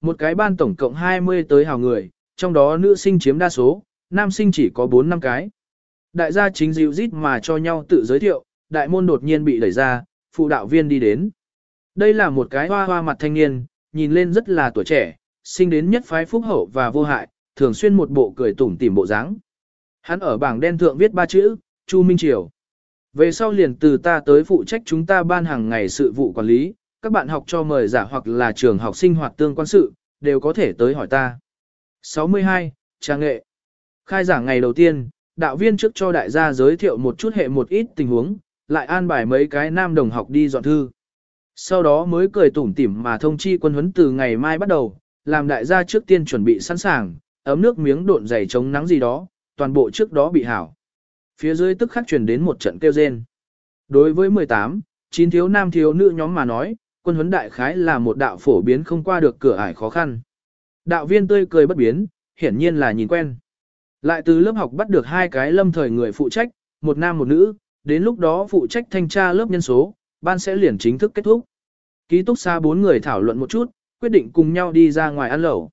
Một cái ban tổng cộng 20 tới hào người, trong đó nữ sinh chiếm đa số, nam sinh chỉ có 4 năm cái. Đại gia chính dịu rít mà cho nhau tự giới thiệu, đại môn đột nhiên bị đẩy ra, phụ đạo viên đi đến. Đây là một cái hoa hoa mặt thanh niên, nhìn lên rất là tuổi trẻ, sinh đến nhất phái phúc hậu và vô hại, thường xuyên một bộ cười tủm tỉm bộ dáng. Hắn ở bảng đen thượng viết ba chữ, Chu Minh Triều. Về sau liền từ ta tới phụ trách chúng ta ban hàng ngày sự vụ quản lý, các bạn học cho mời giả hoặc là trường học sinh hoạt tương quan sự, đều có thể tới hỏi ta. 62. Trang nghệ Khai giảng ngày đầu tiên, đạo viên trước cho đại gia giới thiệu một chút hệ một ít tình huống, lại an bài mấy cái nam đồng học đi dọn thư. Sau đó mới cười tủm tỉm mà thông chi quân huấn từ ngày mai bắt đầu, làm đại gia trước tiên chuẩn bị sẵn sàng, ấm nước miếng độn dày chống nắng gì đó, toàn bộ trước đó bị hảo. Phía dưới tức khắc truyền đến một trận kêu rên. Đối với 18, 9 thiếu nam thiếu nữ nhóm mà nói, quân huấn đại khái là một đạo phổ biến không qua được cửa ải khó khăn. Đạo viên tươi cười bất biến, hiển nhiên là nhìn quen. Lại từ lớp học bắt được hai cái lâm thời người phụ trách, một nam một nữ, đến lúc đó phụ trách thanh tra lớp nhân số, ban sẽ liền chính thức kết thúc. Ký túc xa bốn người thảo luận một chút, quyết định cùng nhau đi ra ngoài ăn lẩu.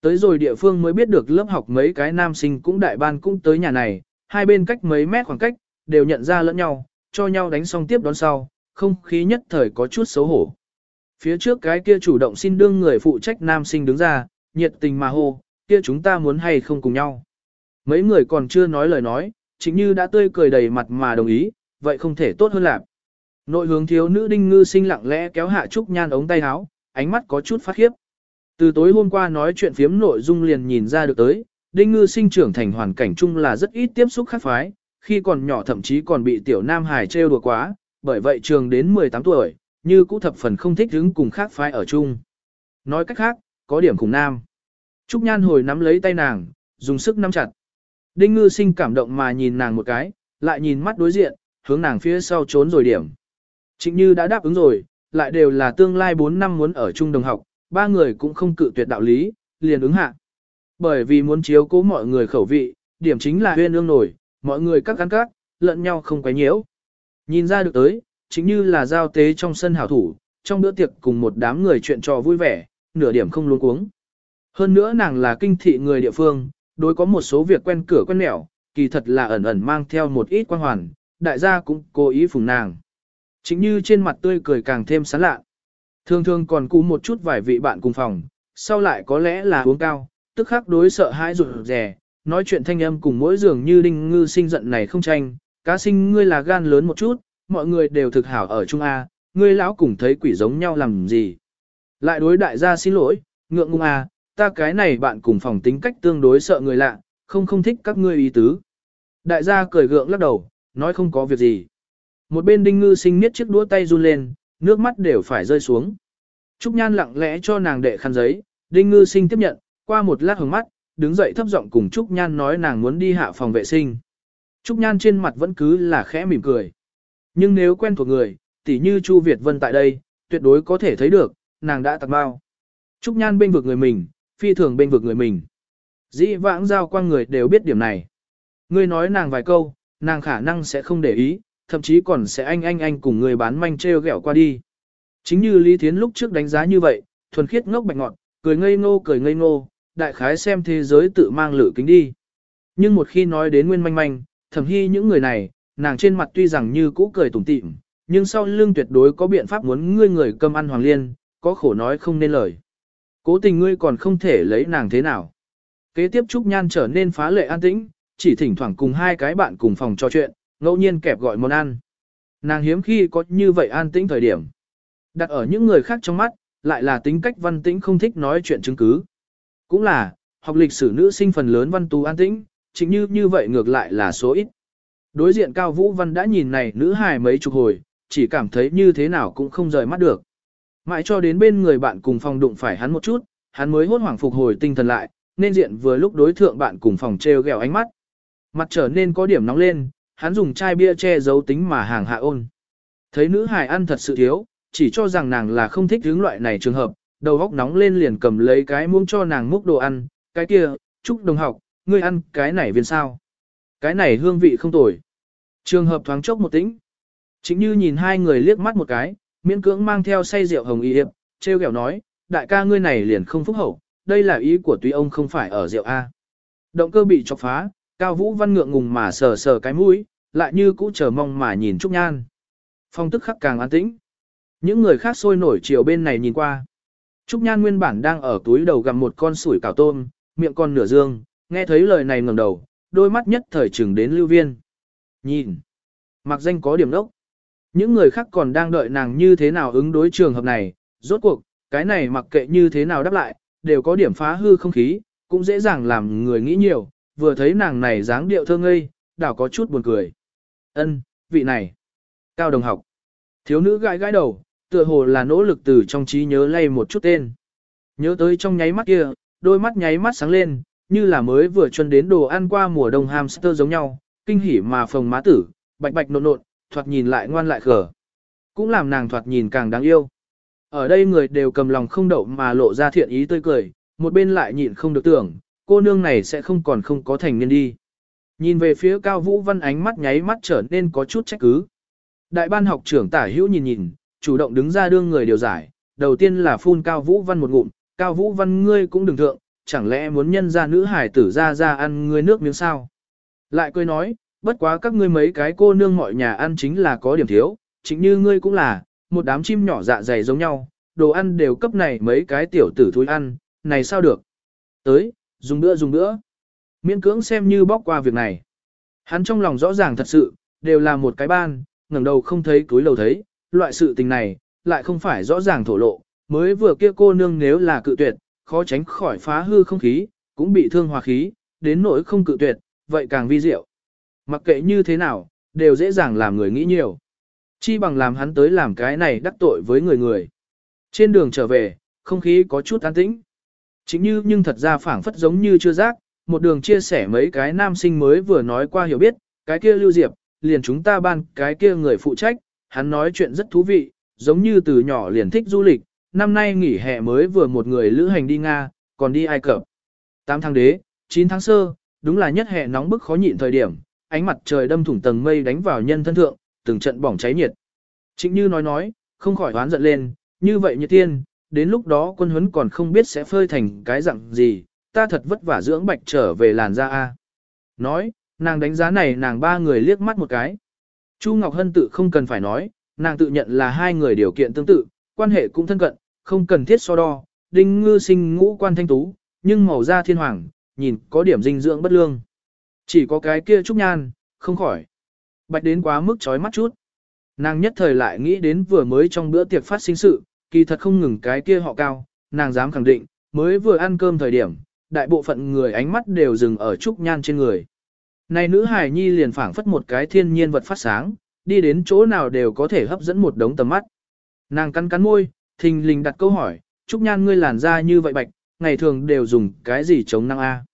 Tới rồi địa phương mới biết được lớp học mấy cái nam sinh cũng đại ban cũng tới nhà này, hai bên cách mấy mét khoảng cách, đều nhận ra lẫn nhau, cho nhau đánh xong tiếp đón sau, không khí nhất thời có chút xấu hổ. Phía trước cái kia chủ động xin đương người phụ trách nam sinh đứng ra, nhiệt tình mà hô, kia chúng ta muốn hay không cùng nhau. Mấy người còn chưa nói lời nói, chính như đã tươi cười đầy mặt mà đồng ý, vậy không thể tốt hơn lạc. Nội hướng thiếu nữ đinh ngư sinh lặng lẽ kéo hạ trúc nhan ống tay áo, ánh mắt có chút phát khiếp. Từ tối hôm qua nói chuyện phiếm nội dung liền nhìn ra được tới, đinh ngư sinh trưởng thành hoàn cảnh chung là rất ít tiếp xúc khác phái, khi còn nhỏ thậm chí còn bị tiểu nam hải trêu đùa quá, bởi vậy trường đến 18 tuổi, như cũ thập phần không thích hứng cùng khác phái ở chung. Nói cách khác, có điểm cùng nam. Trúc Nhan hồi nắm lấy tay nàng, dùng sức nắm chặt. Đinh ngư sinh cảm động mà nhìn nàng một cái, lại nhìn mắt đối diện, hướng nàng phía sau trốn rồi điểm. Trịnh Như đã đáp ứng rồi, lại đều là tương lai 4 năm muốn ở chung đồng học, ba người cũng không cự tuyệt đạo lý, liền ứng hạ. Bởi vì muốn chiếu cố mọi người khẩu vị, điểm chính là huyên ương nổi, mọi người các gắn các, lẫn nhau không quấy nhiễu. Nhìn ra được tới, chính như là giao tế trong sân hảo thủ, trong bữa tiệc cùng một đám người chuyện trò vui vẻ, nửa điểm không luống cuống. Hơn nữa nàng là kinh thị người địa phương, đối có một số việc quen cửa quen nẻo, kỳ thật là ẩn ẩn mang theo một ít quan hoàn, đại gia cũng cố ý phùng nàng. Chính như trên mặt tươi cười càng thêm sán lạ. Thường thường còn cú một chút vài vị bạn cùng phòng, sau lại có lẽ là uống cao, tức khắc đối sợ hãi rụt rè, nói chuyện thanh âm cùng mỗi giường như đinh ngư sinh giận này không tranh, cá sinh ngươi là gan lớn một chút, mọi người đều thực hảo ở Trung A, ngươi lão cùng thấy quỷ giống nhau làm gì. Lại đối đại gia xin lỗi, ngượng ngung A, ta cái này bạn cùng phòng tính cách tương đối sợ người lạ, không không thích các ngươi ý tứ. Đại gia cười gượng lắc đầu, nói không có việc gì. Một bên đinh ngư sinh miết chiếc đũa tay run lên, nước mắt đều phải rơi xuống. Trúc Nhan lặng lẽ cho nàng đệ khăn giấy, đinh ngư sinh tiếp nhận, qua một lát hướng mắt, đứng dậy thấp giọng cùng Trúc Nhan nói nàng muốn đi hạ phòng vệ sinh. Trúc Nhan trên mặt vẫn cứ là khẽ mỉm cười. Nhưng nếu quen thuộc người, tỉ như Chu Việt Vân tại đây, tuyệt đối có thể thấy được, nàng đã tặng bao. Trúc Nhan bên vực người mình, phi thường bên vực người mình. Dĩ vãng giao quang người đều biết điểm này. Ngươi nói nàng vài câu, nàng khả năng sẽ không để ý, thậm chí còn sẽ anh anh anh cùng người bán manh treo gẹo qua đi. Chính như Lý Thiến lúc trước đánh giá như vậy, thuần khiết ngốc bạch ngọt, cười ngây ngô cười ngây ngô, đại khái xem thế giới tự mang lửa kính đi. Nhưng một khi nói đến nguyên manh manh, thậm hy những người này, nàng trên mặt tuy rằng như cũ cười tủm tỉm, nhưng sau lưng tuyệt đối có biện pháp muốn ngươi người cơm ăn hoàng liên, có khổ nói không nên lời. Cố tình ngươi còn không thể lấy nàng thế nào. Kế tiếp Trúc Nhan trở nên phá lệ an tĩnh, chỉ thỉnh thoảng cùng hai cái bạn cùng phòng trò chuyện, ngẫu nhiên kẹp gọi món ăn. Nàng hiếm khi có như vậy an tĩnh thời điểm. Đặt ở những người khác trong mắt, lại là tính cách văn tĩnh không thích nói chuyện chứng cứ. Cũng là, học lịch sử nữ sinh phần lớn văn tú an tĩnh, chính như như vậy ngược lại là số ít. Đối diện Cao Vũ Văn đã nhìn này nữ hài mấy chục hồi, chỉ cảm thấy như thế nào cũng không rời mắt được. Mãi cho đến bên người bạn cùng phòng đụng phải hắn một chút, hắn mới hốt hoảng phục hồi tinh thần lại, nên diện vừa lúc đối thượng bạn cùng phòng treo gẹo ánh mắt. Mặt trở nên có điểm nóng lên, hắn dùng chai bia che giấu tính mà hàng hạ ôn. Thấy nữ hài ăn thật sự thiếu, chỉ cho rằng nàng là không thích hướng loại này trường hợp, đầu góc nóng lên liền cầm lấy cái muỗng cho nàng múc đồ ăn, cái kia, chúc đồng học, ngươi ăn cái này viên sao. Cái này hương vị không tồi. Trường hợp thoáng chốc một tĩnh. Chính như nhìn hai người liếc mắt một cái, miễn cưỡng mang theo say rượu hồng y hiệp, treo kẹo nói, đại ca ngươi này liền không phúc hậu, đây là ý của tuy ông không phải ở rượu A. Động cơ bị chọc phá, Cao Vũ Văn ngượng ngùng mà sờ sờ cái mũi, lại như cũ chờ mong mà nhìn Trúc Nhan. Phong tức khắc càng an tĩnh. Những người khác sôi nổi chiều bên này nhìn qua. Trúc Nhan nguyên bản đang ở túi đầu gặm một con sủi cảo tôm, miệng con nửa dương, nghe thấy lời này ngẩng đầu, đôi mắt nhất thời chừng đến lưu viên. Nhìn, mặc danh có điểm đốc. Những người khác còn đang đợi nàng như thế nào ứng đối trường hợp này, rốt cuộc, cái này mặc kệ như thế nào đáp lại, đều có điểm phá hư không khí, cũng dễ dàng làm người nghĩ nhiều, vừa thấy nàng này dáng điệu thơ ngây, đảo có chút buồn cười. Ân, vị này, cao đồng học. Thiếu nữ gãi gãi đầu, tựa hồ là nỗ lực từ trong trí nhớ lay một chút tên. Nhớ tới trong nháy mắt kia, đôi mắt nháy mắt sáng lên, như là mới vừa chuẩn đến đồ ăn qua mùa đông hamster giống nhau, kinh hỉ mà phồng má tử, bạch bạch nộn nộn, thoạt nhìn lại ngoan lại khở. Cũng làm nàng thoạt nhìn càng đáng yêu. Ở đây người đều cầm lòng không đậu mà lộ ra thiện ý tươi cười, một bên lại nhịn không được tưởng, cô nương này sẽ không còn không có thành niên đi. Nhìn về phía Cao Vũ Văn ánh mắt nháy mắt trở nên có chút trách cứ. Đại ban học trưởng tả hữu nhìn nhìn, chủ động đứng ra đương người điều giải, đầu tiên là phun Cao Vũ Văn một ngụm, Cao Vũ Văn ngươi cũng đừng thượng, chẳng lẽ muốn nhân ra nữ hải tử ra ra ăn ngươi nước miếng sao? Lại cười nói, bất quá các ngươi mấy cái cô nương mọi nhà ăn chính là có điểm thiếu, chính như ngươi cũng là, một đám chim nhỏ dạ dày giống nhau, đồ ăn đều cấp này mấy cái tiểu tử thúi ăn, này sao được? Tới, dùng bữa dùng bữa. Miễn cưỡng xem như bóc qua việc này. Hắn trong lòng rõ ràng thật sự, đều là một cái ban, ngẩng đầu không thấy túi lầu thấy, loại sự tình này, lại không phải rõ ràng thổ lộ, mới vừa kia cô nương nếu là cự tuyệt, khó tránh khỏi phá hư không khí, cũng bị thương hòa khí, đến nỗi không cự tuyệt, vậy càng vi diệu. Mặc kệ như thế nào, đều dễ dàng làm người nghĩ nhiều. Chi bằng làm hắn tới làm cái này đắc tội với người người. Trên đường trở về, không khí có chút an tĩnh. Chính như nhưng thật ra phảng phất giống như chưa giác, một đường chia sẻ mấy cái nam sinh mới vừa nói qua hiểu biết, cái kia lưu diệp, liền chúng ta ban cái kia người phụ trách, hắn nói chuyện rất thú vị, giống như từ nhỏ liền thích du lịch, năm nay nghỉ hè mới vừa một người lữ hành đi Nga, còn đi Ai Cập. 8 tháng đế, 9 tháng sơ, đúng là nhất hè nóng bức khó nhịn thời điểm, ánh mặt trời đâm thủng tầng mây đánh vào nhân thân thượng, từng trận bỏng cháy nhiệt. Trịnh Như nói nói, không khỏi đoán giận lên, như vậy như tiên, đến lúc đó quân huấn còn không biết sẽ phơi thành cái dạng gì, ta thật vất vả dưỡng bạch trở về làn da A. Nói, nàng đánh giá này nàng ba người liếc mắt một cái. Chu Ngọc Hân tự không cần phải nói, nàng tự nhận là hai người điều kiện tương tự, quan hệ cũng thân cận, không cần thiết so đo, đinh ngư sinh ngũ quan thanh tú, nhưng màu da thiên hoàng, nhìn có điểm dinh dưỡng bất lương. Chỉ có cái kia trúc nhan, không khỏi. Bạch đến quá mức chói mắt chút. Nàng nhất thời lại nghĩ đến vừa mới trong bữa tiệc phát sinh sự, kỳ thật không ngừng cái kia họ cao, nàng dám khẳng định, mới vừa ăn cơm thời điểm, đại bộ phận người ánh mắt đều dừng ở trúc nhan trên người. Này nữ hài nhi liền phảng phất một cái thiên nhiên vật phát sáng, đi đến chỗ nào đều có thể hấp dẫn một đống tầm mắt. Nàng cắn cắn môi, thình lình đặt câu hỏi, Trúc Nhan ngươi làn da như vậy bạch, ngày thường đều dùng cái gì chống năng A.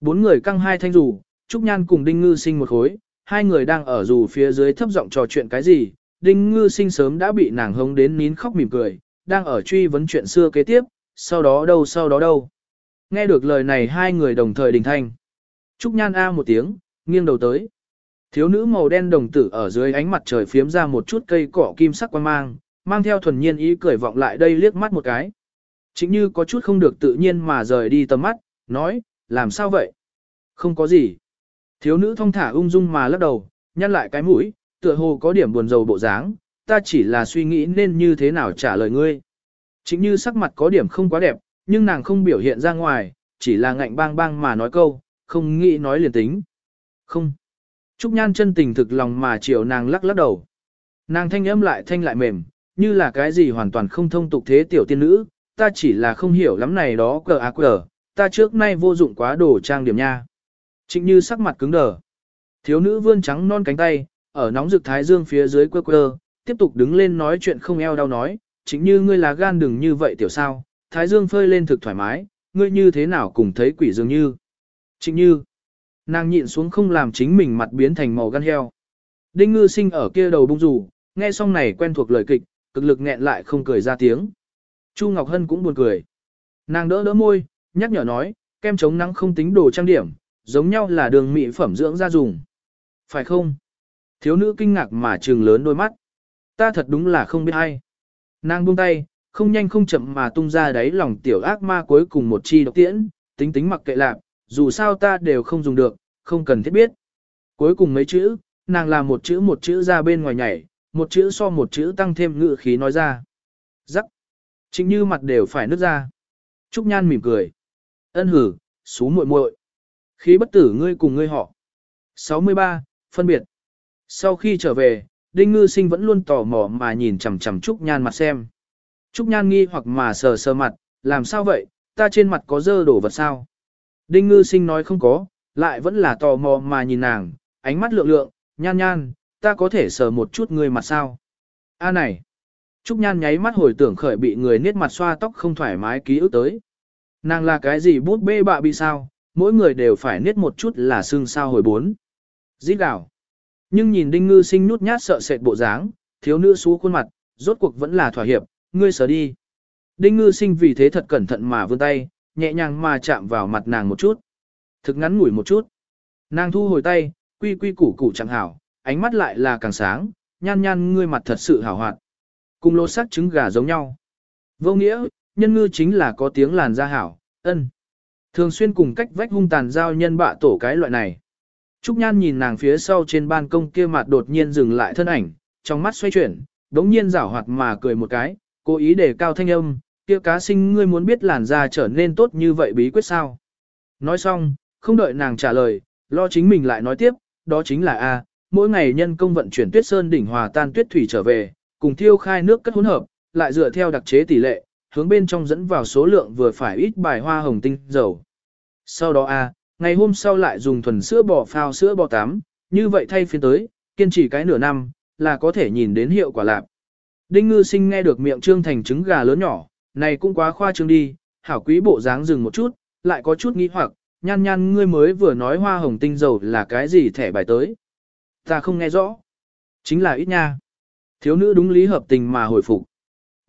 Bốn người căng hai thanh rủ, Trúc Nhan cùng Đinh Ngư sinh một khối, hai người đang ở rủ phía dưới thấp giọng trò chuyện cái gì, Đinh Ngư sinh sớm đã bị nàng hống đến nín khóc mỉm cười, đang ở truy vấn chuyện xưa kế tiếp, sau đó đâu sau đó đâu. Nghe được lời này hai người đồng thời đình thanh. Trúc Nhan A một tiếng, nghiêng đầu tới. Thiếu nữ màu đen đồng tử ở dưới ánh mặt trời phiếm ra một chút cây cỏ kim sắc quang mang, mang theo thuần nhiên ý cười vọng lại đây liếc mắt một cái. Chính như có chút không được tự nhiên mà rời đi tầm mắt, nói, làm sao vậy? Không có gì. Thiếu nữ thong thả ung dung mà lắc đầu, nhăn lại cái mũi, tựa hồ có điểm buồn rầu bộ dáng, ta chỉ là suy nghĩ nên như thế nào trả lời ngươi. Chính như sắc mặt có điểm không quá đẹp, nhưng nàng không biểu hiện ra ngoài, chỉ là ngạnh bang bang mà nói câu, không nghĩ nói liền tính. Không. Trúc Nhan chân tình thực lòng mà chiều nàng lắc lắc đầu. Nàng thanh âm lại thanh lại mềm, như là cái gì hoàn toàn không thông tục thế tiểu tiên nữ, ta chỉ là không hiểu lắm này đó cờ ác cờ, ta trước nay vô dụng quá đồ trang điểm nha. Trịnh như sắc mặt cứng đờ. Thiếu nữ vươn trắng non cánh tay, ở nóng rực thái dương phía dưới quơ quơ, tiếp tục đứng lên nói chuyện không eo đau nói, chính như ngươi là gan đừng như vậy tiểu sao, thái dương phơi lên thực thoải mái, ngươi như thế nào cùng thấy quỷ dường như. Trịnh như, nàng nhịn xuống không làm chính mình mặt biến thành màu gan heo. Đinh ngư sinh ở kia đầu bung rủ, nghe xong này quen thuộc lời kịch, cực lực nghẹn lại không cười ra tiếng. Chu Ngọc Hân cũng buồn cười. Nàng đỡ đỡ môi, nhắc nhở nói, kem chống nắng không tính đồ trang điểm, giống nhau là đường mỹ phẩm dưỡng da dùng. Phải không? Thiếu nữ kinh ngạc mà trừng lớn đôi mắt. Ta thật đúng là không biết hay. Nàng buông tay, không nhanh không chậm mà tung ra đáy lòng tiểu ác ma cuối cùng một chi độc tiễn, tính tính mặc kệ lạc, dù sao ta đều không dùng được, không cần thiết biết. Cuối cùng mấy chữ, nàng làm một chữ một chữ ra bên ngoài nhảy, một chữ so một chữ tăng thêm ngữ khí nói ra. Rắc. Chính như mặt đều phải nứt ra. Trúc Nhan mỉm cười. Ân hử, xú muội muội. Khí bất tử ngươi cùng ngươi họ. 63. Phân biệt. Sau khi trở về, Đinh Ngư Sinh vẫn luôn tò mò mà nhìn chằm chằm Trúc Nhan mặt xem. Trúc Nhan nghi hoặc mà sờ sờ mặt, làm sao vậy, ta trên mặt có dơ đổ vật sao? Đinh Ngư Sinh nói không có, lại vẫn là tò mò mà nhìn nàng, ánh mắt lượng lượng, nhan nhan, ta có thể sờ một chút người mặt sao? A này! Trúc Nhan nháy mắt hồi tưởng khởi bị người niết mặt xoa tóc không thoải mái ký ức tới. Nàng là cái gì bút bê bạ bị sao, mỗi người đều phải niết một chút là xương sao hồi bốn. Dít đảo. Nhưng nhìn đinh ngư sinh nhút nhát sợ sệt bộ dáng, thiếu nữ xú khuôn mặt, rốt cuộc vẫn là thỏa hiệp, ngươi sờ đi. Đinh ngư sinh vì thế thật cẩn thận mà vươn tay, nhẹ nhàng mà chạm vào mặt nàng một chút. Thực ngắn ngủi một chút. Nàng thu hồi tay, quy quy củ củ chẳng hảo, ánh mắt lại là càng sáng, nhan nhan ngươi mặt thật sự hảo hoạt. Cùng lô sắc trứng gà giống nhau. Vô nghĩa, nhân ngư chính là có tiếng làn da hảo, ân. Thường xuyên cùng cách vách hung tàn giao nhân bạ tổ cái loại này. Trúc Nhan nhìn nàng phía sau trên ban công kia mặt đột nhiên dừng lại thân ảnh, trong mắt xoay chuyển, đống nhiên rảo hoạt mà cười một cái, cố ý để cao thanh âm, kia cá sinh ngươi muốn biết làn da trở nên tốt như vậy bí quyết sao. Nói xong, không đợi nàng trả lời, lo chính mình lại nói tiếp, đó chính là A, mỗi ngày nhân công vận chuyển tuyết sơn đỉnh hòa tan tuyết thủy trở về, cùng thiêu khai nước cất hỗn hợp, lại dựa theo đặc chế tỷ lệ, hướng bên trong dẫn vào số lượng vừa phải ít bài hoa hồng tinh dầu. Sau đó A, ngày hôm sau lại dùng thuần sữa bò phao sữa bò tắm, như vậy thay phiên tới, kiên trì cái nửa năm, là có thể nhìn đến hiệu quả lạc. Đinh ngư sinh nghe được miệng trương thành trứng gà lớn nhỏ, này cũng quá khoa trương đi, hảo quý bộ dáng dừng một chút, lại có chút nghi hoặc, nhan nhan ngươi mới vừa nói hoa hồng tinh dầu là cái gì thẻ bài tới. Ta không nghe rõ. Chính là ít nha. Thiếu nữ đúng lý hợp tình mà hồi phục.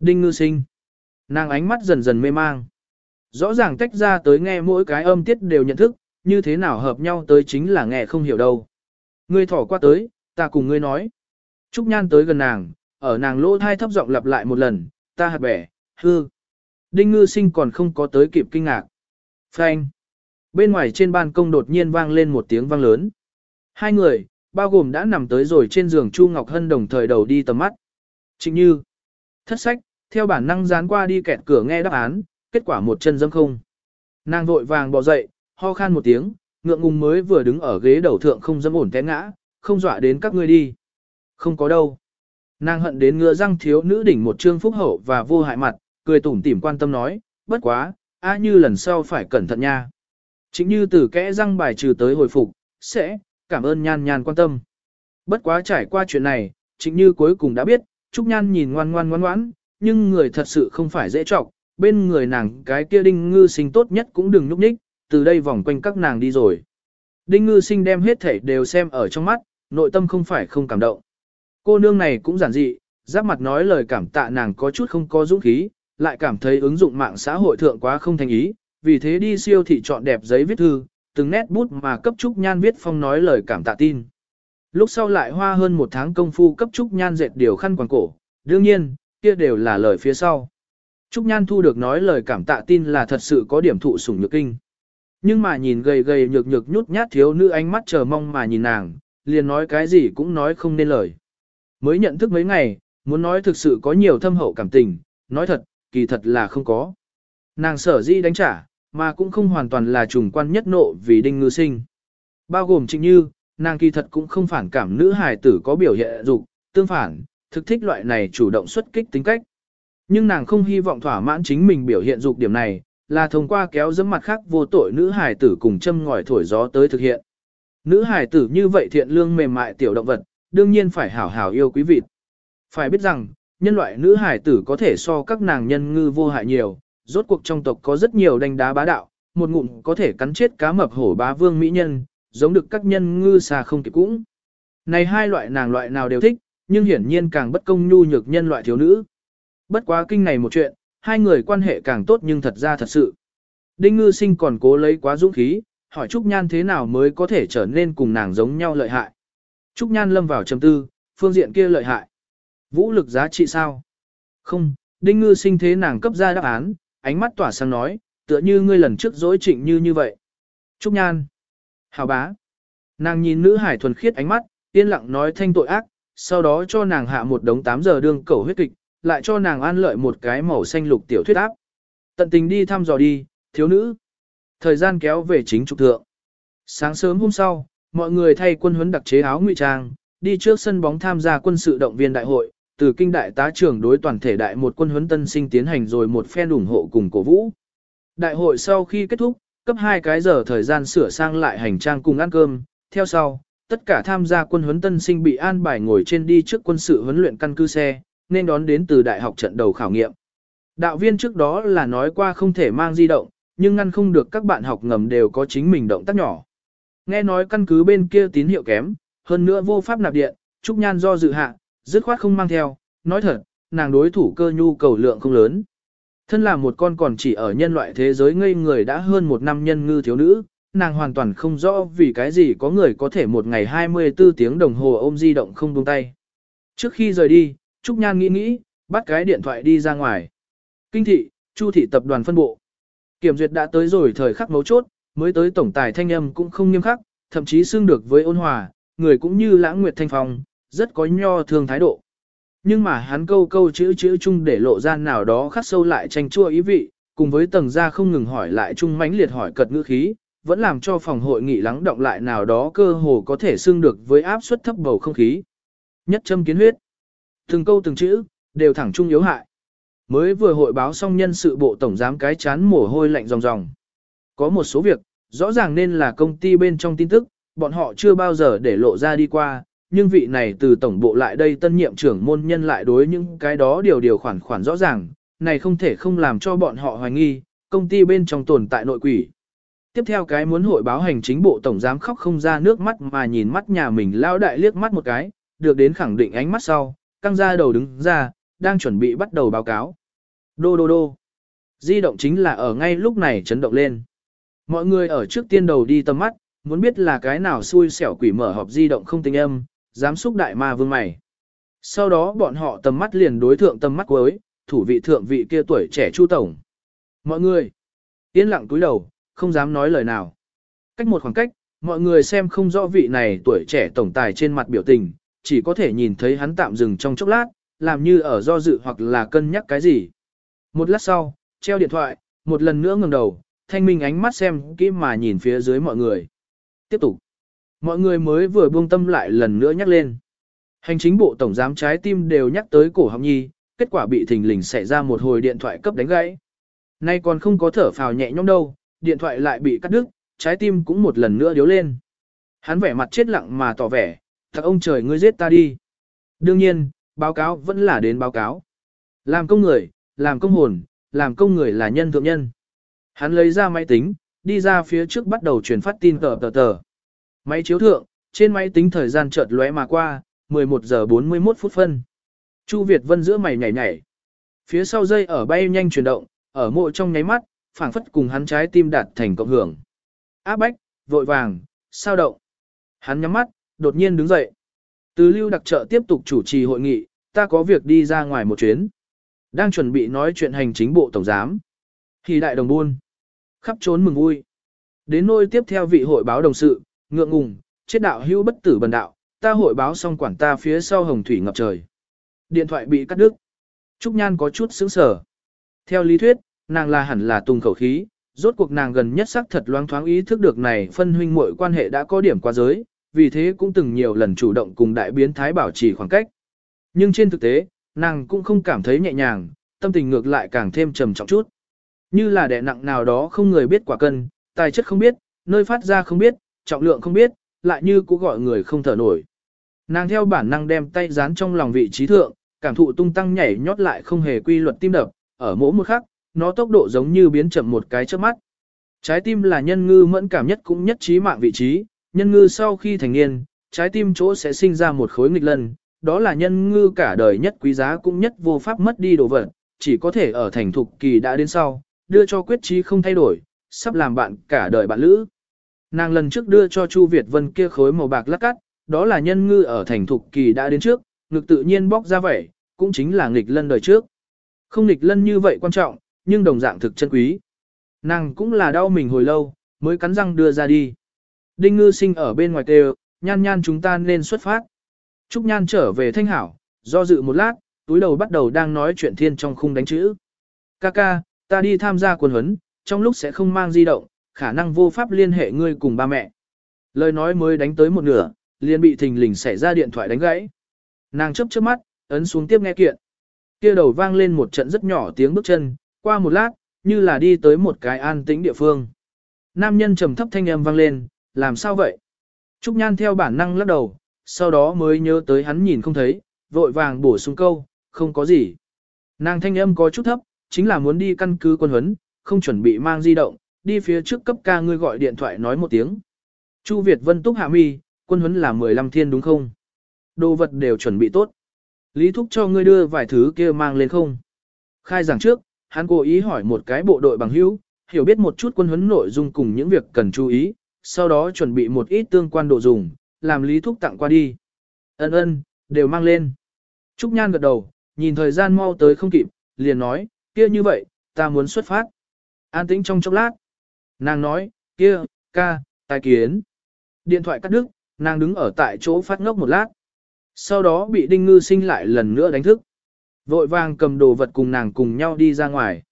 Đinh ngư sinh. Nàng ánh mắt dần dần mê mang. Rõ ràng tách ra tới nghe mỗi cái âm tiết đều nhận thức, như thế nào hợp nhau tới chính là nghe không hiểu đâu. Ngươi thỏ qua tới, ta cùng ngươi nói. Trúc Nhan tới gần nàng, ở nàng lỗ thai thấp giọng lặp lại một lần, ta hạt bẻ, hư. Đinh ngư sinh còn không có tới kịp kinh ngạc. Phanh. Bên ngoài trên ban công đột nhiên vang lên một tiếng vang lớn. Hai người, bao gồm đã nằm tới rồi trên giường Chu Ngọc Hân đồng thời đầu đi tầm mắt. Trịnh Như. Thất sách, theo bản năng dán qua đi kẹt cửa nghe đáp án, kết quả một chân dâm không. Nàng vội vàng bỏ dậy, ho khan một tiếng, ngượng ngùng mới vừa đứng ở ghế đầu thượng không dâm ổn té ngã, không dọa đến các ngươi đi. Không có đâu. Nàng hận đến ngựa răng thiếu nữ đỉnh một trương phúc hậu và vô hại mặt, cười tủm tỉm quan tâm nói, bất quá, a như lần sau phải cẩn thận nha. Chính như từ kẽ răng bài trừ tới hồi phục, sẽ, cảm ơn nhan nhan quan tâm. Bất quá trải qua chuyện này, chính như cuối cùng đã biết, Trúc Nhan nhìn ngoan ngoan ngoan ngoãn, nhưng người thật sự không phải dễ trọng, bên người nàng cái kia đinh ngư sinh tốt nhất cũng đừng núp nhích, từ đây vòng quanh các nàng đi rồi. Đinh ngư sinh đem hết thể đều xem ở trong mắt, nội tâm không phải không cảm động. Cô nương này cũng giản dị, giáp mặt nói lời cảm tạ nàng có chút không có dũng khí, lại cảm thấy ứng dụng mạng xã hội thượng quá không thành ý, vì thế đi siêu thị chọn đẹp giấy viết thư, từng nét bút mà cấp Trúc Nhan viết phong nói lời cảm tạ tin. Lúc sau lại hoa hơn một tháng công phu cấp Trúc Nhan dệt điều khăn quàng cổ, đương nhiên, kia đều là lời phía sau. Trúc Nhan thu được nói lời cảm tạ tin là thật sự có điểm thụ sủng nhược kinh. Nhưng mà nhìn gầy gầy nhược nhược nhút nhát thiếu nữ ánh mắt chờ mong mà nhìn nàng, liền nói cái gì cũng nói không nên lời. Mới nhận thức mấy ngày, muốn nói thực sự có nhiều thâm hậu cảm tình, nói thật, kỳ thật là không có. Nàng sở di đánh trả, mà cũng không hoàn toàn là trùng quan nhất nộ vì đinh ngư sinh. Bao gồm trịnh như, nàng kỳ thật cũng không phản cảm nữ hài tử có biểu hiện dục, tương phản, thực thích loại này chủ động xuất kích tính cách. Nhưng nàng không hy vọng thỏa mãn chính mình biểu hiện dục điểm này, là thông qua kéo dẫm mặt khác vô tội nữ hài tử cùng châm ngòi thổi gió tới thực hiện. Nữ hài tử như vậy thiện lương mềm mại tiểu động vật, đương nhiên phải hảo hảo yêu quý vị. Phải biết rằng, nhân loại nữ hài tử có thể so các nàng nhân ngư vô hại nhiều, rốt cuộc trong tộc có rất nhiều đánh đá bá đạo, một ngụm có thể cắn chết cá mập hổ bá vương mỹ nhân, giống được các nhân ngư xa không kịp cũng. Này hai loại nàng loại nào đều thích, nhưng hiển nhiên càng bất công nhu nhược nhân loại thiếu nữ. Bất quá kinh này một chuyện, hai người quan hệ càng tốt nhưng thật ra thật sự. Đinh ngư sinh còn cố lấy quá dũng khí, hỏi Trúc Nhan thế nào mới có thể trở nên cùng nàng giống nhau lợi hại. Trúc Nhan lâm vào trầm tư, phương diện kia lợi hại. Vũ lực giá trị sao? Không, đinh ngư sinh thế nàng cấp ra đáp án, ánh mắt tỏa sáng nói, tựa như ngươi lần trước dối trịnh như như vậy. Trúc Nhan. Hào bá. Nàng nhìn nữ hải thuần khiết ánh mắt, yên lặng nói thanh tội ác, sau đó cho nàng hạ một đống 8 giờ đương cầu huyết kịch, lại cho nàng an lợi một cái màu xanh lục tiểu thuyết áp. Tận tình đi thăm dò đi, thiếu nữ. Thời gian kéo về chính trục thượng. Sáng sớm hôm sau, mọi người thay quân huấn đặc chế áo ngụy trang, đi trước sân bóng tham gia quân sự động viên đại hội, từ kinh đại tá trưởng đối toàn thể đại một quân huấn tân sinh tiến hành rồi một phen ủng hộ cùng cổ vũ. Đại hội sau khi kết thúc, cấp hai cái giờ thời gian sửa sang lại hành trang cùng ăn cơm, theo sau, tất cả tham gia quân huấn tân sinh bị an bài ngồi trên đi trước quân sự huấn luyện căn cứ xe, nên đón đến từ đại học trận đầu khảo nghiệm. Đạo viên trước đó là nói qua không thể mang di động, nhưng ngăn không được các bạn học ngầm đều có chính mình động tác nhỏ. Nghe nói căn cứ bên kia tín hiệu kém, hơn nữa vô pháp nạp điện, Trúc Nhan do dự hạ, dứt khoát không mang theo, nói thật, nàng đối thủ cơ nhu cầu lượng không lớn. Thân là một con còn chỉ ở nhân loại thế giới ngây người đã hơn một năm nhân ngư thiếu nữ, nàng hoàn toàn không rõ vì cái gì có người có thể một ngày 24 tiếng đồng hồ ôm di động không buông tay. Trước khi rời đi, Trúc Nhan nghĩ nghĩ, bắt cái điện thoại đi ra ngoài. Kinh thị, Chu thị tập đoàn phân bộ. Kiểm duyệt đã tới rồi thời khắc mấu chốt, mới tới tổng tài thanh âm cũng không nghiêm khắc, thậm chí xưng được với ôn hòa, người cũng như lãng nguyệt thanh phong, rất có nho thương thái độ. Nhưng mà hắn câu câu chữ chữ chung để lộ ra nào đó khắc sâu lại tranh chua ý vị, cùng với tầng ra không ngừng hỏi lại chung mãnh liệt hỏi cật ngữ khí, vẫn làm cho phòng hội nghị lắng động lại nào đó cơ hồ có thể xưng được với áp suất thấp bầu không khí. Nhất châm kiến huyết. Từng câu từng chữ, đều thẳng trung yếu hại. Mới vừa hội báo xong nhân sự bộ tổng giám cái chán mồ hôi lạnh ròng ròng. Có một số việc, rõ ràng nên là công ty bên trong tin tức, bọn họ chưa bao giờ để lộ ra đi qua, nhưng vị này từ tổng bộ lại đây tân nhiệm trưởng môn nhân lại đối những cái đó điều điều khoản khoản rõ ràng, này không thể không làm cho bọn họ hoài nghi, công ty bên trong tồn tại nội quỷ. Tiếp theo cái muốn hội báo hành chính bộ tổng giám khóc không ra nước mắt mà nhìn mắt nhà mình lao đại liếc mắt một cái, được đến khẳng định ánh mắt sau, căng ra đầu đứng ra, đang chuẩn bị bắt đầu báo cáo. Đô đô đô. Di động chính là ở ngay lúc này chấn động lên. Mọi người ở trước tiên đầu đi tầm mắt, muốn biết là cái nào xui xẻo quỷ mở họp di động không tình âm, dám xúc đại ma vương mày. Sau đó bọn họ tầm mắt liền đối thượng tầm mắt cuối, thủ vị thượng vị kia tuổi trẻ chu tổng. Mọi người, yên lặng túi đầu, không dám nói lời nào. Cách một khoảng cách, mọi người xem không rõ vị này tuổi trẻ tổng tài trên mặt biểu tình, chỉ có thể nhìn thấy hắn tạm dừng trong chốc lát, làm như ở do dự hoặc là cân nhắc cái gì. Một lát sau, treo điện thoại, một lần nữa ngẩng đầu, thanh minh ánh mắt xem kỹ mà nhìn phía dưới mọi người. Tiếp tục. Mọi người mới vừa buông tâm lại lần nữa nhắc lên. Hành chính bộ tổng giám trái tim đều nhắc tới cổ học nhi, kết quả bị thình lình xảy ra một hồi điện thoại cấp đánh gãy. Nay còn không có thở phào nhẹ nhõm đâu, điện thoại lại bị cắt đứt, trái tim cũng một lần nữa điếu lên. Hắn vẻ mặt chết lặng mà tỏ vẻ, thật ông trời ngươi giết ta đi. Đương nhiên, báo cáo vẫn là đến báo cáo. Làm công người, làm công hồn, làm công người là nhân thượng nhân. Hắn lấy ra máy tính, đi ra phía trước bắt đầu truyền phát tin tờ tờ tờ. Máy chiếu thượng, trên máy tính thời gian chợt lóe mà qua, 11 giờ 41 phút phân. Chu Việt Vân giữa mày nhảy nhảy. Phía sau dây ở bay nhanh chuyển động, ở mộ trong nháy mắt, phảng phất cùng hắn trái tim đạt thành cộng hưởng. Áp bách, vội vàng, sao động. Hắn nhắm mắt, đột nhiên đứng dậy. Từ lưu đặc trợ tiếp tục chủ trì hội nghị, ta có việc đi ra ngoài một chuyến. Đang chuẩn bị nói chuyện hành chính bộ tổng giám. Thì đại đồng buôn. Khắp trốn mừng vui. Đến nôi tiếp theo vị hội báo đồng sự, ngượng ngùng, chết đạo hưu bất tử bần đạo, ta hội báo xong quản ta phía sau hồng thủy ngập trời. Điện thoại bị cắt đứt. Trúc Nhan có chút sững sờ. Theo lý thuyết, nàng là hẳn là tung khẩu khí, rốt cuộc nàng gần nhất xác thật loáng thoáng ý thức được này phân huynh muội quan hệ đã có điểm qua giới, vì thế cũng từng nhiều lần chủ động cùng đại biến thái bảo trì khoảng cách. Nhưng trên thực tế, nàng cũng không cảm thấy nhẹ nhàng, tâm tình ngược lại càng thêm trầm trọng chút. Như là đè nặng nào đó không người biết quả cân, tài chất không biết, nơi phát ra không biết, trọng lượng không biết, lại như cũng gọi người không thở nổi. Nàng theo bản năng đem tay dán trong lòng vị trí thượng, cảm thụ tung tăng nhảy nhót lại không hề quy luật tim đập, ở mỗi một khắc, nó tốc độ giống như biến chậm một cái trước mắt. Trái tim là nhân ngư mẫn cảm nhất cũng nhất trí mạng vị trí, nhân ngư sau khi thành niên, trái tim chỗ sẽ sinh ra một khối nghịch lân, đó là nhân ngư cả đời nhất quý giá cũng nhất vô pháp mất đi đồ vật, chỉ có thể ở thành thục kỳ đã đến sau, đưa cho quyết trí không thay đổi, sắp làm bạn cả đời bạn lữ. Nàng lần trước đưa cho Chu Việt Vân kia khối màu bạc lắc cắt, đó là nhân ngư ở thành thục kỳ đã đến trước, ngực tự nhiên bóc ra vậy, cũng chính là nghịch lân đời trước. Không nghịch lân như vậy quan trọng, nhưng đồng dạng thực chân quý. Nàng cũng là đau mình hồi lâu, mới cắn răng đưa ra đi. Đinh ngư sinh ở bên ngoài kêu, nhan nhan chúng ta nên xuất phát. Trúc nhan trở về thanh hảo, do dự một lát, túi đầu bắt đầu đang nói chuyện thiên trong khung đánh chữ. Kaka, ta đi tham gia quần huấn, trong lúc sẽ không mang di động, khả năng vô pháp liên hệ ngươi cùng ba mẹ. Lời nói mới đánh tới một nửa, liền bị thình lình xảy ra điện thoại đánh gãy. Nàng chấp chớp mắt, ấn xuống tiếp nghe kiện. Kia đầu vang lên một trận rất nhỏ tiếng bước chân, qua một lát, như là đi tới một cái an tĩnh địa phương. Nam nhân trầm thấp thanh âm vang lên, làm sao vậy? Trúc Nhan theo bản năng lắc đầu, sau đó mới nhớ tới hắn nhìn không thấy, vội vàng bổ sung câu, không có gì. Nàng thanh âm có chút thấp, chính là muốn đi căn cứ quân huấn, không chuẩn bị mang di động, đi phía trước cấp ca ngươi gọi điện thoại nói một tiếng. Chu Việt Vân túc hạ mi, quân huấn là 15 thiên đúng không? Đồ vật đều chuẩn bị tốt. Lý Thúc cho ngươi đưa vài thứ kia mang lên không? Khai giảng trước, hắn cố ý hỏi một cái bộ đội bằng hữu, hiểu biết một chút quân huấn nội dung cùng những việc cần chú ý, sau đó chuẩn bị một ít tương quan đồ dùng, làm Lý Thúc tặng qua đi. Ân ân, đều mang lên. Trúc Nhan gật đầu, nhìn thời gian mau tới không kịp, liền nói, kia như vậy, ta muốn xuất phát. An tĩnh trong chốc lát. Nàng nói, kia, ca, tài kiến. Điện thoại cắt đứt, nàng đứng ở tại chỗ phát ngốc một lát. Sau đó bị đinh ngư sinh lại lần nữa đánh thức. Vội vàng cầm đồ vật cùng nàng cùng nhau đi ra ngoài.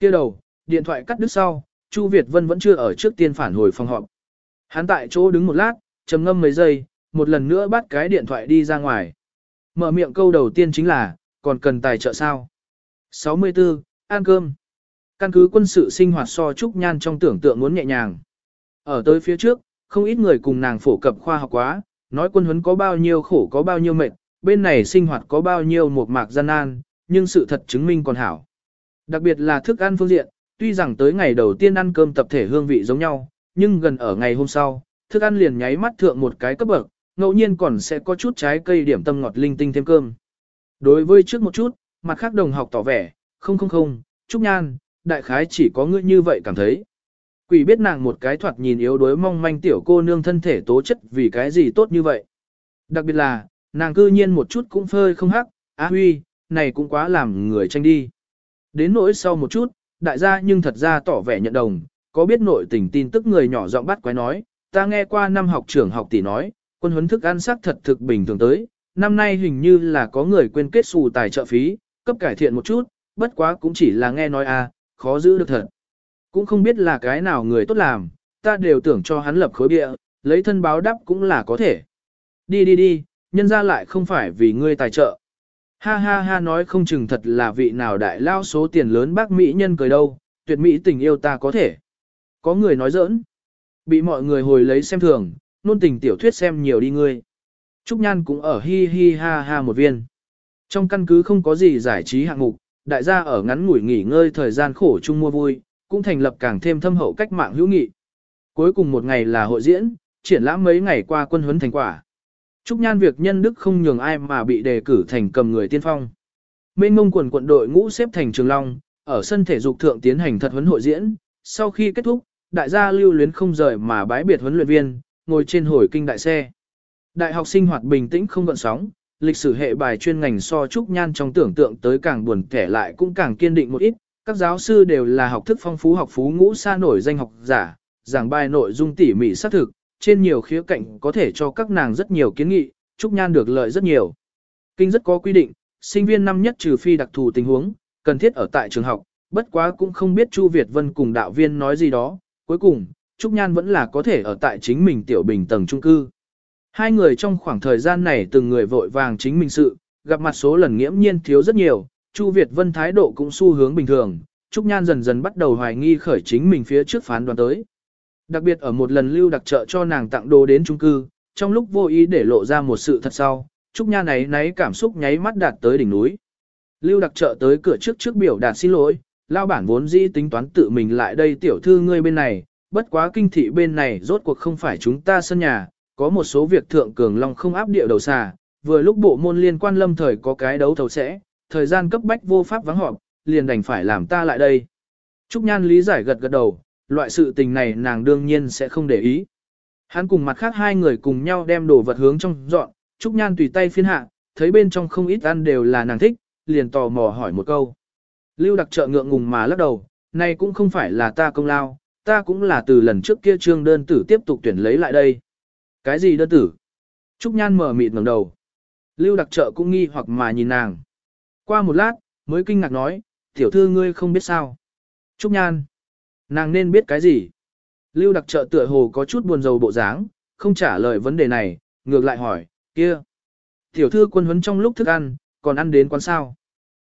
kia đầu, điện thoại cắt đứt sau, Chu Việt Vân vẫn chưa ở trước tiên phản hồi phòng họp. Hắn tại chỗ đứng một lát, trầm ngâm mấy giây, một lần nữa bắt cái điện thoại đi ra ngoài. Mở miệng câu đầu tiên chính là, còn cần tài trợ sao? 64. Ăn cơm. Căn cứ quân sự sinh hoạt so Trúc Nhan trong tưởng tượng muốn nhẹ nhàng. Ở tới phía trước, không ít người cùng nàng phổ cập khoa học quá, nói quân huấn có bao nhiêu khổ có bao nhiêu mệt, bên này sinh hoạt có bao nhiêu một mạc gian nan, nhưng sự thật chứng minh còn hảo. Đặc biệt là thức ăn phương diện, tuy rằng tới ngày đầu tiên ăn cơm tập thể hương vị giống nhau, nhưng gần ở ngày hôm sau, thức ăn liền nháy mắt thượng một cái cấp bậc, ngẫu nhiên còn sẽ có chút trái cây điểm tâm ngọt linh tinh thêm cơm. Đối với trước một chút, mặt khác đồng học tỏ vẻ, không không không, Trúc Nhan, đại khái chỉ có ngươi như vậy cảm thấy. Quỷ biết nàng một cái thoạt nhìn yếu đuối mong manh tiểu cô nương thân thể tố chất vì cái gì tốt như vậy. Đặc biệt là, nàng cư nhiên một chút cũng phơi không hắc, á huy, này cũng quá làm người tranh đi. Đến nỗi sau một chút, đại gia nhưng thật ra tỏ vẻ nhận đồng, có biết nội tình tin tức người nhỏ giọng bắt quái nói, ta nghe qua năm học trưởng học tỷ nói, quân huấn thức ăn sắc thật thực bình thường tới, năm nay hình như là có người quên kết xù tài trợ phí, cấp cải thiện một chút, bất quá cũng chỉ là nghe nói à, khó giữ được thật. Cũng không biết là cái nào người tốt làm, ta đều tưởng cho hắn lập khối bịa, lấy thân báo đáp cũng là có thể. Đi đi đi, nhân ra lại không phải vì ngươi tài trợ. Ha ha ha nói không chừng thật là vị nào đại lao số tiền lớn bác Mỹ nhân cười đâu, tuyệt Mỹ tình yêu ta có thể. Có người nói giỡn. Bị mọi người hồi lấy xem thường, nôn tình tiểu thuyết xem nhiều đi ngươi. Trúc Nhan cũng ở hi hi ha ha một viên. Trong căn cứ không có gì giải trí hạng mục, đại gia ở ngắn ngủi nghỉ ngơi thời gian khổ chung mua vui, cũng thành lập càng thêm thâm hậu cách mạng hữu nghị. Cuối cùng một ngày là hội diễn, triển lãm mấy ngày qua quân huấn thành quả. Trúc Nhan việc nhân đức không nhường ai mà bị đề cử thành cầm người tiên phong. Mênh mông quần quận đội ngũ xếp thành trường long, ở sân thể dục thượng tiến hành thật huấn hội diễn, sau khi kết thúc, đại gia lưu luyến không rời mà bái biệt huấn luyện viên, ngồi trên hồi kinh đại xe. Đại học sinh hoạt bình tĩnh không gợn sóng, lịch sử hệ bài chuyên ngành so Trúc Nhan trong tưởng tượng tới càng buồn kẻ lại cũng càng kiên định một ít, các giáo sư đều là học thức phong phú học phú ngũ xa nổi danh học giả, giảng bài nội dung tỉ mỉ xác thực, trên nhiều khía cạnh có thể cho các nàng rất nhiều kiến nghị, Trúc Nhan được lợi rất nhiều. Kinh rất có quy định, sinh viên năm nhất trừ phi đặc thù tình huống, cần thiết ở tại trường học, bất quá cũng không biết Chu Việt Vân cùng đạo viên nói gì đó, cuối cùng, Trúc Nhan vẫn là có thể ở tại chính mình tiểu bình tầng trung cư. Hai người trong khoảng thời gian này từng người vội vàng chính mình sự, gặp mặt số lần nghiễm nhiên thiếu rất nhiều, Chu Việt Vân thái độ cũng xu hướng bình thường, Trúc Nhan dần dần bắt đầu hoài nghi khởi chính mình phía trước phán đoán tới. Đặc biệt ở một lần lưu đặc trợ cho nàng tặng đồ đến trung cư, trong lúc vô ý để lộ ra một sự thật sau, Trúc Nhan ấy nấy cảm xúc nháy mắt đạt tới đỉnh núi. Lưu đặc trợ tới cửa trước trước biểu đạt xin lỗi, lao bản vốn dĩ tính toán tự mình lại đây tiểu thư ngươi bên này, bất quá kinh thị bên này rốt cuộc không phải chúng ta sân nhà, có một số việc thượng cường long không áp địa đầu xà, vừa lúc bộ môn liên quan lâm thời có cái đấu thầu sẽ, thời gian cấp bách vô pháp vắng họp, liền đành phải làm ta lại đây. Trúc Nhan lý giải gật gật đầu, loại sự tình này nàng đương nhiên sẽ không để ý. Hắn cùng mặt khác hai người cùng nhau đem đồ vật hướng trong dọn, Trúc Nhan tùy tay phiên hạ, thấy bên trong không ít ăn đều là nàng thích, liền tò mò hỏi một câu. Lưu đặc trợ ngượng ngùng mà lắc đầu, này cũng không phải là ta công lao, ta cũng là từ lần trước kia trương đơn tử tiếp tục tuyển lấy lại đây. Cái gì đơn tử? Trúc Nhan mở mịt ngẩng đầu. Lưu đặc trợ cũng nghi hoặc mà nhìn nàng. Qua một lát, mới kinh ngạc nói, tiểu thư ngươi không biết sao. Trúc Nhan. Nàng nên biết cái gì? Lưu đặc trợ tựa hồ có chút buồn rầu bộ dáng, không trả lời vấn đề này, ngược lại hỏi, kia. Tiểu thư quân huấn trong lúc thức ăn, còn ăn đến quán sao.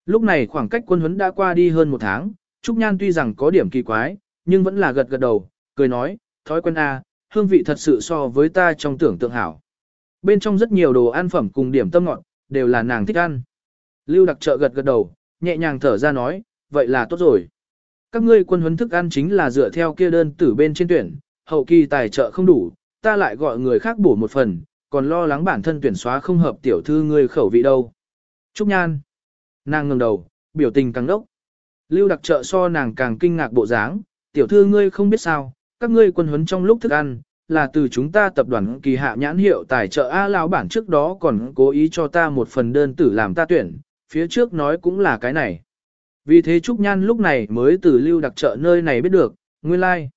Lúc này khoảng cách quân huấn đã qua đi hơn một tháng, Trúc Nhan tuy rằng có điểm kỳ quái, nhưng vẫn là gật gật đầu, cười nói, thói quen A, hương vị thật sự so với ta trong tưởng tượng hảo. Bên trong rất nhiều đồ ăn phẩm cùng điểm tâm ngọt, đều là nàng thích ăn. Lưu đặc trợ gật gật đầu, nhẹ nhàng thở ra nói, vậy là tốt rồi. Các ngươi quân huấn thức ăn chính là dựa theo kia đơn tử bên trên tuyển, hậu kỳ tài trợ không đủ, ta lại gọi người khác bổ một phần, còn lo lắng bản thân tuyển xóa không hợp tiểu thư ngươi khẩu vị đâu. Trúc Nhan. Nàng ngừng đầu, biểu tình càng đốc. Lưu đặc trợ so nàng càng kinh ngạc bộ dáng, tiểu thư ngươi không biết sao, các ngươi quân huấn trong lúc thức ăn, là từ chúng ta tập đoàn kỳ hạ nhãn hiệu tài trợ A lão bản trước đó còn cố ý cho ta một phần đơn tử làm ta tuyển, phía trước nói cũng là cái này. Vì thế Trúc Nhan lúc này mới từ lưu đặc trợ nơi này biết được, nguyên lai. Like.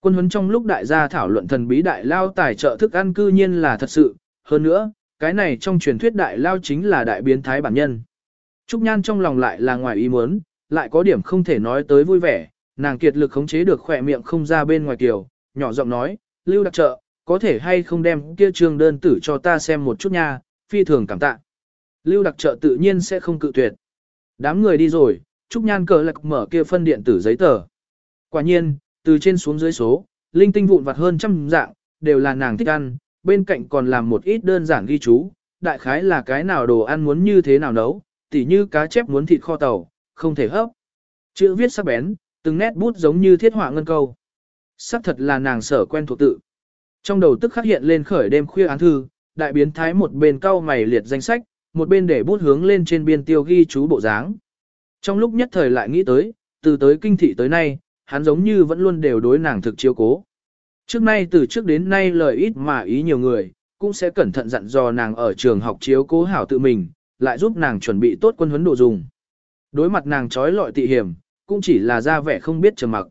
Quân huấn trong lúc đại gia thảo luận thần bí đại lao tài trợ thức ăn cư nhiên là thật sự, hơn nữa, cái này trong truyền thuyết đại lao chính là đại biến thái bản nhân. Trúc Nhan trong lòng lại là ngoài ý muốn, lại có điểm không thể nói tới vui vẻ, nàng kiệt lực khống chế được khỏe miệng không ra bên ngoài kiều, nhỏ giọng nói, lưu đặc trợ, có thể hay không đem kia trương đơn tử cho ta xem một chút nha, phi thường cảm tạ. Lưu đặc trợ tự nhiên sẽ không cự tuyệt. Đám người đi rồi, Trúc Nhan cờ lạc mở kia phân điện tử giấy tờ. Quả nhiên, từ trên xuống dưới số, linh tinh vụn vặt hơn trăm dạng, đều là nàng thích ăn, bên cạnh còn làm một ít đơn giản ghi chú, đại khái là cái nào đồ ăn muốn như thế nào nấu, tỉ như cá chép muốn thịt kho tàu, không thể hấp. Chữ viết sắc bén, từng nét bút giống như thiết họa ngân câu. Sắc thật là nàng sở quen thuộc tự. Trong đầu tức khắc hiện lên khởi đêm khuya án thư, đại biến thái một bên cau mày liệt danh sách, một bên để bút hướng lên trên biên tiêu ghi chú bộ dáng. Trong lúc nhất thời lại nghĩ tới, từ tới kinh thị tới nay, hắn giống như vẫn luôn đều đối nàng thực chiếu cố. Trước nay từ trước đến nay lời ít mà ý nhiều người, cũng sẽ cẩn thận dặn dò nàng ở trường học chiếu cố hảo tự mình, lại giúp nàng chuẩn bị tốt quân huấn đồ dùng. Đối mặt nàng trói lọi tị hiểm, cũng chỉ là ra vẻ không biết trầm mặc.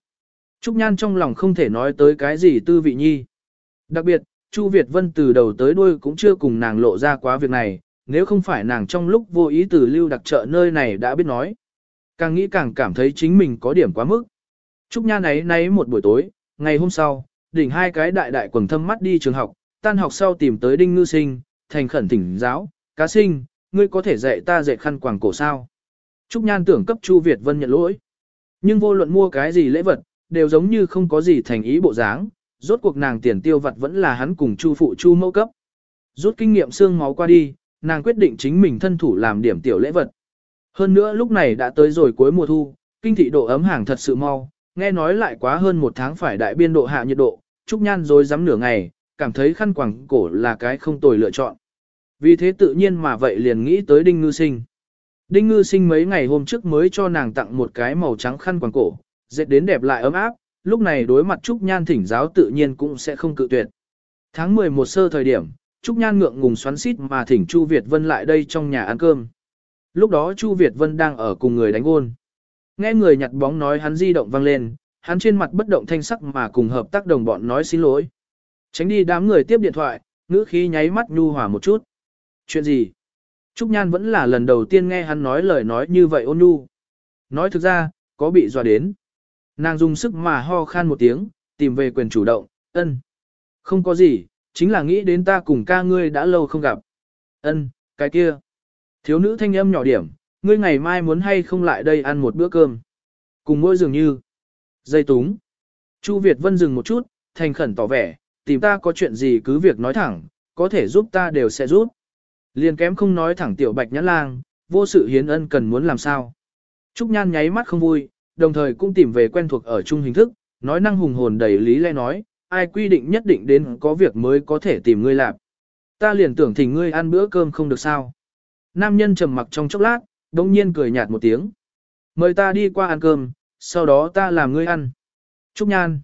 Trúc Nhan trong lòng không thể nói tới cái gì tư vị nhi. Đặc biệt, Chu Việt Vân từ đầu tới đuôi cũng chưa cùng nàng lộ ra quá việc này, nếu không phải nàng trong lúc vô ý từ lưu đặc trợ nơi này đã biết nói. Càng nghĩ càng cảm thấy chính mình có điểm quá mức. Trúc Nhan ấy nay một buổi tối, ngày hôm sau, đỉnh hai cái đại đại quần thâm mắt đi trường học, tan học sau tìm tới Đinh Ngư Sinh, thành khẩn thỉnh giáo, cá sinh, ngươi có thể dạy ta dạy khăn quàng cổ sao. Trúc Nhan tưởng cấp Chu Việt Vân nhận lỗi. Nhưng vô luận mua cái gì lễ vật, đều giống như không có gì thành ý bộ dáng, rốt cuộc nàng tiền tiêu vật vẫn là hắn cùng Chu phụ Chu mẫu cấp. Rút kinh nghiệm xương máu qua đi, nàng quyết định chính mình thân thủ làm điểm tiểu lễ vật. Hơn nữa lúc này đã tới rồi cuối mùa thu, kinh thị độ ấm hàng thật sự mau, nghe nói lại quá hơn một tháng phải đại biên độ hạ nhiệt độ, Trúc Nhan rồi dám nửa ngày, cảm thấy khăn quàng cổ là cái không tồi lựa chọn. Vì thế tự nhiên mà vậy liền nghĩ tới Đinh Ngư Sinh. Đinh Ngư Sinh mấy ngày hôm trước mới cho nàng tặng một cái màu trắng khăn quàng cổ, dệt đến đẹp lại ấm áp, lúc này đối mặt Trúc Nhan thỉnh giáo tự nhiên cũng sẽ không cự tuyệt. Tháng 11 sơ thời điểm, Trúc Nhan ngượng ngùng xoắn xít mà thỉnh Chu Việt Vân lại đây trong nhà ăn cơm. Lúc đó Chu Việt Vân đang ở cùng người đánh ôn. Nghe người nhặt bóng nói hắn di động vang lên, hắn trên mặt bất động thanh sắc mà cùng hợp tác đồng bọn nói xin lỗi. Tránh đi đám người tiếp điện thoại, ngữ khí nháy mắt nhu hòa một chút. Chuyện gì? Trúc Nhan vẫn là lần đầu tiên nghe hắn nói lời nói như vậy ôn nhu. Nói thực ra, có bị dọa đến. Nàng dùng sức mà ho khan một tiếng, tìm về quyền chủ động, ân. Không có gì, chính là nghĩ đến ta cùng ca ngươi đã lâu không gặp. Ân, cái kia. Thiếu nữ thanh âm nhỏ điểm, ngươi ngày mai muốn hay không lại đây ăn một bữa cơm. Cùng mỗi dường như. Dây túng. Chu Việt Vân dừng một chút, thành khẩn tỏ vẻ, tìm ta có chuyện gì cứ việc nói thẳng, có thể giúp ta đều sẽ giúp. Liền kém không nói thẳng tiểu bạch nhãn lang, vô sự hiến ân cần muốn làm sao. Trúc Nhan nháy mắt không vui, đồng thời cũng tìm về quen thuộc ở chung hình thức, nói năng hùng hồn đầy lý lẽ nói, ai quy định nhất định đến có việc mới có thể tìm ngươi làm. Ta liền tưởng thỉnh ngươi ăn bữa cơm không được sao. Nam nhân trầm mặc trong chốc lát, đông nhiên cười nhạt một tiếng. Mời ta đi qua ăn cơm, sau đó ta làm ngươi ăn. Trúc Nhan.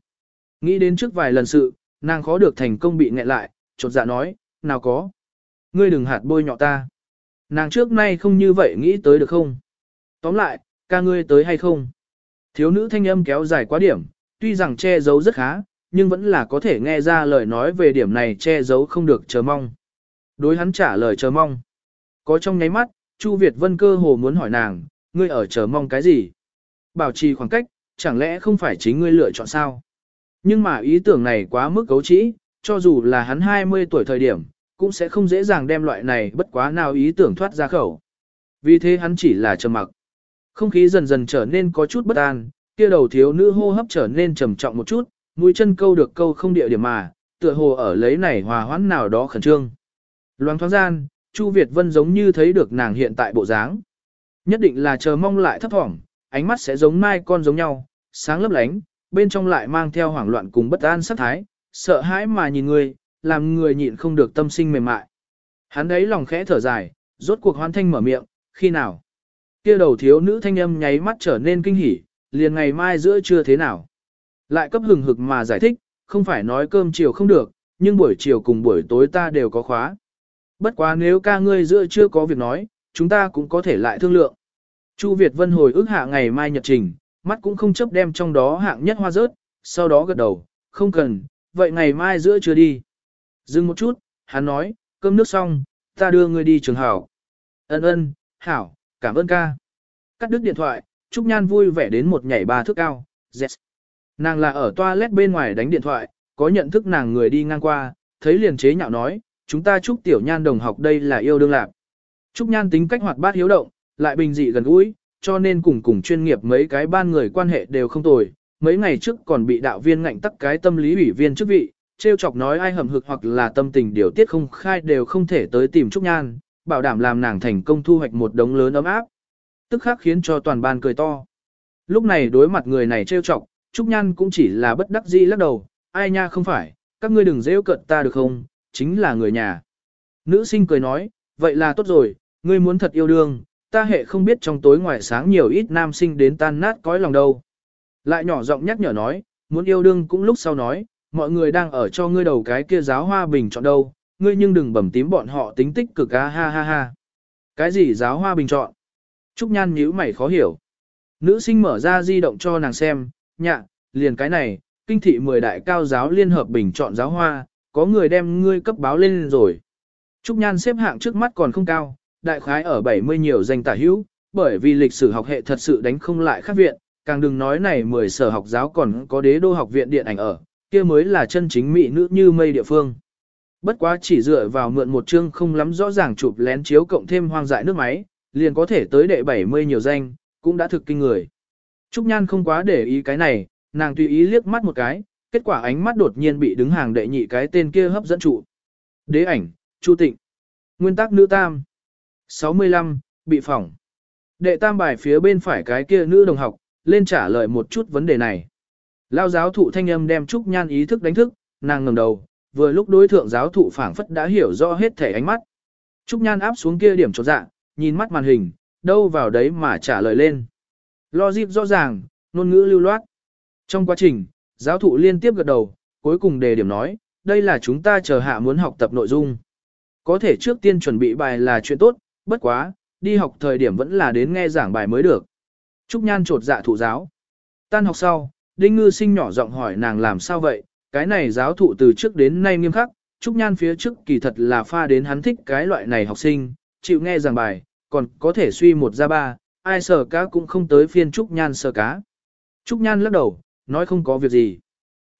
Nghĩ đến trước vài lần sự, nàng khó được thành công bị nghẹn lại, chột dạ nói, nào có. Ngươi đừng hạt bôi nhọ ta. Nàng trước nay không như vậy nghĩ tới được không? Tóm lại, ca ngươi tới hay không? Thiếu nữ thanh âm kéo dài quá điểm, tuy rằng che giấu rất khá, nhưng vẫn là có thể nghe ra lời nói về điểm này che giấu không được chờ mong. Đối hắn trả lời chờ mong. Có trong nháy mắt, Chu Việt Vân cơ hồ muốn hỏi nàng, ngươi ở chờ mong cái gì? Bảo trì khoảng cách, chẳng lẽ không phải chính ngươi lựa chọn sao? Nhưng mà ý tưởng này quá mức cấu trĩ, cho dù là hắn 20 tuổi thời điểm, cũng sẽ không dễ dàng đem loại này bất quá nào ý tưởng thoát ra khẩu. Vì thế hắn chỉ là trầm mặc. Không khí dần dần trở nên có chút bất an, kia đầu thiếu nữ hô hấp trở nên trầm trọng một chút, mũi chân câu được câu không địa điểm mà, tựa hồ ở lấy này hòa hoãn nào đó khẩn trương. Loáng thoáng gian, Chu Việt Vân giống như thấy được nàng hiện tại bộ dáng. Nhất định là chờ mong lại thấp thỏm, ánh mắt sẽ giống mai con giống nhau, sáng lấp lánh, bên trong lại mang theo hoảng loạn cùng bất an sát thái, sợ hãi mà nhìn người, làm người nhịn không được tâm sinh mềm mại. Hắn ấy lòng khẽ thở dài, rốt cuộc hoan thanh mở miệng, khi nào? Kia đầu thiếu nữ thanh âm nháy mắt trở nên kinh hỉ, liền ngày mai giữa trưa thế nào? Lại cấp hừng hực mà giải thích, không phải nói cơm chiều không được, nhưng buổi chiều cùng buổi tối ta đều có khóa. Bất quá nếu ca ngươi giữa chưa có việc nói, chúng ta cũng có thể lại thương lượng. Chu Việt Vân hồi ước hạ ngày mai nhật trình, mắt cũng không chấp đem trong đó hạng nhất hoa rớt, sau đó gật đầu, không cần, vậy ngày mai giữa trưa đi. Dừng một chút, hắn nói, cơm nước xong, ta đưa ngươi đi trường hảo. Ân ân, hảo, cảm ơn ca. Cắt đứt điện thoại, Trúc Nhan vui vẻ đến một nhảy ba thước cao, yes. Nàng là ở toilet bên ngoài đánh điện thoại, có nhận thức nàng người đi ngang qua, thấy liền chế nhạo nói, chúng ta Trúc tiểu nhan đồng học đây là yêu đương lạc. Trúc Nhan tính cách hoạt bát hiếu động, lại bình dị gần gũi, cho nên cùng cùng chuyên nghiệp mấy cái ban người quan hệ đều không tồi. Mấy ngày trước còn bị đạo viên ngạnh tắc cái tâm lý ủy viên chức vị, trêu chọc nói ai hầm hực hoặc là tâm tình điều tiết không khai đều không thể tới tìm Trúc Nhan, bảo đảm làm nàng thành công thu hoạch một đống lớn ấm áp. Tức khắc khiến cho toàn ban cười to. Lúc này đối mặt người này trêu chọc, Trúc Nhan cũng chỉ là bất đắc dĩ lắc đầu, ai nha không phải, các ngươi đừng rêu cận ta được không, chính là người nhà. Nữ sinh cười nói, vậy là tốt rồi, ngươi muốn thật yêu đương, ta hệ không biết trong tối ngoài sáng nhiều ít nam sinh đến tan nát cõi lòng đâu. Lại nhỏ giọng nhắc nhở nói, muốn yêu đương cũng lúc sau nói, mọi người đang ở cho ngươi đầu cái kia giáo hoa bình chọn đâu, ngươi nhưng đừng bẩm tím bọn họ tính tích cực a ha ha ha. Cái gì giáo hoa bình chọn? Trúc Nhan nhíu mày khó hiểu. Nữ sinh mở ra di động cho nàng xem, nhạ, liền cái này, kinh thị 10 đại cao giáo liên hợp bình chọn giáo hoa, có người đem ngươi cấp báo lên rồi. Trúc Nhan xếp hạng trước mắt còn không cao, đại khái ở 70 nhiều danh tả hữu, bởi vì lịch sử học hệ thật sự đánh không lại khác viện, càng đừng nói này 10 sở học giáo còn có đế đô học viện điện ảnh ở, kia mới là chân chính mỹ nữ như mây địa phương. Bất quá chỉ dựa vào mượn một chương không lắm rõ ràng chụp lén chiếu cộng thêm hoang dại nước máy, liền có thể tới đệ 70 nhiều danh, cũng đã thực kinh người. Trúc Nhan không quá để ý cái này, nàng tùy ý liếc mắt một cái, kết quả ánh mắt đột nhiên bị đứng hàng đệ nhị cái tên kia hấp dẫn trụ. Đế ảnh, Chu Tịnh. Nguyên tắc nữ tam. 65, bị phỏng. Đệ tam bài phía bên phải cái kia nữ đồng học, lên trả lời một chút vấn đề này. Lao giáo thụ thanh âm đem Trúc Nhan ý thức đánh thức, nàng ngẩng đầu, vừa lúc đối thượng giáo thụ phảng phất đã hiểu rõ hết thể ánh mắt. Trúc Nhan áp xuống kia điểm chột dạ, nhìn mắt màn hình, đâu vào đấy mà trả lời lên. lo dịp rõ ràng, ngôn ngữ lưu loát. Trong quá trình, giáo thụ liên tiếp gật đầu, cuối cùng đề điểm nói, đây là chúng ta chờ hạ muốn học tập nội dung. Có thể trước tiên chuẩn bị bài là chuyện tốt, bất quá, đi học thời điểm vẫn là đến nghe giảng bài mới được. Trúc Nhan trột dạ thụ giáo. Tan học sau, Đinh Ngư sinh nhỏ giọng hỏi nàng làm sao vậy, cái này giáo thụ từ trước đến nay nghiêm khắc, Trúc Nhan phía trước kỳ thật là pha đến hắn thích cái loại này học sinh, chịu nghe giảng bài, còn có thể suy một ra ba, ai sờ cá cũng không tới phiên Trúc Nhan sờ cá. Trúc Nhan lắc đầu, nói không có việc gì.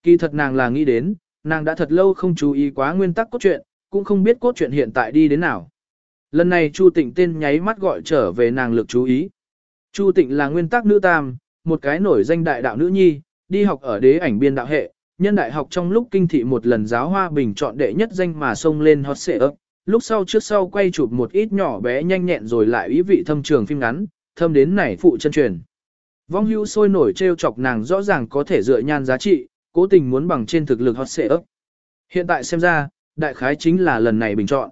Kỳ thật nàng là nghĩ đến, nàng đã thật lâu không chú ý quá nguyên tắc cốt truyện, cũng không biết cốt truyện hiện tại đi đến nào. Lần này Chu Tịnh tên nháy mắt gọi trở về nàng lực chú ý. Chu Tịnh là nguyên tắc nữ tam, một cái nổi danh đại đạo nữ nhi, đi học ở đế ảnh biên đạo hệ, nhân đại học trong lúc kinh thị một lần giáo hoa bình chọn đệ nhất danh mà xông lên hot xệ ấp, lúc sau trước sau quay chụp một ít nhỏ bé nhanh nhẹn rồi lại ý vị thâm trường phim ngắn, thâm đến này phụ chân truyền. Vong hưu sôi nổi trêu chọc nàng rõ ràng có thể dựa nhan giá trị, cố tình muốn bằng trên thực lực hot xệ ấp. Hiện tại xem ra, đại khái chính là lần này bình chọn.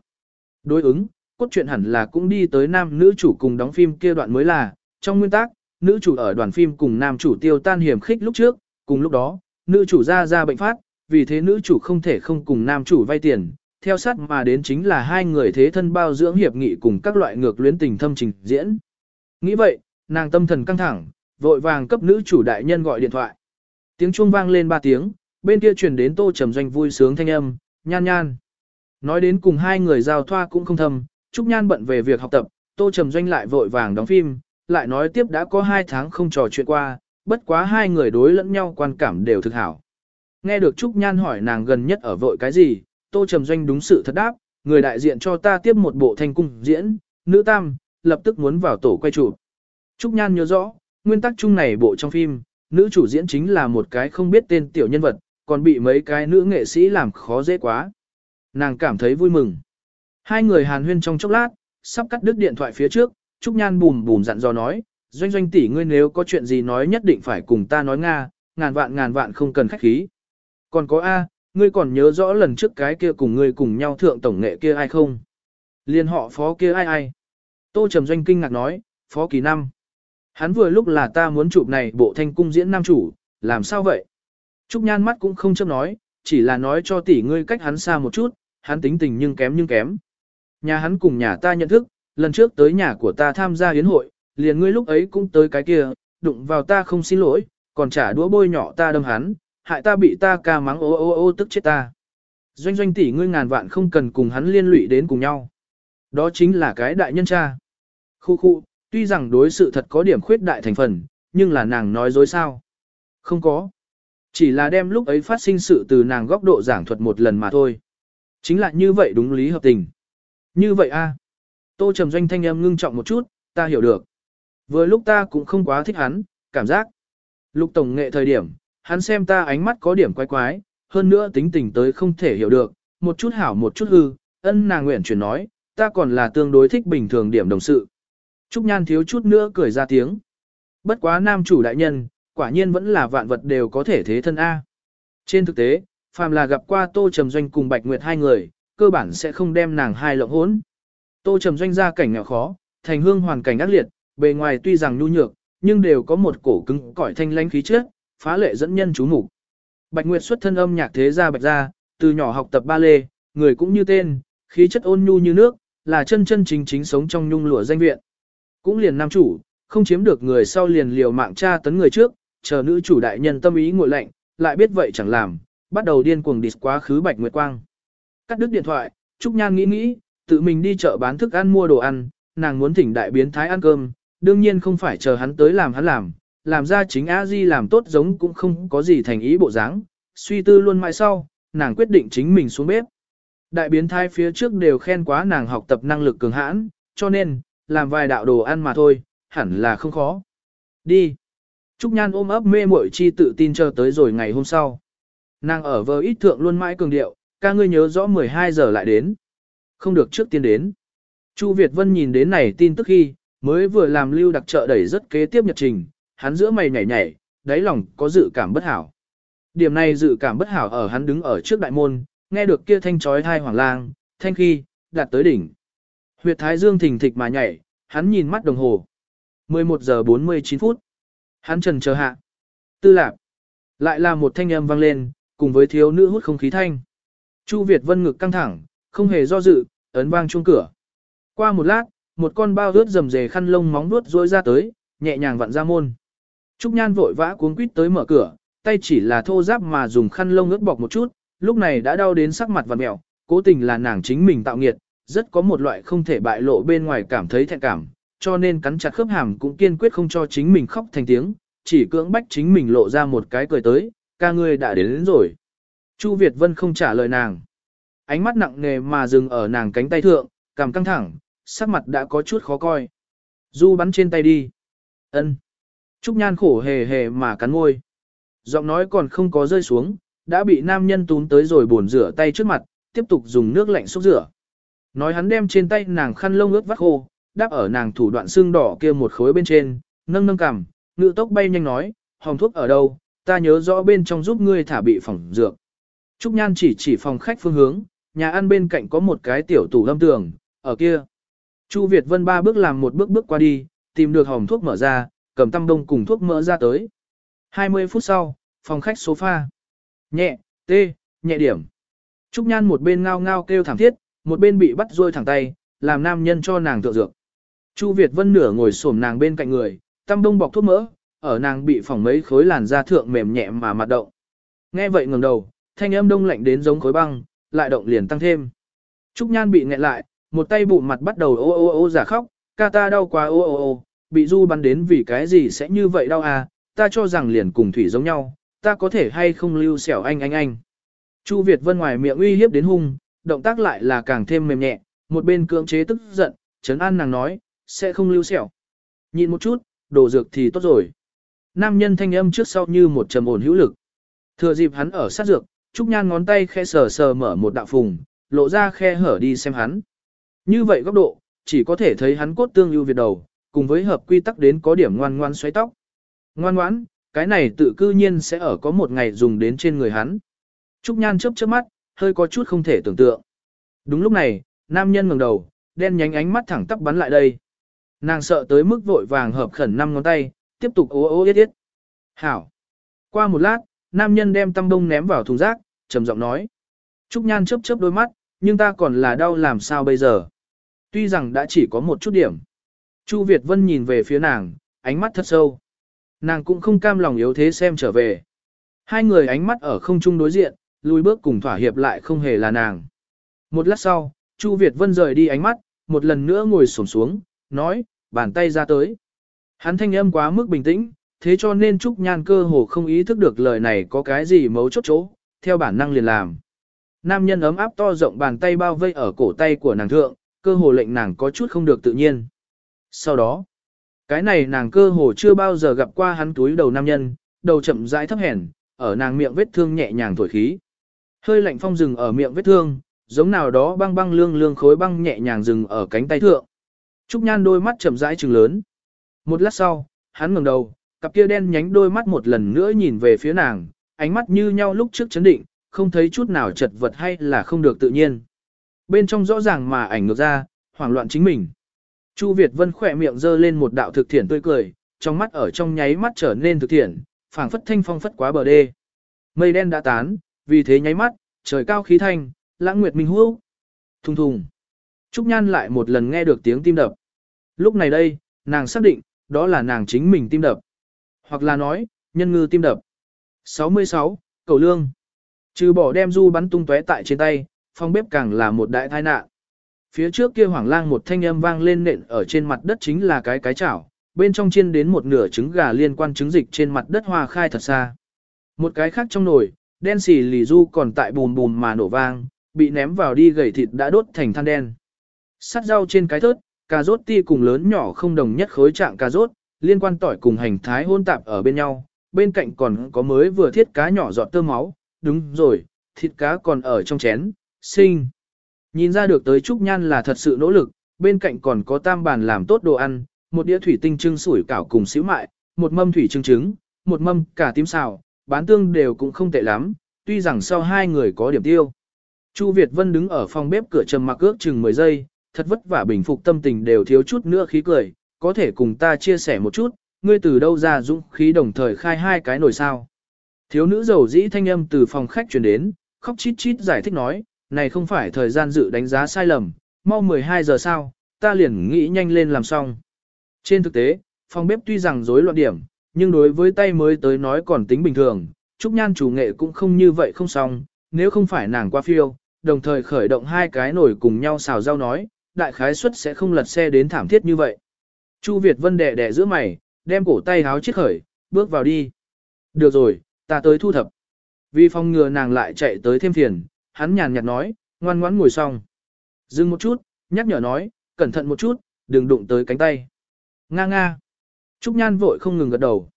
Đối ứng, cốt truyện hẳn là cũng đi tới nam nữ chủ cùng đóng phim kia đoạn mới là, trong nguyên tắc, nữ chủ ở đoàn phim cùng nam chủ tiêu tan hiểm khích lúc trước, cùng lúc đó, nữ chủ ra ra bệnh phát, vì thế nữ chủ không thể không cùng nam chủ vay tiền, theo sát mà đến chính là hai người thế thân bao dưỡng hiệp nghị cùng các loại ngược luyến tình thâm trình diễn. Nghĩ vậy, Nàng tâm thần căng thẳng, vội vàng cấp nữ chủ đại nhân gọi điện thoại. Tiếng chuông vang lên ba tiếng, bên kia truyền đến Tô Trầm Doanh vui sướng thanh âm, nhan nhan. Nói đến cùng hai người giao thoa cũng không thầm, Trúc Nhan bận về việc học tập, Tô Trầm Doanh lại vội vàng đóng phim, lại nói tiếp đã có hai tháng không trò chuyện qua, bất quá hai người đối lẫn nhau quan cảm đều thực hảo. Nghe được Trúc Nhan hỏi nàng gần nhất ở vội cái gì, Tô Trầm Doanh đúng sự thật đáp, người đại diện cho ta tiếp một bộ thanh cung diễn, nữ tam, lập tức muốn vào tổ quay chụp. Trúc Nhan nhớ rõ, nguyên tắc chung này bộ trong phim, nữ chủ diễn chính là một cái không biết tên tiểu nhân vật, còn bị mấy cái nữ nghệ sĩ làm khó dễ quá. Nàng cảm thấy vui mừng. Hai người hàn huyên trong chốc lát, sắp cắt đứt điện thoại phía trước, Trúc Nhan bùm bùm dặn dò nói, doanh doanh tỷ ngươi nếu có chuyện gì nói nhất định phải cùng ta nói Nga, ngàn vạn ngàn vạn không cần khách khí. Còn có A, ngươi còn nhớ rõ lần trước cái kia cùng ngươi cùng nhau thượng tổng nghệ kia ai không? Liên họ phó kia ai ai? Tô Trầm Doanh kinh ngạc nói, phó kỳ năm. Hắn vừa lúc là ta muốn chụp này bộ thanh cung diễn nam chủ, làm sao vậy? Trúc Nhan mắt cũng không chấp nói, chỉ là nói cho tỷ ngươi cách hắn xa một chút, hắn tính tình nhưng kém nhưng kém. Nhà hắn cùng nhà ta nhận thức, lần trước tới nhà của ta tham gia yến hội, liền ngươi lúc ấy cũng tới cái kia, đụng vào ta không xin lỗi, còn trả đũa bôi nhỏ ta đâm hắn, hại ta bị ta ca mắng ô ô ô tức chết ta. Doanh doanh tỷ ngươi ngàn vạn không cần cùng hắn liên lụy đến cùng nhau. Đó chính là cái đại nhân cha. Khu khu, tuy rằng đối sự thật có điểm khuyết đại thành phần, nhưng là nàng nói dối sao. Không có. Chỉ là đem lúc ấy phát sinh sự từ nàng góc độ giảng thuật một lần mà thôi. Chính là như vậy đúng lý hợp tình. Như vậy a. Tô Trầm Doanh thanh em ngưng trọng một chút, ta hiểu được. Vừa lúc ta cũng không quá thích hắn, cảm giác. Lục tổng nghệ thời điểm, hắn xem ta ánh mắt có điểm quái quái, hơn nữa tính tình tới không thể hiểu được, một chút hảo một chút hư, ân nàng nguyện chuyển nói, ta còn là tương đối thích bình thường điểm đồng sự. Trúc Nhan thiếu chút nữa cười ra tiếng. Bất quá nam chủ đại nhân, quả nhiên vẫn là vạn vật đều có thể thế thân A. Trên thực tế, phàm là gặp qua Tô Trầm Doanh cùng Bạch Nguyệt hai người, cơ bản sẽ không đem nàng hai lộng hỗn. Tô Trầm Doanh ra cảnh nghèo khó, thành hương hoàn cảnh ác liệt, bề ngoài tuy rằng nhu nhược, nhưng đều có một cổ cứng cỏi thanh lãnh khí chất, phá lệ dẫn nhân chú mục. Bạch Nguyệt xuất thân âm nhạc thế gia Bạch gia, từ nhỏ học tập ba lê, người cũng như tên, khí chất ôn nhu như nước, là chân chân chính chính sống trong nhung lụa danh viện. Cũng liền nam chủ, không chiếm được người sau liền liều mạng tra tấn người trước, chờ nữ chủ đại nhân tâm ý ngồi lạnh, lại biết vậy chẳng làm, bắt đầu điên cuồng địch quá khứ Bạch Nguyệt Quang. Cắt đứt điện thoại, Trúc Nhan nghĩ nghĩ, tự mình đi chợ bán thức ăn mua đồ ăn, nàng muốn thỉnh đại biến thái ăn cơm, đương nhiên không phải chờ hắn tới làm hắn làm, làm ra chính a di làm tốt giống cũng không có gì thành ý bộ dáng. Suy tư luôn mãi sau, nàng quyết định chính mình xuống bếp. Đại biến thái phía trước đều khen quá nàng học tập năng lực cường hãn, cho nên, làm vài đạo đồ ăn mà thôi, hẳn là không khó. Đi. Trúc Nhan ôm ấp mê muội chi tự tin chờ tới rồi ngày hôm sau. Nàng ở vờ ít thượng luôn mãi cường điệu, ca ngươi nhớ rõ 12 giờ lại đến. Không được trước tiên đến. Chu Việt Vân nhìn đến này tin tức khi, mới vừa làm lưu đặc trợ đẩy rất kế tiếp nhật trình, hắn giữa mày nhảy nhảy, đáy lòng có dự cảm bất hảo. Điểm này dự cảm bất hảo ở hắn đứng ở trước đại môn, nghe được kia thanh chói thai hoàng lang, thanh khi, đạt tới đỉnh. Huyệt thái dương thình thịch mà nhảy, hắn nhìn mắt đồng hồ. 11 giờ 49 phút. Hắn trần chờ hạ. Tư lạc. Lại là một thanh âm vang lên, cùng với thiếu nữ hút không khí thanh. Chu Việt Vân ngực căng thẳng, không hề do dự, ấn vang chuông cửa. Qua một lát, một con bao ướt rầm rề khăn lông móng nuốt rôi ra tới, nhẹ nhàng vặn ra môn. Trúc Nhan vội vã cuống quýt tới mở cửa, tay chỉ là thô giáp mà dùng khăn lông ướt bọc một chút, lúc này đã đau đến sắc mặt vặn mẹo, cố tình là nàng chính mình tạo nghiệt, rất có một loại không thể bại lộ bên ngoài cảm thấy thẹn cảm, cho nên cắn chặt khớp hàm cũng kiên quyết không cho chính mình khóc thành tiếng, chỉ cưỡng bách chính mình lộ ra một cái cười tới, ca ngươi đã đến, đến rồi. Chu Việt Vân không trả lời nàng. Ánh mắt nặng nề mà dừng ở nàng cánh tay thượng, cằm căng thẳng, sắc mặt đã có chút khó coi. Du bắn trên tay đi. Ân. Trúc Nhan khổ hề hề mà cắn môi. Giọng nói còn không có rơi xuống, đã bị nam nhân túm tới rồi buồn rửa tay trước mặt, tiếp tục dùng nước lạnh xúc rửa. Nói hắn đem trên tay nàng khăn lông ướt vắt khô, đáp ở nàng thủ đoạn xương đỏ kia một khối bên trên, nâng nâng cằm, ngự tốc bay nhanh nói, hồng thuốc ở đâu, ta nhớ rõ bên trong giúp ngươi thả bị phòng dược. Trúc Nhan chỉ chỉ phòng khách phương hướng, nhà ăn bên cạnh có một cái tiểu tủ lâm tường, ở kia. Chu Việt Vân ba bước làm một bước bước qua đi, tìm được hồng thuốc mở ra, cầm tăm đông cùng thuốc mỡ ra tới. 20 phút sau, phòng khách sofa. Nhẹ, tê, nhẹ điểm. Trúc Nhan một bên ngao ngao kêu thảm thiết, một bên bị bắt rôi thẳng tay, làm nam nhân cho nàng tựa dược. Chu Việt Vân nửa ngồi xổm nàng bên cạnh người, tăm đông bọc thuốc mỡ, ở nàng bị phỏng mấy khối làn da thượng mềm nhẹ mà mặt động. Nghe vậy ngẩng đầu, thanh âm đông lạnh đến giống khối băng, lại động liền tăng thêm. Trúc Nhan bị nghẹn lại, một tay bụng mặt bắt đầu ô ô ô giả khóc, ca ta đau quá ô ô ô, bị du bắn đến vì cái gì sẽ như vậy đau à, ta cho rằng liền cùng thủy giống nhau, ta có thể hay không lưu xẻo anh anh anh. Chu Việt Vân ngoài miệng uy hiếp đến hung, động tác lại là càng thêm mềm nhẹ, một bên cưỡng chế tức giận, trấn an nàng nói, sẽ không lưu xẻo. Nhìn một chút, đổ dược thì tốt rồi. Nam nhân thanh âm trước sau như một trầm ổn hữu lực. Thừa dịp hắn ở sát dược, Trúc Nhan ngón tay khe sờ sờ mở một đạo phùng, lộ ra khe hở đi xem hắn. Như vậy góc độ, chỉ có thể thấy hắn cốt tương ưu việt đầu, cùng với hợp quy tắc đến có điểm ngoan ngoan xoáy tóc. Ngoan ngoãn, cái này tự cư nhiên sẽ ở có một ngày dùng đến trên người hắn. Trúc Nhan chớp chớp mắt, hơi có chút không thể tưởng tượng. Đúng lúc này, nam nhân ngẩng đầu, đen nhánh ánh mắt thẳng tắp bắn lại đây. Nàng sợ tới mức vội vàng hợp khẩn năm ngón tay, tiếp tục ố ố yết yết. Hảo. Qua một lát, nam nhân đem tăm đông ném vào thùng rác, trầm giọng nói. Trúc Nhan chớp chớp đôi mắt, nhưng ta còn là đau làm sao bây giờ. Tuy rằng đã chỉ có một chút điểm. Chu Việt Vân nhìn về phía nàng, ánh mắt thật sâu. Nàng cũng không cam lòng yếu thế xem trở về. Hai người ánh mắt ở không chung đối diện, lùi bước cùng thỏa hiệp lại không hề là nàng. Một lát sau, Chu Việt Vân rời đi ánh mắt, một lần nữa ngồi xổm xuống, nói, bàn tay ra tới. Hắn thanh âm quá mức bình tĩnh, thế cho nên Trúc Nhan cơ hồ không ý thức được lời này có cái gì mấu chốt chỗ, theo bản năng liền làm. Nam nhân ấm áp to rộng bàn tay bao vây ở cổ tay của nàng thượng, cơ hồ lệnh nàng có chút không được tự nhiên. Sau đó, cái này nàng cơ hồ chưa bao giờ gặp qua hắn túi đầu nam nhân, đầu chậm rãi thấp hèn, ở nàng miệng vết thương nhẹ nhàng thổi khí. Hơi lạnh phong rừng ở miệng vết thương, giống nào đó băng băng lương lương khối băng nhẹ nhàng rừng ở cánh tay thượng. Trúc Nhan đôi mắt chậm rãi trừng lớn. Một lát sau, hắn ngẩng đầu, cặp kia đen nhánh đôi mắt một lần nữa nhìn về phía nàng, ánh mắt như nhau lúc trước chấn định, không thấy chút nào chật vật hay là không được tự nhiên. Bên trong rõ ràng mà ảnh ngược ra, hoảng loạn chính mình. Chu Việt Vân khỏe miệng dơ lên một đạo thực thiện tươi cười, trong mắt ở trong nháy mắt trở nên thực thiện, phảng phất thanh phong phất quá bờ đê. Mây đen đã tán, vì thế nháy mắt, trời cao khí thanh, lãng nguyệt minh hữu. Thùng thùng. Trúc Nhan lại một lần nghe được tiếng tim đập. Lúc này đây, nàng xác định, đó là nàng chính mình tim đập. Hoặc là nói, nhân ngư tim đập. 66. Cầu lương. Trừ bỏ đem du bắn tung tóe tại trên tay, phong bếp càng là một đại tai nạn. Phía trước kia hoảng lang một thanh âm vang lên nện ở trên mặt đất chính là cái cái chảo, bên trong chiên đến một nửa trứng gà liên quan trứng dịch trên mặt đất hoa khai thật xa. Một cái khác trong nồi, đen xì lì du còn tại bùn bùn mà nổ vang, bị ném vào đi gầy thịt đã đốt thành than đen. Sắt rau trên cái thớt, cà rốt ti cùng lớn nhỏ không đồng nhất khối trạng cà rốt, liên quan tỏi cùng hành thái hôn tạp ở bên nhau, bên cạnh còn có mới vừa thiết cá nhỏ giọt tơ máu, đúng rồi, thịt cá còn ở trong chén, sinh. Nhìn ra được tới Trúc Nhan là thật sự nỗ lực, bên cạnh còn có tam bàn làm tốt đồ ăn, một đĩa thủy tinh trưng sủi cảo cùng xíu mại, một mâm thủy trưng trứng, một mâm cả tím xào, bán tương đều cũng không tệ lắm, tuy rằng sau hai người có điểm tiêu. Chu Việt Vân đứng ở phòng bếp cửa trầm mặc ước chừng 10 giây, thật vất vả bình phục tâm tình đều thiếu chút nữa khí cười, có thể cùng ta chia sẻ một chút, ngươi từ đâu ra dũng khí đồng thời khai hai cái nồi sao. Thiếu nữ giàu dĩ thanh âm từ phòng khách truyền đến, khóc chít chít giải thích nói, này không phải thời gian dự đánh giá sai lầm, mau 12 giờ sao, ta liền nghĩ nhanh lên làm xong. Trên thực tế, phòng bếp tuy rằng rối loạn điểm, nhưng đối với tay mới tới nói còn tính bình thường, Trúc Nhan chủ nghệ cũng không như vậy không xong, nếu không phải nàng qua phiêu, đồng thời khởi động hai cái nồi cùng nhau xào rau nói, đại khái suất sẽ không lật xe đến thảm thiết như vậy. Chu Việt Vân đẻ đẻ giữa mày, đem cổ tay háo chiếc khởi, bước vào đi. Được rồi, ta tới thu thập. Vì phòng ngừa nàng lại chạy tới thêm phiền, hắn nhàn nhạt nói, ngoan ngoãn ngồi xong. Dừng một chút, nhắc nhở nói, cẩn thận một chút, đừng đụng tới cánh tay. Nga nga. Trúc Nhan vội không ngừng gật đầu.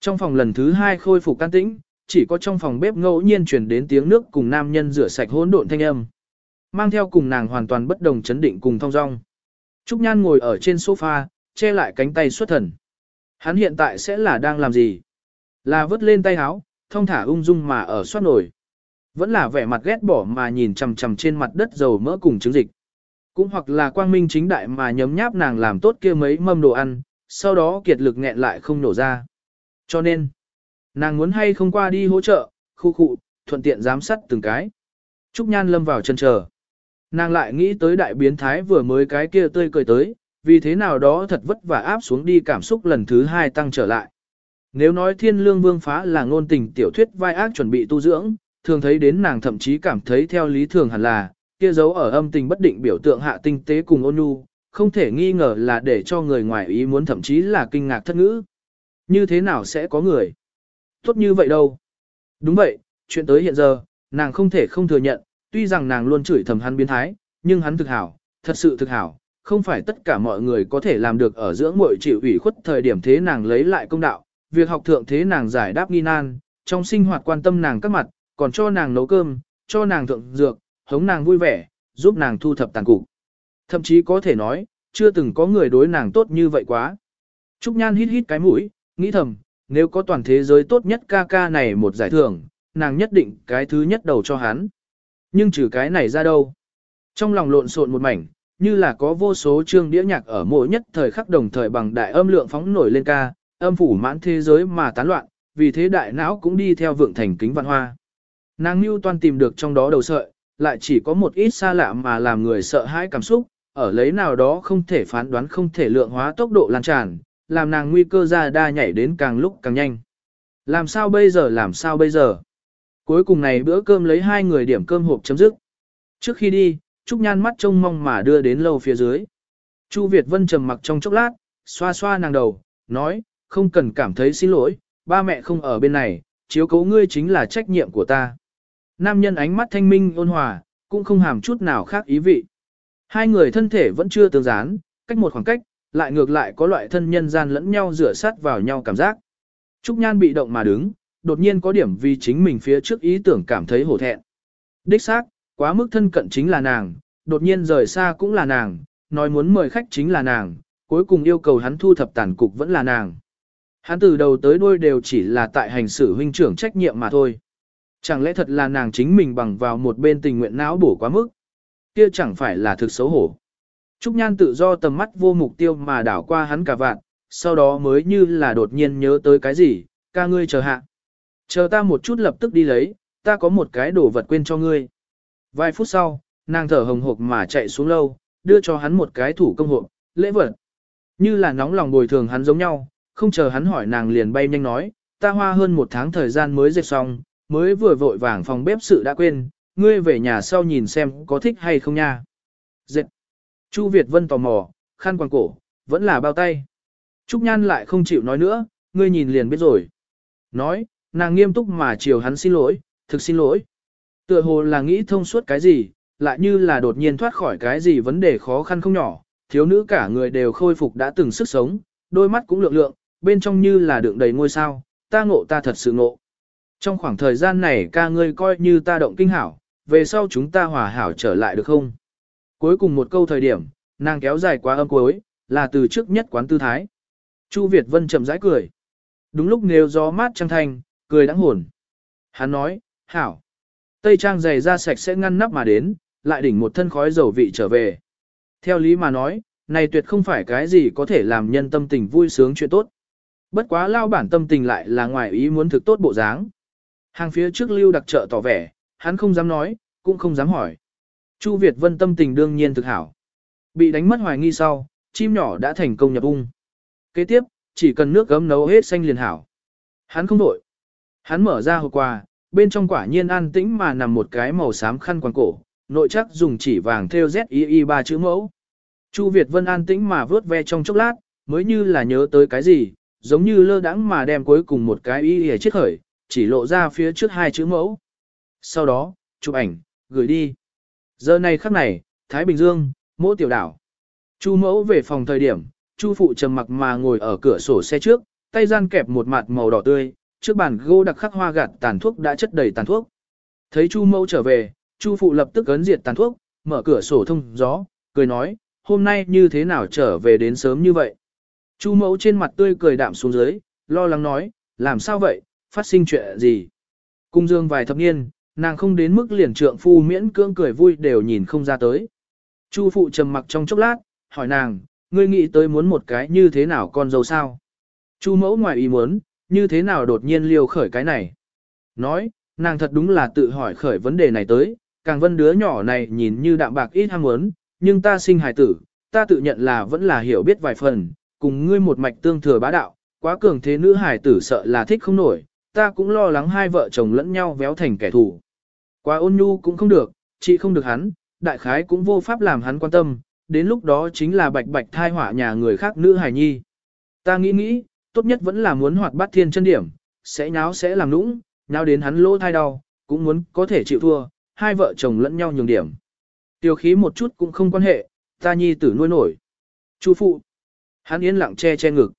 Trong phòng lần thứ hai khôi phục can tĩnh, chỉ có trong phòng bếp ngẫu nhiên truyền đến tiếng nước cùng nam nhân rửa sạch hỗn độn thanh âm. Mang theo cùng nàng hoàn toàn bất đồng chấn định cùng thong dong. Trúc Nhan ngồi ở trên sofa, che lại cánh tay xuất thần. Hắn hiện tại sẽ là đang làm gì? Là vứt lên tay háo, thông thả ung dung mà ở xoát nổi. Vẫn là vẻ mặt ghét bỏ mà nhìn chằm chằm trên mặt đất dầu mỡ cùng trứng dịch. Cũng hoặc là quang minh chính đại mà nhấm nháp nàng làm tốt kia mấy mâm đồ ăn, sau đó kiệt lực nghẹn lại không nổ ra. Cho nên, nàng muốn hay không qua đi hỗ trợ, khu khu, thuận tiện giám sát từng cái. Trúc Nhan lâm vào chân chờ. Nàng lại nghĩ tới đại biến thái vừa mới cái kia tươi cười tới, vì thế nào đó thật vất vả áp xuống đi cảm xúc lần thứ hai tăng trở lại. Nếu nói thiên lương vương phá là ngôn tình tiểu thuyết vai ác chuẩn bị tu dưỡng, thường thấy đến nàng thậm chí cảm thấy theo lý thường hẳn là, kia dấu ở âm tình bất định biểu tượng hạ tinh tế cùng ôn nhu, không thể nghi ngờ là để cho người ngoài ý muốn thậm chí là kinh ngạc thất ngữ. Như thế nào sẽ có người? Tốt như vậy đâu? Đúng vậy, chuyện tới hiện giờ, nàng không thể không thừa nhận, tuy rằng nàng luôn chửi thầm hắn biến thái, nhưng hắn thực hảo, thật sự thực hảo, không phải tất cả mọi người có thể làm được ở giữa muội chịu ủy khuất thời điểm thế nàng lấy lại công đạo, việc học thượng thế nàng giải đáp nghi nan, trong sinh hoạt quan tâm nàng các mặt, còn cho nàng nấu cơm, cho nàng thượng dược, hống nàng vui vẻ, giúp nàng thu thập tàn cục. Thậm chí có thể nói, chưa từng có người đối nàng tốt như vậy quá. Trúc Nhan hít hít cái mũi, nghĩ thầm, nếu có toàn thế giới tốt nhất ca ca này một giải thưởng, nàng nhất định cái thứ nhất đầu cho hắn. Nhưng trừ cái này ra đâu? Trong lòng lộn xộn một mảnh, như là có vô số chương đĩa nhạc ở mỗi nhất thời khắc đồng thời bằng đại âm lượng phóng nổi lên ca, âm phủ mãn thế giới mà tán loạn, vì thế đại não cũng đi theo vượng thành kính văn hoa. Nàng Nưu toàn tìm được trong đó đầu sợi, lại chỉ có một ít xa lạ mà làm người sợ hãi cảm xúc, ở lấy nào đó không thể phán đoán không thể lượng hóa tốc độ lan tràn, làm nàng nguy cơ ra đa nhảy đến càng lúc càng nhanh. Làm sao bây giờ làm sao bây giờ? Cuối cùng này bữa cơm lấy hai người điểm cơm hộp chấm dứt. Trước khi đi, Trúc Nhan mắt trông mong mà đưa đến lâu phía dưới. Chu Việt Vân trầm mặc trong chốc lát, xoa xoa nàng đầu, nói, không cần cảm thấy xin lỗi, ba mẹ không ở bên này, chiếu cố ngươi chính là trách nhiệm của ta. Nam nhân ánh mắt thanh minh ôn hòa, cũng không hàm chút nào khác ý vị. Hai người thân thể vẫn chưa tương gián, cách một khoảng cách, lại ngược lại có loại thân nhân gian lẫn nhau rửa sát vào nhau cảm giác. Trúc Nhan bị động mà đứng, đột nhiên có điểm vì chính mình phía trước ý tưởng cảm thấy hổ thẹn. Đích xác, quá mức thân cận chính là nàng, đột nhiên rời xa cũng là nàng, nói muốn mời khách chính là nàng, cuối cùng yêu cầu hắn thu thập tàn cục vẫn là nàng. Hắn từ đầu tới đuôi đều chỉ là tại hành xử huynh trưởng trách nhiệm mà thôi. Chẳng lẽ thật là nàng chính mình bằng vào một bên tình nguyện não bổ quá mức? Kia chẳng phải là thực xấu hổ. Trúc Nhan tự do tầm mắt vô mục tiêu mà đảo qua hắn cả vạn, sau đó mới như là đột nhiên nhớ tới cái gì, ca ngươi chờ hạ. Chờ ta một chút lập tức đi lấy, ta có một cái đồ vật quên cho ngươi. Vài phút sau, nàng thở hồng hộc mà chạy xuống lâu, đưa cho hắn một cái thủ công hộp, lễ vật. Như là nóng lòng bồi thường hắn giống nhau, không chờ hắn hỏi nàng liền bay nhanh nói, ta hoa hơn một tháng thời gian mới dệt xong, mới vừa vội vàng phòng bếp sự đã quên, ngươi về nhà sau nhìn xem có thích hay không nha. Dệt. Chu Việt Vân tò mò, khăn quàng cổ, vẫn là bao tay. Trúc Nhan lại không chịu nói nữa, ngươi nhìn liền biết rồi. Nói, nàng nghiêm túc mà chiều hắn xin lỗi, thực xin lỗi. Tựa hồ là nghĩ thông suốt cái gì, lại như là đột nhiên thoát khỏi cái gì vấn đề khó khăn không nhỏ, thiếu nữ cả người đều khôi phục đã từng sức sống, đôi mắt cũng lượng lượng, bên trong như là đựng đầy ngôi sao, ta ngộ ta thật sự ngộ. Trong khoảng thời gian này ca ngươi coi như ta động kinh hảo, về sau chúng ta hòa hảo trở lại được không? Cuối cùng một câu thời điểm, nàng kéo dài quá âm cuối, là từ trước nhất quán tư thái. Chu Việt Vân chậm rãi cười. Đúng lúc nếu gió mát trăng thanh, cười đáng hồn. Hắn nói, hảo. Tây trang giày ra sạch sẽ ngăn nắp mà đến, lại đỉnh một thân khói dầu vị trở về. Theo lý mà nói, này tuyệt không phải cái gì có thể làm nhân tâm tình vui sướng chuyện tốt. Bất quá lao bản tâm tình lại là ngoài ý muốn thực tốt bộ dáng. Hàng phía trước lưu đặc trợ tỏ vẻ, hắn không dám nói, cũng không dám hỏi. Chu Việt Vân tâm tình đương nhiên thực hảo. Bị đánh mất hoài nghi sau, chim nhỏ đã thành công nhập ung. Kế tiếp, chỉ cần nước gấm nấu hết xanh liền hảo. Hắn không đổi. Hắn mở ra hộp quà, bên trong quả nhiên an tĩnh mà nằm một cái màu xám khăn quàng cổ, nội chắc dùng chỉ vàng theo ZII ba chữ mẫu. Chu Việt Vân an tĩnh mà vớt ve trong chốc lát, mới như là nhớ tới cái gì, giống như lơ đãng mà đem cuối cùng một cái y y chiếc khởi, chỉ lộ ra phía trước hai chữ mẫu. Sau đó, chụp ảnh, gửi đi. Giờ này khắc này, Thái Bình Dương, mỗ tiểu đảo. Chu mẫu về phòng thời điểm, Chu phụ trầm mặc mà ngồi ở cửa sổ xe trước, tay gian kẹp một mặt màu đỏ tươi, trước bàn gỗ đặc khắc hoa gạt tàn thuốc đã chất đầy tàn thuốc. Thấy Chu mẫu trở về, Chu phụ lập tức ấn diệt tàn thuốc, mở cửa sổ thông gió, cười nói, hôm nay như thế nào trở về đến sớm như vậy. Chu mẫu trên mặt tươi cười đạm xuống dưới, lo lắng nói, làm sao vậy, phát sinh chuyện gì. Cung dương vài thập niên, nàng không đến mức liền trượng phu miễn cưỡng cười vui đều nhìn không ra tới. Chu phụ trầm mặc trong chốc lát, hỏi nàng, ngươi nghĩ tới muốn một cái như thế nào con dâu sao? Chu mẫu ngoài ý muốn, như thế nào đột nhiên liều khởi cái này? Nói, nàng thật đúng là tự hỏi khởi vấn đề này tới, càng vân đứa nhỏ này nhìn như đạm bạc ít ham muốn, nhưng ta sinh hài tử, ta tự nhận là vẫn là hiểu biết vài phần, cùng ngươi một mạch tương thừa bá đạo, quá cường thế nữ hải tử sợ là thích không nổi, ta cũng lo lắng hai vợ chồng lẫn nhau véo thành kẻ thù. Quá ôn nhu cũng không được, chị không được hắn, đại khái cũng vô pháp làm hắn quan tâm, đến lúc đó chính là bạch bạch thai họa nhà người khác nữ hài nhi. Ta nghĩ nghĩ, tốt nhất vẫn là muốn hoạt bát thiên chân điểm, sẽ nháo sẽ làm nũng, nháo đến hắn lỗ thai đau, cũng muốn có thể chịu thua, hai vợ chồng lẫn nhau nhường điểm. Tiêu khí một chút cũng không quan hệ, ta nhi tử nuôi nổi. Chu phụ. Hắn yên lặng che che ngực.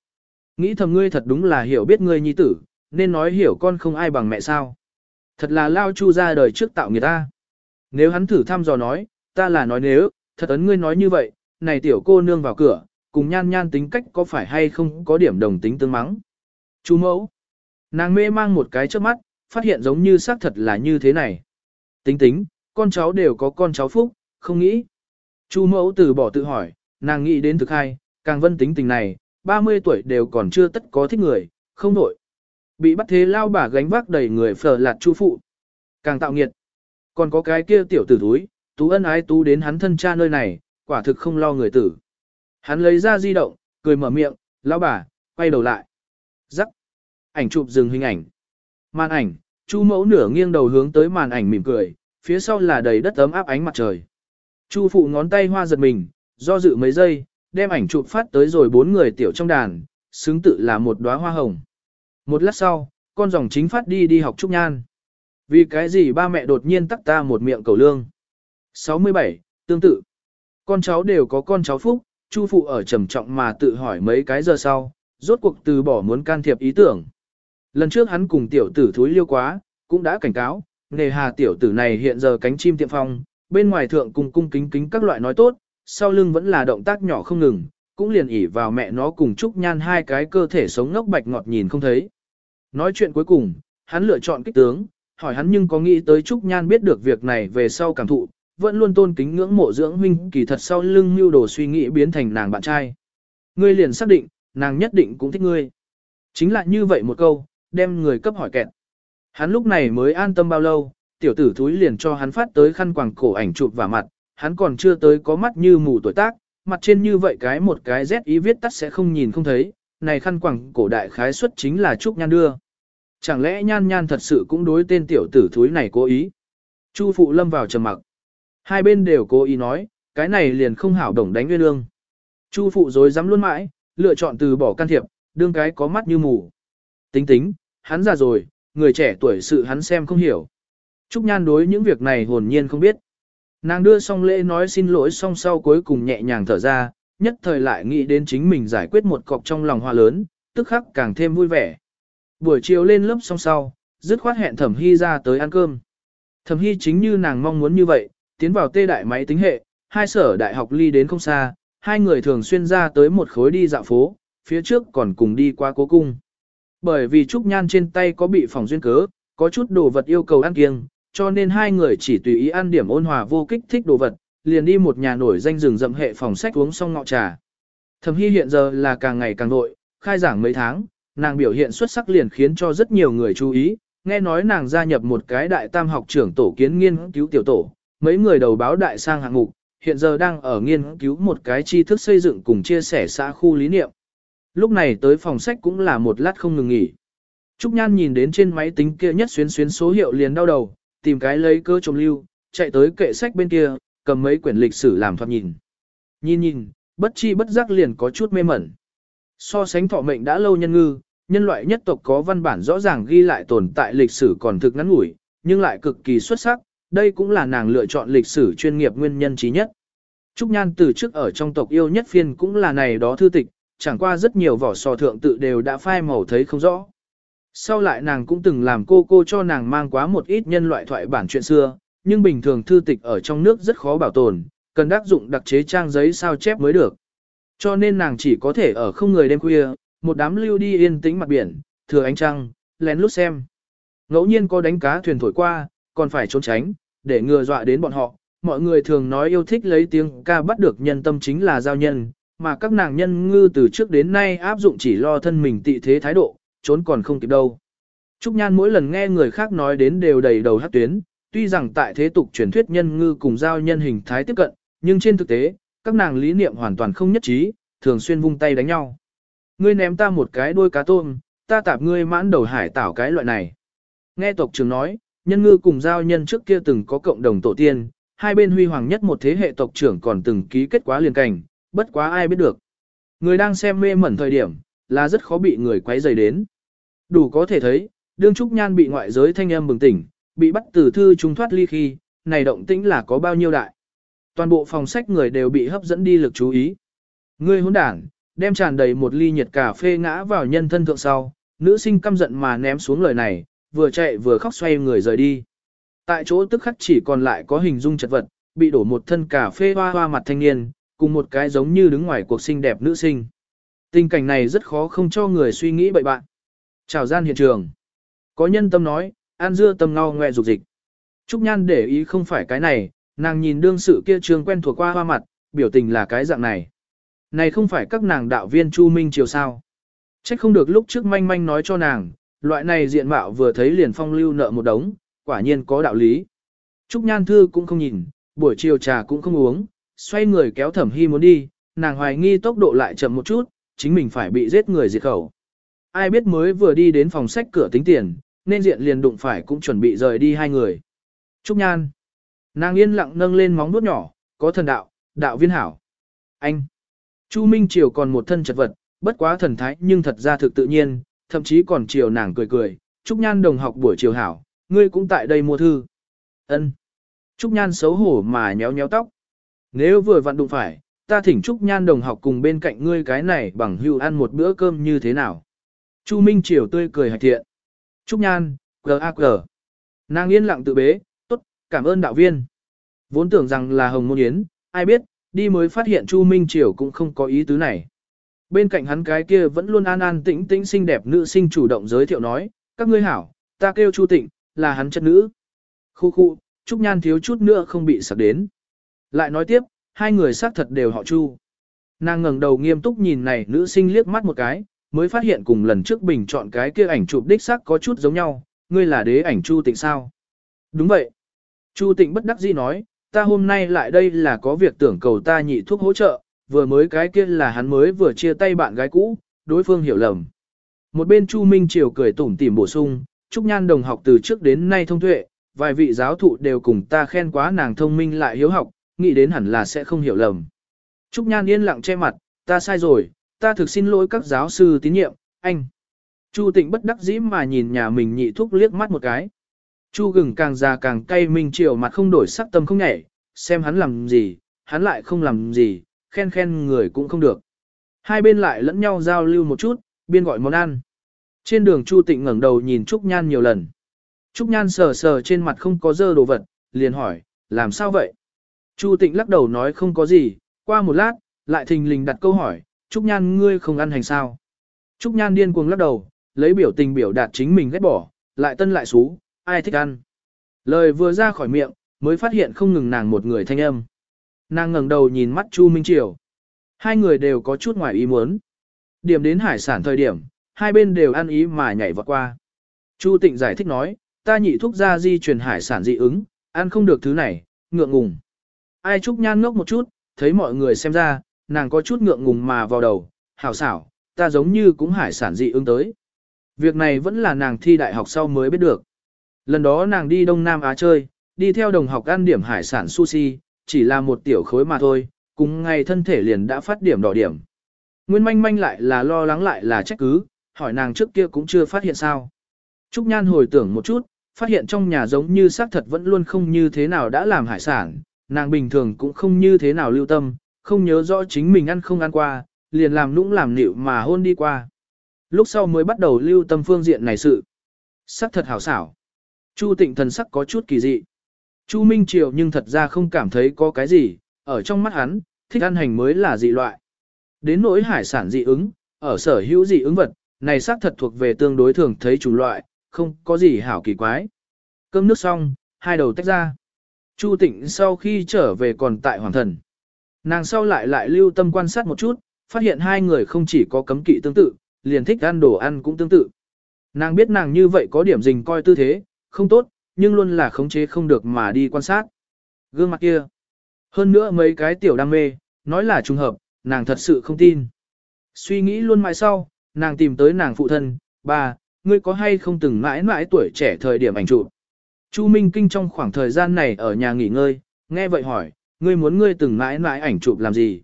Nghĩ thầm ngươi thật đúng là hiểu biết ngươi nhi tử, nên nói hiểu con không ai bằng mẹ sao. Thật là lao chu ra đời trước tạo người ta. Nếu hắn thử thăm dò nói, ta là nói nếu, thật ấn ngươi nói như vậy, này tiểu cô nương vào cửa, cùng nhan nhan tính cách có phải hay không có điểm đồng tính tương mắng. Chú mẫu. Nàng mê mang một cái trước mắt, phát hiện giống như xác thật là như thế này. Tính tính, con cháu đều có con cháu phúc, không nghĩ. chú mẫu từ bỏ tự hỏi, nàng nghĩ đến thực hai, càng vân tính tình này, 30 tuổi đều còn chưa tất có thích người, không nổi. Bị bắt thế lao bà gánh vác đầy người phở lạt chu phụ. Càng tạo nghiệt. Còn có cái kia tiểu tử túi, tú ân ái tú đến hắn thân cha nơi này, quả thực không lo người tử. Hắn lấy ra di động, cười mở miệng, lão bà, quay đầu lại. Rắc. Ảnh chụp dừng hình ảnh. Màn ảnh, chu mẫu nửa nghiêng đầu hướng tới màn ảnh mỉm cười, phía sau là đầy đất ấm áp ánh mặt trời. Chu phụ ngón tay hoa giật mình, do dự mấy giây, đem ảnh chụp phát tới rồi bốn người tiểu trong đàn, xứng tự là một đóa hoa hồng. Một lát sau, con dòng chính phát đi đi học trúc nhan. Vì cái gì ba mẹ đột nhiên tắc ta một miệng cầu lương. 67. Tương tự. Con cháu đều có con cháu phúc, Chu phụ ở trầm trọng mà tự hỏi mấy cái giờ sau, rốt cuộc từ bỏ muốn can thiệp ý tưởng. Lần trước hắn cùng tiểu tử thúi liêu quá, cũng đã cảnh cáo, nghề hà tiểu tử này hiện giờ cánh chim tiệm phong, bên ngoài thượng cùng cung kính kính các loại nói tốt, sau lưng vẫn là động tác nhỏ không ngừng, cũng liền ỉ vào mẹ nó cùng Trúc Nhan hai cái cơ thể sống ngốc bạch ngọt nhìn không thấy. Nói chuyện cuối cùng, hắn lựa chọn kích tướng, hỏi hắn nhưng có nghĩ tới Trúc Nhan biết được việc này về sau cảm thụ, vẫn luôn tôn kính ngưỡng mộ dưỡng huynh kỳ thật sau lưng mưu đồ suy nghĩ biến thành nàng bạn trai. Ngươi liền xác định, nàng nhất định cũng thích ngươi. Chính là như vậy một câu, đem người cấp hỏi kẹt. Hắn lúc này mới an tâm bao lâu, tiểu tử thúi liền cho hắn phát tới khăn quàng cổ ảnh chụp và mặt, hắn còn chưa tới có mắt như mù tuổi tác, mặt trên như vậy cái một cái Z ý viết tắt sẽ không nhìn không thấy, này khăn quàng cổ đại khái xuất chính là Trúc Nhan đưa. Chẳng lẽ Nhan Nhan thật sự cũng đối tên tiểu tử thúi này cố ý? Chu Phụ lâm vào trầm mặc. Hai bên đều cố ý nói, cái này liền không hảo đồng đánh nguyên lương. Chu Phụ dối dám luôn mãi, lựa chọn từ bỏ can thiệp, đương cái có mắt như mù. Tính tính, hắn già rồi, người trẻ tuổi sự hắn xem không hiểu. Trúc Nhan đối những việc này hồn nhiên không biết. Nàng đưa xong lễ nói xin lỗi xong sau cuối cùng nhẹ nhàng thở ra, nhất thời lại nghĩ đến chính mình giải quyết một cọc trong lòng hoa lớn, tức khắc càng thêm vui vẻ. Buổi chiều lên lớp xong sau, dứt khoát hẹn Thẩm Hy ra tới ăn cơm. Thẩm Hy chính như nàng mong muốn như vậy, tiến vào tê đại máy tính hệ, hai sở đại học ly đến không xa, hai người thường xuyên ra tới một khối đi dạo phố, phía trước còn cùng đi qua cố cung. Bởi vì Trúc Nhan trên tay có bị phòng duyên cớ, có chút đồ vật yêu cầu ăn kiêng, cho nên hai người chỉ tùy ý ăn điểm ôn hòa vô kích thích đồ vật, liền đi một nhà nổi danh rừng rậm hệ phòng sách uống xong ngọ trà. Thẩm Hy hiện giờ là càng ngày càng nội, khai giảng mấy tháng, nàng biểu hiện xuất sắc liền khiến cho rất nhiều người chú ý, nghe nói nàng gia nhập một cái đại tam học trưởng tổ kiến nghiên cứu tiểu tổ, mấy người đầu báo đại sang hạng mục, hiện giờ đang ở nghiên cứu một cái tri thức xây dựng cùng chia sẻ xã khu lý niệm. Lúc này tới phòng sách cũng là một lát không ngừng nghỉ. Trúc Nhan nhìn đến trên máy tính kia nhất xuyến xuyến số hiệu liền đau đầu, tìm cái lấy cơ trồng lưu, chạy tới kệ sách bên kia, cầm mấy quyển lịch sử làm thoạt nhìn. Nhìn nhìn, bất chi bất giác liền có chút mê mẩn. So sánh thọ mệnh đã lâu nhân ngư, nhân loại nhất tộc có văn bản rõ ràng ghi lại tồn tại lịch sử còn thực ngắn ngủi, nhưng lại cực kỳ xuất sắc, đây cũng là nàng lựa chọn lịch sử chuyên nghiệp nguyên nhân trí nhất. Trúc Nhan từ trước ở trong tộc yêu nhất phiên cũng là này đó thư tịch, chẳng qua rất nhiều vỏ sò thượng tự đều đã phai màu thấy không rõ. Sau lại nàng cũng từng làm cô cô cho nàng mang quá một ít nhân loại thoại bản chuyện xưa, nhưng bình thường thư tịch ở trong nước rất khó bảo tồn, cần đắc dụng đặc chế trang giấy sao chép mới được. Cho nên nàng chỉ có thể ở không người đêm khuya, một đám lưu đi yên tĩnh mặt biển, thừa ánh trăng, lén lút xem. Ngẫu nhiên có đánh cá thuyền thổi qua, còn phải trốn tránh, để ngừa dọa đến bọn họ. Mọi người thường nói yêu thích lấy tiếng ca bắt được nhân tâm chính là giao nhân, mà các nàng nhân ngư từ trước đến nay áp dụng chỉ lo thân mình tị thế thái độ, trốn còn không kịp đâu. Trúc Nhan mỗi lần nghe người khác nói đến đều đầy đầu hát tuyến, tuy rằng tại thế tục truyền thuyết nhân ngư cùng giao nhân hình thái tiếp cận, nhưng trên thực tế, các nàng lý niệm hoàn toàn không nhất trí, thường xuyên vung tay đánh nhau. Ngươi ném ta một cái đôi cá tôm, ta tạp ngươi mãn đầu hải tảo cái loại này. Nghe tộc trưởng nói, nhân ngư cùng giao nhân trước kia từng có cộng đồng tổ tiên, hai bên huy hoàng nhất một thế hệ tộc trưởng còn từng ký kết quá liền cảnh, bất quá ai biết được. Người đang xem mê mẩn thời điểm, là rất khó bị người quấy rầy đến. Đủ có thể thấy, đương Trúc Nhan bị ngoại giới thanh âm bừng tỉnh, bị bắt từ thư trung thoát ly khi, này động tĩnh là có bao nhiêu đại. Toàn bộ phòng sách người đều bị hấp dẫn đi lực chú ý. Ngươi hỗn đảng, đem tràn đầy một ly nhiệt cà phê ngã vào nhân thân thượng sau, nữ sinh căm giận mà ném xuống lời này, vừa chạy vừa khóc xoay người rời đi. Tại chỗ tức khắc chỉ còn lại có hình dung chật vật, bị đổ một thân cà phê hoa hoa mặt thanh niên, cùng một cái giống như đứng ngoài cuộc sinh đẹp nữ sinh. Tình cảnh này rất khó không cho người suy nghĩ bậy bạn. Chào gian hiện trường. Có nhân tâm nói, an dưa tâm ngao ngoe dục dịch. Trúc Nhan để ý không phải cái này, nàng nhìn đương sự kia trường quen thuộc qua hoa mặt, biểu tình là cái dạng này. Này không phải các nàng đạo viên Chu Minh chiều sao. Trách không được lúc trước manh manh nói cho nàng, loại này diện mạo vừa thấy liền phong lưu nợ một đống, quả nhiên có đạo lý. Trúc Nhan Thư cũng không nhìn, buổi chiều trà cũng không uống, xoay người kéo thẩm hy muốn đi, nàng hoài nghi tốc độ lại chậm một chút, chính mình phải bị giết người diệt khẩu. Ai biết mới vừa đi đến phòng sách cửa tính tiền, nên diện liền đụng phải cũng chuẩn bị rời đi hai người. Trúc Nhan. Nàng yên lặng nâng lên móng vuốt nhỏ, có thần đạo, đạo viên hảo. Anh. Chu Minh Triều còn một thân chật vật, bất quá thần thái nhưng thật ra thực tự nhiên, thậm chí còn chiều nàng cười cười. Trúc Nhan đồng học buổi chiều hảo, ngươi cũng tại đây mua thư. Ân. Trúc Nhan xấu hổ mà nhéo nhéo tóc. Nếu vừa vặn đụng phải, ta thỉnh Trúc Nhan đồng học cùng bên cạnh ngươi cái này bằng hưu ăn một bữa cơm như thế nào. Chu Minh Triều tươi cười hạch thiện. Trúc Nhan, G.A.G. Nàng yên lặng tự bế, tốt, cảm ơn đạo viên. Vốn tưởng rằng là Hồng Môn Yến, ai biết, đi mới phát hiện Chu Minh Triều cũng không có ý tứ này. Bên cạnh hắn cái kia vẫn luôn an an tĩnh tĩnh xinh đẹp nữ sinh chủ động giới thiệu nói, các ngươi hảo, ta kêu Chu Tịnh, là hắn chất nữ. Khu khu, Trúc Nhan thiếu chút nữa không bị sạc đến. Lại nói tiếp, hai người xác thật đều họ Chu. Nàng ngẩng đầu nghiêm túc nhìn này nữ sinh liếc mắt một cái, mới phát hiện cùng lần trước bình chọn cái kia ảnh chụp đích xác có chút giống nhau, ngươi là đế ảnh Chu Tịnh sao? Đúng vậy. Chu Tịnh bất đắc dĩ nói, ta hôm nay lại đây là có việc tưởng cầu ta nhị thuốc hỗ trợ, vừa mới cái kia là hắn mới vừa chia tay bạn gái cũ, đối phương hiểu lầm. Một bên Chu Minh Triều cười tủm tỉm bổ sung, Trúc Nhan đồng học từ trước đến nay thông tuệ, vài vị giáo thụ đều cùng ta khen quá nàng thông minh lại hiếu học, nghĩ đến hẳn là sẽ không hiểu lầm. Trúc Nhan yên lặng che mặt, ta sai rồi, ta thực xin lỗi các giáo sư tín nhiệm, anh. Chu Tịnh bất đắc dĩ mà nhìn nhà mình nhị thúc liếc mắt một cái. Chu gừng càng già càng cay minh triều mặt không đổi sắc tâm không nhảy, xem hắn làm gì, hắn lại không làm gì, khen khen người cũng không được. Hai bên lại lẫn nhau giao lưu một chút, biên gọi món ăn. Trên đường Chu Tịnh ngẩng đầu nhìn Trúc Nhan nhiều lần. Trúc Nhan sờ sờ trên mặt không có dơ đồ vật, liền hỏi, làm sao vậy? Chu Tịnh lắc đầu nói không có gì, qua một lát, lại thình lình đặt câu hỏi, Trúc Nhan ngươi không ăn hành sao? Trúc Nhan điên cuồng lắc đầu, lấy biểu tình biểu đạt chính mình ghét bỏ, lại tân lại xú, ai thích ăn. Lời vừa ra khỏi miệng, mới phát hiện không ngừng nàng một người thanh âm. Nàng ngẩng đầu nhìn mắt Chu Minh Triều. Hai người đều có chút ngoài ý muốn. Điểm đến hải sản thời điểm, hai bên đều ăn ý mà nhảy vọt qua. Chu Tịnh giải thích nói, ta nhị thúc ra di truyền hải sản dị ứng, ăn không được thứ này, ngượng ngùng. Ai Trúc Nhan ngốc một chút, thấy mọi người xem ra, nàng có chút ngượng ngùng mà vào đầu, hảo xảo, ta giống như cũng hải sản dị ứng tới. Việc này vẫn là nàng thi đại học sau mới biết được. Lần đó nàng đi Đông Nam Á chơi, đi theo đồng học ăn điểm hải sản sushi, chỉ là một tiểu khối mà thôi, cùng ngày thân thể liền đã phát điểm đỏ điểm. Nguyên manh manh lại là lo lắng lại là trách cứ, hỏi nàng trước kia cũng chưa phát hiện sao. Trúc Nhan hồi tưởng một chút, phát hiện trong nhà giống như xác thật vẫn luôn không như thế nào đã làm hải sản, nàng bình thường cũng không như thế nào lưu tâm, không nhớ rõ chính mình ăn không ăn qua, liền làm nũng làm nịu mà hôn đi qua. Lúc sau mới bắt đầu lưu tâm phương diện này sự. Sắc thật hảo xảo. Chu tịnh thần sắc có chút kỳ dị. Chu Minh Triều nhưng thật ra không cảm thấy có cái gì, ở trong mắt hắn, thích ăn hành mới là dị loại. Đến nỗi hải sản dị ứng, ở sở hữu dị ứng vật, này xác thật thuộc về tương đối thường thấy chủng loại, không có gì hảo kỳ quái. Cơm nước xong, hai đầu tách ra. Chu Tịnh sau khi trở về còn tại hoàng thần. Nàng sau lại lại lưu tâm quan sát một chút, phát hiện hai người không chỉ có cấm kỵ tương tự, liền thích ăn đồ ăn cũng tương tự. Nàng biết nàng như vậy có điểm dình coi tư thế, không tốt, nhưng luôn là khống chế không được mà đi quan sát. Gương mặt kia. Hơn nữa mấy cái tiểu đam mê, nói là trùng hợp, nàng thật sự không tin. Suy nghĩ luôn mãi sau, nàng tìm tới nàng phụ thân, bà, ngươi có hay không từng mãi mãi tuổi trẻ thời điểm ảnh chụp. Chu Minh Kinh trong khoảng thời gian này ở nhà nghỉ ngơi, nghe vậy hỏi, ngươi muốn ngươi từng mãi mãi ảnh chụp làm gì?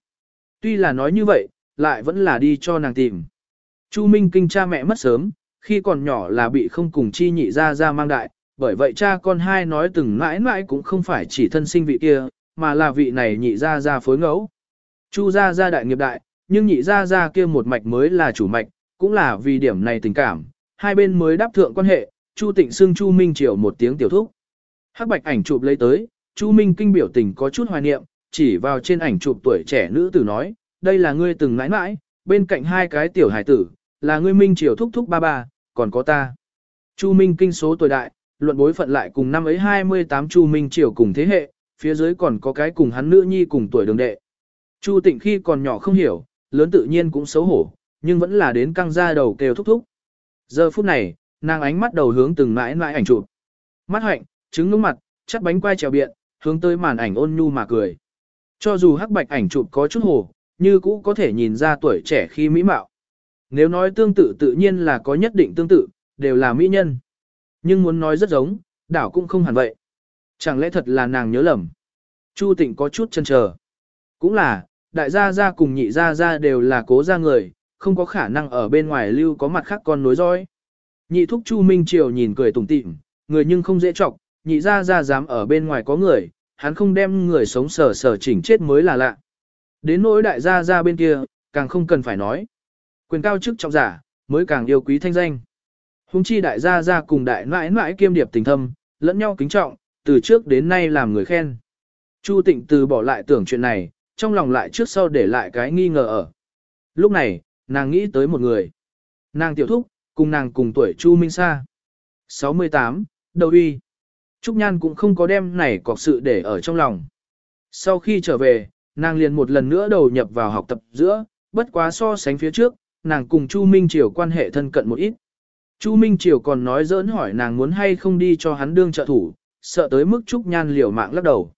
Tuy là nói như vậy, lại vẫn là đi cho nàng tìm. Chu Minh Kinh cha mẹ mất sớm, khi còn nhỏ là bị không cùng chi nhị ra ra mang đại, bởi vậy cha con hai nói từng mãi mãi cũng không phải chỉ thân sinh vị kia, mà là vị này nhị ra ra phối ngẫu. Chu ra ra đại nghiệp đại, nhưng nhị ra ra kia một mạch mới là chủ mạch, cũng là vì điểm này tình cảm, hai bên mới đáp thượng quan hệ, Chu Tịnh xưng Chu Minh Triều một tiếng tiểu thúc. Hắc bạch ảnh chụp lấy tới, Chu Minh kinh biểu tình có chút hoài niệm, chỉ vào trên ảnh chụp tuổi trẻ nữ tử nói, đây là ngươi từng mãi mãi, bên cạnh hai cái tiểu hải tử, là ngươi Minh Triều thúc thúc ba ba, còn có ta. Chu Minh kinh số tuổi đại, luận bối phận lại cùng năm ấy 28 Chu Minh Triều cùng thế hệ, phía dưới còn có cái cùng hắn nữ nhi cùng tuổi đường đệ. Chu Tịnh khi còn nhỏ không hiểu, lớn tự nhiên cũng xấu hổ, nhưng vẫn là đến căng ra đầu kêu thúc thúc. Giờ phút này, nàng ánh mắt đầu hướng từng mãi mãi ảnh chụp. Mắt hạnh, trứng ngưỡng mặt, chắt bánh quai trèo biện, hướng tới màn ảnh ôn nhu mà cười. Cho dù hắc bạch ảnh chụp có chút hồ, như cũ có thể nhìn ra tuổi trẻ khi mỹ mạo. Nếu nói tương tự tự nhiên là có nhất định tương tự, đều là mỹ nhân. Nhưng muốn nói rất giống, đảo cũng không hẳn vậy. Chẳng lẽ thật là nàng nhớ lầm. Chu tịnh có chút chần chờ. Cũng là, đại gia gia cùng nhị gia gia đều là cố gia người, không có khả năng ở bên ngoài lưu có mặt khác con nối dõi. Nhị thúc Chu Minh Triều nhìn cười tủm tỉm, người nhưng không dễ trọng, nhị gia gia dám ở bên ngoài có người, hắn không đem người sống sở sở chỉnh chết mới là lạ. Đến nỗi đại gia gia bên kia, càng không cần phải nói. Quyền cao chức trọng giả, mới càng yêu quý thanh danh. Hùng chi đại gia gia cùng đại nãi nãi kiêm điệp tình thâm, lẫn nhau kính trọng, từ trước đến nay làm người khen. Chu tịnh từ bỏ lại tưởng chuyện này, trong lòng lại trước sau để lại cái nghi ngờ ở. Lúc này, nàng nghĩ tới một người. Nàng tiểu thúc, cùng nàng cùng tuổi Chu Minh Sa. 68, đầu uy. Trúc Nhan cũng không có đem này cọc sự để ở trong lòng. Sau khi trở về, nàng liền một lần nữa đầu nhập vào học tập giữa, bất quá so sánh phía trước, nàng cùng Chu Minh Triều quan hệ thân cận một ít. Chu Minh Triều còn nói dỡn hỏi nàng muốn hay không đi cho hắn đương trợ thủ, sợ tới mức Trúc Nhan liều mạng lắc đầu.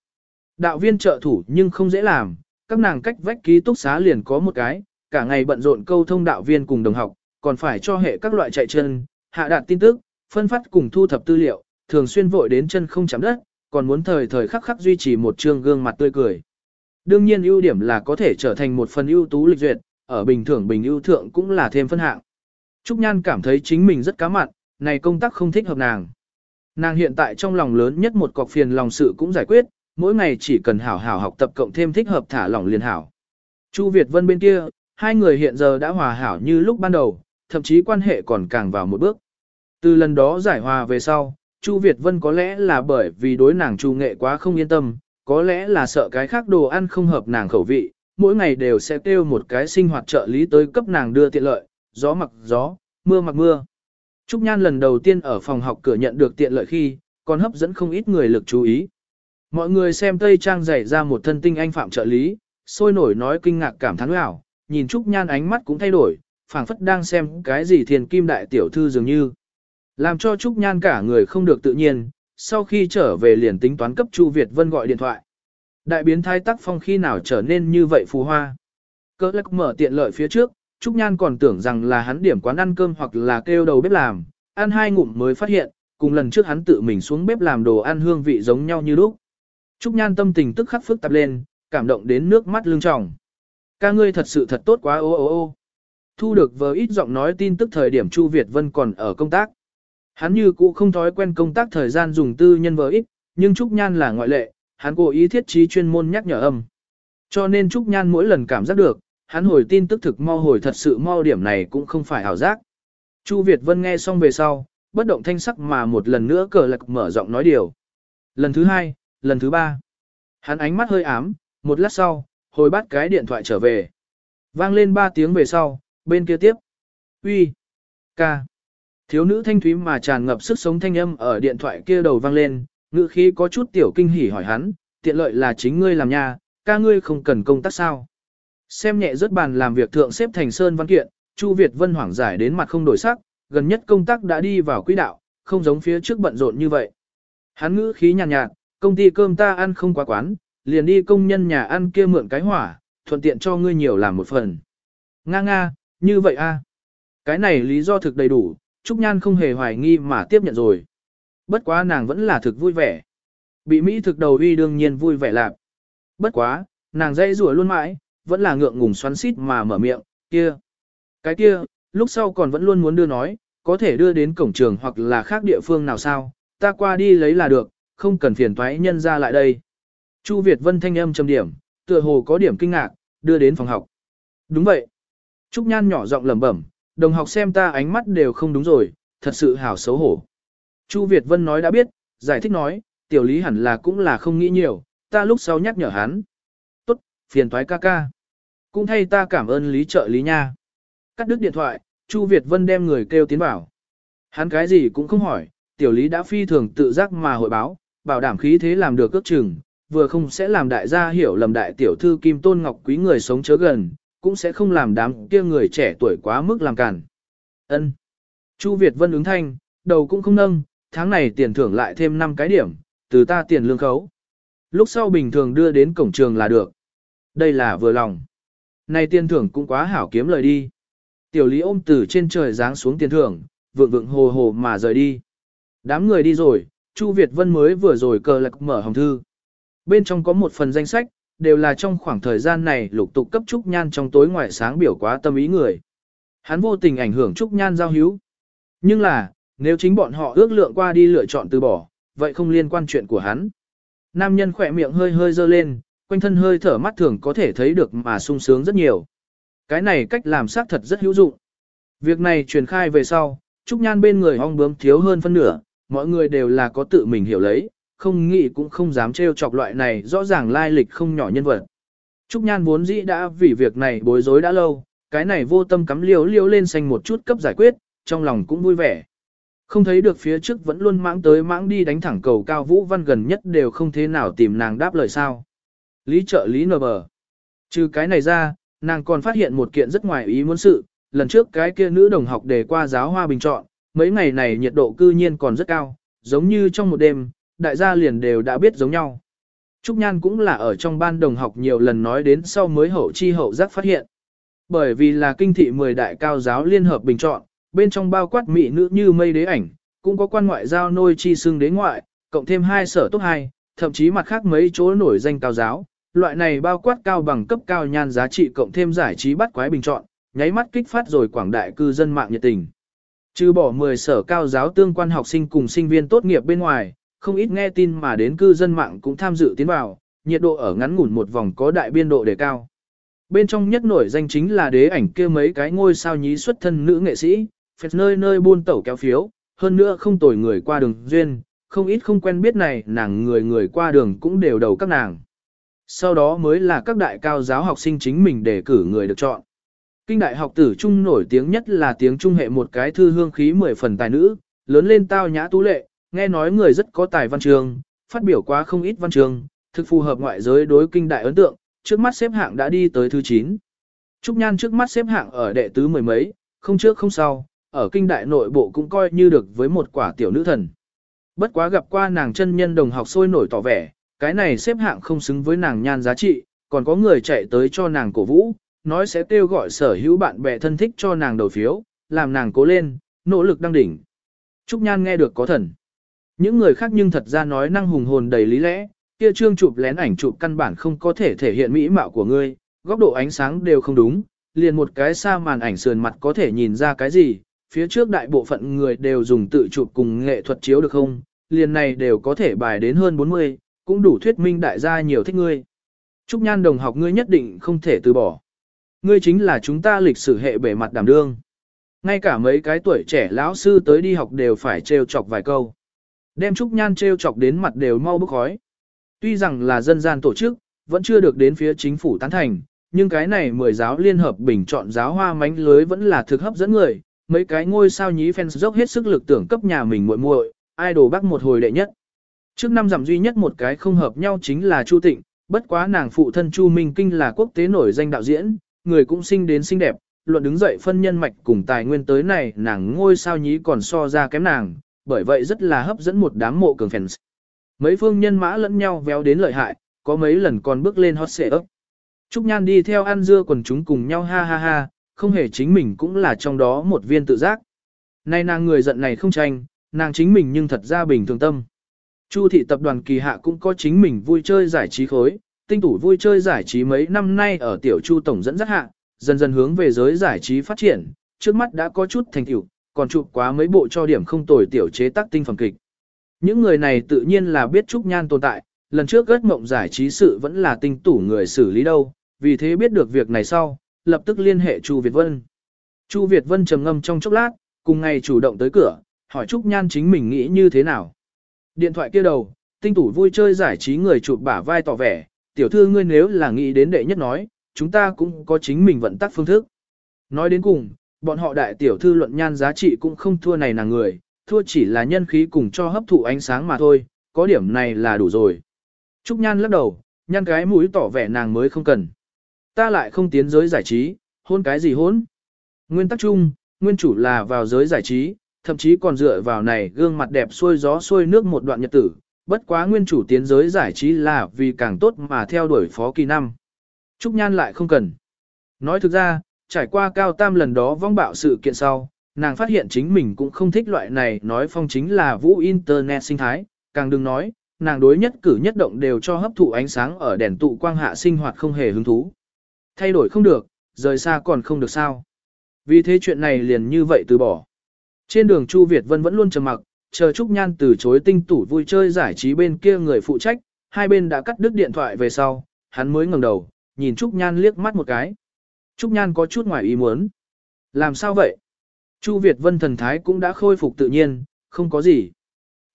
Đạo viên trợ thủ nhưng không dễ làm, các nàng cách vách ký túc xá liền có một cái, cả ngày bận rộn câu thông đạo viên cùng đồng học, còn phải cho hệ các loại chạy chân, hạ đạt tin tức, phân phát cùng thu thập tư liệu, thường xuyên vội đến chân không chạm đất, còn muốn thời thời khắc khắc duy trì một trương gương mặt tươi cười. Đương nhiên ưu điểm là có thể trở thành một phần ưu tú lịch duyệt, ở bình thường bình ưu thượng cũng là thêm phân hạng. Trúc Nhan cảm thấy chính mình rất cá mặn, này công tác không thích hợp nàng. Nàng hiện tại trong lòng lớn nhất một cọc phiền lòng sự cũng giải quyết, mỗi ngày chỉ cần hảo hảo học tập cộng thêm thích hợp thả lỏng liền hảo. Chu Việt Vân bên kia, hai người hiện giờ đã hòa hảo như lúc ban đầu, thậm chí quan hệ còn càng vào một bước. Từ lần đó giải hòa về sau, Chu Việt Vân có lẽ là bởi vì đối nàng Chu Nghệ quá không yên tâm, có lẽ là sợ cái khác đồ ăn không hợp nàng khẩu vị, mỗi ngày đều sẽ kêu một cái sinh hoạt trợ lý tới cấp nàng đưa tiện lợi, gió mặc gió, mưa mặc mưa. Trúc Nhan lần đầu tiên ở phòng học cửa nhận được tiện lợi khi, còn hấp dẫn không ít người lực chú ý. Mọi người xem Tây Trang dạy ra một thân tinh anh phạm trợ lý, sôi nổi nói kinh ngạc cảm thán ảo, nhìn Trúc Nhan ánh mắt cũng thay đổi, phảng phất đang xem cái gì thiền kim đại tiểu thư dường như. Làm cho Trúc Nhan cả người không được tự nhiên, sau khi trở về liền tính toán cấp Chu Việt Vân gọi điện thoại. Đại biến thái tắc phong khi nào trở nên như vậy phù hoa. Cơ lắc mở tiện lợi phía trước, Trúc Nhan còn tưởng rằng là hắn điểm quán ăn cơm hoặc là kêu đầu bếp làm, ăn hai ngụm mới phát hiện, cùng lần trước hắn tự mình xuống bếp làm đồ ăn hương vị giống nhau như lúc. Trúc Nhan tâm tình tức khắc phức tạp lên, cảm động đến nước mắt lưng tròng. Ca ngươi thật sự thật tốt quá ô ô ô. Thu được vờ ít giọng nói tin tức thời điểm Chu Việt Vân còn ở công tác. Hắn như cũ không thói quen công tác thời gian dùng tư nhân vờ ít, nhưng Trúc Nhan là ngoại lệ, hắn cố ý thiết trí chuyên môn nhắc nhở âm. Cho nên Trúc Nhan mỗi lần cảm giác được, hắn hồi tin tức thực mau hồi thật sự mau điểm này cũng không phải ảo giác. Chu Việt Vân nghe xong về sau, bất động thanh sắc mà một lần nữa cờ lạc mở giọng nói điều. Lần thứ hai, lần thứ ba. Hắn ánh mắt hơi ám, một lát sau, hồi bắt cái điện thoại trở về. Vang lên ba tiếng về sau, bên kia tiếp. Uy, ca. Thiếu nữ thanh thúy mà tràn ngập sức sống thanh âm ở điện thoại kia đầu vang lên, ngữ khí có chút tiểu kinh hỉ hỏi hắn, tiện lợi là chính ngươi làm nha, ca ngươi không cần công tác sao. Xem nhẹ rất bàn làm việc thượng xếp thành sơn văn kiện, Chu Việt Vân hoảng giải đến mặt không đổi sắc, gần nhất công tác đã đi vào quỹ đạo, không giống phía trước bận rộn như vậy. Hắn ngữ khí nhàn nhạt, nhạt, công ty cơm ta ăn không quá quán, liền đi công nhân nhà ăn kia mượn cái hỏa, thuận tiện cho ngươi nhiều làm một phần. Nga nga, như vậy a. Cái này lý do thực đầy đủ, Trúc Nhan không hề hoài nghi mà tiếp nhận rồi. Bất quá nàng vẫn là thực vui vẻ. Bị Mỹ thực đầu uy đương nhiên vui vẻ lạc. Bất quá, nàng dây rủa luôn mãi, vẫn là ngượng ngùng xoắn xít mà mở miệng, kia. Cái kia, lúc sau còn vẫn luôn muốn đưa nói, có thể đưa đến cổng trường hoặc là khác địa phương nào sao, ta qua đi lấy là được, không cần phiền toái nhân ra lại đây. Chu Việt Vân thanh âm trầm điểm, tựa hồ có điểm kinh ngạc, đưa đến phòng học. Đúng vậy. Trúc Nhan nhỏ giọng lẩm bẩm, đồng học xem ta ánh mắt đều không đúng rồi, thật sự hảo xấu hổ. Chu Việt Vân nói đã biết, giải thích nói, tiểu lý hẳn là cũng là không nghĩ nhiều, ta lúc sau nhắc nhở hắn. Tốt, phiền toái ca ca. Cũng thay ta cảm ơn lý trợ lý nha. Cắt đứt điện thoại, Chu Việt Vân đem người kêu tiến bảo Hắn cái gì cũng không hỏi, tiểu lý đã phi thường tự giác mà hội báo, bảo đảm khí thế làm được cước chừng, vừa không sẽ làm đại gia hiểu lầm đại tiểu thư Kim Tôn Ngọc Quý người sống chớ gần, cũng sẽ không làm đám kia người trẻ tuổi quá mức làm cản. Ân. Chu Việt Vân ứng thanh, đầu cũng không nâng, tháng này tiền thưởng lại thêm 5 cái điểm, từ ta tiền lương khấu. Lúc sau bình thường đưa đến cổng trường là được. Đây là vừa lòng. Này tiền thưởng cũng quá hảo kiếm lời đi. Tiểu lý ôm từ trên trời giáng xuống tiền thưởng, vượng vượng hồ hồ mà rời đi. Đám người đi rồi, Chu Việt Vân mới vừa rồi cờ lạc mở hồng thư. Bên trong có một phần danh sách, đều là trong khoảng thời gian này lục tục cấp Trúc Nhan trong tối ngoại sáng biểu quá tâm ý người. Hắn vô tình ảnh hưởng Trúc Nhan giao hữu. Nhưng là, nếu chính bọn họ ước lượng qua đi lựa chọn từ bỏ, vậy không liên quan chuyện của hắn. Nam nhân khỏe miệng hơi hơi dơ lên, quanh thân hơi thở mắt thường có thể thấy được mà sung sướng rất nhiều. Cái này cách làm xác thật rất hữu dụng. Việc này truyền khai về sau, Trúc Nhan bên người ong bướm thiếu hơn phân nửa, mọi người đều là có tự mình hiểu lấy, không nghĩ cũng không dám trêu chọc loại này rõ ràng lai lịch không nhỏ nhân vật. Trúc Nhan vốn dĩ đã vì việc này bối rối đã lâu, cái này vô tâm cắm liều liều lên xanh một chút cấp giải quyết, trong lòng cũng vui vẻ. Không thấy được phía trước vẫn luôn mãng tới mãng đi đánh thẳng cầu cao Vũ Văn gần nhất đều không thế nào tìm nàng đáp lời sao. Lý trợ lý nờ bờ. Trừ cái này ra, nàng còn phát hiện một kiện rất ngoài ý muốn sự, lần trước cái kia nữ đồng học đề qua giáo hoa bình chọn, mấy ngày này nhiệt độ cư nhiên còn rất cao, giống như trong một đêm, đại gia liền đều đã biết giống nhau. Trúc Nhan cũng là ở trong ban đồng học nhiều lần nói đến sau mới hậu chi hậu giác phát hiện. Bởi vì là kinh thị 10 đại cao giáo liên hợp bình chọn, bên trong bao quát mỹ nữ như mây đế ảnh, cũng có quan ngoại giao nôi chi xưng đế ngoại, cộng thêm hai sở tốt hai, thậm chí mặt khác mấy chỗ nổi danh cao giáo. Loại này bao quát cao bằng cấp cao nhan giá trị cộng thêm giải trí bắt quái bình chọn, nháy mắt kích phát rồi quảng đại cư dân mạng nhiệt tình. Trừ bỏ 10 sở cao giáo tương quan học sinh cùng sinh viên tốt nghiệp bên ngoài, không ít nghe tin mà đến cư dân mạng cũng tham dự tiến vào, nhiệt độ ở ngắn ngủn một vòng có đại biên độ đề cao. Bên trong nhất nổi danh chính là đế ảnh kia mấy cái ngôi sao nhí xuất thân nữ nghệ sĩ, phệt nơi nơi buôn tẩu kéo phiếu, hơn nữa không tồi người qua đường duyên, không ít không quen biết này nàng người người qua đường cũng đều đầu các nàng. Sau đó mới là các đại cao giáo học sinh chính mình để cử người được chọn. Kinh đại học tử trung nổi tiếng nhất là tiếng trung hệ một cái thư hương khí mười phần tài nữ, lớn lên tao nhã tú lệ, nghe nói người rất có tài văn trường, phát biểu quá không ít văn trường, thực phù hợp ngoại giới đối kinh đại ấn tượng, trước mắt xếp hạng đã đi tới thứ 9. Trúc Nhan trước mắt xếp hạng ở đệ tứ mười mấy, không trước không sau, ở kinh đại nội bộ cũng coi như được với một quả tiểu nữ thần. Bất quá gặp qua nàng chân nhân đồng học sôi nổi tỏ vẻ, cái này xếp hạng không xứng với nàng nhan giá trị, còn có người chạy tới cho nàng cổ vũ, nói sẽ kêu gọi sở hữu bạn bè thân thích cho nàng đầu phiếu, làm nàng cố lên, nỗ lực đăng đỉnh. Trúc Nhan nghe được có thần. Những người khác nhưng thật ra nói năng hùng hồn đầy lý lẽ, kia trương chụp lén ảnh chụp căn bản không có thể thể hiện mỹ mạo của ngươi, góc độ ánh sáng đều không đúng, liền một cái xa màn ảnh sườn mặt có thể nhìn ra cái gì, phía trước đại bộ phận người đều dùng tự chụp cùng nghệ thuật chiếu được không, liền này đều có thể bài đến hơn 40, cũng đủ thuyết minh đại gia nhiều thích ngươi. Trúc Nhan đồng học ngươi nhất định không thể từ bỏ. Ngươi chính là chúng ta lịch sử hệ bề mặt đảm đương. Ngay cả mấy cái tuổi trẻ lão sư tới đi học đều phải trêu chọc vài câu. Đem Trúc Nhan trêu chọc đến mặt đều mau bức khói. Tuy rằng là dân gian tổ chức, vẫn chưa được đến phía chính phủ tán thành, nhưng cái này mười giáo liên hợp bình chọn giáo hoa mánh lưới vẫn là thực hấp dẫn người, mấy cái ngôi sao nhí fans dốc hết sức lực tưởng cấp nhà mình muội muội, idol bắc một hồi đệ nhất. Trước năm giảm duy nhất một cái không hợp nhau chính là Chu Tịnh, bất quá nàng phụ thân Chu Minh Kinh là quốc tế nổi danh đạo diễn, người cũng sinh đến xinh đẹp, luận đứng dậy phân nhân mạch cùng tài nguyên tới này nàng ngôi sao nhí còn so ra kém nàng, bởi vậy rất là hấp dẫn một đám mộ cường fans. Mấy phương nhân mã lẫn nhau véo đến lợi hại, có mấy lần còn bước lên hot xệ ấp. Trúc Nhan đi theo ăn dưa quần chúng cùng nhau ha ha ha, không hề chính mình cũng là trong đó một viên tự giác. Nay nàng người giận này không tranh, nàng chính mình nhưng thật ra bình thường tâm. Chu thị tập đoàn kỳ hạ cũng có chính mình vui chơi giải trí khối, tinh tủ vui chơi giải trí mấy năm nay ở tiểu chu tổng dẫn dắt hạ, dần dần hướng về giới giải trí phát triển, trước mắt đã có chút thành tựu, còn chụp quá mấy bộ cho điểm không tồi tiểu chế tác tinh phẩm kịch. Những người này tự nhiên là biết Trúc Nhan tồn tại, lần trước gất mộng giải trí sự vẫn là tinh tủ người xử lý đâu, vì thế biết được việc này sau, lập tức liên hệ Chu Việt Vân. Chu Việt Vân trầm ngâm trong chốc lát, cùng ngày chủ động tới cửa, hỏi Trúc Nhan chính mình nghĩ như thế nào. Điện thoại kia đầu, tinh tủ vui chơi giải trí người chụp bả vai tỏ vẻ, tiểu thư ngươi nếu là nghĩ đến đệ nhất nói, chúng ta cũng có chính mình vận tắc phương thức. Nói đến cùng, bọn họ đại tiểu thư luận nhan giá trị cũng không thua này nàng người, thua chỉ là nhân khí cùng cho hấp thụ ánh sáng mà thôi, có điểm này là đủ rồi. Trúc Nhan lắc đầu, nhăn cái mũi tỏ vẻ nàng mới không cần. Ta lại không tiến giới giải trí, hôn cái gì hôn? Nguyên tắc chung, nguyên chủ là vào giới giải trí, thậm chí còn dựa vào này gương mặt đẹp xuôi gió xuôi nước một đoạn nhật tử, bất quá nguyên chủ tiến giới giải trí là vì càng tốt mà theo đuổi phó kỳ năm. Trúc Nhan lại không cần. Nói thực ra, trải qua cao tam lần đó vong bạo sự kiện sau, nàng phát hiện chính mình cũng không thích loại này nói phong chính là vũ internet sinh thái, càng đừng nói, nàng đối nhất cử nhất động đều cho hấp thụ ánh sáng ở đèn tụ quang hạ sinh hoạt không hề hứng thú. Thay đổi không được, rời xa còn không được sao. Vì thế chuyện này liền như vậy từ bỏ. Trên đường Chu Việt Vân vẫn luôn trầm mặc, chờ Trúc Nhan từ chối tinh tủ vui chơi giải trí bên kia người phụ trách, hai bên đã cắt đứt điện thoại về sau, hắn mới ngẩng đầu, nhìn Trúc Nhan liếc mắt một cái. Trúc Nhan có chút ngoài ý muốn. Làm sao vậy? Chu Việt Vân thần thái cũng đã khôi phục tự nhiên, không có gì.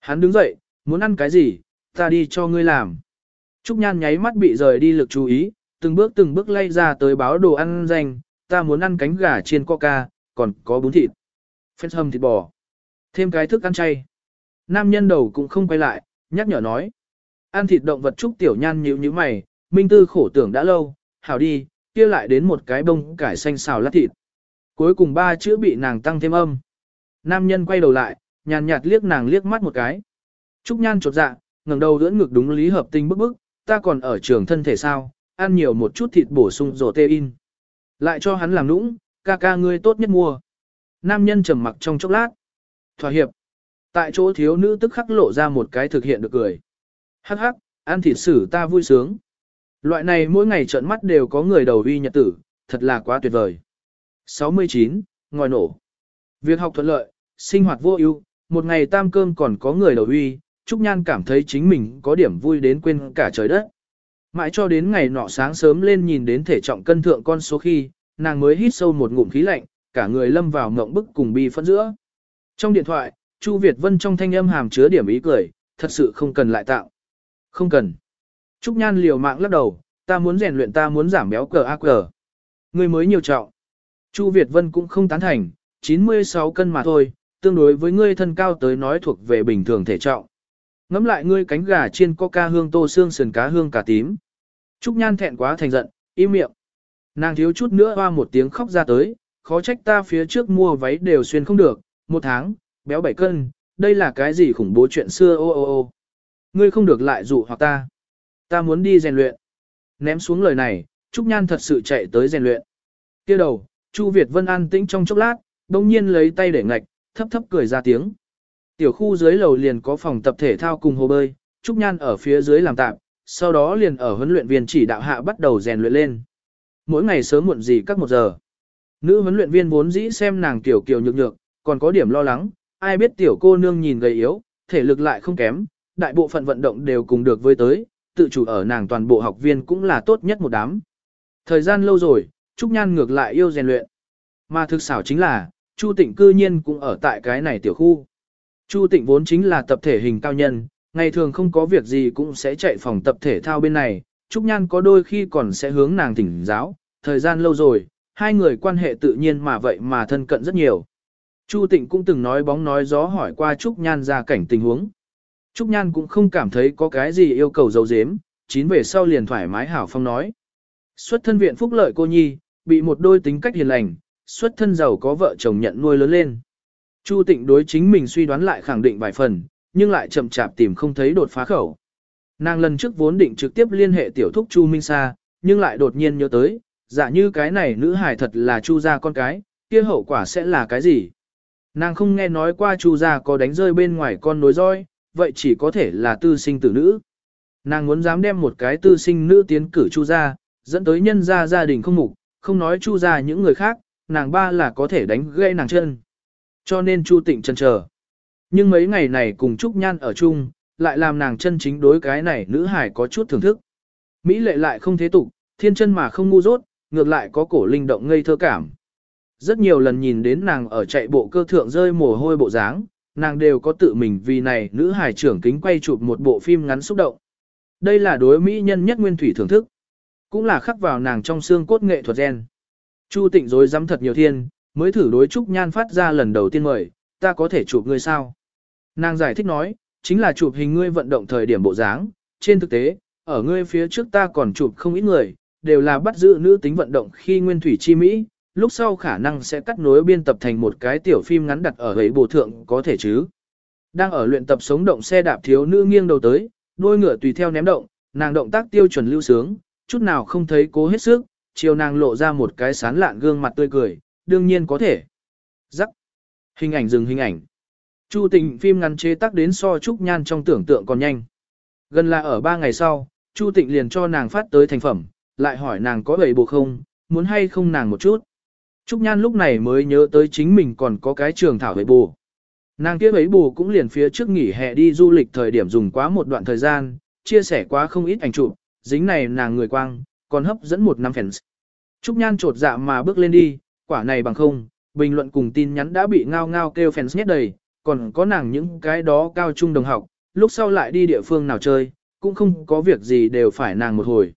Hắn đứng dậy, muốn ăn cái gì, ta đi cho ngươi làm. Trúc Nhan nháy mắt bị rời đi lực chú ý, từng bước từng bước lay ra tới báo đồ ăn danh, ta muốn ăn cánh gà chiên coca, còn có bún thịt. Phết hầm thịt bò. Thêm cái thức ăn chay. Nam nhân đầu cũng không quay lại, nhắc nhở nói. Ăn thịt động vật Trúc Tiểu Nhan nhíu như mày, Minh Tư khổ tưởng đã lâu, hảo đi, kia lại đến một cái bông cải xanh xào lát thịt. Cuối cùng ba chữ bị nàng tăng thêm âm. Nam nhân quay đầu lại, nhàn nhạt liếc nàng liếc mắt một cái. Trúc Nhan chột dạ, ngẩng đầu dưỡng ngực đúng lý hợp tinh bức bức, ta còn ở trường thân thể sao, ăn nhiều một chút thịt bổ sung rổ tê in. Lại cho hắn làm nũng, ca ca ngươi tốt nhất mua. Nam nhân trầm mặc trong chốc lát. Thỏa hiệp. Tại chỗ thiếu nữ tức khắc lộ ra một cái thực hiện được cười. Hắc hắc, ăn thịt xử ta vui sướng. Loại này mỗi ngày trợn mắt đều có người đầu uy nhật tử, thật là quá tuyệt vời. 69. Ngòi nổ. Việc học thuận lợi, sinh hoạt vô ưu, một ngày tam cơm còn có người đầu uy, Trúc Nhan cảm thấy chính mình có điểm vui đến quên cả trời đất. Mãi cho đến ngày nọ sáng sớm lên nhìn đến thể trọng cân thượng con số khi, nàng mới hít sâu một ngụm khí lạnh, cả người lâm vào ngộng bức cùng bi phẫn giữa. Trong điện thoại, Chu Việt Vân trong thanh âm hàm chứa điểm ý cười, thật sự không cần lại tạo. Không cần. Trúc Nhan liều mạng lắc đầu, ta muốn rèn luyện ta muốn giảm béo cờ ác cờ. Người mới nhiều trọng. Chu Việt Vân cũng không tán thành, 96 cân mà thôi, tương đối với ngươi thân cao tới nói thuộc về bình thường thể trọng. Ngắm lại ngươi cánh gà chiên coca hương tô xương sườn cá hương cà tím. Trúc Nhan thẹn quá thành giận, im miệng. Nàng thiếu chút nữa hoa một tiếng khóc ra tới, khó trách ta phía trước mua váy đều xuyên không được, một tháng, béo bảy cân, đây là cái gì khủng bố chuyện xưa ô ô ô. Ngươi không được lại dụ hoặc ta. Ta muốn đi rèn luyện. Ném xuống lời này, Trúc Nhan thật sự chạy tới rèn luyện. kia đầu, Chu Việt Vân an tĩnh trong chốc lát, đồng nhiên lấy tay để ngạch, thấp thấp cười ra tiếng. Tiểu khu dưới lầu liền có phòng tập thể thao cùng hồ bơi, Trúc Nhan ở phía dưới làm tạm, sau đó liền ở huấn luyện viên chỉ đạo hạ bắt đầu rèn luyện lên. Mỗi ngày sớm muộn gì các một giờ. Nữ huấn luyện viên vốn dĩ xem nàng tiểu kiều nhược nhược, còn có điểm lo lắng, ai biết tiểu cô nương nhìn gầy yếu, thể lực lại không kém, đại bộ phận vận động đều cùng được với tới, tự chủ ở nàng toàn bộ học viên cũng là tốt nhất một đám. Thời gian lâu rồi, Trúc Nhan ngược lại yêu rèn luyện. Mà thực xảo chính là, Chu Tịnh cư nhiên cũng ở tại cái này tiểu khu. Chu Tịnh vốn chính là tập thể hình cao nhân, ngày thường không có việc gì cũng sẽ chạy phòng tập thể thao bên này, Trúc Nhan có đôi khi còn sẽ hướng nàng thỉnh giáo, thời gian lâu rồi, hai người quan hệ tự nhiên mà vậy mà thân cận rất nhiều. Chu Tịnh cũng từng nói bóng nói gió hỏi qua Trúc Nhan ra cảnh tình huống. Trúc Nhan cũng không cảm thấy có cái gì yêu cầu dấu dếm, chín về sau liền thoải mái hảo phong nói. Xuất thân viện phúc lợi cô nhi, bị một đôi tính cách hiền lành, xuất thân giàu có vợ chồng nhận nuôi lớn lên. Chu Tịnh đối chính mình suy đoán lại khẳng định vài phần, nhưng lại chậm chạp tìm không thấy đột phá khẩu. Nàng lần trước vốn định trực tiếp liên hệ tiểu thúc Chu Minh Sa, nhưng lại đột nhiên nhớ tới, dạ như cái này nữ hài thật là chu gia con cái, kia hậu quả sẽ là cái gì? Nàng không nghe nói qua chu gia có đánh rơi bên ngoài con nối roi, vậy chỉ có thể là tư sinh tử nữ. Nàng muốn dám đem một cái tư sinh nữ tiến cử chu gia, dẫn tới nhân gia gia đình không mục, không nói chu gia những người khác, nàng ba là có thể đánh gãy nàng chân. Cho nên chu tịnh chân chờ. Nhưng mấy ngày này cùng Trúc Nhan ở chung, lại làm nàng chân chính đối cái này nữ hải có chút thưởng thức. Mỹ lệ lại không thế tục, thiên chân mà không ngu dốt, ngược lại có cổ linh động ngây thơ cảm. Rất nhiều lần nhìn đến nàng ở chạy bộ cơ thượng rơi mồ hôi bộ dáng, nàng đều có tự mình vì này nữ hải trưởng kính quay chụp một bộ phim ngắn xúc động. Đây là đối mỹ nhân nhất nguyên thủy thưởng thức. Cũng là khắc vào nàng trong xương cốt nghệ thuật gen. Chu tịnh dối dám thật nhiều thiên, mới thử đối Trúc Nhan phát ra lần đầu tiên mời, ta có thể chụp ngươi sao? Nàng giải thích nói, chính là chụp hình ngươi vận động thời điểm bộ dáng, trên thực tế, ở ngươi phía trước ta còn chụp không ít người, đều là bắt giữ nữ tính vận động khi nguyên thủy chi Mỹ, lúc sau khả năng sẽ cắt nối biên tập thành một cái tiểu phim ngắn đặt ở ấy bổ thượng có thể chứ. Đang ở luyện tập sống động xe đạp thiếu nữ nghiêng đầu tới, đôi ngựa tùy theo ném động, nàng động tác tiêu chuẩn lưu sướng, chút nào không thấy cố hết sức, chiều nàng lộ ra một cái sán lạn gương mặt tươi cười, đương nhiên có thể. Rắc. Hình ảnh dừng hình ảnh. Chu Tịnh phim ngắn chế tác đến so Trúc Nhan trong tưởng tượng còn nhanh. Gần là ở ba ngày sau, Chu Tịnh liền cho nàng phát tới thành phẩm, lại hỏi nàng có bầy bộ không, muốn hay không nàng một chút. Trúc Nhan lúc này mới nhớ tới chính mình còn có cái trường thảo bầy bù. Nàng kia bấy bù cũng liền phía trước nghỉ hè đi du lịch thời điểm dùng quá một đoạn thời gian, chia sẻ quá không ít ảnh chụp, dính này nàng người quang, còn hấp dẫn một năm fans. Trúc Nhan trột dạ mà bước lên đi, quả này bằng không, bình luận cùng tin nhắn đã bị ngao ngao kêu fans nhét đầy, còn có nàng những cái đó cao trung đồng học, lúc sau lại đi địa phương nào chơi, cũng không có việc gì đều phải nàng một hồi.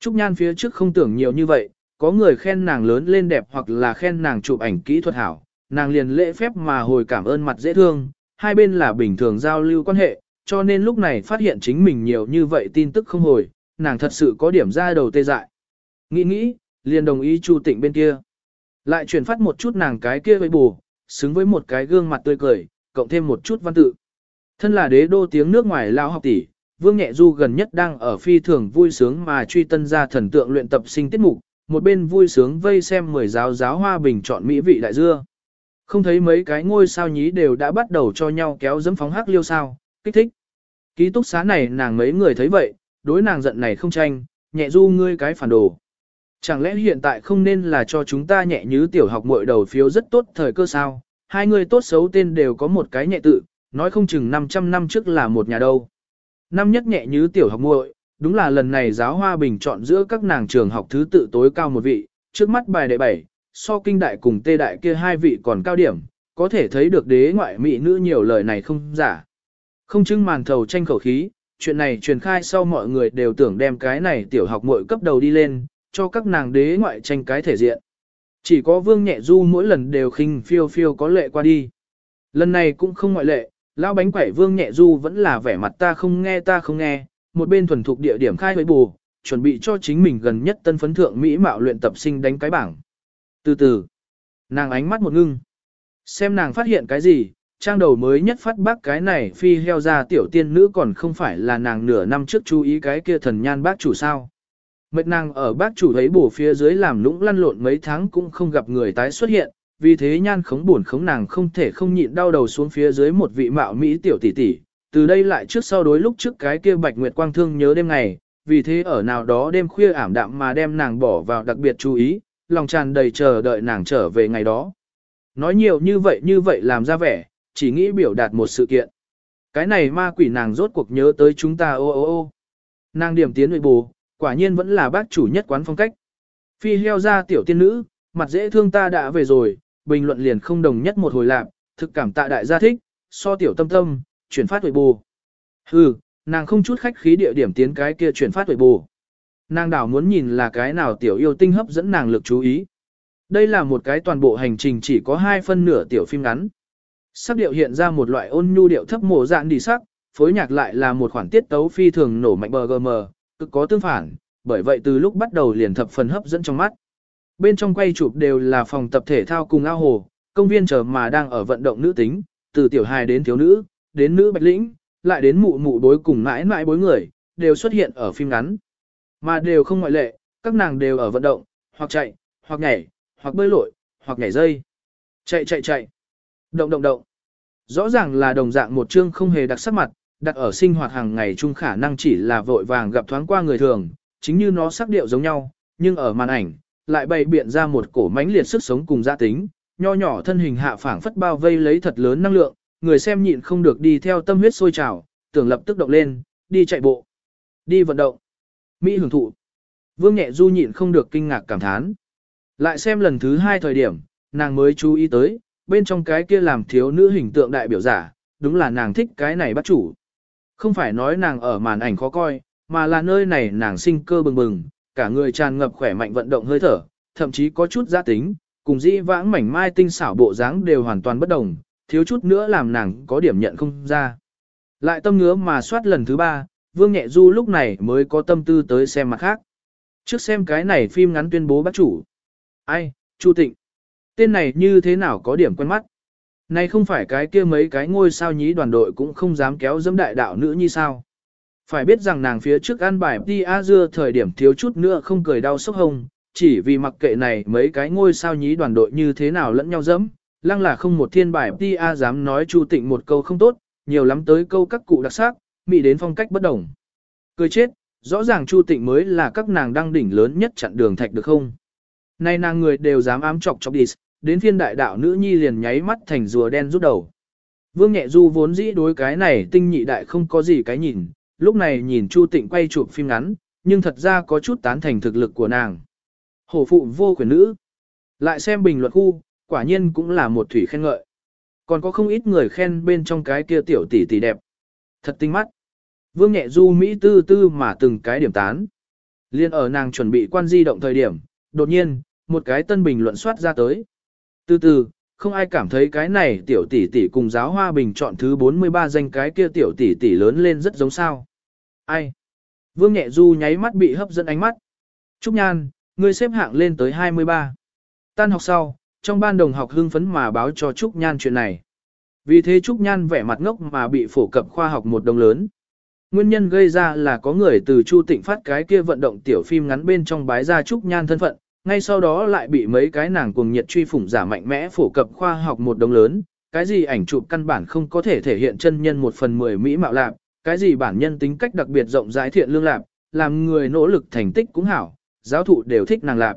Trúc Nhan phía trước không tưởng nhiều như vậy, có người khen nàng lớn lên đẹp hoặc là khen nàng chụp ảnh kỹ thuật hảo, nàng liền lễ phép mà hồi cảm ơn mặt dễ thương, hai bên là bình thường giao lưu quan hệ, cho nên lúc này phát hiện chính mình nhiều như vậy tin tức không hồi, nàng thật sự có điểm ra đầu tê dại. Nghĩ nghĩ, liền đồng ý Chu Tịnh bên kia. Lại chuyển phát một chút nàng cái kia với bù, xứng với một cái gương mặt tươi cười, cộng thêm một chút văn tự. Thân là đế đô tiếng nước ngoài lao học tỷ, Vương Nhẹ Du gần nhất đang ở phi thường vui sướng mà truy tân ra thần tượng luyện tập sinh tiết mục, một bên vui sướng vây xem mười giáo giáo hoa bình chọn mỹ vị đại dưa. Không thấy mấy cái ngôi sao nhí đều đã bắt đầu cho nhau kéo dẫm phóng hắc liêu sao, kích thích. Ký túc xá này nàng mấy người thấy vậy, đối nàng giận này không tranh, nhẹ du ngươi cái phản đồ. Chẳng lẽ hiện tại không nên là cho chúng ta nhẹ như tiểu học muội đầu phiếu rất tốt thời cơ sao, hai người tốt xấu tên đều có một cái nhẹ tự, nói không chừng 500 năm trước là một nhà đâu. Năm nhất nhẹ như tiểu học muội, đúng là lần này giáo hoa bình chọn giữa các nàng trường học thứ tự tối cao một vị, trước mắt bài đệ bảy, so kinh đại cùng tê đại kia hai vị còn cao điểm, có thể thấy được đế ngoại mỹ nữ nhiều lời này không giả. Không chứng màn thầu tranh khẩu khí, chuyện này truyền khai sau mọi người đều tưởng đem cái này tiểu học muội cấp đầu đi lên, cho các nàng đế ngoại tranh cái thể diện. Chỉ có vương nhẹ du mỗi lần đều khinh phiêu phiêu có lệ qua đi. Lần này cũng không ngoại lệ, lão bánh quẩy vương nhẹ du vẫn là vẻ mặt ta không nghe ta không nghe, một bên thuần thục địa điểm khai với bù, chuẩn bị cho chính mình gần nhất tân phấn thượng Mỹ mạo luyện tập sinh đánh cái bảng. Từ từ, nàng ánh mắt một ngưng. Xem nàng phát hiện cái gì, trang đầu mới nhất phát bác cái này phi heo ra tiểu tiên nữ còn không phải là nàng nửa năm trước chú ý cái kia thần nhan bác chủ sao. Mệt nàng ở bác chủ thấy bổ phía dưới làm lũng lăn lộn mấy tháng cũng không gặp người tái xuất hiện, vì thế nhan khống buồn khống nàng không thể không nhịn đau đầu xuống phía dưới một vị mạo Mỹ tiểu tỷ tỷ. Từ đây lại trước sau đối lúc trước cái kia bạch nguyệt quang thương nhớ đêm ngày, vì thế ở nào đó đêm khuya ảm đạm mà đem nàng bỏ vào đặc biệt chú ý, lòng tràn đầy chờ đợi nàng trở về ngày đó. Nói nhiều như vậy như vậy làm ra vẻ, chỉ nghĩ biểu đạt một sự kiện. Cái này ma quỷ nàng rốt cuộc nhớ tới chúng ta ô ô ô. Nàng điểm tiến nội bù, quả nhiên vẫn là bác chủ nhất quán phong cách. Phi heo ra tiểu tiên nữ, mặt dễ thương ta đã về rồi, bình luận liền không đồng nhất một hồi lạc, thực cảm tạ đại gia thích, so tiểu tâm tâm, chuyển phát tuổi bù. Hừ, nàng không chút khách khí địa điểm tiến cái kia chuyển phát tuổi bù. Nàng đảo muốn nhìn là cái nào tiểu yêu tinh hấp dẫn nàng lực chú ý. Đây là một cái toàn bộ hành trình chỉ có hai phân nửa tiểu phim ngắn. Sắc điệu hiện ra một loại ôn nhu điệu thấp mồ dạn đi sắc, phối nhạc lại là một khoản tiết tấu phi thường nổ mạnh bờ gm, cực có tương phản, bởi vậy từ lúc bắt đầu liền thập phần hấp dẫn trong mắt. Bên trong quay chụp đều là phòng tập thể thao cùng ao hồ, công viên chờ mà đang ở vận động nữ tính, từ tiểu hài đến thiếu nữ, đến nữ bạch lĩnh, lại đến mụ mụ đối cùng mãi mãi bối người, đều xuất hiện ở phim ngắn. Mà đều không ngoại lệ, các nàng đều ở vận động, hoặc chạy, hoặc nhảy, hoặc bơi lội, hoặc nhảy dây. Chạy chạy chạy. Động động động. Rõ ràng là đồng dạng một chương không hề đặc sắc mặt, đặt ở sinh hoạt hàng ngày chung khả năng chỉ là vội vàng gặp thoáng qua người thường, chính như nó sắc điệu giống nhau, nhưng ở màn ảnh, lại bày biện ra một cổ mãnh liệt sức sống cùng gia tính, nho nhỏ thân hình hạ phảng phất bao vây lấy thật lớn năng lượng, người xem nhịn không được đi theo tâm huyết sôi trào, tưởng lập tức động lên, đi chạy bộ, đi vận động. Mỹ hưởng thụ. Vương nhẹ du nhịn không được kinh ngạc cảm thán. Lại xem lần thứ hai thời điểm, nàng mới chú ý tới, bên trong cái kia làm thiếu nữ hình tượng đại biểu giả, đúng là nàng thích cái này bắt chủ. Không phải nói nàng ở màn ảnh khó coi, mà là nơi này nàng sinh cơ bừng bừng, cả người tràn ngập khỏe mạnh vận động hơi thở, thậm chí có chút giá tính, cùng dĩ vãng mảnh mai tinh xảo bộ dáng đều hoàn toàn bất đồng, thiếu chút nữa làm nàng có điểm nhận không ra. Lại tâm ngứa mà soát lần thứ ba, Vương Nhẹ Du lúc này mới có tâm tư tới xem mặt khác. Trước xem cái này phim ngắn tuyên bố bắt chủ. Ai, Chu Tịnh. Tên này như thế nào có điểm quen mắt. Này không phải cái kia mấy cái ngôi sao nhí đoàn đội cũng không dám kéo dẫm đại đạo nữ như sao. Phải biết rằng nàng phía trước ăn bài đi a dưa thời điểm thiếu chút nữa không cười đau sốc hông, chỉ vì mặc kệ này mấy cái ngôi sao nhí đoàn đội như thế nào lẫn nhau dẫm, lăng là không một thiên bài đi a dám nói Chu Tịnh một câu không tốt, nhiều lắm tới câu các cụ đặc sắc, mị đến phong cách bất đồng. Cười chết, rõ ràng Chu Tịnh mới là các nàng đang đỉnh lớn nhất chặn đường thạch được không? Nay nàng người đều dám ám chọc chọc đi, đến Thiên đại đạo nữ nhi liền nháy mắt thành rùa đen rút đầu. Vương Nhẹ Du vốn dĩ đối cái này tinh nhị đại không có gì cái nhìn, lúc này nhìn Chu Tịnh quay chụp phim ngắn, nhưng thật ra có chút tán thành thực lực của nàng. Hổ phụ vô quyền nữ. Lại xem bình luận khu, quả nhiên cũng là một thủy khen ngợi. Còn có không ít người khen bên trong cái kia tiểu tỷ tỷ đẹp. Thật tinh mắt. Vương nhẹ du Mỹ tư tư mà từng cái điểm tán. Liên ở nàng chuẩn bị quan di động thời điểm, đột nhiên, một cái tân bình luận soát ra tới. Từ từ, không ai cảm thấy cái này tiểu tỷ tỷ cùng giáo hoa bình chọn thứ 43 danh cái kia tiểu tỷ tỷ lớn lên rất giống sao. Ai? Vương nhẹ du nháy mắt bị hấp dẫn ánh mắt. Trúc Nhan, ngươi xếp hạng lên tới 23. Tan học sau, trong ban đồng học hưng phấn mà báo cho Trúc Nhan chuyện này. Vì thế Trúc Nhan vẻ mặt ngốc mà bị phổ cập khoa học một đồng lớn. Nguyên nhân gây ra là có người từ Chu Tịnh phát cái kia vận động tiểu phim ngắn bên trong bái ra Trúc Nhan thân phận, ngay sau đó lại bị mấy cái nàng cuồng nhiệt truy phủng giả mạnh mẽ phổ cập khoa học một đồng lớn, cái gì ảnh chụp căn bản không có thể thể hiện chân nhân một phần mười mỹ mạo lạc, cái gì bản nhân tính cách đặc biệt rộng rãi thiện lương lạc, làm người nỗ lực thành tích cũng hảo, giáo thụ đều thích nàng lạp.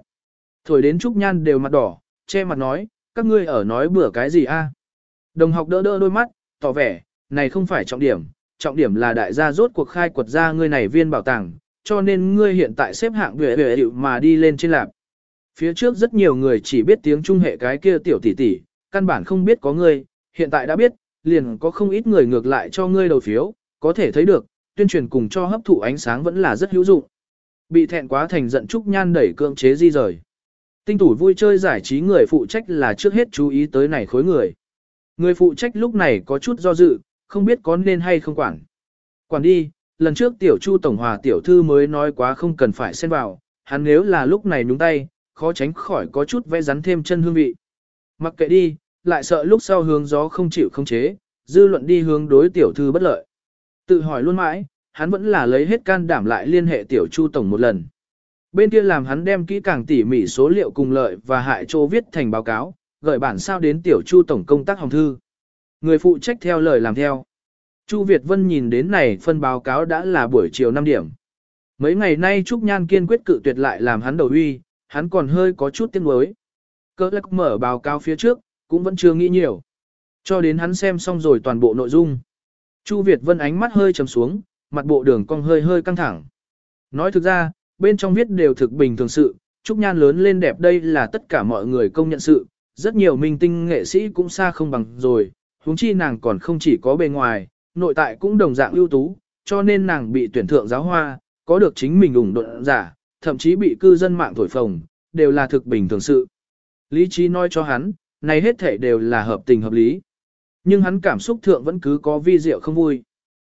Thổi đến Trúc Nhan đều mặt đỏ, che mặt nói, các ngươi ở nói bữa cái gì a? Đồng học đỡ đỡ đôi mắt, tỏ vẻ, này không phải trọng điểm, trọng điểm là đại gia rốt cuộc khai quật ra ngươi này viên bảo tàng, cho nên ngươi hiện tại xếp hạng về về hiệu mà đi lên trên lạp. Phía trước rất nhiều người chỉ biết tiếng trung hệ cái kia tiểu tỷ tỷ, căn bản không biết có ngươi, hiện tại đã biết, liền có không ít người ngược lại cho ngươi đầu phiếu, có thể thấy được, tuyên truyền cùng cho hấp thụ ánh sáng vẫn là rất hữu dụng. Bị thẹn quá thành giận Trúc Nhan đẩy cưỡng chế di rời. Tinh tủ vui chơi giải trí người phụ trách là trước hết chú ý tới này khối người. Người phụ trách lúc này có chút do dự, không biết có nên hay không quản. Quản đi, lần trước tiểu chu tổng hòa tiểu thư mới nói quá không cần phải xen vào, hắn nếu là lúc này nhúng tay, khó tránh khỏi có chút vẽ rắn thêm chân hương vị. Mặc kệ đi, lại sợ lúc sau hướng gió không chịu không chế, dư luận đi hướng đối tiểu thư bất lợi. Tự hỏi luôn mãi, hắn vẫn là lấy hết can đảm lại liên hệ tiểu chu tổng một lần. Bên kia làm hắn đem kỹ càng tỉ mỉ số liệu cùng lợi và hại chỗ viết thành báo cáo, gửi bản sao đến tiểu chu tổng công tác hồng thư. Người phụ trách theo lời làm theo. Chu Việt Vân nhìn đến này phân báo cáo đã là buổi chiều 5 điểm. Mấy ngày nay Trúc Nhan kiên quyết cự tuyệt lại làm hắn đầu uy, hắn còn hơi có chút tiếng nuối, Cơ lắc mở báo cáo phía trước, cũng vẫn chưa nghĩ nhiều. Cho đến hắn xem xong rồi toàn bộ nội dung. Chu Việt Vân ánh mắt hơi trầm xuống, mặt bộ đường cong hơi hơi căng thẳng. Nói thực ra, bên trong viết đều thực bình thường sự, Trúc Nhan lớn lên đẹp đây là tất cả mọi người công nhận sự, rất nhiều minh tinh nghệ sĩ cũng xa không bằng rồi, huống chi nàng còn không chỉ có bề ngoài, nội tại cũng đồng dạng ưu tú, cho nên nàng bị tuyển thượng giáo hoa, có được chính mình ủng độn giả, thậm chí bị cư dân mạng thổi phồng, đều là thực bình thường sự. Lý trí nói cho hắn, này hết thể đều là hợp tình hợp lý. Nhưng hắn cảm xúc thượng vẫn cứ có vi diệu không vui.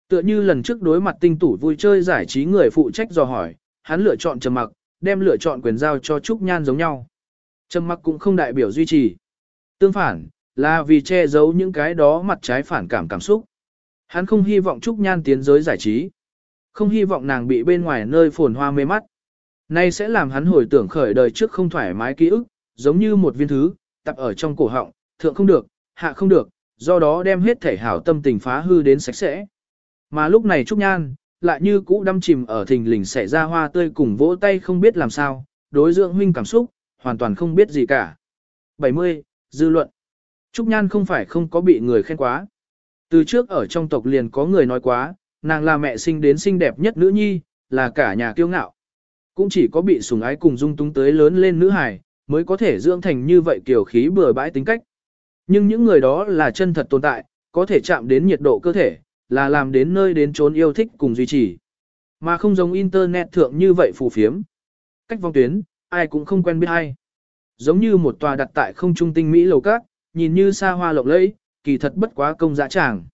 Tựa như lần trước đối mặt tinh tủ vui chơi giải trí người phụ trách dò hỏi, hắn lựa chọn trầm mặc, đem lựa chọn quyền giao cho Trúc Nhan giống nhau. Trầm mặc cũng không đại biểu duy trì. Tương phản, là vì che giấu những cái đó mặt trái phản cảm cảm xúc. Hắn không hy vọng Trúc Nhan tiến giới giải trí. Không hy vọng nàng bị bên ngoài nơi phồn hoa mê mắt. Nay sẽ làm hắn hồi tưởng khởi đời trước không thoải mái ký ức, giống như một viên thứ, tập ở trong cổ họng, thượng không được, hạ không được, do đó đem hết thể hảo tâm tình phá hư đến sạch sẽ. Mà lúc này Trúc Nhan, lại như cũ đâm chìm ở thình lình xảy ra hoa tươi cùng vỗ tay không biết làm sao, đối dưỡng huynh cảm xúc, hoàn toàn không biết gì cả. 70. Dư luận Trúc Nhan không phải không có bị người khen quá. Từ trước ở trong tộc liền có người nói quá, nàng là mẹ sinh đến xinh đẹp nhất nữ nhi, là cả nhà kiêu ngạo. Cũng chỉ có bị sủng ái cùng dung túng tới lớn lên nữ hài, mới có thể dưỡng thành như vậy kiểu khí bừa bãi tính cách. Nhưng những người đó là chân thật tồn tại, có thể chạm đến nhiệt độ cơ thể, là làm đến nơi đến trốn yêu thích cùng duy trì. Mà không giống internet thượng như vậy phù phiếm. Cách vong tuyến, ai cũng không quen biết ai. Giống như một tòa đặt tại không trung tinh Mỹ lầu cát, nhìn như xa hoa lộng lẫy, kỳ thật bất quá công dã tràng.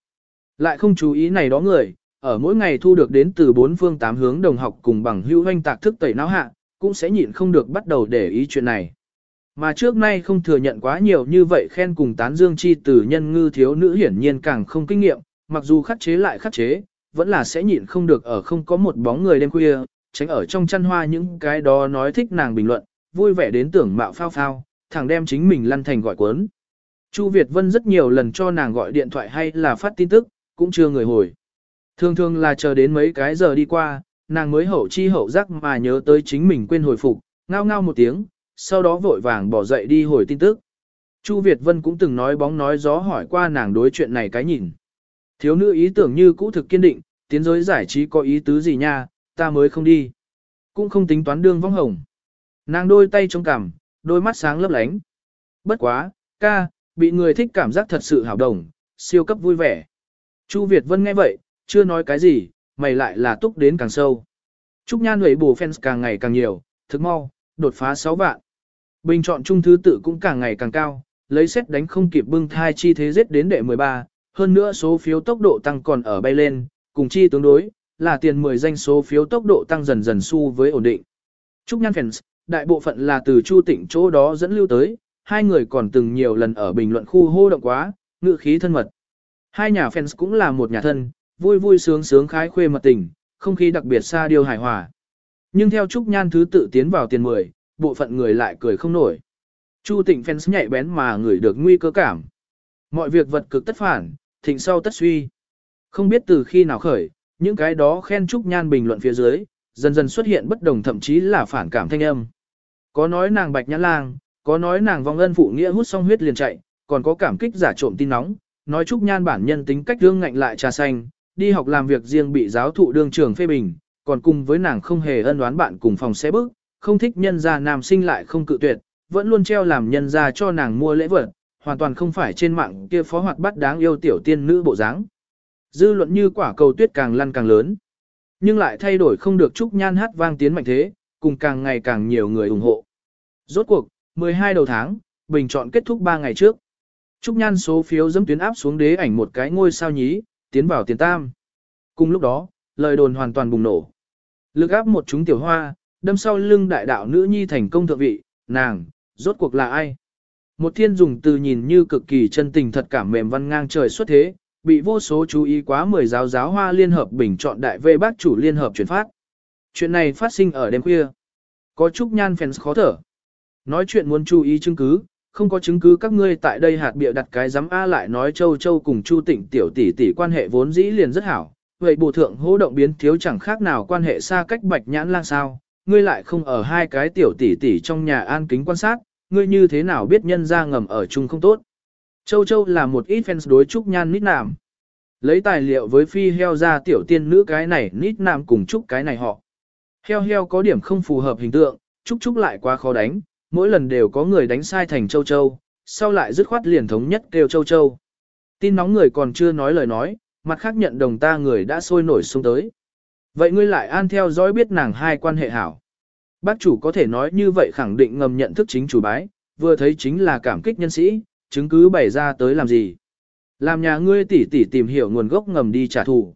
Lại không chú ý này đó người, ở mỗi ngày thu được đến từ bốn phương tám hướng đồng học cùng bằng hữu hoanh tạc thức tẩy não hạ, cũng sẽ nhịn không được bắt đầu để ý chuyện này. Mà trước nay không thừa nhận quá nhiều như vậy khen cùng tán dương chi từ nhân ngư thiếu nữ hiển nhiên càng không kinh nghiệm, mặc dù khắc chế lại khắc chế, vẫn là sẽ nhịn không được ở không có một bóng người đêm khuya, tránh ở trong chăn hoa những cái đó nói thích nàng bình luận, vui vẻ đến tưởng mạo phao phao, thẳng đem chính mình lăn thành gọi cuốn. Chu Việt Vân rất nhiều lần cho nàng gọi điện thoại hay là phát tin tức, cũng chưa người hồi. Thường thường là chờ đến mấy cái giờ đi qua, nàng mới hậu chi hậu giác mà nhớ tới chính mình quên hồi phục, ngao ngao một tiếng, sau đó vội vàng bỏ dậy đi hồi tin tức. Chu Việt Vân cũng từng nói bóng nói gió hỏi qua nàng đối chuyện này cái nhìn. Thiếu nữ ý tưởng như cũ thực kiên định, tiến giới giải trí có ý tứ gì nha, ta mới không đi. Cũng không tính toán đương vong hồng. Nàng đôi tay trong cằm, đôi mắt sáng lấp lánh. Bất quá, ca, bị người thích cảm giác thật sự hào đồng, siêu cấp vui vẻ. Chu Việt Vân nghe vậy, chưa nói cái gì, mày lại là túc đến càng sâu. Trúc Nhan huệ bù fans càng ngày càng nhiều, thực mau, đột phá 6 vạn. Bình chọn trung thứ tự cũng càng ngày càng cao, lấy xét đánh không kịp bưng thai chi thế giết đến đệ 13, hơn nữa số phiếu tốc độ tăng còn ở bay lên, cùng chi tương đối, là tiền 10 danh số phiếu tốc độ tăng dần dần xu với ổn định. Trúc Nhan fans, đại bộ phận là từ Chu Tịnh chỗ đó dẫn lưu tới, hai người còn từng nhiều lần ở bình luận khu hô động quá, ngự khí thân mật. Hai nhà fans cũng là một nhà thân, vui vui sướng sướng khái khuê mật tình, không khí đặc biệt xa điều hài hòa. Nhưng theo Trúc Nhan thứ tự tiến vào tiền 10, bộ phận người lại cười không nổi. Chu Tịnh fans nhạy bén mà người được nguy cơ cảm. Mọi việc vật cực tất phản, thịnh sau tất suy. Không biết từ khi nào khởi, những cái đó khen chúc Nhan bình luận phía dưới, dần dần xuất hiện bất đồng thậm chí là phản cảm thanh âm. Có nói nàng bạch nhãn lang, có nói nàng vong ân phụ nghĩa hút xong huyết liền chạy, còn có cảm kích giả trộm tin nóng, nói chúc Nhan bản nhân tính cách đương ngạnh lại trà xanh, đi học làm việc riêng bị giáo thụ đương trường phê bình, còn cùng với nàng không hề ân đoán bạn cùng phòng xe bước, không thích nhân gia nam sinh lại không cự tuyệt, vẫn luôn treo làm nhân gia cho nàng mua lễ vật, hoàn toàn không phải trên mạng kia phó hoạt bắt đáng yêu tiểu tiên nữ bộ dáng. Dư luận như quả cầu tuyết càng lăn càng lớn, nhưng lại thay đổi không được Trúc Nhan hát vang tiến mạnh thế, cùng càng ngày càng nhiều người ủng hộ. Rốt cuộc, 12 đầu tháng, bình chọn kết thúc 3 ngày trước. Trúc Nhan số phiếu dẫm tuyến áp xuống đế ảnh một cái ngôi sao nhí, tiến vào tiền tam. Cùng lúc đó, lời đồn hoàn toàn bùng nổ. Lực áp một chúng tiểu hoa, đâm sau lưng đại đạo nữ nhi thành công thượng vị, nàng, rốt cuộc là ai? Một thiên dùng từ nhìn như cực kỳ chân tình thật cảm mềm văn ngang trời xuất thế, bị vô số chú ý quá 10 giáo giáo hoa liên hợp bình chọn đại vệ bác chủ liên hợp chuyển phát. Chuyện này phát sinh ở đêm khuya. Có chút Nhan fans khó thở. Nói chuyện muốn chú ý chứng cứ, không có chứng cứ các ngươi tại đây hạt bịa đặt cái giám A lại nói châu châu cùng Chu Tịnh tiểu tỷ tỷ quan hệ vốn dĩ liền rất hảo. Vậy bộ thượng hô động biến thiếu chẳng khác nào quan hệ xa cách bạch nhãn lang sao, ngươi lại không ở hai cái tiểu tỷ tỷ trong nhà an kính quan sát, ngươi như thế nào biết nhân ra ngầm ở chung không tốt. Châu Châu là một ít fans đối Trúc Nhan nít nàm. Lấy tài liệu với phi heo ra tiểu tiên nữ cái này nít nàm cùng Trúc cái này họ. Heo heo có điểm không phù hợp hình tượng, Trúc Trúc lại quá khó đánh, mỗi lần đều có người đánh sai thành Châu Châu, sau lại dứt khoát liền thống nhất kêu Châu Châu. Tin nóng người còn chưa nói lời nói, mặt khác nhận đồng ta người đã sôi nổi xuống tới. Vậy ngươi lại an theo dõi biết nàng hai quan hệ hảo. Bác chủ có thể nói như vậy khẳng định ngầm nhận thức chính chủ bái, vừa thấy chính là cảm kích nhân sĩ, chứng cứ bày ra tới làm gì. Làm nhà ngươi tỷ tỷ tìm hiểu nguồn gốc ngầm đi trả thù.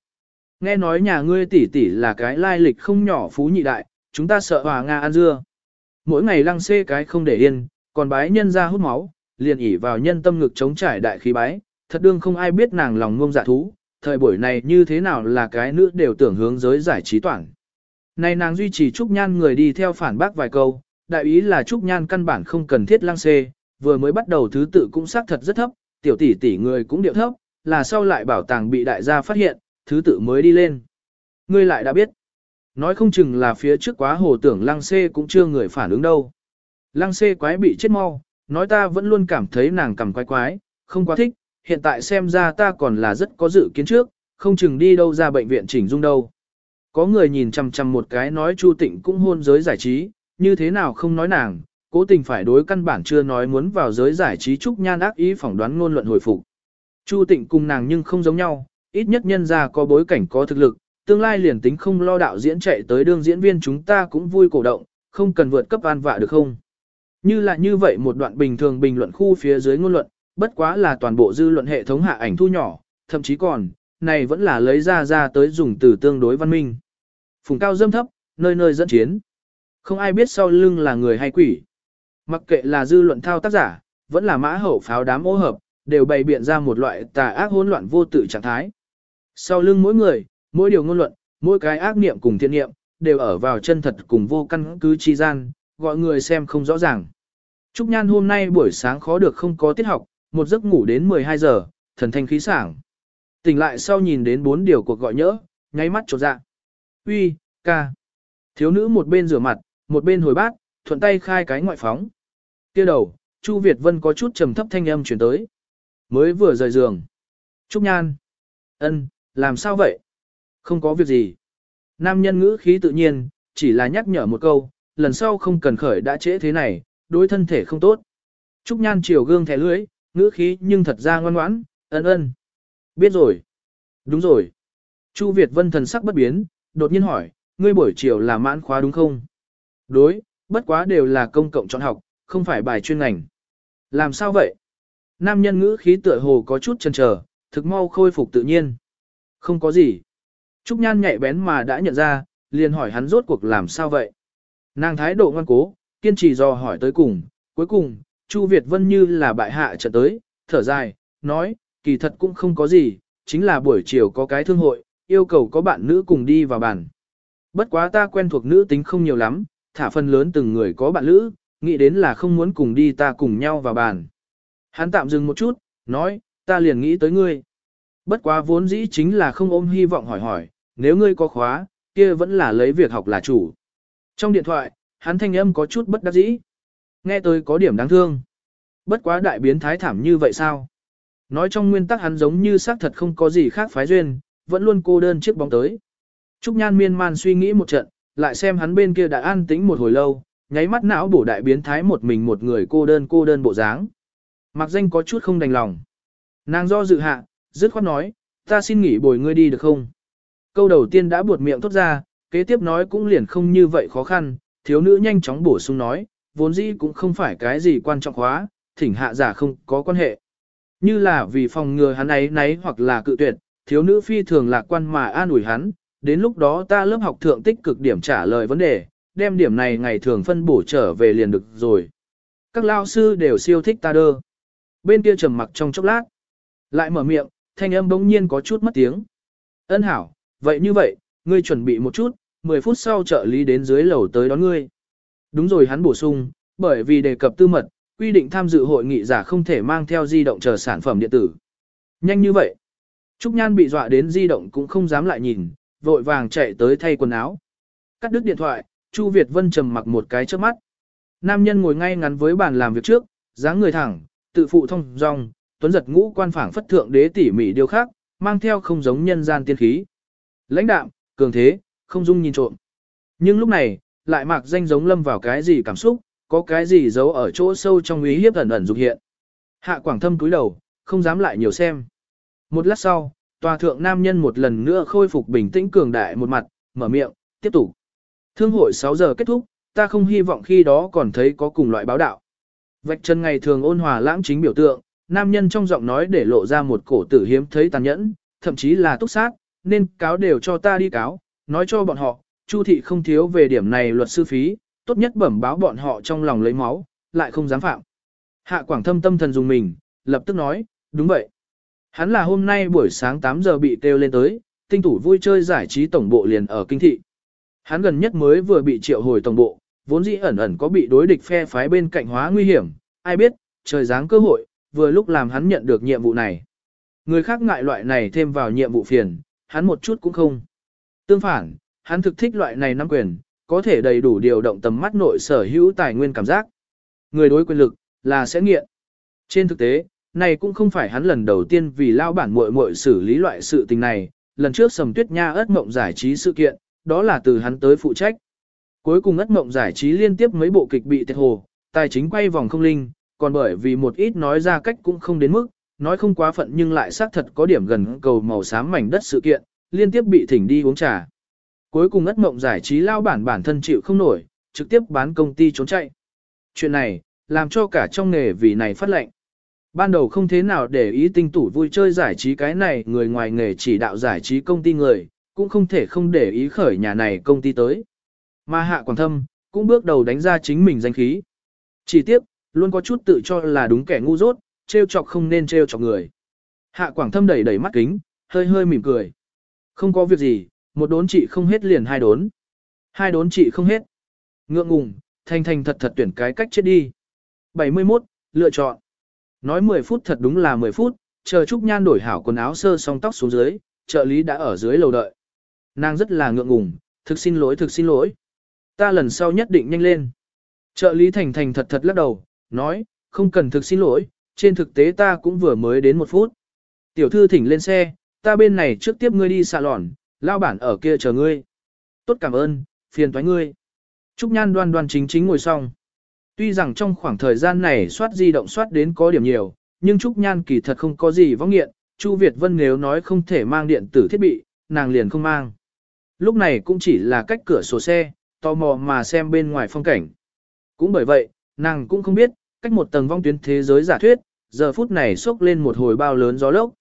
Nghe nói nhà ngươi tỷ tỷ là cái lai lịch không nhỏ phú nhị đại, chúng ta sợ hòa Nga ăn dưa. Mỗi ngày lăng xê cái không để yên, còn bái nhân ra hút máu, liền ỉ vào nhân tâm ngực chống trải đại khí bái, thật đương không ai biết nàng lòng ngông dạ thú, thời buổi này như thế nào là cái nữ đều tưởng hướng giới giải trí toàn. Này nàng duy trì Trúc Nhan người đi theo phản bác vài câu, đại ý là Trúc Nhan căn bản không cần thiết lăng xê, vừa mới bắt đầu thứ tự cũng xác thật rất thấp, tiểu tỷ tỷ người cũng điệu thấp, là sau lại bảo tàng bị đại gia phát hiện, thứ tự mới đi lên. Ngươi lại đã biết. Nói không chừng là phía trước quá hồ tưởng lăng xê cũng chưa người phản ứng đâu. Lăng xê quái bị chết mau, nói ta vẫn luôn cảm thấy nàng cầm quái quái, không quá thích, hiện tại xem ra ta còn là rất có dự kiến trước, không chừng đi đâu ra bệnh viện chỉnh dung đâu. Có người nhìn chằm chằm một cái nói Chu Tịnh cũng hôn giới giải trí, như thế nào không nói nàng, cố tình phải đối căn bản chưa nói muốn vào giới giải trí trúc nhan ác ý phỏng đoán ngôn luận hồi phục. Chu Tịnh cùng nàng nhưng không giống nhau, ít nhất nhân ra có bối cảnh có thực lực, tương lai liền tính không lo đạo diễn chạy tới đương diễn viên chúng ta cũng vui cổ động, không cần vượt cấp an vạ được không. Như là như vậy một đoạn bình thường bình luận khu phía dưới ngôn luận, bất quá là toàn bộ dư luận hệ thống hạ ảnh thu nhỏ, thậm chí còn, này vẫn là lấy ra ra tới dùng từ tương đối văn minh. Phùng cao dâm thấp, nơi nơi dẫn chiến. Không ai biết sau lưng là người hay quỷ. Mặc kệ là dư luận thao tác giả, vẫn là mã hậu pháo đám ô hợp, đều bày biện ra một loại tà ác hỗn loạn vô tự trạng thái. Sau lưng mỗi người, mỗi điều ngôn luận, mỗi cái ác niệm cùng thiện niệm, đều ở vào chân thật cùng vô căn cứ chi gian, gọi người xem không rõ ràng. Trúc Nhan hôm nay buổi sáng khó được không có tiết học, một giấc ngủ đến 12 giờ, thần thanh khí sảng. Tỉnh lại sau nhìn đến bốn điều cuộc gọi nhỡ, nháy mắt trột dạ. Uy, ca. Thiếu nữ một bên rửa mặt, một bên hồi bát, thuận tay khai cái ngoại phóng. Kia đầu, Chu Việt Vân có chút trầm thấp thanh âm chuyển tới. Mới vừa rời giường. Trúc Nhan. ân, làm sao vậy? Không có việc gì. Nam nhân ngữ khí tự nhiên, chỉ là nhắc nhở một câu, lần sau không cần khởi đã trễ thế này, đối thân thể không tốt. Trúc Nhan chiều gương thẻ lưới, ngữ khí nhưng thật ra ngoan ngoãn, ân ân. Biết rồi. Đúng rồi. Chu Việt Vân thần sắc bất biến, đột nhiên hỏi, ngươi buổi chiều là mãn khóa đúng không? Đối, bất quá đều là công cộng chọn học, không phải bài chuyên ngành. Làm sao vậy? Nam nhân ngữ khí tựa hồ có chút chần chờ, thực mau khôi phục tự nhiên. Không có gì. Trúc Nhan nhạy bén mà đã nhận ra, liền hỏi hắn rốt cuộc làm sao vậy. Nàng thái độ ngoan cố, kiên trì dò hỏi tới cùng, cuối cùng, Chu Việt Vân như là bại hạ trở tới, thở dài, nói, kỳ thật cũng không có gì, chính là buổi chiều có cái thương hội, yêu cầu có bạn nữ cùng đi vào bàn. Bất quá ta quen thuộc nữ tính không nhiều lắm, thả phần lớn từng người có bạn nữ, nghĩ đến là không muốn cùng đi ta cùng nhau vào bàn. Hắn tạm dừng một chút, nói, ta liền nghĩ tới ngươi. Bất quá vốn dĩ chính là không ôm hy vọng hỏi hỏi, nếu ngươi có khóa, kia vẫn là lấy việc học là chủ. Trong điện thoại, hắn thanh âm có chút bất đắc dĩ. Nghe tôi có điểm đáng thương. Bất quá đại biến thái thảm như vậy sao? Nói trong nguyên tắc hắn giống như xác thật không có gì khác phái duyên, vẫn luôn cô đơn chiếc bóng tới. Trúc Nhan miên man suy nghĩ một trận, lại xem hắn bên kia đã an tĩnh một hồi lâu, nháy mắt não bổ đại biến thái một mình một người cô đơn cô đơn bộ dáng. Mặc danh có chút không đành lòng. Nàng do dự hạ, dứt khoát nói, ta xin nghỉ bồi ngươi đi được không? Câu đầu tiên đã buột miệng thốt ra, kế tiếp nói cũng liền không như vậy khó khăn, thiếu nữ nhanh chóng bổ sung nói, vốn dĩ cũng không phải cái gì quan trọng hóa, thỉnh hạ giả không có quan hệ. Như là vì phòng ngừa hắn ấy nấy hoặc là cự tuyệt, thiếu nữ phi thường lạc quan mà an ủi hắn, đến lúc đó ta lớp học thượng tích cực điểm trả lời vấn đề, đem điểm này ngày thường phân bổ trở về liền được rồi. Các lao sư đều siêu thích ta đơ. Bên kia trầm mặc trong chốc lát. Lại mở miệng, thanh âm bỗng nhiên có chút mất tiếng. Ân hảo, vậy như vậy, ngươi chuẩn bị một chút, 10 phút sau trợ lý đến dưới lầu tới đón ngươi. Đúng rồi hắn bổ sung, bởi vì đề cập tư mật, quy định tham dự hội nghị giả không thể mang theo di động chờ sản phẩm điện tử. Nhanh như vậy. Trúc Nhan bị dọa đến di động cũng không dám lại nhìn, vội vàng chạy tới thay quần áo. Cắt đứt điện thoại, Chu Việt Vân trầm mặc một cái trước mắt. Nam nhân ngồi ngay ngắn với bàn làm việc trước, dáng người thẳng, tự phụ thông dong, tuấn giật ngũ quan phảng phất thượng đế tỉ mỉ điều khác, mang theo không giống nhân gian tiên khí. Lãnh đạm, cường thế, không dung nhìn trộm. Nhưng lúc này, lại mặc danh giống lâm vào cái gì cảm xúc, có cái gì giấu ở chỗ sâu trong ý hiếp ẩn ẩn dục hiện. Hạ Quảng Thâm cúi đầu, không dám lại nhiều xem. Một lát sau, tòa thượng nam nhân một lần nữa khôi phục bình tĩnh cường đại một mặt, mở miệng, tiếp tục. Thương hội 6 giờ kết thúc, ta không hy vọng khi đó còn thấy có cùng loại báo đạo. Vạch chân ngày thường ôn hòa lãng chính biểu tượng, nam nhân trong giọng nói để lộ ra một cổ tử hiếm thấy tàn nhẫn, thậm chí là túc sát, nên cáo đều cho ta đi cáo, nói cho bọn họ, Chu thị không thiếu về điểm này luật sư phí, tốt nhất bẩm báo bọn họ trong lòng lấy máu, lại không dám phạm. Hạ Quảng Thâm tâm thần dùng mình, lập tức nói, đúng vậy. Hắn là hôm nay buổi sáng 8 giờ bị kêu lên tới, tinh thủ vui chơi giải trí tổng bộ liền ở kinh thị. Hắn gần nhất mới vừa bị triệu hồi tổng bộ, vốn dĩ ẩn ẩn có bị đối địch phe phái bên cạnh hóa nguy hiểm, ai biết, trời giáng cơ hội, vừa lúc làm hắn nhận được nhiệm vụ này. Người khác ngại loại này thêm vào nhiệm vụ phiền, hắn một chút cũng không. Tương phản, hắn thực thích loại này nắm quyền, có thể đầy đủ điều động tầm mắt nội sở hữu tài nguyên cảm giác. Người đối quyền lực, là sẽ nghiện. Trên thực tế, này cũng không phải hắn lần đầu tiên vì lao bản muội muội xử lý loại sự tình này, lần trước sầm tuyết nha ớt mộng giải trí sự kiện, đó là từ hắn tới phụ trách. Cuối cùng ất mộng giải trí liên tiếp mấy bộ kịch bị tiệt hồ, tài chính quay vòng không linh, còn bởi vì một ít nói ra cách cũng không đến mức, nói không quá phận nhưng lại xác thật có điểm gần cầu màu xám mảnh đất sự kiện, liên tiếp bị thỉnh đi uống trà. Cuối cùng ất mộng giải trí lao bản bản thân chịu không nổi, trực tiếp bán công ty trốn chạy. Chuyện này, làm cho cả trong nghề vì này phát lệnh. Ban đầu không thế nào để ý tinh tủ vui chơi giải trí cái này người ngoài nghề chỉ đạo giải trí công ty người, cũng không thể không để ý khởi nhà này công ty tới. Mà hạ quảng thâm, cũng bước đầu đánh ra chính mình danh khí. Chỉ tiếp, luôn có chút tự cho là đúng kẻ ngu dốt, trêu chọc không nên trêu chọc người. Hạ quảng thâm đẩy đẩy mắt kính, hơi hơi mỉm cười. Không có việc gì, một đốn trị không hết liền hai đốn. Hai đốn trị không hết. Ngượng ngùng, thành thành thật thật tuyển cái cách chết đi. 71, lựa chọn. Nói 10 phút thật đúng là 10 phút, chờ Trúc Nhan đổi hảo quần áo sơ song tóc xuống dưới, trợ lý đã ở dưới lầu đợi. Nàng rất là ngượng ngùng, thực xin lỗi thực xin lỗi. Ta lần sau nhất định nhanh lên. Trợ lý thành thành thật thật lắc đầu, nói, không cần thực xin lỗi, trên thực tế ta cũng vừa mới đến một phút. Tiểu thư thỉnh lên xe, ta bên này trước tiếp ngươi đi xạ lòn, lao bản ở kia chờ ngươi. Tốt cảm ơn, phiền thoái ngươi. Trúc Nhan đoan đoan chính chính ngồi xong. Tuy rằng trong khoảng thời gian này soát di động soát đến có điểm nhiều, nhưng Trúc Nhan kỳ thật không có gì vong nghiện, Chu Việt Vân nếu nói không thể mang điện tử thiết bị, nàng liền không mang. Lúc này cũng chỉ là cách cửa sổ xe, tò mò mà xem bên ngoài phong cảnh. Cũng bởi vậy, nàng cũng không biết, cách một tầng vong tuyến thế giới giả thuyết, giờ phút này xốc lên một hồi bao lớn gió lốc.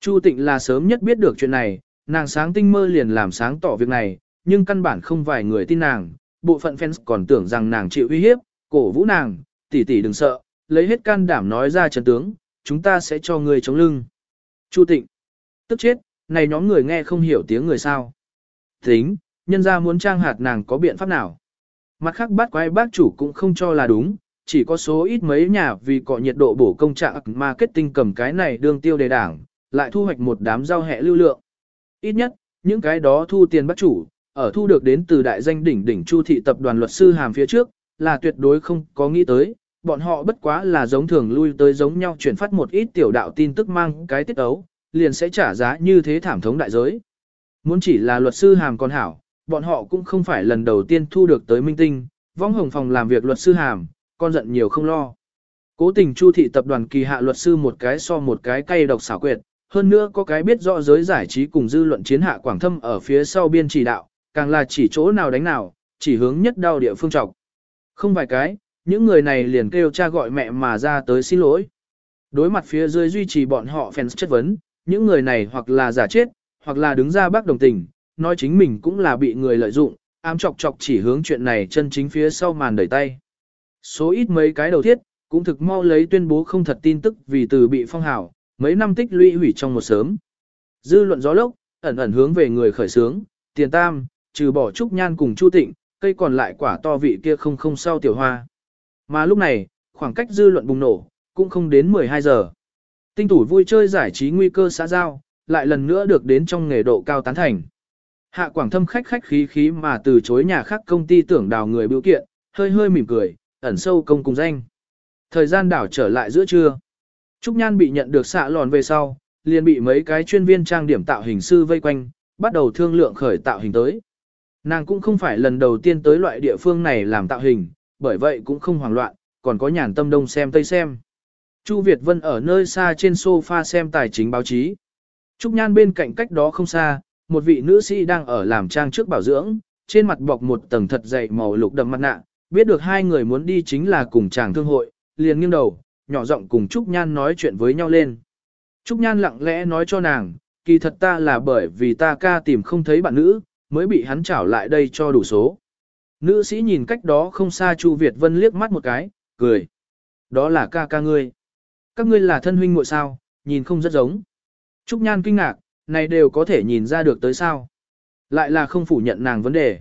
Chu Tịnh là sớm nhất biết được chuyện này, nàng sáng tinh mơ liền làm sáng tỏ việc này, nhưng căn bản không vài người tin nàng, bộ phận fans còn tưởng rằng nàng chịu uy hiếp, cổ vũ nàng, tỷ tỷ đừng sợ, lấy hết can đảm nói ra trận tướng, chúng ta sẽ cho người chống lưng. Chu Tịnh, tức chết, này nhóm người nghe không hiểu tiếng người sao. Tính, nhân ra muốn trang hạt nàng có biện pháp nào. Mặt khác bát quái bác chủ cũng không cho là đúng, chỉ có số ít mấy nhà vì cọ nhiệt độ bổ công trạng marketing cầm cái này đương tiêu đề đảng, lại thu hoạch một đám giao hẹ lưu lượng. Ít nhất, những cái đó thu tiền bắt chủ, ở thu được đến từ đại danh đỉnh đỉnh chu thị tập đoàn luật sư hàm phía trước, là tuyệt đối không có nghĩ tới, bọn họ bất quá là giống thường lui tới giống nhau chuyển phát một ít tiểu đạo tin tức mang cái tiết ấu, liền sẽ trả giá như thế thảm thống đại giới. Muốn chỉ là luật sư hàm còn hảo, bọn họ cũng không phải lần đầu tiên thu được tới minh tinh, vong hồng phòng làm việc luật sư hàm, con giận nhiều không lo. Cố tình chu thị tập đoàn kỳ hạ luật sư một cái so một cái cay độc xảo quyệt, hơn nữa có cái biết rõ giới giải trí cùng dư luận chiến hạ quảng thâm ở phía sau biên chỉ đạo, càng là chỉ chỗ nào đánh nào, chỉ hướng nhất đau địa phương trọng. Không vài cái, những người này liền kêu cha gọi mẹ mà ra tới xin lỗi. Đối mặt phía dưới duy trì bọn họ fans chất vấn, những người này hoặc là giả chết, hoặc là đứng ra bác đồng tình, nói chính mình cũng là bị người lợi dụng, ám chọc chọc chỉ hướng chuyện này chân chính phía sau màn đẩy tay. Số ít mấy cái đầu thiết, cũng thực mau lấy tuyên bố không thật tin tức vì từ bị phong hào mấy năm tích lũy hủy trong một sớm. Dư luận gió lốc, ẩn ẩn hướng về người khởi sướng, tiền tam, trừ bỏ trúc nhan cùng chu tịnh, cây còn lại quả to vị kia không không sau tiểu hoa. Mà lúc này, khoảng cách dư luận bùng nổ, cũng không đến 12 giờ. Tinh thủ vui chơi giải trí nguy cơ xã giao, lại lần nữa được đến trong nghề độ cao tán thành. Hạ Quảng Thâm khách khách khí khí mà từ chối nhà khác công ty tưởng đào người biểu kiện, hơi hơi mỉm cười, ẩn sâu công cùng danh. Thời gian đảo trở lại giữa trưa. Trúc Nhan bị nhận được xạ lòn về sau, liền bị mấy cái chuyên viên trang điểm tạo hình sư vây quanh, bắt đầu thương lượng khởi tạo hình tới. Nàng cũng không phải lần đầu tiên tới loại địa phương này làm tạo hình, bởi vậy cũng không hoảng loạn, còn có nhàn tâm đông xem tây xem. Chu Việt Vân ở nơi xa trên sofa xem tài chính báo chí. Trúc Nhan bên cạnh cách đó không xa, một vị nữ sĩ đang ở làm trang trước bảo dưỡng, trên mặt bọc một tầng thật dày màu lục đậm mặt nạ, biết được hai người muốn đi chính là cùng chàng thương hội, liền nghiêng đầu, nhỏ giọng cùng Trúc Nhan nói chuyện với nhau lên. Trúc Nhan lặng lẽ nói cho nàng, kỳ thật ta là bởi vì ta ca tìm không thấy bạn nữ, mới bị hắn trảo lại đây cho đủ số. Nữ sĩ nhìn cách đó không xa Chu Việt Vân liếc mắt một cái, cười. Đó là ca ca ngươi. Các ngươi là thân huynh muội sao, nhìn không rất giống. Trúc Nhan kinh ngạc, này đều có thể nhìn ra được tới sao. Lại là không phủ nhận nàng vấn đề.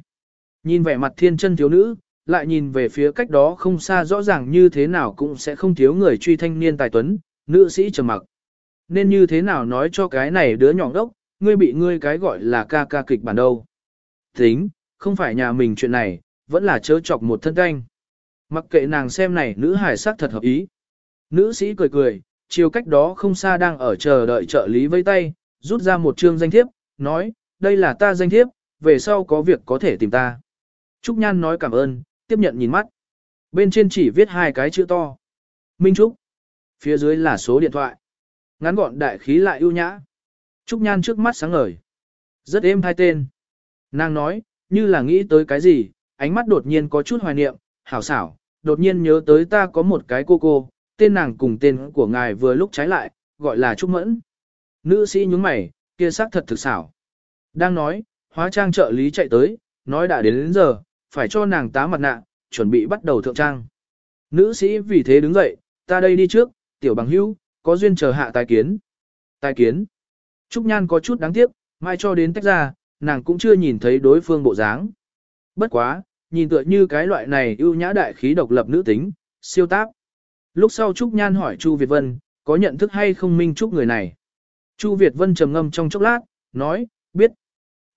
Nhìn vẻ mặt thiên chân thiếu nữ, lại nhìn về phía cách đó không xa rõ ràng như thế nào cũng sẽ không thiếu người truy thanh niên tài tuấn, nữ sĩ trầm mặc. Nên như thế nào nói cho cái này đứa nhỏ đốc, ngươi bị ngươi cái gọi là ca ca kịch bản đâu. Tính, không phải nhà mình chuyện này, vẫn là chớ chọc một thân canh. Mặc kệ nàng xem này nữ hải sắc thật hợp ý. Nữ sĩ cười cười, chiều cách đó không xa đang ở chờ đợi trợ lý vây tay, rút ra một chương danh thiếp, nói, đây là ta danh thiếp, về sau có việc có thể tìm ta. Trúc Nhan nói cảm ơn, tiếp nhận nhìn mắt. Bên trên chỉ viết hai cái chữ to. Minh Trúc. Phía dưới là số điện thoại. Ngắn gọn đại khí lại ưu nhã. Trúc Nhan trước mắt sáng ngời. Rất êm hai tên. Nàng nói, như là nghĩ tới cái gì, ánh mắt đột nhiên có chút hoài niệm, hảo xảo, đột nhiên nhớ tới ta có một cái cô cô, tên nàng cùng tên của ngài vừa lúc trái lại, gọi là Trúc Mẫn. Nữ sĩ nhúng mày, kia sắc thật thực xảo. Đang nói, hóa trang trợ lý chạy tới, nói đã đến đến giờ, phải cho nàng tá mặt nạ, chuẩn bị bắt đầu thượng trang. Nữ sĩ vì thế đứng dậy, ta đây đi trước, tiểu bằng hữu, có duyên chờ hạ tài kiến. Tài kiến. Trúc Nhan có chút đáng tiếc, mai cho đến tách ra, nàng cũng chưa nhìn thấy đối phương bộ dáng. Bất quá, nhìn tựa như cái loại này ưu nhã đại khí độc lập nữ tính, siêu táp. Lúc sau Trúc Nhan hỏi Chu Việt Vân, có nhận thức hay không minh Trúc người này. Chu Việt Vân trầm ngâm trong chốc lát, nói, biết.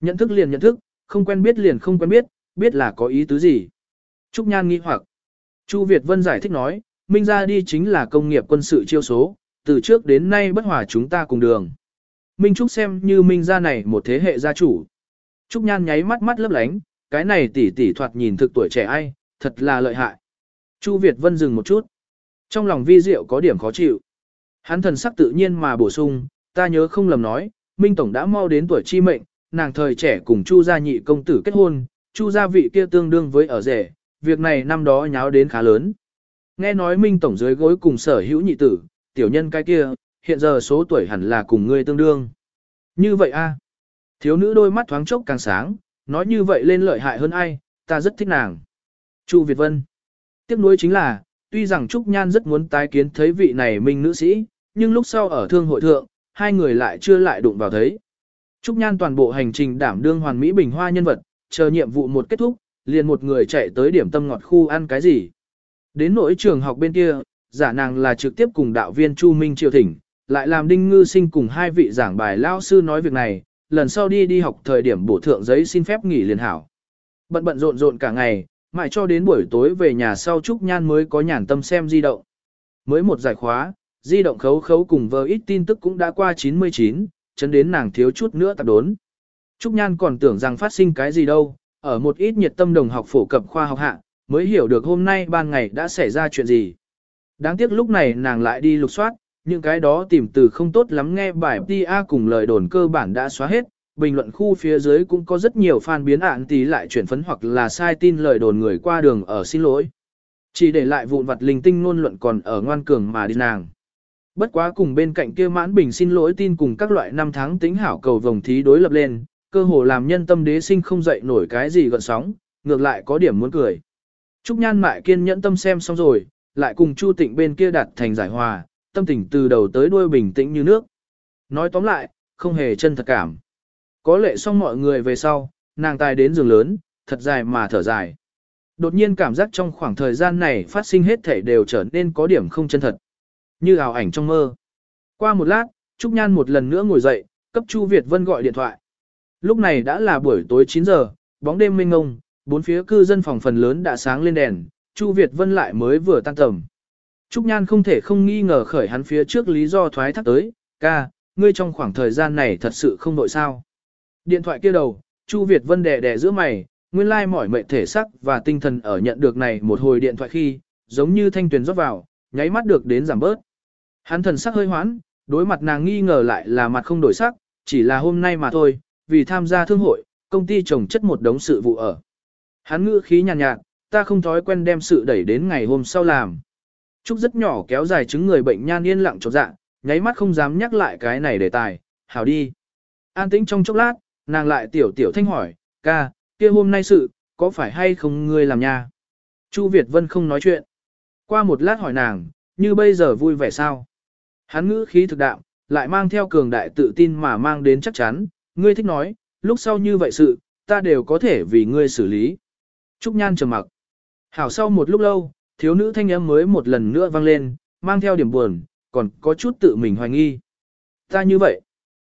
Nhận thức liền nhận thức, không quen biết liền không quen biết, biết là có ý tứ gì. Trúc Nhan nghi hoặc. Chu Việt Vân giải thích nói, Minh ra đi chính là công nghiệp quân sự chiêu số, từ trước đến nay bất hòa chúng ta cùng đường. Minh Trúc xem như Minh ra này một thế hệ gia chủ. Trúc Nhan nháy mắt mắt lấp lánh, cái này tỷ tỷ thoạt nhìn thực tuổi trẻ ai, thật là lợi hại. Chu Việt Vân dừng một chút. Trong lòng vi diệu có điểm khó chịu. Hắn thần sắc tự nhiên mà bổ sung, ta nhớ không lầm nói, Minh Tổng đã mau đến tuổi chi mệnh, nàng thời trẻ cùng Chu gia nhị công tử kết hôn, Chu gia vị kia tương đương với ở rể, việc này năm đó nháo đến khá lớn. Nghe nói Minh Tổng dưới gối cùng sở hữu nhị tử, tiểu nhân cái kia, hiện giờ số tuổi hẳn là cùng ngươi tương đương. Như vậy a Thiếu nữ đôi mắt thoáng chốc càng sáng, nói như vậy lên lợi hại hơn ai, ta rất thích nàng. Chu Việt Vân. Tiếc nuối chính là, tuy rằng Trúc Nhan rất muốn tái kiến thấy vị này minh nữ sĩ, nhưng lúc sau ở thương hội thượng, hai người lại chưa lại đụng vào thấy. Trúc Nhan toàn bộ hành trình đảm đương hoàn mỹ bình hoa nhân vật, chờ nhiệm vụ một kết thúc, liền một người chạy tới điểm tâm ngọt khu ăn cái gì. Đến nỗi trường học bên kia, giả nàng là trực tiếp cùng đạo viên Chu Minh Triều Thỉnh, lại làm đinh ngư sinh cùng hai vị giảng bài lao sư nói việc này, lần sau đi đi học thời điểm bổ thượng giấy xin phép nghỉ liền hảo. Bận bận rộn rộn cả ngày, mãi cho đến buổi tối về nhà sau Trúc Nhan mới có nhàn tâm xem di động. Mới một giải khóa, di động khấu khấu cùng vờ ít tin tức cũng đã qua 99, chấn đến nàng thiếu chút nữa tạp đốn. Trúc Nhan còn tưởng rằng phát sinh cái gì đâu, ở một ít nhiệt tâm đồng học phổ cập khoa học hạ, mới hiểu được hôm nay ban ngày đã xảy ra chuyện gì. Đáng tiếc lúc này nàng lại đi lục soát, những cái đó tìm từ không tốt lắm nghe bài PA cùng lời đồn cơ bản đã xóa hết, bình luận khu phía dưới cũng có rất nhiều fan biến ạn tí lại chuyển phấn hoặc là sai tin lời đồn người qua đường ở xin lỗi. Chỉ để lại vụn vặt linh tinh ngôn luận còn ở ngoan cường mà đi nàng. Bất quá cùng bên cạnh kia mãn bình xin lỗi tin cùng các loại năm tháng tính hảo cầu vòng thí đối lập lên, cơ hồ làm nhân tâm đế sinh không dậy nổi cái gì gợn sóng, ngược lại có điểm muốn cười. Trúc Nhan mại kiên nhẫn tâm xem xong rồi, lại cùng Chu Tịnh bên kia đặt thành giải hòa, tâm tình từ đầu tới đuôi bình tĩnh như nước. Nói tóm lại, không hề chân thật cảm. Có lệ xong mọi người về sau, nàng tài đến giường lớn, thật dài mà thở dài. Đột nhiên cảm giác trong khoảng thời gian này phát sinh hết thể đều trở nên có điểm không chân thật. Như ảo ảnh trong mơ. Qua một lát, Trúc Nhan một lần nữa ngồi dậy, cấp Chu Việt Vân gọi điện thoại. Lúc này đã là buổi tối 9 giờ, bóng đêm mênh ngông, bốn phía cư dân phòng phần lớn đã sáng lên đèn, Chu Việt Vân lại mới vừa tan tầm. Trúc Nhan không thể không nghi ngờ khởi hắn phía trước lý do thoái thác tới, ca, ngươi trong khoảng thời gian này thật sự không nội sao. Điện thoại kia đầu, Chu Việt Vân đè đè giữa mày, nguyên lai mỏi mệt thể sắc và tinh thần ở nhận được này một hồi điện thoại khi, giống như thanh tuyền rót vào, nháy mắt được đến giảm bớt. Hắn thần sắc hơi hoãn, đối mặt nàng nghi ngờ lại là mặt không đổi sắc, chỉ là hôm nay mà thôi, vì tham gia thương hội, công ty trồng chất một đống sự vụ ở. Hắn ngữ khí nhàn nhạt, nhạt, ta không thói quen đem sự đẩy đến ngày hôm sau làm. Trúc rất nhỏ kéo dài chứng người bệnh nhan yên lặng chột dạ, nháy mắt không dám nhắc lại cái này đề tài, hảo đi. An tĩnh trong chốc lát, nàng lại tiểu tiểu thanh hỏi, ca, kia hôm nay sự, có phải hay không ngươi làm nha? Chu Việt Vân không nói chuyện. Qua một lát hỏi nàng, như bây giờ vui vẻ sao? Hắn ngữ khí thực đạo, lại mang theo cường đại tự tin mà mang đến chắc chắn, ngươi thích nói, lúc sau như vậy sự, ta đều có thể vì ngươi xử lý. Trúc Nhan trầm mặc. Hảo sau một lúc lâu, thiếu nữ thanh âm mới một lần nữa vang lên, mang theo điểm buồn, còn có chút tự mình hoài nghi. Ta như vậy,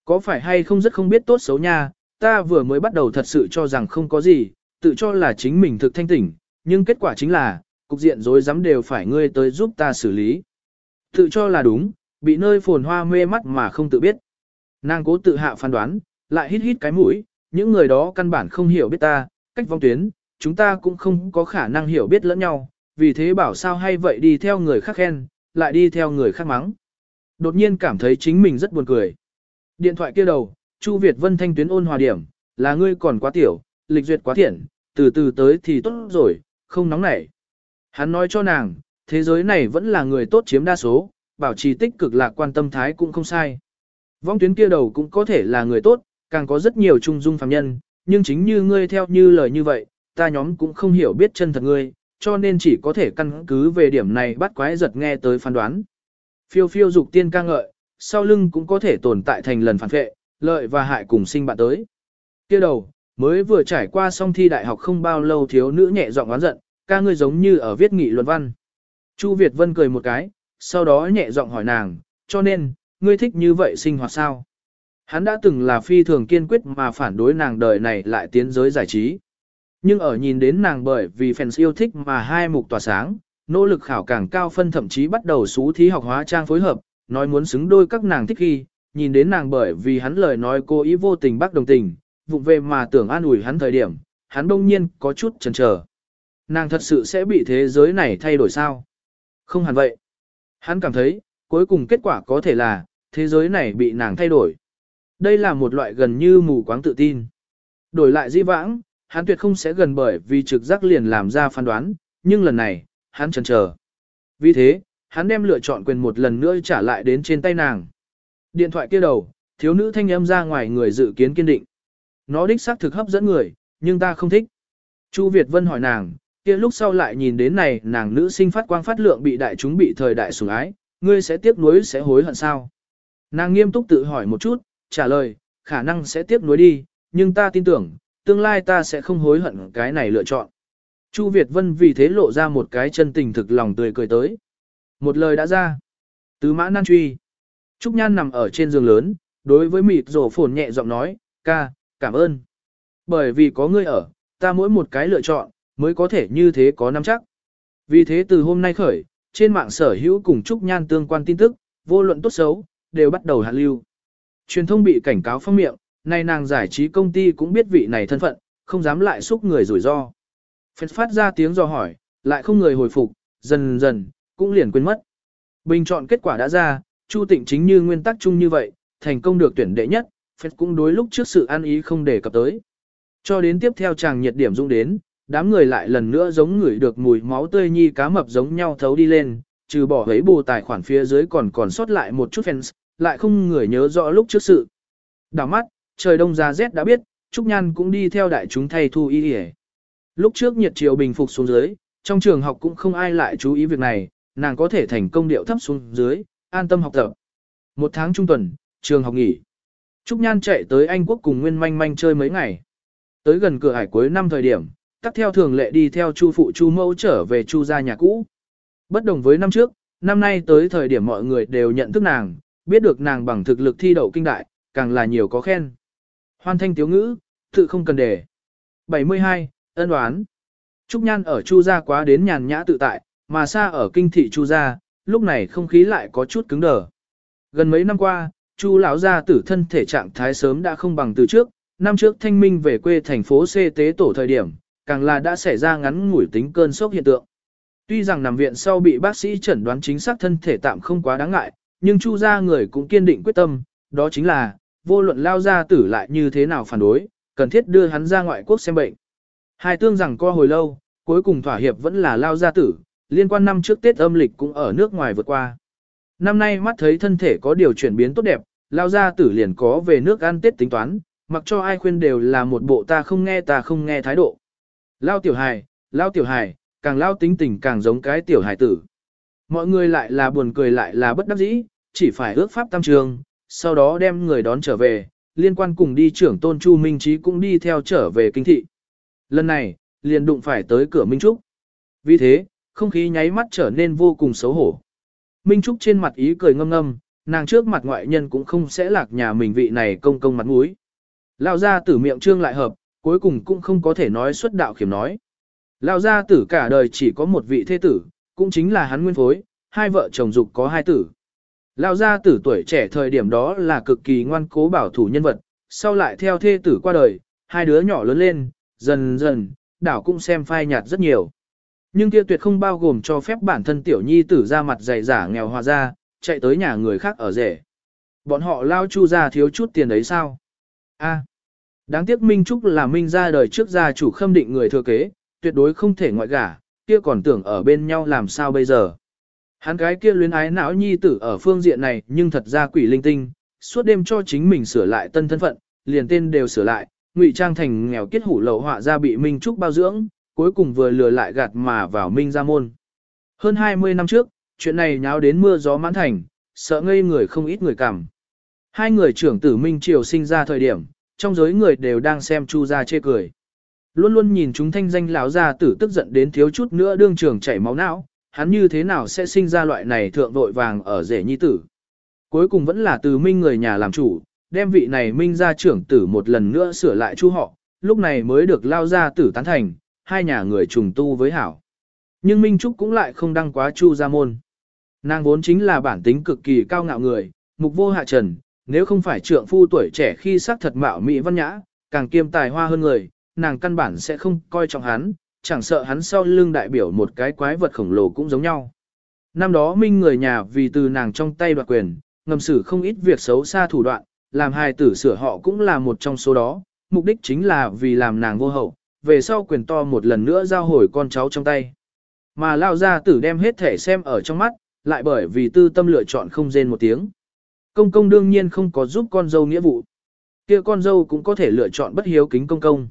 có phải hay không rất không biết tốt xấu nha, ta vừa mới bắt đầu thật sự cho rằng không có gì, tự cho là chính mình thực thanh tỉnh, nhưng kết quả chính là, cục diện rối rắm đều phải ngươi tới giúp ta xử lý. Tự cho là đúng, bị nơi phồn hoa mê mắt mà không tự biết. Nàng cố tự hạ phán đoán, lại hít hít cái mũi, những người đó căn bản không hiểu biết ta, cách vong tuyến, chúng ta cũng không có khả năng hiểu biết lẫn nhau, vì thế bảo sao hay vậy đi theo người khác khen, lại đi theo người khác mắng. Đột nhiên cảm thấy chính mình rất buồn cười. Điện thoại kia đầu, Chu Việt Vân thanh tuyến ôn hòa điểm, là ngươi còn quá tiểu, lịch duyệt quá thiện, từ từ tới thì tốt rồi, không nóng nảy. Hắn nói cho nàng, thế giới này vẫn là người tốt chiếm đa số, bảo trì tích cực lạc quan tâm thái cũng không sai. Vong tuyến kia đầu cũng có thể là người tốt, càng có rất nhiều trung dung phàm nhân, nhưng chính như ngươi theo như lời như vậy, ta nhóm cũng không hiểu biết chân thật ngươi, cho nên chỉ có thể căn cứ về điểm này bắt quái giật nghe tới phán đoán. Phiêu phiêu dục tiên ca ngợi, sau lưng cũng có thể tồn tại thành lần phản vệ, lợi và hại cùng sinh bạn tới. kia đầu, mới vừa trải qua xong thi đại học không bao lâu thiếu nữ nhẹ giọng oán giận, ca ngươi giống như ở viết nghị luận văn. Chu Việt Vân cười một cái, sau đó nhẹ giọng hỏi nàng, cho nên, ngươi thích như vậy sinh hoạt sao? Hắn đã từng là phi thường kiên quyết mà phản đối nàng đời này lại tiến giới giải trí. Nhưng ở nhìn đến nàng bởi vì fans yêu thích mà hai mục tỏa sáng, nỗ lực khảo càng cao phân thậm chí bắt đầu xú thí học hóa trang phối hợp, nói muốn xứng đôi các nàng thích khi, nhìn đến nàng bởi vì hắn lời nói cô ý vô tình bác đồng tình, vụng về mà tưởng an ủi hắn thời điểm, hắn đông nhiên có chút chần chờ. Nàng thật sự sẽ bị thế giới này thay đổi sao? Không hẳn vậy. Hắn cảm thấy, cuối cùng kết quả có thể là, thế giới này bị nàng thay đổi. Đây là một loại gần như mù quáng tự tin. Đổi lại di vãng, hắn tuyệt không sẽ gần bởi vì trực giác liền làm ra phán đoán, nhưng lần này, hắn chần chờ. Vì thế, hắn đem lựa chọn quyền một lần nữa trả lại đến trên tay nàng. Điện thoại kia đầu, thiếu nữ thanh âm ra ngoài người dự kiến kiên định. Nó đích xác thực hấp dẫn người, nhưng ta không thích. Chu Việt Vân hỏi nàng, kia lúc sau lại nhìn đến này nàng nữ sinh phát quang phát lượng bị đại chúng bị thời đại sủng ái, ngươi sẽ tiếc nuối sẽ hối hận sao? Nàng nghiêm túc tự hỏi một chút, trả lời, khả năng sẽ tiếp nối đi, nhưng ta tin tưởng, tương lai ta sẽ không hối hận cái này lựa chọn. Chu Việt Vân vì thế lộ ra một cái chân tình thực lòng tươi cười tới. Một lời đã ra. Tứ mã nan truy. Trúc Nhan nằm ở trên giường lớn, đối với mịt rổ phồn nhẹ giọng nói, ca, cảm ơn. Bởi vì có ngươi ở, ta mỗi một cái lựa chọn, mới có thể như thế có nắm chắc. Vì thế từ hôm nay khởi, trên mạng sở hữu cùng Trúc Nhan tương quan tin tức, vô luận tốt xấu, đều bắt đầu hạ lưu. Truyền thông bị cảnh cáo phong miệng, nay nàng giải trí công ty cũng biết vị này thân phận, không dám lại xúc người rủi ro. Phật phát ra tiếng do hỏi, lại không người hồi phục, dần dần, cũng liền quên mất. Bình chọn kết quả đã ra, Chu Tịnh chính như nguyên tắc chung như vậy, thành công được tuyển đệ nhất, Phật cũng đối lúc trước sự ăn ý không để cập tới. Cho đến tiếp theo chàng nhiệt điểm dung đến, đám người lại lần nữa giống người được mùi máu tươi nhi cá mập giống nhau thấu đi lên, trừ bỏ ấy bù tài khoản phía dưới còn còn sót lại một chút fans, lại không người nhớ rõ lúc trước sự. Đảo mắt, trời đông ra rét đã biết, Trúc Nhan cũng đi theo đại chúng thay thu y y Lúc trước nhiệt chiều bình phục xuống dưới, trong trường học cũng không ai lại chú ý việc này, nàng có thể thành công điệu thấp xuống dưới, an tâm học tập. Một tháng trung tuần, trường học nghỉ. Trúc Nhan chạy tới Anh Quốc cùng Nguyên Manh Manh chơi mấy ngày. Tới gần cửa hải cuối năm thời điểm, tắt theo thường lệ đi theo Chu phụ Chu mẫu trở về Chu gia nhà cũ. Bất đồng với năm trước, năm nay tới thời điểm mọi người đều nhận thức nàng, biết được nàng bằng thực lực thi đậu kinh đại, càng là nhiều có khen. Hoan thanh tiếu ngữ, tự không cần đề. 72. Ân đoán. Trúc Nhan ở Chu gia quá đến nhàn nhã tự tại, mà xa ở kinh thị Chu gia, lúc này không khí lại có chút cứng đờ. Gần mấy năm qua, Chu lão gia tử thân thể trạng thái sớm đã không bằng từ trước, năm trước thanh minh về quê thành phố C tế tổ thời điểm, càng là đã xảy ra ngắn ngủi tính cơn sốc hiện tượng. Tuy rằng nằm viện sau bị bác sĩ chẩn đoán chính xác thân thể tạm không quá đáng ngại, nhưng Chu gia người cũng kiên định quyết tâm, đó chính là, vô luận lao gia tử lại như thế nào phản đối, cần thiết đưa hắn ra ngoại quốc xem bệnh. Hai tương rằng co hồi lâu, cuối cùng thỏa hiệp vẫn là lao gia tử, liên quan năm trước Tết âm lịch cũng ở nước ngoài vượt qua. Năm nay mắt thấy thân thể có điều chuyển biến tốt đẹp, lao gia tử liền có về nước ăn Tết tính toán, mặc cho ai khuyên đều là một bộ ta không nghe ta không nghe thái độ. Lao tiểu hài, lao tiểu hài, càng lao tính tình càng giống cái tiểu hài tử. Mọi người lại là buồn cười lại là bất đắc dĩ, chỉ phải ước pháp tam trường, sau đó đem người đón trở về, liên quan cùng đi trưởng tôn Chu Minh Trí cũng đi theo trở về kinh thị. Lần này, liền đụng phải tới cửa Minh Trúc. Vì thế, không khí nháy mắt trở nên vô cùng xấu hổ. Minh Trúc trên mặt ý cười ngâm ngâm, nàng trước mặt ngoại nhân cũng không sẽ lạc nhà mình vị này công công mặt mũi. Lao ra tử miệng trương lại hợp, cuối cùng cũng không có thể nói xuất đạo khiểm nói. Lao ra tử cả đời chỉ có một vị thế tử, cũng chính là hắn nguyên phối, hai vợ chồng dục có hai tử. Lao gia tử tuổi trẻ thời điểm đó là cực kỳ ngoan cố bảo thủ nhân vật, sau lại theo thê tử qua đời, hai đứa nhỏ lớn lên, dần dần, đảo cũng xem phai nhạt rất nhiều. Nhưng kia tuyệt không bao gồm cho phép bản thân tiểu nhi tử ra mặt dày giả nghèo hòa ra, chạy tới nhà người khác ở rể. Bọn họ lao chu ra thiếu chút tiền ấy sao? A. đáng tiếc Minh Trúc là Minh ra đời trước gia chủ khâm định người thừa kế, tuyệt đối không thể ngoại gả, kia còn tưởng ở bên nhau làm sao bây giờ. Hắn cái kia luyến ái não nhi tử ở phương diện này nhưng thật ra quỷ linh tinh, suốt đêm cho chính mình sửa lại tân thân phận, liền tên đều sửa lại, ngụy trang thành nghèo kiết hủ lậu họa ra bị Minh Trúc bao dưỡng, cuối cùng vừa lừa lại gạt mà vào Minh ra môn. Hơn 20 năm trước, chuyện này nháo đến mưa gió mãn thành, sợ ngây người không ít người cảm. Hai người trưởng tử Minh Triều sinh ra thời điểm, trong giới người đều đang xem Chu gia chê cười. Luôn luôn nhìn chúng thanh danh lão gia tử tức giận đến thiếu chút nữa đương trường chảy máu não, hắn như thế nào sẽ sinh ra loại này thượng vội vàng ở rể nhi tử. Cuối cùng vẫn là từ Minh người nhà làm chủ, đem vị này Minh gia trưởng tử một lần nữa sửa lại chu họ, lúc này mới được lao ra tử tán thành, hai nhà người trùng tu với hảo. Nhưng Minh Trúc cũng lại không đăng quá chu gia môn. Nàng vốn chính là bản tính cực kỳ cao ngạo người, mục vô hạ trần, nếu không phải trượng phu tuổi trẻ khi sắc thật mạo mỹ văn nhã, càng kiêm tài hoa hơn người, nàng căn bản sẽ không coi trọng hắn, chẳng sợ hắn sau lưng đại biểu một cái quái vật khổng lồ cũng giống nhau. Năm đó Minh người nhà vì từ nàng trong tay đoạt quyền, ngầm xử không ít việc xấu xa thủ đoạn, làm hài tử sửa họ cũng là một trong số đó, mục đích chính là vì làm nàng vô hậu, về sau quyền to một lần nữa giao hồi con cháu trong tay. Mà lao ra tử đem hết thể xem ở trong mắt, lại bởi vì tư tâm lựa chọn không rên một tiếng. Công công đương nhiên không có giúp con dâu nghĩa vụ. kia con dâu cũng có thể lựa chọn bất hiếu kính công công.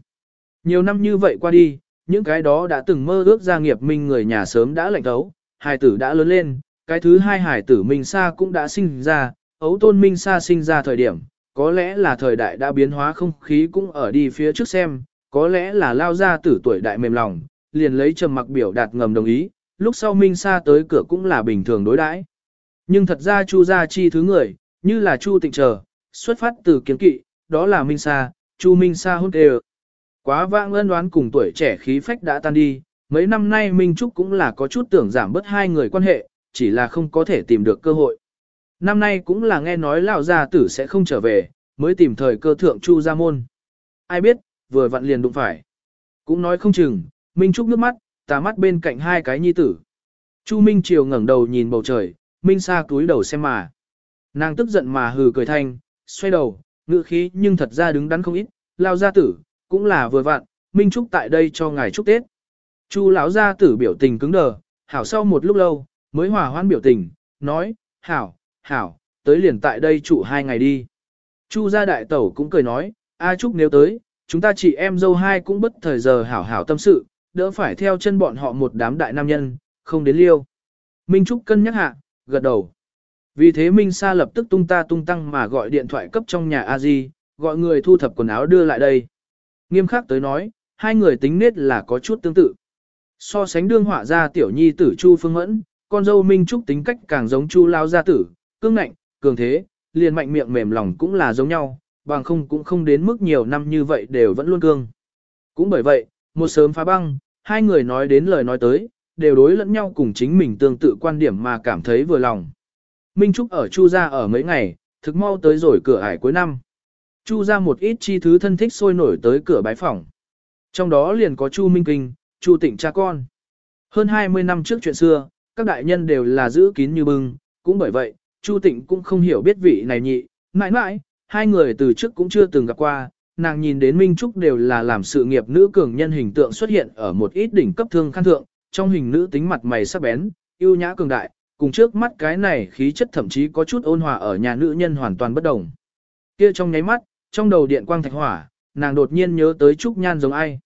Nhiều năm như vậy qua đi, những cái đó đã từng mơ ước gia nghiệp minh người nhà sớm đã lạnh thấu, hài tử đã lớn lên, cái thứ hai hài tử Minh Sa cũng đã sinh ra, ấu tôn Minh Sa sinh ra thời điểm, có lẽ là thời đại đã biến hóa không khí cũng ở đi phía trước xem, có lẽ là lao ra tử tuổi đại mềm lòng, liền lấy trầm mặc biểu đạt ngầm đồng ý, lúc sau Minh Sa tới cửa cũng là bình thường đối đãi. Nhưng thật ra Chu gia chi thứ người, như là Chu Tịnh Chờ, xuất phát từ kiến kỵ, đó là Minh Sa, Chu Minh Sa hôn đều. Quá vãng ân đoán cùng tuổi trẻ khí phách đã tan đi, mấy năm nay Minh Trúc cũng là có chút tưởng giảm bớt hai người quan hệ, chỉ là không có thể tìm được cơ hội. Năm nay cũng là nghe nói lão gia tử sẽ không trở về, mới tìm thời cơ thượng Chu gia môn. Ai biết, vừa vặn liền đụng phải. Cũng nói không chừng, Minh Trúc nước mắt, tà mắt bên cạnh hai cái nhi tử. Chu Minh Triều ngẩng đầu nhìn bầu trời, Minh Sa túi đầu xem mà. Nàng tức giận mà hừ cười thanh, xoay đầu, ngự khí nhưng thật ra đứng đắn không ít, lao gia tử, cũng là vừa vặn, Minh Trúc tại đây cho ngài chúc Tết. Chu lão gia tử biểu tình cứng đờ, hảo sau một lúc lâu, mới hòa hoãn biểu tình, nói, hảo, hảo, tới liền tại đây trụ hai ngày đi. Chu gia đại tẩu cũng cười nói, A Trúc nếu tới, chúng ta chị em dâu hai cũng bất thời giờ hảo hảo tâm sự, đỡ phải theo chân bọn họ một đám đại nam nhân, không đến liêu. Minh Trúc cân nhắc hạ, gật đầu. Vì thế Minh Sa lập tức tung ta tung tăng mà gọi điện thoại cấp trong nhà A Di, gọi người thu thập quần áo đưa lại đây. Nghiêm khắc tới nói, hai người tính nết là có chút tương tự. So sánh đương họa ra tiểu nhi tử Chu Phương Mẫn, con dâu Minh Trúc tính cách càng giống Chu Lao gia tử, cương ngạnh, cường thế, liền mạnh miệng mềm lòng cũng là giống nhau, bằng không cũng không đến mức nhiều năm như vậy đều vẫn luôn cương. Cũng bởi vậy, một sớm phá băng, hai người nói đến lời nói tới, đều đối lẫn nhau cùng chính mình tương tự quan điểm mà cảm thấy vừa lòng. Minh Trúc ở Chu gia ở mấy ngày, thực mau tới rồi cửa ải cuối năm. Chu ra một ít chi thứ thân thích sôi nổi tới cửa bái phòng. Trong đó liền có Chu Minh Kinh, Chu Tịnh cha con. Hơn 20 năm trước chuyện xưa, các đại nhân đều là giữ kín như bưng, cũng bởi vậy, Chu Tịnh cũng không hiểu biết vị này nhị, mãi mãi, hai người từ trước cũng chưa từng gặp qua, nàng nhìn đến Minh Trúc đều là làm sự nghiệp nữ cường nhân hình tượng xuất hiện ở một ít đỉnh cấp thương khăn thượng, trong hình nữ tính mặt mày sắc bén, yêu nhã cường đại, cùng trước mắt cái này khí chất thậm chí có chút ôn hòa ở nhà nữ nhân hoàn toàn bất đồng. Kia trong nháy mắt, trong đầu điện quang thạch hỏa, nàng đột nhiên nhớ tới Trúc Nhan giống ai.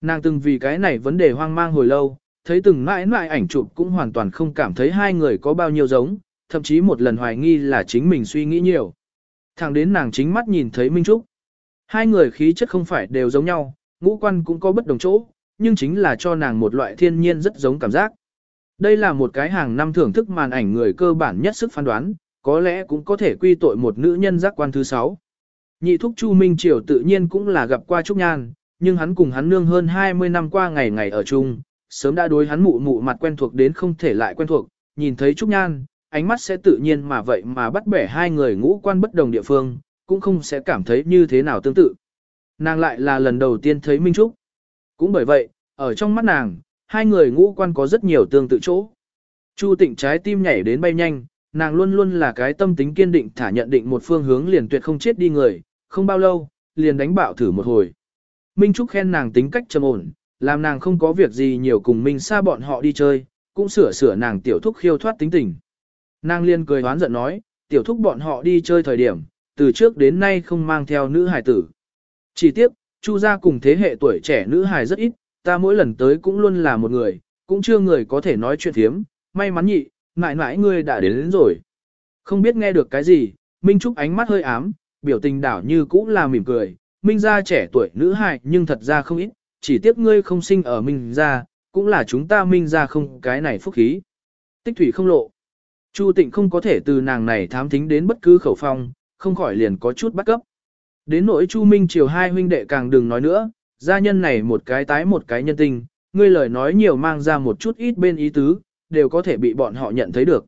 Nàng từng vì cái này vấn đề hoang mang hồi lâu, thấy từng mãi mãi ảnh chụp cũng hoàn toàn không cảm thấy hai người có bao nhiêu giống, thậm chí một lần hoài nghi là chính mình suy nghĩ nhiều. Thẳng đến nàng chính mắt nhìn thấy Minh Trúc. Hai người khí chất không phải đều giống nhau, ngũ quan cũng có bất đồng chỗ, nhưng chính là cho nàng một loại thiên nhiên rất giống cảm giác. Đây là một cái hàng năm thưởng thức màn ảnh người cơ bản nhất sức phán đoán, có lẽ cũng có thể quy tội một nữ nhân giác quan thứ sáu. Nhị thúc Chu Minh Triều tự nhiên cũng là gặp qua Trúc Nhan, nhưng hắn cùng hắn nương hơn 20 năm qua ngày ngày ở chung, sớm đã đối hắn mụ mụ mặt quen thuộc đến không thể lại quen thuộc, nhìn thấy Trúc Nhan, ánh mắt sẽ tự nhiên mà vậy mà bắt bẻ hai người ngũ quan bất đồng địa phương, cũng không sẽ cảm thấy như thế nào tương tự. Nàng lại là lần đầu tiên thấy Minh Trúc. Cũng bởi vậy, ở trong mắt nàng, hai người ngũ quan có rất nhiều tương tự chỗ. Chu tịnh trái tim nhảy đến bay nhanh, nàng luôn luôn là cái tâm tính kiên định thả nhận định một phương hướng liền tuyệt không chết đi người, không bao lâu, liền đánh bạo thử một hồi. Minh Trúc khen nàng tính cách trầm ổn, làm nàng không có việc gì nhiều cùng Minh xa bọn họ đi chơi, cũng sửa sửa nàng tiểu thúc khiêu thoát tính tình. Nàng liên cười hoán giận nói, tiểu thúc bọn họ đi chơi thời điểm, từ trước đến nay không mang theo nữ hài tử. Chỉ tiếc, Chu gia cùng thế hệ tuổi trẻ nữ hài rất ít, ta mỗi lần tới cũng luôn là một người, cũng chưa người có thể nói chuyện thiếm, may mắn nhị, mãi mãi ngươi đã đến, đến rồi. Không biết nghe được cái gì, Minh Trúc ánh mắt hơi ám, biểu tình đảo như cũng là mỉm cười, Minh gia trẻ tuổi nữ hài nhưng thật ra không ít, chỉ tiếc ngươi không sinh ở Minh gia, cũng là chúng ta Minh gia không cái này phúc khí. Tích thủy không lộ. Chu Tịnh không có thể từ nàng này thám thính đến bất cứ khẩu phong, không khỏi liền có chút bắt cấp. Đến nỗi Chu Minh chiều hai huynh đệ càng đừng nói nữa, gia nhân này một cái tái một cái nhân tình, ngươi lời nói nhiều mang ra một chút ít bên ý tứ, đều có thể bị bọn họ nhận thấy được.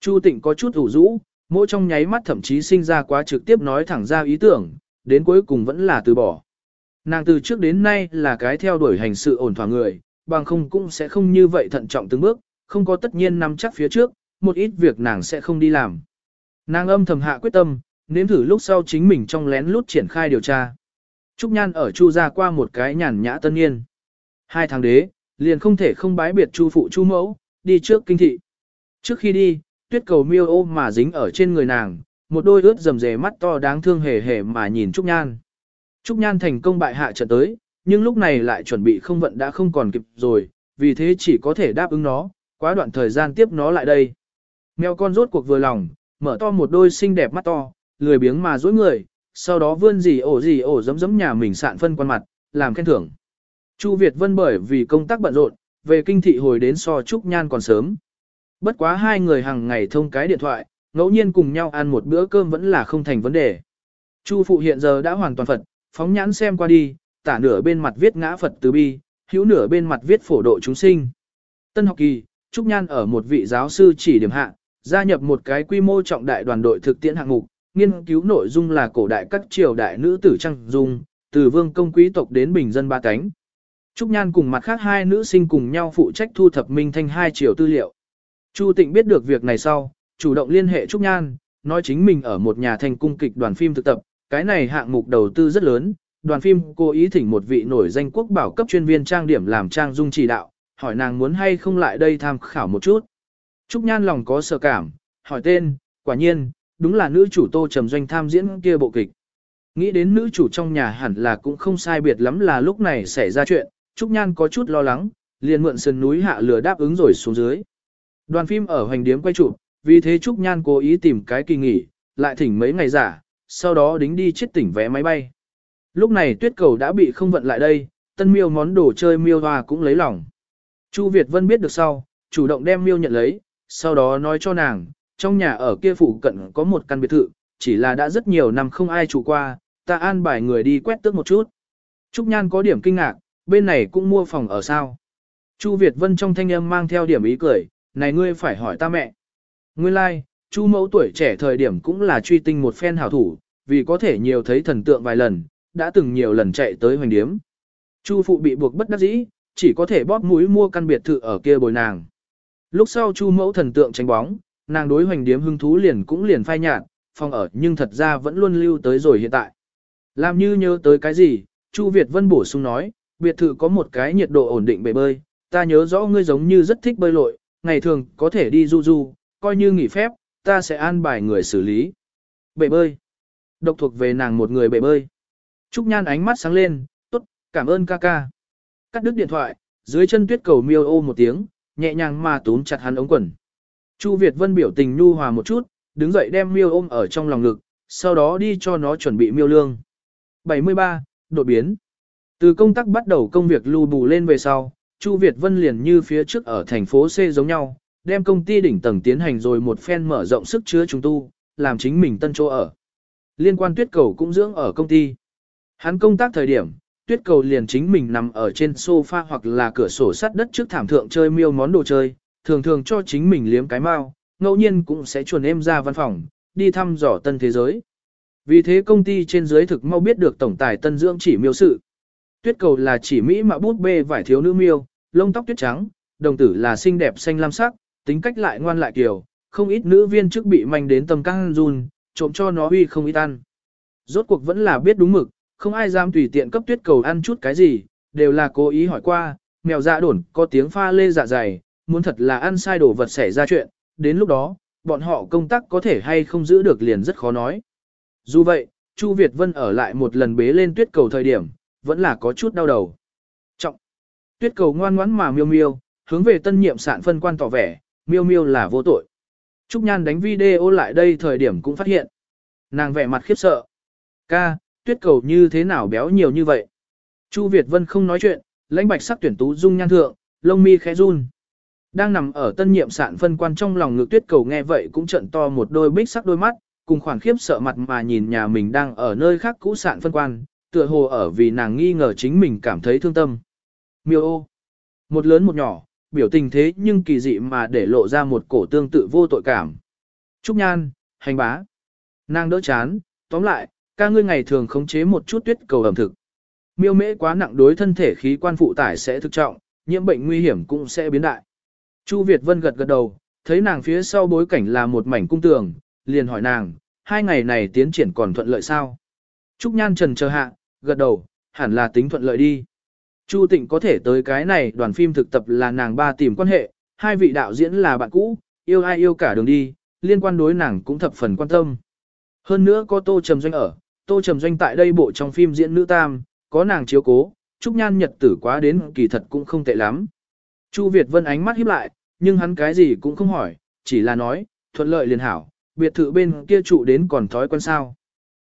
Chu Tịnh có chút ủ rũ, mỗi trong nháy mắt thậm chí sinh ra quá trực tiếp nói thẳng ra ý tưởng, đến cuối cùng vẫn là từ bỏ. Nàng từ trước đến nay là cái theo đuổi hành sự ổn thỏa người, bằng không cũng sẽ không như vậy thận trọng từng bước, không có tất nhiên nắm chắc phía trước, một ít việc nàng sẽ không đi làm. Nàng âm thầm hạ quyết tâm, nếm thử lúc sau chính mình trong lén lút triển khai điều tra. Trúc Nhan ở Chu gia qua một cái nhàn nhã tân niên. Hai tháng đế, liền không thể không bái biệt Chu phụ Chu mẫu, đi trước kinh thị. Trước khi đi, tuyết cầu miêu ô mà dính ở trên người nàng, một đôi ướt rầm rề mắt to đáng thương hề hề mà nhìn Trúc Nhan. Trúc Nhan thành công bại hạ trận tới, nhưng lúc này lại chuẩn bị không vận đã không còn kịp rồi, vì thế chỉ có thể đáp ứng nó, quá đoạn thời gian tiếp nó lại đây. Mèo con rốt cuộc vừa lòng, mở to một đôi xinh đẹp mắt to, lười biếng mà dối người, sau đó vươn gì ổ gì ổ giấm giấm nhà mình sạn phân quan mặt, làm khen thưởng. Chu Việt Vân bởi vì công tác bận rộn, về kinh thị hồi đến so Trúc Nhan còn sớm. Bất quá hai người hàng ngày thông cái điện thoại, ngẫu nhiên cùng nhau ăn một bữa cơm vẫn là không thành vấn đề. Chu phụ hiện giờ đã hoàn toàn Phật, phóng nhãn xem qua đi, tả nửa bên mặt viết ngã Phật từ bi, hữu nửa bên mặt viết phổ độ chúng sinh. Tân học kỳ, Trúc Nhan ở một vị giáo sư chỉ điểm hạ, gia nhập một cái quy mô trọng đại đoàn đội thực tiễn hạng mục, nghiên cứu nội dung là cổ đại các triều đại nữ tử trang dung, từ vương công quý tộc đến bình dân ba cánh. Trúc Nhan cùng mặt khác hai nữ sinh cùng nhau phụ trách thu thập minh thanh hai triều tư liệu. Chu Tịnh biết được việc này sau, chủ động liên hệ Trúc Nhan, nói chính mình ở một nhà thành cung kịch đoàn phim thực tập, cái này hạng mục đầu tư rất lớn, đoàn phim cố ý thỉnh một vị nổi danh quốc bảo cấp chuyên viên trang điểm làm trang dung chỉ đạo, hỏi nàng muốn hay không lại đây tham khảo một chút. Trúc Nhan lòng có sợ cảm, hỏi tên, quả nhiên, đúng là nữ chủ Tô Trầm Doanh tham diễn kia bộ kịch. Nghĩ đến nữ chủ trong nhà hẳn là cũng không sai biệt lắm là lúc này xảy ra chuyện, Trúc Nhan có chút lo lắng, liền mượn sườn núi hạ lửa đáp ứng rồi xuống dưới. Đoàn phim ở hoành điếm quay chụp, vì thế Trúc Nhan cố ý tìm cái kỳ nghỉ, lại thỉnh mấy ngày giả, sau đó đính đi chết tỉnh vé máy bay. Lúc này tuyết cầu đã bị không vận lại đây, tân miêu món đồ chơi miêu hoa cũng lấy lòng. Chu Việt Vân biết được sau, chủ động đem miêu nhận lấy, sau đó nói cho nàng, trong nhà ở kia phụ cận có một căn biệt thự, chỉ là đã rất nhiều năm không ai chủ qua, ta an bài người đi quét tước một chút. Trúc Nhan có điểm kinh ngạc, bên này cũng mua phòng ở sao. Chu Việt Vân trong thanh âm mang theo điểm ý cười, này ngươi phải hỏi ta mẹ. Nguyên lai, like, Chu mẫu tuổi trẻ thời điểm cũng là truy tinh một phen hảo thủ, vì có thể nhiều thấy thần tượng vài lần, đã từng nhiều lần chạy tới hoành điếm. Chu phụ bị buộc bất đắc dĩ, chỉ có thể bóp mũi mua căn biệt thự ở kia bồi nàng. Lúc sau Chu mẫu thần tượng tránh bóng, nàng đối hoành điếm hưng thú liền cũng liền phai nhạt, phòng ở nhưng thật ra vẫn luôn lưu tới rồi hiện tại. Làm như nhớ tới cái gì, Chu Việt Vân bổ sung nói, biệt thự có một cái nhiệt độ ổn định bể bơi, ta nhớ rõ ngươi giống như rất thích bơi lội, ngày thường có thể đi du du, coi như nghỉ phép, ta sẽ an bài người xử lý. Bể bơi. Độc thuộc về nàng một người bể bơi. Trúc Nhan ánh mắt sáng lên, tốt, cảm ơn ca ca. Cắt đứt điện thoại, dưới chân tuyết cầu miêu ô một tiếng, nhẹ nhàng mà túm chặt hắn ống quần. Chu Việt Vân biểu tình nhu hòa một chút, đứng dậy đem miêu ôm ở trong lòng ngực, sau đó đi cho nó chuẩn bị miêu lương. 73. Đột biến Từ công tác bắt đầu công việc lưu bù lên về sau, Chu Việt Vân liền như phía trước ở thành phố C giống nhau, đem công ty đỉnh tầng tiến hành rồi một phen mở rộng sức chứa chúng tu, làm chính mình tân chỗ ở. Liên quan tuyết cầu cũng dưỡng ở công ty. Hắn công tác thời điểm, tuyết cầu liền chính mình nằm ở trên sofa hoặc là cửa sổ sắt đất trước thảm thượng chơi miêu món đồ chơi, thường thường cho chính mình liếm cái mao, ngẫu nhiên cũng sẽ chuồn em ra văn phòng, đi thăm dò tân thế giới. Vì thế công ty trên dưới thực mau biết được tổng tài tân dưỡng chỉ miêu sự. Tuyết cầu là chỉ Mỹ mà bút bê vải thiếu nữ miêu, lông tóc tuyết trắng, đồng tử là xinh đẹp xanh lam sắc, tính cách lại ngoan lại kiều, không ít nữ viên trước bị manh đến tầm căng run, trộm cho nó uy không ít ăn. Rốt cuộc vẫn là biết đúng mực, không ai dám tùy tiện cấp tuyết cầu ăn chút cái gì, đều là cố ý hỏi qua, mèo dạ đổn có tiếng pha lê dạ dày, muốn thật là ăn sai đồ vật xảy ra chuyện, đến lúc đó, bọn họ công tác có thể hay không giữ được liền rất khó nói. Dù vậy, Chu Việt Vân ở lại một lần bế lên tuyết cầu thời điểm, vẫn là có chút đau đầu. Tuyết cầu ngoan ngoãn mà miêu miêu, hướng về tân nhiệm sạn phân quan tỏ vẻ, miêu miêu là vô tội. Trúc Nhan đánh video lại đây thời điểm cũng phát hiện. Nàng vẻ mặt khiếp sợ. Ca, tuyết cầu như thế nào béo nhiều như vậy? Chu Việt Vân không nói chuyện, lãnh bạch sắc tuyển tú dung nhan thượng, lông mi khẽ run. Đang nằm ở tân nhiệm sạn phân quan trong lòng ngực tuyết cầu nghe vậy cũng trận to một đôi bích sắc đôi mắt, cùng khoản khiếp sợ mặt mà nhìn nhà mình đang ở nơi khác cũ sạn phân quan, tựa hồ ở vì nàng nghi ngờ chính mình cảm thấy thương tâm. Miêu ô. Một lớn một nhỏ, biểu tình thế nhưng kỳ dị mà để lộ ra một cổ tương tự vô tội cảm. Trúc Nhan, hành bá. Nàng đỡ chán, tóm lại, ca ngươi ngày thường khống chế một chút tuyết cầu ẩm thực. Miêu mễ quá nặng đối thân thể khí quan phụ tải sẽ thực trọng, nhiễm bệnh nguy hiểm cũng sẽ biến đại. Chu Việt Vân gật gật đầu, thấy nàng phía sau bối cảnh là một mảnh cung tường, liền hỏi nàng, hai ngày này tiến triển còn thuận lợi sao? Trúc Nhan trần chờ hạ, gật đầu, hẳn là tính thuận lợi đi. Chu Tịnh có thể tới cái này đoàn phim thực tập là nàng ba tìm quan hệ, hai vị đạo diễn là bạn cũ, yêu ai yêu cả đường đi, liên quan đối nàng cũng thập phần quan tâm. Hơn nữa có Tô Trầm Doanh ở, Tô Trầm Doanh tại đây bộ trong phim diễn nữ tam, có nàng chiếu cố, Trúc Nhan nhật tử quá đến kỳ thật cũng không tệ lắm. Chu Việt Vân ánh mắt híp lại, nhưng hắn cái gì cũng không hỏi, chỉ là nói, thuận lợi liền hảo, biệt thự bên kia trụ đến còn thói quen sao.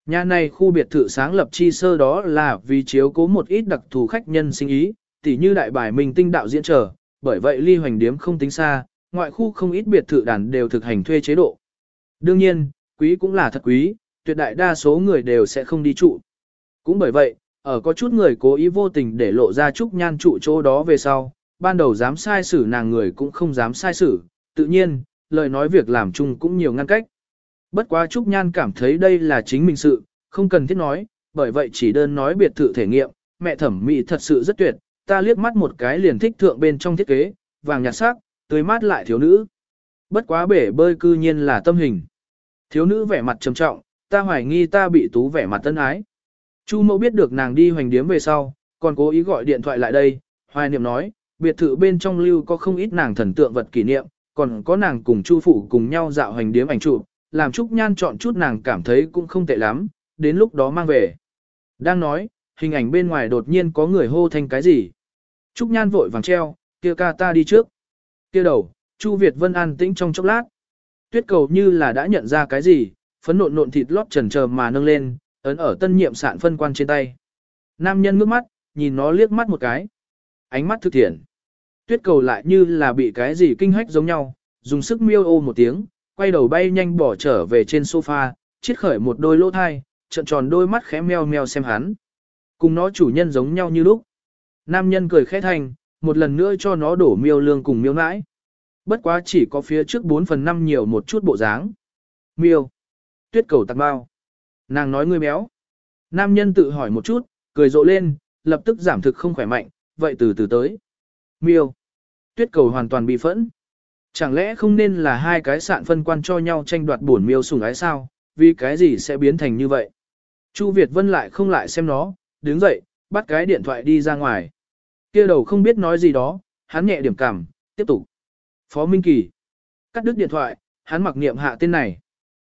Nhà này khu biệt thự sáng lập chi sơ đó là vì chiếu cố một ít đặc thù khách nhân sinh ý, tỉ như đại bài mình tinh đạo diễn trở, bởi vậy ly hoành điếm không tính xa, ngoại khu không ít biệt thự đàn đều thực hành thuê chế độ. Đương nhiên, quý cũng là thật quý, tuyệt đại đa số người đều sẽ không đi trụ. Cũng bởi vậy, ở có chút người cố ý vô tình để lộ ra chút nhan trụ chỗ đó về sau, ban đầu dám sai xử nàng người cũng không dám sai xử, tự nhiên, lời nói việc làm chung cũng nhiều ngăn cách. Bất quá Trúc Nhan cảm thấy đây là chính mình sự, không cần thiết nói, bởi vậy chỉ đơn nói biệt thự thể nghiệm, mẹ thẩm mỹ thật sự rất tuyệt, ta liếc mắt một cái liền thích thượng bên trong thiết kế, vàng nhạt sắc, tươi mát lại thiếu nữ. Bất quá bể bơi cư nhiên là tâm hình. Thiếu nữ vẻ mặt trầm trọng, ta hoài nghi ta bị tú vẻ mặt tân ái. Chu mẫu biết được nàng đi hoành điếm về sau, còn cố ý gọi điện thoại lại đây, hoài niệm nói, biệt thự bên trong lưu có không ít nàng thần tượng vật kỷ niệm, còn có nàng cùng Chu phụ cùng nhau dạo hoành điếm ảnh chụp, làm Trúc Nhan chọn chút nàng cảm thấy cũng không tệ lắm, đến lúc đó mang về. Đang nói, hình ảnh bên ngoài đột nhiên có người hô thanh cái gì. Trúc Nhan vội vàng treo, kia ca ta đi trước. Kia đầu, Chu Việt Vân an tĩnh trong chốc lát. Tuyết cầu như là đã nhận ra cái gì, phấn nộn nộn thịt lót trần trờ mà nâng lên, ấn ở tân nhiệm sạn phân quan trên tay. Nam nhân ngước mắt, nhìn nó liếc mắt một cái. Ánh mắt thực thiện. Tuyết cầu lại như là bị cái gì kinh hách giống nhau, dùng sức miêu ô một tiếng, quay đầu bay nhanh bỏ trở về trên sofa, chiết khởi một đôi lỗ thai, trợn tròn đôi mắt khẽ meo meo xem hắn. Cùng nó chủ nhân giống nhau như lúc. Nam nhân cười khẽ thành, một lần nữa cho nó đổ miêu lương cùng miêu nãi. Bất quá chỉ có phía trước 4 phần 5 nhiều một chút bộ dáng. Miêu. Tuyết cầu tạc bao. Nàng nói ngươi béo. Nam nhân tự hỏi một chút, cười rộ lên, lập tức giảm thực không khỏe mạnh, vậy từ từ tới. Miêu. Tuyết cầu hoàn toàn bị phẫn. Chẳng lẽ không nên là hai cái sạn phân quan cho nhau tranh đoạt bổn miêu sủng ái sao, vì cái gì sẽ biến thành như vậy? Chu Việt Vân lại không lại xem nó, đứng dậy, bắt cái điện thoại đi ra ngoài. Kia đầu không biết nói gì đó, hắn nhẹ điểm cảm, tiếp tục. Phó Minh Kỳ. Cắt đứt điện thoại, hắn mặc niệm hạ tên này.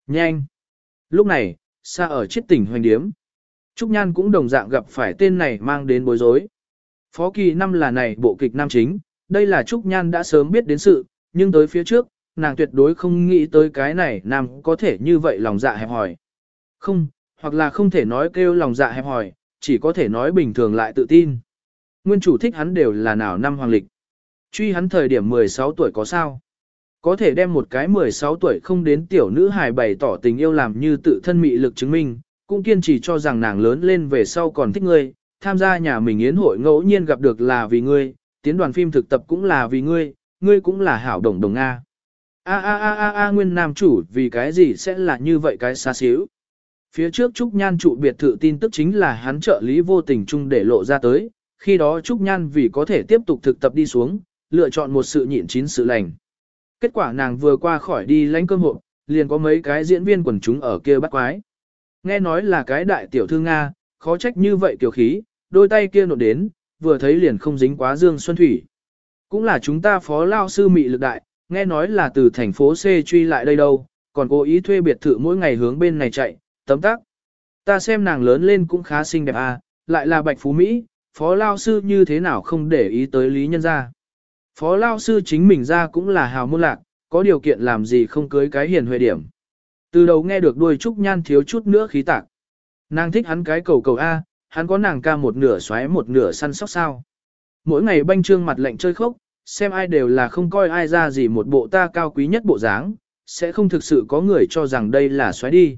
Nhanh. Lúc này, xa ở chiết tỉnh hoành điếm. Trúc Nhan cũng đồng dạng gặp phải tên này mang đến bối rối. Phó Kỳ năm là này bộ kịch nam chính, đây là Trúc Nhan đã sớm biết đến sự, nhưng tới phía trước, nàng tuyệt đối không nghĩ tới cái này nam có thể như vậy lòng dạ hẹp hòi. Không, hoặc là không thể nói kêu lòng dạ hẹp hòi, chỉ có thể nói bình thường lại tự tin. Nguyên chủ thích hắn đều là nào năm hoàng lịch. Truy hắn thời điểm 16 tuổi có sao? Có thể đem một cái 16 tuổi không đến tiểu nữ hài bày tỏ tình yêu làm như tự thân mị lực chứng minh, cũng kiên trì cho rằng nàng lớn lên về sau còn thích ngươi, tham gia nhà mình yến hội ngẫu nhiên gặp được là vì ngươi, tiến đoàn phim thực tập cũng là vì ngươi, ngươi cũng là hảo đồng đồng Nga. A a a a a nguyên nam chủ vì cái gì sẽ là như vậy cái xa xíu. Phía trước Trúc Nhan trụ biệt thự tin tức chính là hắn trợ lý vô tình chung để lộ ra tới, khi đó Trúc Nhan vì có thể tiếp tục thực tập đi xuống, lựa chọn một sự nhịn chín sự lành. Kết quả nàng vừa qua khỏi đi lánh cơm hộ, liền có mấy cái diễn viên quần chúng ở kia bắt quái. Nghe nói là cái đại tiểu thư Nga, khó trách như vậy tiểu khí, đôi tay kia nổ đến, vừa thấy liền không dính quá dương xuân thủy. Cũng là chúng ta phó lao sư mị lực đại, nghe nói là từ thành phố C truy lại đây đâu, còn cố ý thuê biệt thự mỗi ngày hướng bên này chạy, tấm tắc. Ta xem nàng lớn lên cũng khá xinh đẹp à, lại là bạch phú Mỹ, phó lao sư như thế nào không để ý tới lý nhân ra. Phó lao sư chính mình ra cũng là hào môn lạc, có điều kiện làm gì không cưới cái hiền huệ điểm. Từ đầu nghe được đuôi trúc nhan thiếu chút nữa khí tạc. Nàng thích hắn cái cầu cầu A, hắn có nàng ca một nửa xoáy một nửa săn sóc sao. Mỗi ngày banh trương mặt lạnh chơi khốc, xem ai đều là không coi ai ra gì một bộ ta cao quý nhất bộ dáng, sẽ không thực sự có người cho rằng đây là xoáy đi.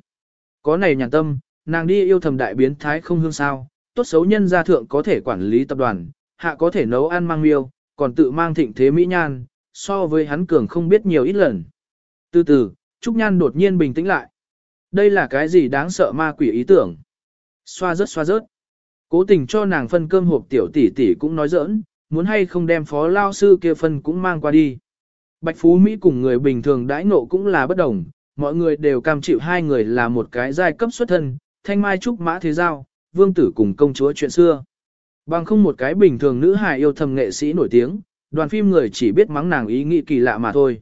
Có này nhàn tâm, nàng đi yêu thầm đại biến thái không hương sao, tốt xấu nhân gia thượng có thể quản lý tập đoàn, hạ có thể nấu ăn mang miêu, còn tự mang thịnh thế mỹ nhan, so với hắn cường không biết nhiều ít lần. Từ từ, Trúc Nhan đột nhiên bình tĩnh lại. Đây là cái gì đáng sợ ma quỷ ý tưởng? Xoa rớt xoa rớt. Cố tình cho nàng phân cơm hộp tiểu tỷ tỷ cũng nói giỡn, muốn hay không đem phó lao sư kia phân cũng mang qua đi. Bạch Phú Mỹ cùng người bình thường đãi nộ cũng là bất đồng, mọi người đều cam chịu hai người là một cái giai cấp xuất thân, thanh mai trúc mã thế giao, vương tử cùng công chúa chuyện xưa. Bằng không một cái bình thường nữ hài yêu thầm nghệ sĩ nổi tiếng, đoàn phim người chỉ biết mắng nàng ý nghĩ kỳ lạ mà thôi.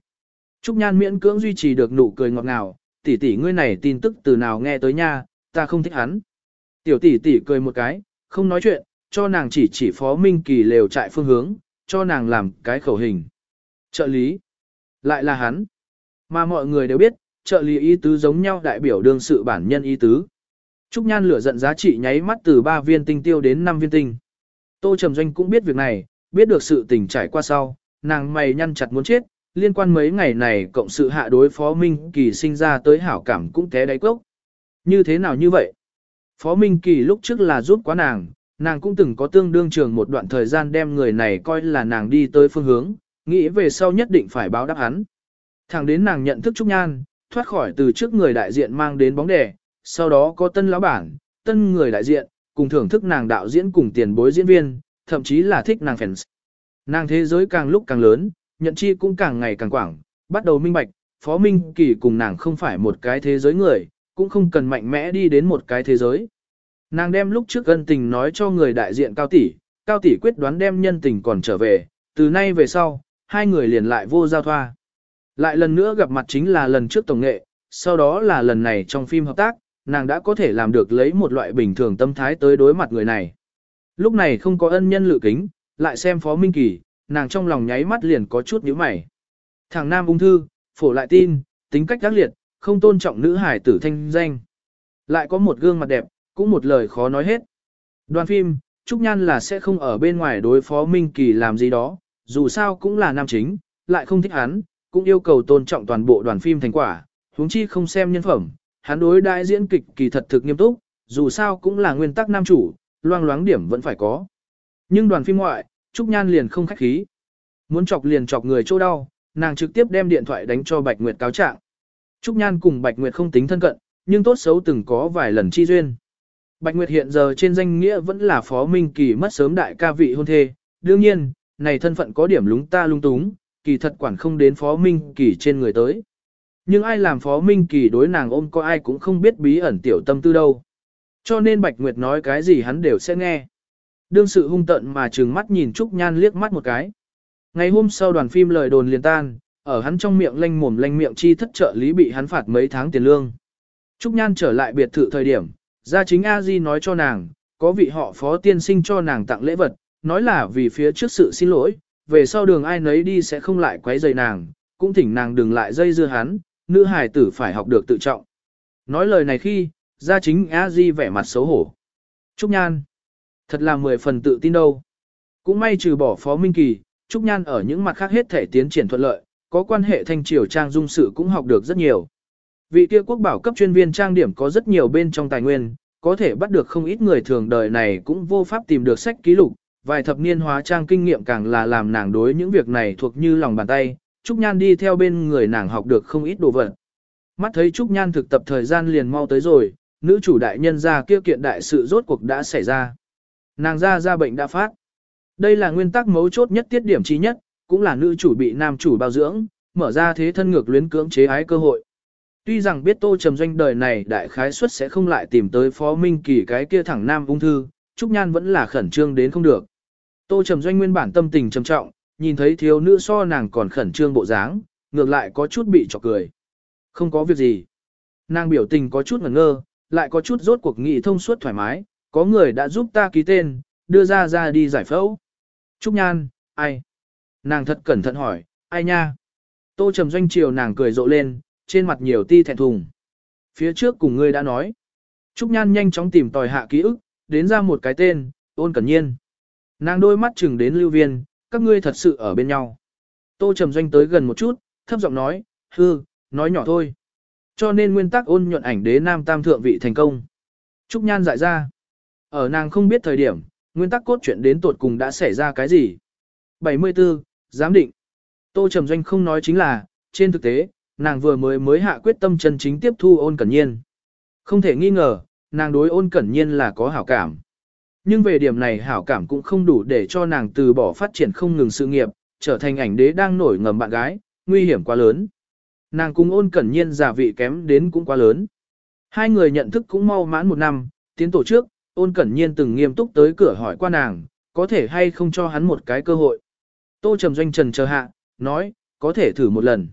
Trúc Nhan miễn cưỡng duy trì được nụ cười ngọt ngào, tỷ tỷ ngươi này tin tức từ nào nghe tới nha, ta không thích hắn. Tiểu tỷ tỷ cười một cái, không nói chuyện, cho nàng chỉ chỉ phó minh kỳ lều trại phương hướng, cho nàng làm cái khẩu hình. Trợ lý. Lại là hắn. Mà mọi người đều biết, trợ lý ý tứ giống nhau đại biểu đương sự bản nhân ý tứ. Trúc Nhan lửa giận giá trị nháy mắt từ 3 viên tinh tiêu đến 5 viên tinh. Tô Trầm Doanh cũng biết việc này, biết được sự tình trải qua sau, nàng mày nhăn chặt muốn chết, liên quan mấy ngày này cộng sự hạ đối Phó Minh Kỳ sinh ra tới hảo cảm cũng té đáy cốc. Như thế nào như vậy? Phó Minh Kỳ lúc trước là giúp quá nàng, nàng cũng từng có tương đương trường một đoạn thời gian đem người này coi là nàng đi tới phương hướng, nghĩ về sau nhất định phải báo đáp hắn. Thẳng đến nàng nhận thức Trúc Nhan, thoát khỏi từ trước người đại diện mang đến bóng đè, sau đó có tân lão bản, tân người đại diện, cùng thưởng thức nàng đạo diễn cùng tiền bối diễn viên, thậm chí là thích nàng fans. Nàng thế giới càng lúc càng lớn, nhận chi cũng càng ngày càng quảng, bắt đầu minh bạch, Phó Minh Kỳ cùng nàng không phải một cái thế giới người, cũng không cần mạnh mẽ đi đến một cái thế giới. Nàng đem lúc trước ân tình nói cho người đại diện Cao Tỷ, Cao Tỷ quyết đoán đem nhân tình còn trở về, từ nay về sau, hai người liền lại vô giao thoa. Lại lần nữa gặp mặt chính là lần trước tổng nghệ, sau đó là lần này trong phim hợp tác, nàng đã có thể làm được lấy một loại bình thường tâm thái tới đối mặt người này. Lúc này không có ân nhân lự kính, lại xem Phó Minh Kỳ, nàng trong lòng nháy mắt liền có chút nhíu mày. Thằng nam ung thư, phổ lại tin, tính cách đắc liệt, không tôn trọng nữ hải tử thanh danh. Lại có một gương mặt đẹp, cũng một lời khó nói hết. Đoàn phim, Trúc Nhan là sẽ không ở bên ngoài đối phó Minh Kỳ làm gì đó, dù sao cũng là nam chính, lại không thích hắn, cũng yêu cầu tôn trọng toàn bộ đoàn phim thành quả, huống chi không xem nhân phẩm, hắn đối đại diễn kịch kỳ thật thực nghiêm túc, dù sao cũng là nguyên tắc nam chủ, loang loáng điểm vẫn phải có. Nhưng đoàn phim ngoại, Trúc Nhan liền không khách khí. Muốn chọc liền chọc người chỗ đau, nàng trực tiếp đem điện thoại đánh cho Bạch Nguyệt cáo trạng. Trúc Nhan cùng Bạch Nguyệt không tính thân cận, nhưng tốt xấu từng có vài lần chi duyên. Bạch Nguyệt hiện giờ trên danh nghĩa vẫn là Phó Minh Kỳ mất sớm đại ca vị hôn thê, đương nhiên, này thân phận có điểm lúng ta lung túng, kỳ thật quản không đến Phó Minh Kỳ trên người tới. Nhưng ai làm Phó Minh Kỳ đối nàng ôm có ai cũng không biết bí ẩn tiểu tâm tư đâu. Cho nên Bạch Nguyệt nói cái gì hắn đều sẽ nghe. Đương sự hung tận mà trừng mắt nhìn Trúc Nhan liếc mắt một cái. Ngày hôm sau đoàn phim lời đồn liền tan, ở hắn trong miệng lanh mồm lanh miệng chi thất trợ lý bị hắn phạt mấy tháng tiền lương. Trúc Nhan trở lại biệt thự thời điểm, gia chính A Di nói cho nàng, có vị họ phó tiên sinh cho nàng tặng lễ vật, nói là vì phía trước sự xin lỗi, về sau đường ai nấy đi sẽ không lại quấy rầy nàng, cũng thỉnh nàng đừng lại dây dưa hắn, nữ hài tử phải học được tự trọng. Nói lời này khi, gia chính A Di vẻ mặt xấu hổ. Trúc Nhan. Thật là mười phần tự tin đâu. Cũng may trừ bỏ Phó Minh Kỳ, Trúc Nhan ở những mặt khác hết thể tiến triển thuận lợi, có quan hệ thanh triều trang dung sự cũng học được rất nhiều. Vị kia quốc bảo cấp chuyên viên trang điểm có rất nhiều bên trong tài nguyên, có thể bắt được không ít người thường đời này cũng vô pháp tìm được sách ký lục, vài thập niên hóa trang kinh nghiệm càng là làm nàng đối những việc này thuộc như lòng bàn tay, Trúc Nhan đi theo bên người nàng học được không ít đồ vật. Mắt thấy Trúc Nhan thực tập thời gian liền mau tới rồi, nữ chủ đại nhân ra kia kiện đại sự rốt cuộc đã xảy ra. Nàng ra ra bệnh đã phát. Đây là nguyên tắc mấu chốt nhất tiết điểm trí nhất, cũng là nữ chủ bị nam chủ bao dưỡng, mở ra thế thân ngược luyến cưỡng chế ái cơ hội. Tuy rằng biết Tô Trầm Doanh đời này đại khái suất sẽ không lại tìm tới Phó Minh Kỳ cái kia thẳng nam ung thư, Trúc Nhan vẫn là khẩn trương đến không được. Tô Trầm Doanh nguyên bản tâm tình trầm trọng, nhìn thấy thiếu nữ so nàng còn khẩn trương bộ dáng, ngược lại có chút bị chọc cười. Không có việc gì. Nàng biểu tình có chút ngẩn ngơ, lại có chút rốt cuộc nghị thông suốt thoải mái, có người đã giúp ta ký tên, đưa ra ra đi giải phẫu. Trúc Nhan, ai? Nàng thật cẩn thận hỏi, ai nha? Tô Trầm Doanh chiều nàng cười rộ lên, trên mặt nhiều ti thẹn thùng. Phía trước cùng ngươi đã nói. Trúc Nhan nhanh chóng tìm tòi hạ ký ức, đến ra một cái tên, ôn cẩn nhiên. Nàng đôi mắt chừng đến lưu viên, các ngươi thật sự ở bên nhau. Tô Trầm Doanh tới gần một chút, thấp giọng nói, hư, nói nhỏ thôi. Cho nên nguyên tắc ôn nhuận ảnh đế nam tam thượng vị thành công. Trúc Nhan dại ra. Ở nàng không biết thời điểm, nguyên tắc cốt truyện đến tột cùng đã xảy ra cái gì. 74. Giám định. Tô Trầm Doanh không nói chính là, trên thực tế, nàng vừa mới mới hạ quyết tâm chân chính tiếp thu ôn cẩn nhiên. Không thể nghi ngờ, nàng đối ôn cẩn nhiên là có hảo cảm. Nhưng về điểm này hảo cảm cũng không đủ để cho nàng từ bỏ phát triển không ngừng sự nghiệp, trở thành ảnh đế đang nổi ngầm bạn gái, nguy hiểm quá lớn. Nàng cùng ôn cẩn nhiên giả vị kém đến cũng quá lớn. Hai người nhận thức cũng mau mãn một năm, tiến tổ trước, ôn cẩn nhiên từng nghiêm túc tới cửa hỏi qua nàng, có thể hay không cho hắn một cái cơ hội. Tô trầm doanh trần chờ hạ, nói, có thể thử một lần.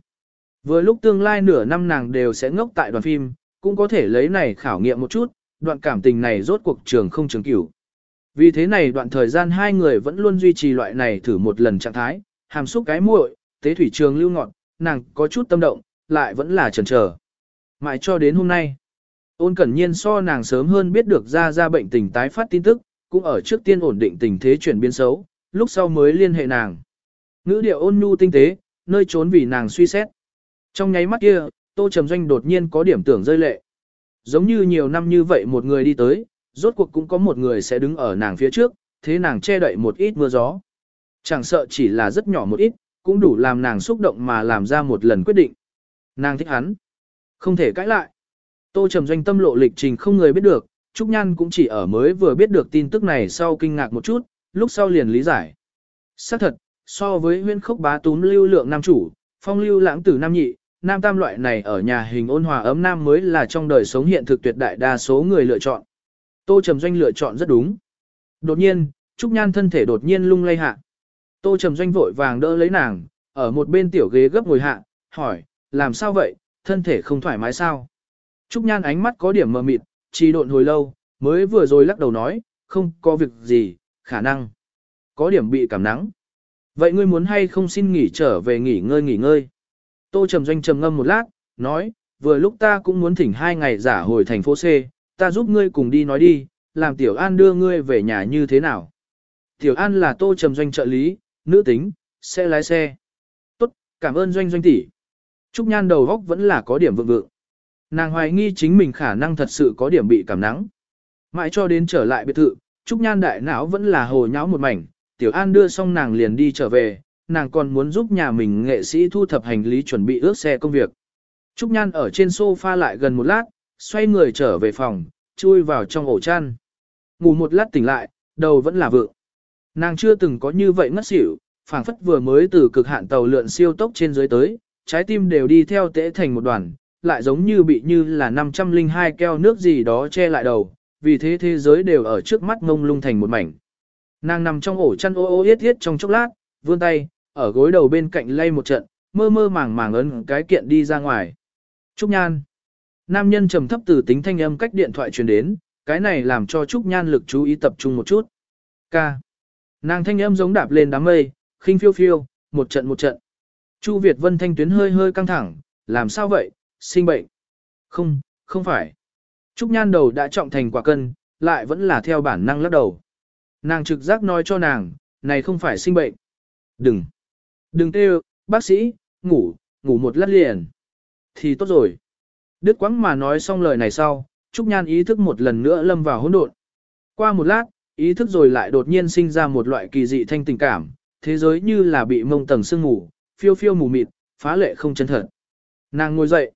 Vừa lúc tương lai nửa năm nàng đều sẽ ngốc tại đoàn phim, cũng có thể lấy này khảo nghiệm một chút, đoạn cảm tình này rốt cuộc trường không trường cửu. Vì thế này đoạn thời gian hai người vẫn luôn duy trì loại này thử một lần trạng thái, hàm xúc cái muội, tế thủy trường lưu ngọt, nàng có chút tâm động, lại vẫn là chần chờ. Mãi cho đến hôm nay, ôn cẩn nhiên so nàng sớm hơn biết được ra ra bệnh tình tái phát tin tức, cũng ở trước tiên ổn định tình thế chuyển biến xấu, lúc sau mới liên hệ nàng. Ngữ điệu ôn nhu tinh tế, nơi trốn vì nàng suy xét. Trong nháy mắt kia, Tô Trầm Doanh đột nhiên có điểm tưởng rơi lệ. Giống như nhiều năm như vậy một người đi tới, rốt cuộc cũng có một người sẽ đứng ở nàng phía trước, thế nàng che đậy một ít mưa gió. Chẳng sợ chỉ là rất nhỏ một ít, cũng đủ làm nàng xúc động mà làm ra một lần quyết định. Nàng thích hắn. Không thể cãi lại. Tô Trầm Doanh tâm lộ lịch trình không người biết được, Trúc Nhan cũng chỉ ở mới vừa biết được tin tức này sau kinh ngạc một chút, lúc sau liền lý giải. Xác thật, so với huyên khốc bá túm lưu lượng nam chủ, phong lưu lãng tử nam nhị, nam tam loại này ở nhà hình ôn hòa ấm nam mới là trong đời sống hiện thực tuyệt đại đa số người lựa chọn. Tô Trầm Doanh lựa chọn rất đúng. Đột nhiên, Trúc Nhan thân thể đột nhiên lung lay hạ. Tô Trầm Doanh vội vàng đỡ lấy nàng, ở một bên tiểu ghế gấp ngồi hạ, hỏi, làm sao vậy, thân thể không thoải mái sao? Trúc Nhan ánh mắt có điểm mờ mịt, trì độn hồi lâu, mới vừa rồi lắc đầu nói, không có việc gì, khả năng. Có điểm bị cảm nắng. Vậy ngươi muốn hay không xin nghỉ trở về nghỉ ngơi nghỉ ngơi? Tô Trầm Doanh trầm ngâm một lát, nói, vừa lúc ta cũng muốn thỉnh hai ngày giả hồi thành phố C, ta giúp ngươi cùng đi nói đi, làm Tiểu An đưa ngươi về nhà như thế nào. Tiểu An là Tô Trầm Doanh trợ lý, nữ tính, sẽ lái xe. Tốt, cảm ơn Doanh Doanh tỷ. Trúc Nhan đầu góc vẫn là có điểm vượng vượng. Nàng hoài nghi chính mình khả năng thật sự có điểm bị cảm nắng. Mãi cho đến trở lại biệt thự, Trúc Nhan đại não vẫn là hồ nháo một mảnh, Tiểu An đưa xong nàng liền đi trở về, nàng còn muốn giúp nhà mình nghệ sĩ thu thập hành lý chuẩn bị ước xe công việc. Trúc Nhan ở trên sofa lại gần một lát, xoay người trở về phòng, chui vào trong ổ chăn. Ngủ một lát tỉnh lại, đầu vẫn là vượng. Nàng chưa từng có như vậy ngất xỉu, phảng phất vừa mới từ cực hạn tàu lượn siêu tốc trên dưới tới, trái tim đều đi theo tễ thành một đoàn, lại giống như bị như là 502 keo nước gì đó che lại đầu, vì thế thế giới đều ở trước mắt ngông lung thành một mảnh. Nàng nằm trong ổ chăn ô ô yết yết trong chốc lát, vươn tay, ở gối đầu bên cạnh lay một trận, mơ mơ màng màng ấn cái kiện đi ra ngoài. Trúc Nhan. Nam nhân trầm thấp từ tính thanh âm cách điện thoại truyền đến, cái này làm cho Trúc Nhan lực chú ý tập trung một chút. Ca. Nàng thanh âm giống đạp lên đám mây, khinh phiêu phiêu, một trận một trận. Chu Việt Vân thanh tuyến hơi hơi căng thẳng, làm sao vậy, sinh bệnh. Không, không phải. Trúc Nhan đầu đã trọng thành quả cân, lại vẫn là theo bản năng lắc đầu. Nàng trực giác nói cho nàng, này không phải sinh bệnh. Đừng, đừng kêu, bác sĩ, ngủ, ngủ một lát liền. Thì tốt rồi. Đức quãng mà nói xong lời này sau, Trúc Nhan ý thức một lần nữa lâm vào hỗn độn. Qua một lát, ý thức rồi lại đột nhiên sinh ra một loại kỳ dị thanh tình cảm, thế giới như là bị mông tầng sương ngủ, phiêu phiêu mù mịt, phá lệ không chân thật. Nàng ngồi dậy,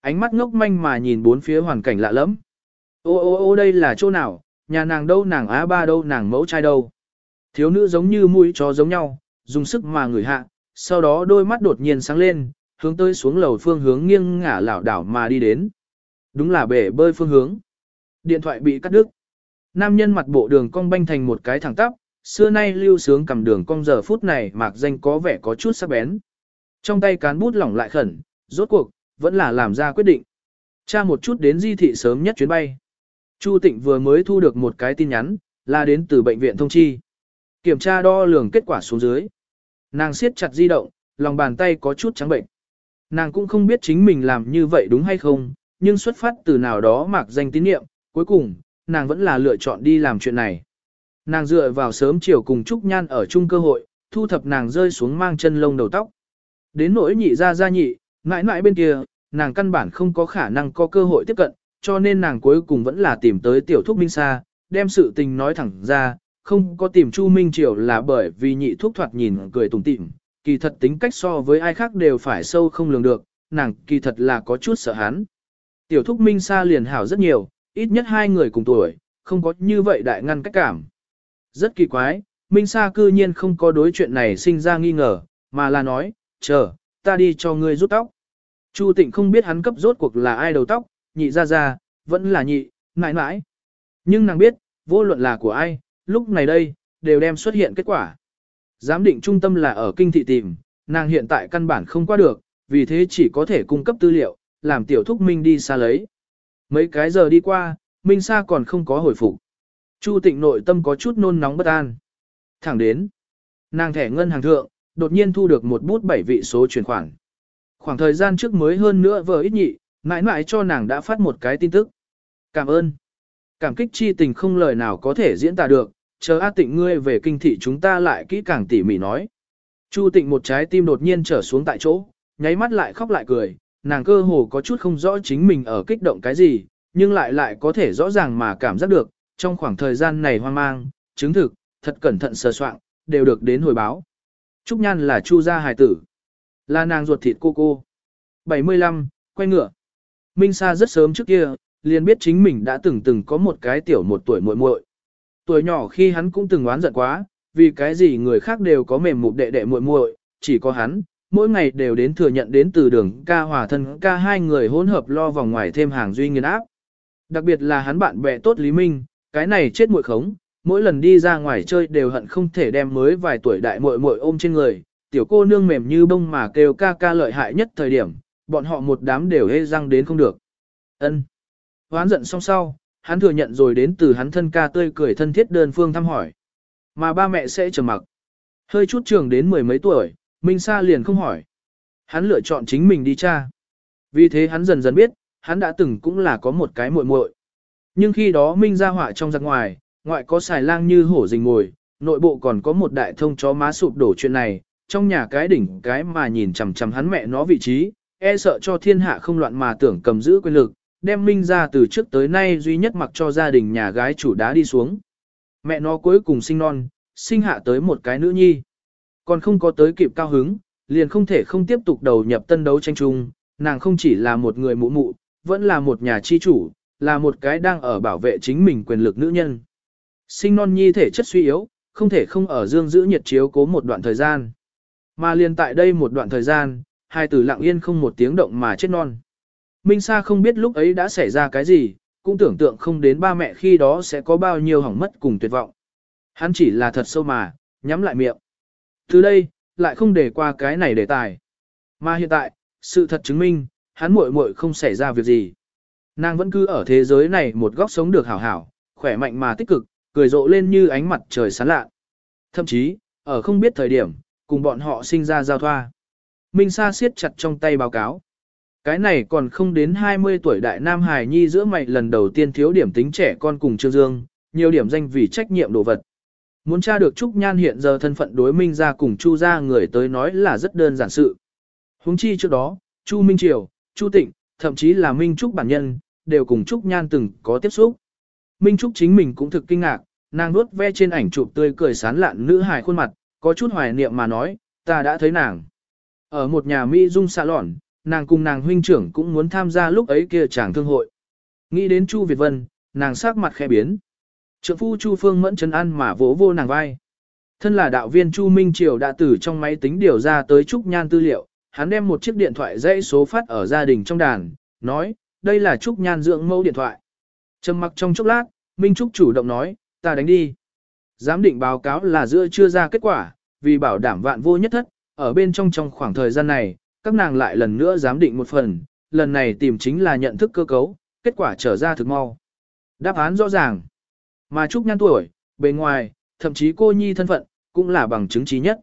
ánh mắt ngốc manh mà nhìn bốn phía hoàn cảnh lạ lẫm. Ô ô ô đây là chỗ nào, nhà nàng đâu nàng á ba đâu nàng mẫu trai đâu. Thiếu nữ giống như mũi chó giống nhau, dùng sức mà ngửi hạ, sau đó đôi mắt đột nhiên sáng lên, hướng tới xuống lầu phương hướng nghiêng ngả lảo đảo mà đi đến. Đúng là bể bơi phương hướng. Điện thoại bị cắt đứt. Nam nhân mặt bộ đường cong banh thành một cái thẳng tắp, xưa nay lưu sướng cầm đường cong giờ phút này mạc danh có vẻ có chút sắc bén. Trong tay cán bút lỏng lại khẩn, rốt cuộc, vẫn là làm ra quyết định. Cha một chút đến di thị sớm nhất chuyến bay. Chu Tịnh vừa mới thu được một cái tin nhắn, là đến từ bệnh viện thông chi. Kiểm tra đo lường kết quả xuống dưới. Nàng siết chặt di động, lòng bàn tay có chút trắng bệnh. Nàng cũng không biết chính mình làm như vậy đúng hay không, nhưng xuất phát từ nào đó mạc danh tín niệm, cuối cùng, nàng vẫn là lựa chọn đi làm chuyện này. Nàng dựa vào sớm chiều cùng Trúc Nhan ở chung cơ hội, thu thập nàng rơi xuống mang chân lông đầu tóc. Đến nỗi nhị ra ra nhị, mãi mãi bên kia, nàng căn bản không có khả năng có cơ hội tiếp cận, cho nên nàng cuối cùng vẫn là tìm tới tiểu thúc Minh Sa, đem sự tình nói thẳng ra, không có tìm Chu Minh Triều là bởi vì nhị thúc thoạt nhìn cười tủm tỉm, kỳ thật tính cách so với ai khác đều phải sâu không lường được, nàng kỳ thật là có chút sợ hắn. Tiểu thúc Minh Sa liền hảo rất nhiều, ít nhất hai người cùng tuổi, không có như vậy đại ngăn cách cảm. Rất kỳ quái, Minh Sa cư nhiên không có đối chuyện này sinh ra nghi ngờ, mà là nói, chờ, ta đi cho ngươi rút tóc. Chu Tịnh không biết hắn cấp rốt cuộc là ai đầu tóc, nhị ra ra, vẫn là nhị, mãi mãi. Nhưng nàng biết, vô luận là của ai, lúc này đây, đều đem xuất hiện kết quả. Giám định trung tâm là ở kinh thị tìm, nàng hiện tại căn bản không qua được, vì thế chỉ có thể cung cấp tư liệu, làm tiểu thúc Minh đi xa lấy. Mấy cái giờ đi qua, Minh Sa còn không có hồi phục. Chu tịnh nội tâm có chút nôn nóng bất an. Thẳng đến, nàng thẻ ngân hàng thượng, đột nhiên thu được một bút bảy vị số chuyển khoản. Khoảng thời gian trước mới hơn nữa vợ ít nhị, mãi mãi cho nàng đã phát một cái tin tức. Cảm ơn. Cảm kích chi tình không lời nào có thể diễn tả được, chờ A tịnh ngươi về kinh thị chúng ta lại kỹ càng tỉ mỉ nói. Chu tịnh một trái tim đột nhiên trở xuống tại chỗ, nháy mắt lại khóc lại cười, nàng cơ hồ có chút không rõ chính mình ở kích động cái gì, nhưng lại lại có thể rõ ràng mà cảm giác được, trong khoảng thời gian này hoang mang, chứng thực, thật cẩn thận sờ soạn, đều được đến hồi báo. Trúc Nhan là Chu gia hài tử, là nàng ruột thịt cô cô. 75, quay ngựa. Minh Sa rất sớm trước kia, liền biết chính mình đã từng từng có một cái tiểu một tuổi muội muội. Tuổi nhỏ khi hắn cũng từng oán giận quá, vì cái gì người khác đều có mềm mục đệ đệ muội muội, chỉ có hắn, mỗi ngày đều đến thừa nhận đến từ đường ca hòa thân ca hai người hỗn hợp lo vòng ngoài thêm hàng duy nghiên áp. Đặc biệt là hắn bạn bè tốt Lý Minh, cái này chết muội khống, mỗi lần đi ra ngoài chơi đều hận không thể đem mới vài tuổi đại muội muội ôm trên người, tiểu cô nương mềm như bông mà kêu ca ca lợi hại nhất thời điểm, bọn họ một đám đều hê răng đến không được. Ân. Hoán giận xong sau, hắn thừa nhận rồi đến từ hắn thân ca tươi cười thân thiết đơn phương thăm hỏi. Mà ba mẹ sẽ trầm mặc. Hơi chút trường đến mười mấy tuổi, Minh Sa liền không hỏi. Hắn lựa chọn chính mình đi cha. Vì thế hắn dần dần biết, hắn đã từng cũng là có một cái muội muội. Nhưng khi đó Minh ra họa trong giặc ngoài, ngoại có xài lang như hổ rình ngồi, nội bộ còn có một đại thông chó má sụp đổ chuyện này, trong nhà cái đỉnh cái mà nhìn chằm chằm hắn mẹ nó vị trí, e sợ cho thiên hạ không loạn mà tưởng cầm giữ quyền lực, đem Minh ra từ trước tới nay duy nhất mặc cho gia đình nhà gái chủ đá đi xuống. Mẹ nó cuối cùng sinh non, sinh hạ tới một cái nữ nhi. Còn không có tới kịp cao hứng, liền không thể không tiếp tục đầu nhập tân đấu tranh chung, nàng không chỉ là một người mụ mụ, vẫn là một nhà chi chủ, là một cái đang ở bảo vệ chính mình quyền lực nữ nhân. Sinh non nhi thể chất suy yếu, không thể không ở dương giữ nhiệt chiếu cố một đoạn thời gian. Mà liền tại đây một đoạn thời gian, hai tử lặng yên không một tiếng động mà chết non. Minh Sa không biết lúc ấy đã xảy ra cái gì, cũng tưởng tượng không đến ba mẹ khi đó sẽ có bao nhiêu hỏng mất cùng tuyệt vọng. Hắn chỉ là thật sâu mà, nhắm lại miệng. Từ đây, lại không để qua cái này đề tài. Mà hiện tại, sự thật chứng minh, hắn muội muội không xảy ra việc gì. Nàng vẫn cứ ở thế giới này một góc sống được hảo hảo, khỏe mạnh mà tích cực, cười rộ lên như ánh mặt trời sáng lạ. Thậm chí, ở không biết thời điểm, cùng bọn họ sinh ra giao thoa. Minh Sa siết chặt trong tay báo cáo. Cái này còn không đến 20 tuổi đại nam Hải nhi giữa mày lần đầu tiên thiếu điểm tính trẻ con cùng Trương Dương, nhiều điểm danh vì trách nhiệm đồ vật. Muốn tra được Trúc Nhan hiện giờ thân phận đối minh ra cùng Chu ra người tới nói là rất đơn giản sự. Huống chi trước đó, Chu Minh Triều, Chu Tịnh, thậm chí là Minh Trúc bản nhân, đều cùng Trúc Nhan từng có tiếp xúc. Minh Trúc chính mình cũng thực kinh ngạc, nàng nuốt ve trên ảnh chụp tươi cười sán lạn nữ hài khuôn mặt, có chút hoài niệm mà nói, ta đã thấy nàng. Ở một nhà Mỹ dung xạ lỏn, nàng cùng nàng huynh trưởng cũng muốn tham gia lúc ấy kia chàng thương hội. Nghĩ đến Chu Việt Vân, nàng sắc mặt khẽ biến. Trượng phu Chu Phương mẫn chân ăn mà vỗ vô nàng vai. Thân là đạo viên Chu Minh Triều đã từ trong máy tính điều ra tới Trúc Nhan tư liệu, hắn đem một chiếc điện thoại dãy số phát ở gia đình trong đàn, nói, đây là Trúc Nhan dưỡng mẫu điện thoại. Trầm mặc trong chốc lát, Minh Trúc chủ động nói, ta đánh đi. Giám định báo cáo là giữa chưa ra kết quả, vì bảo đảm vạn vô nhất thất, ở bên trong trong khoảng thời gian này, các nàng lại lần nữa giám định một phần, lần này tìm chính là nhận thức cơ cấu, kết quả trở ra thực mau. Đáp án rõ ràng. Mà Trúc Nhan tuổi, bề ngoài, thậm chí cô nhi thân phận, cũng là bằng chứng trí nhất.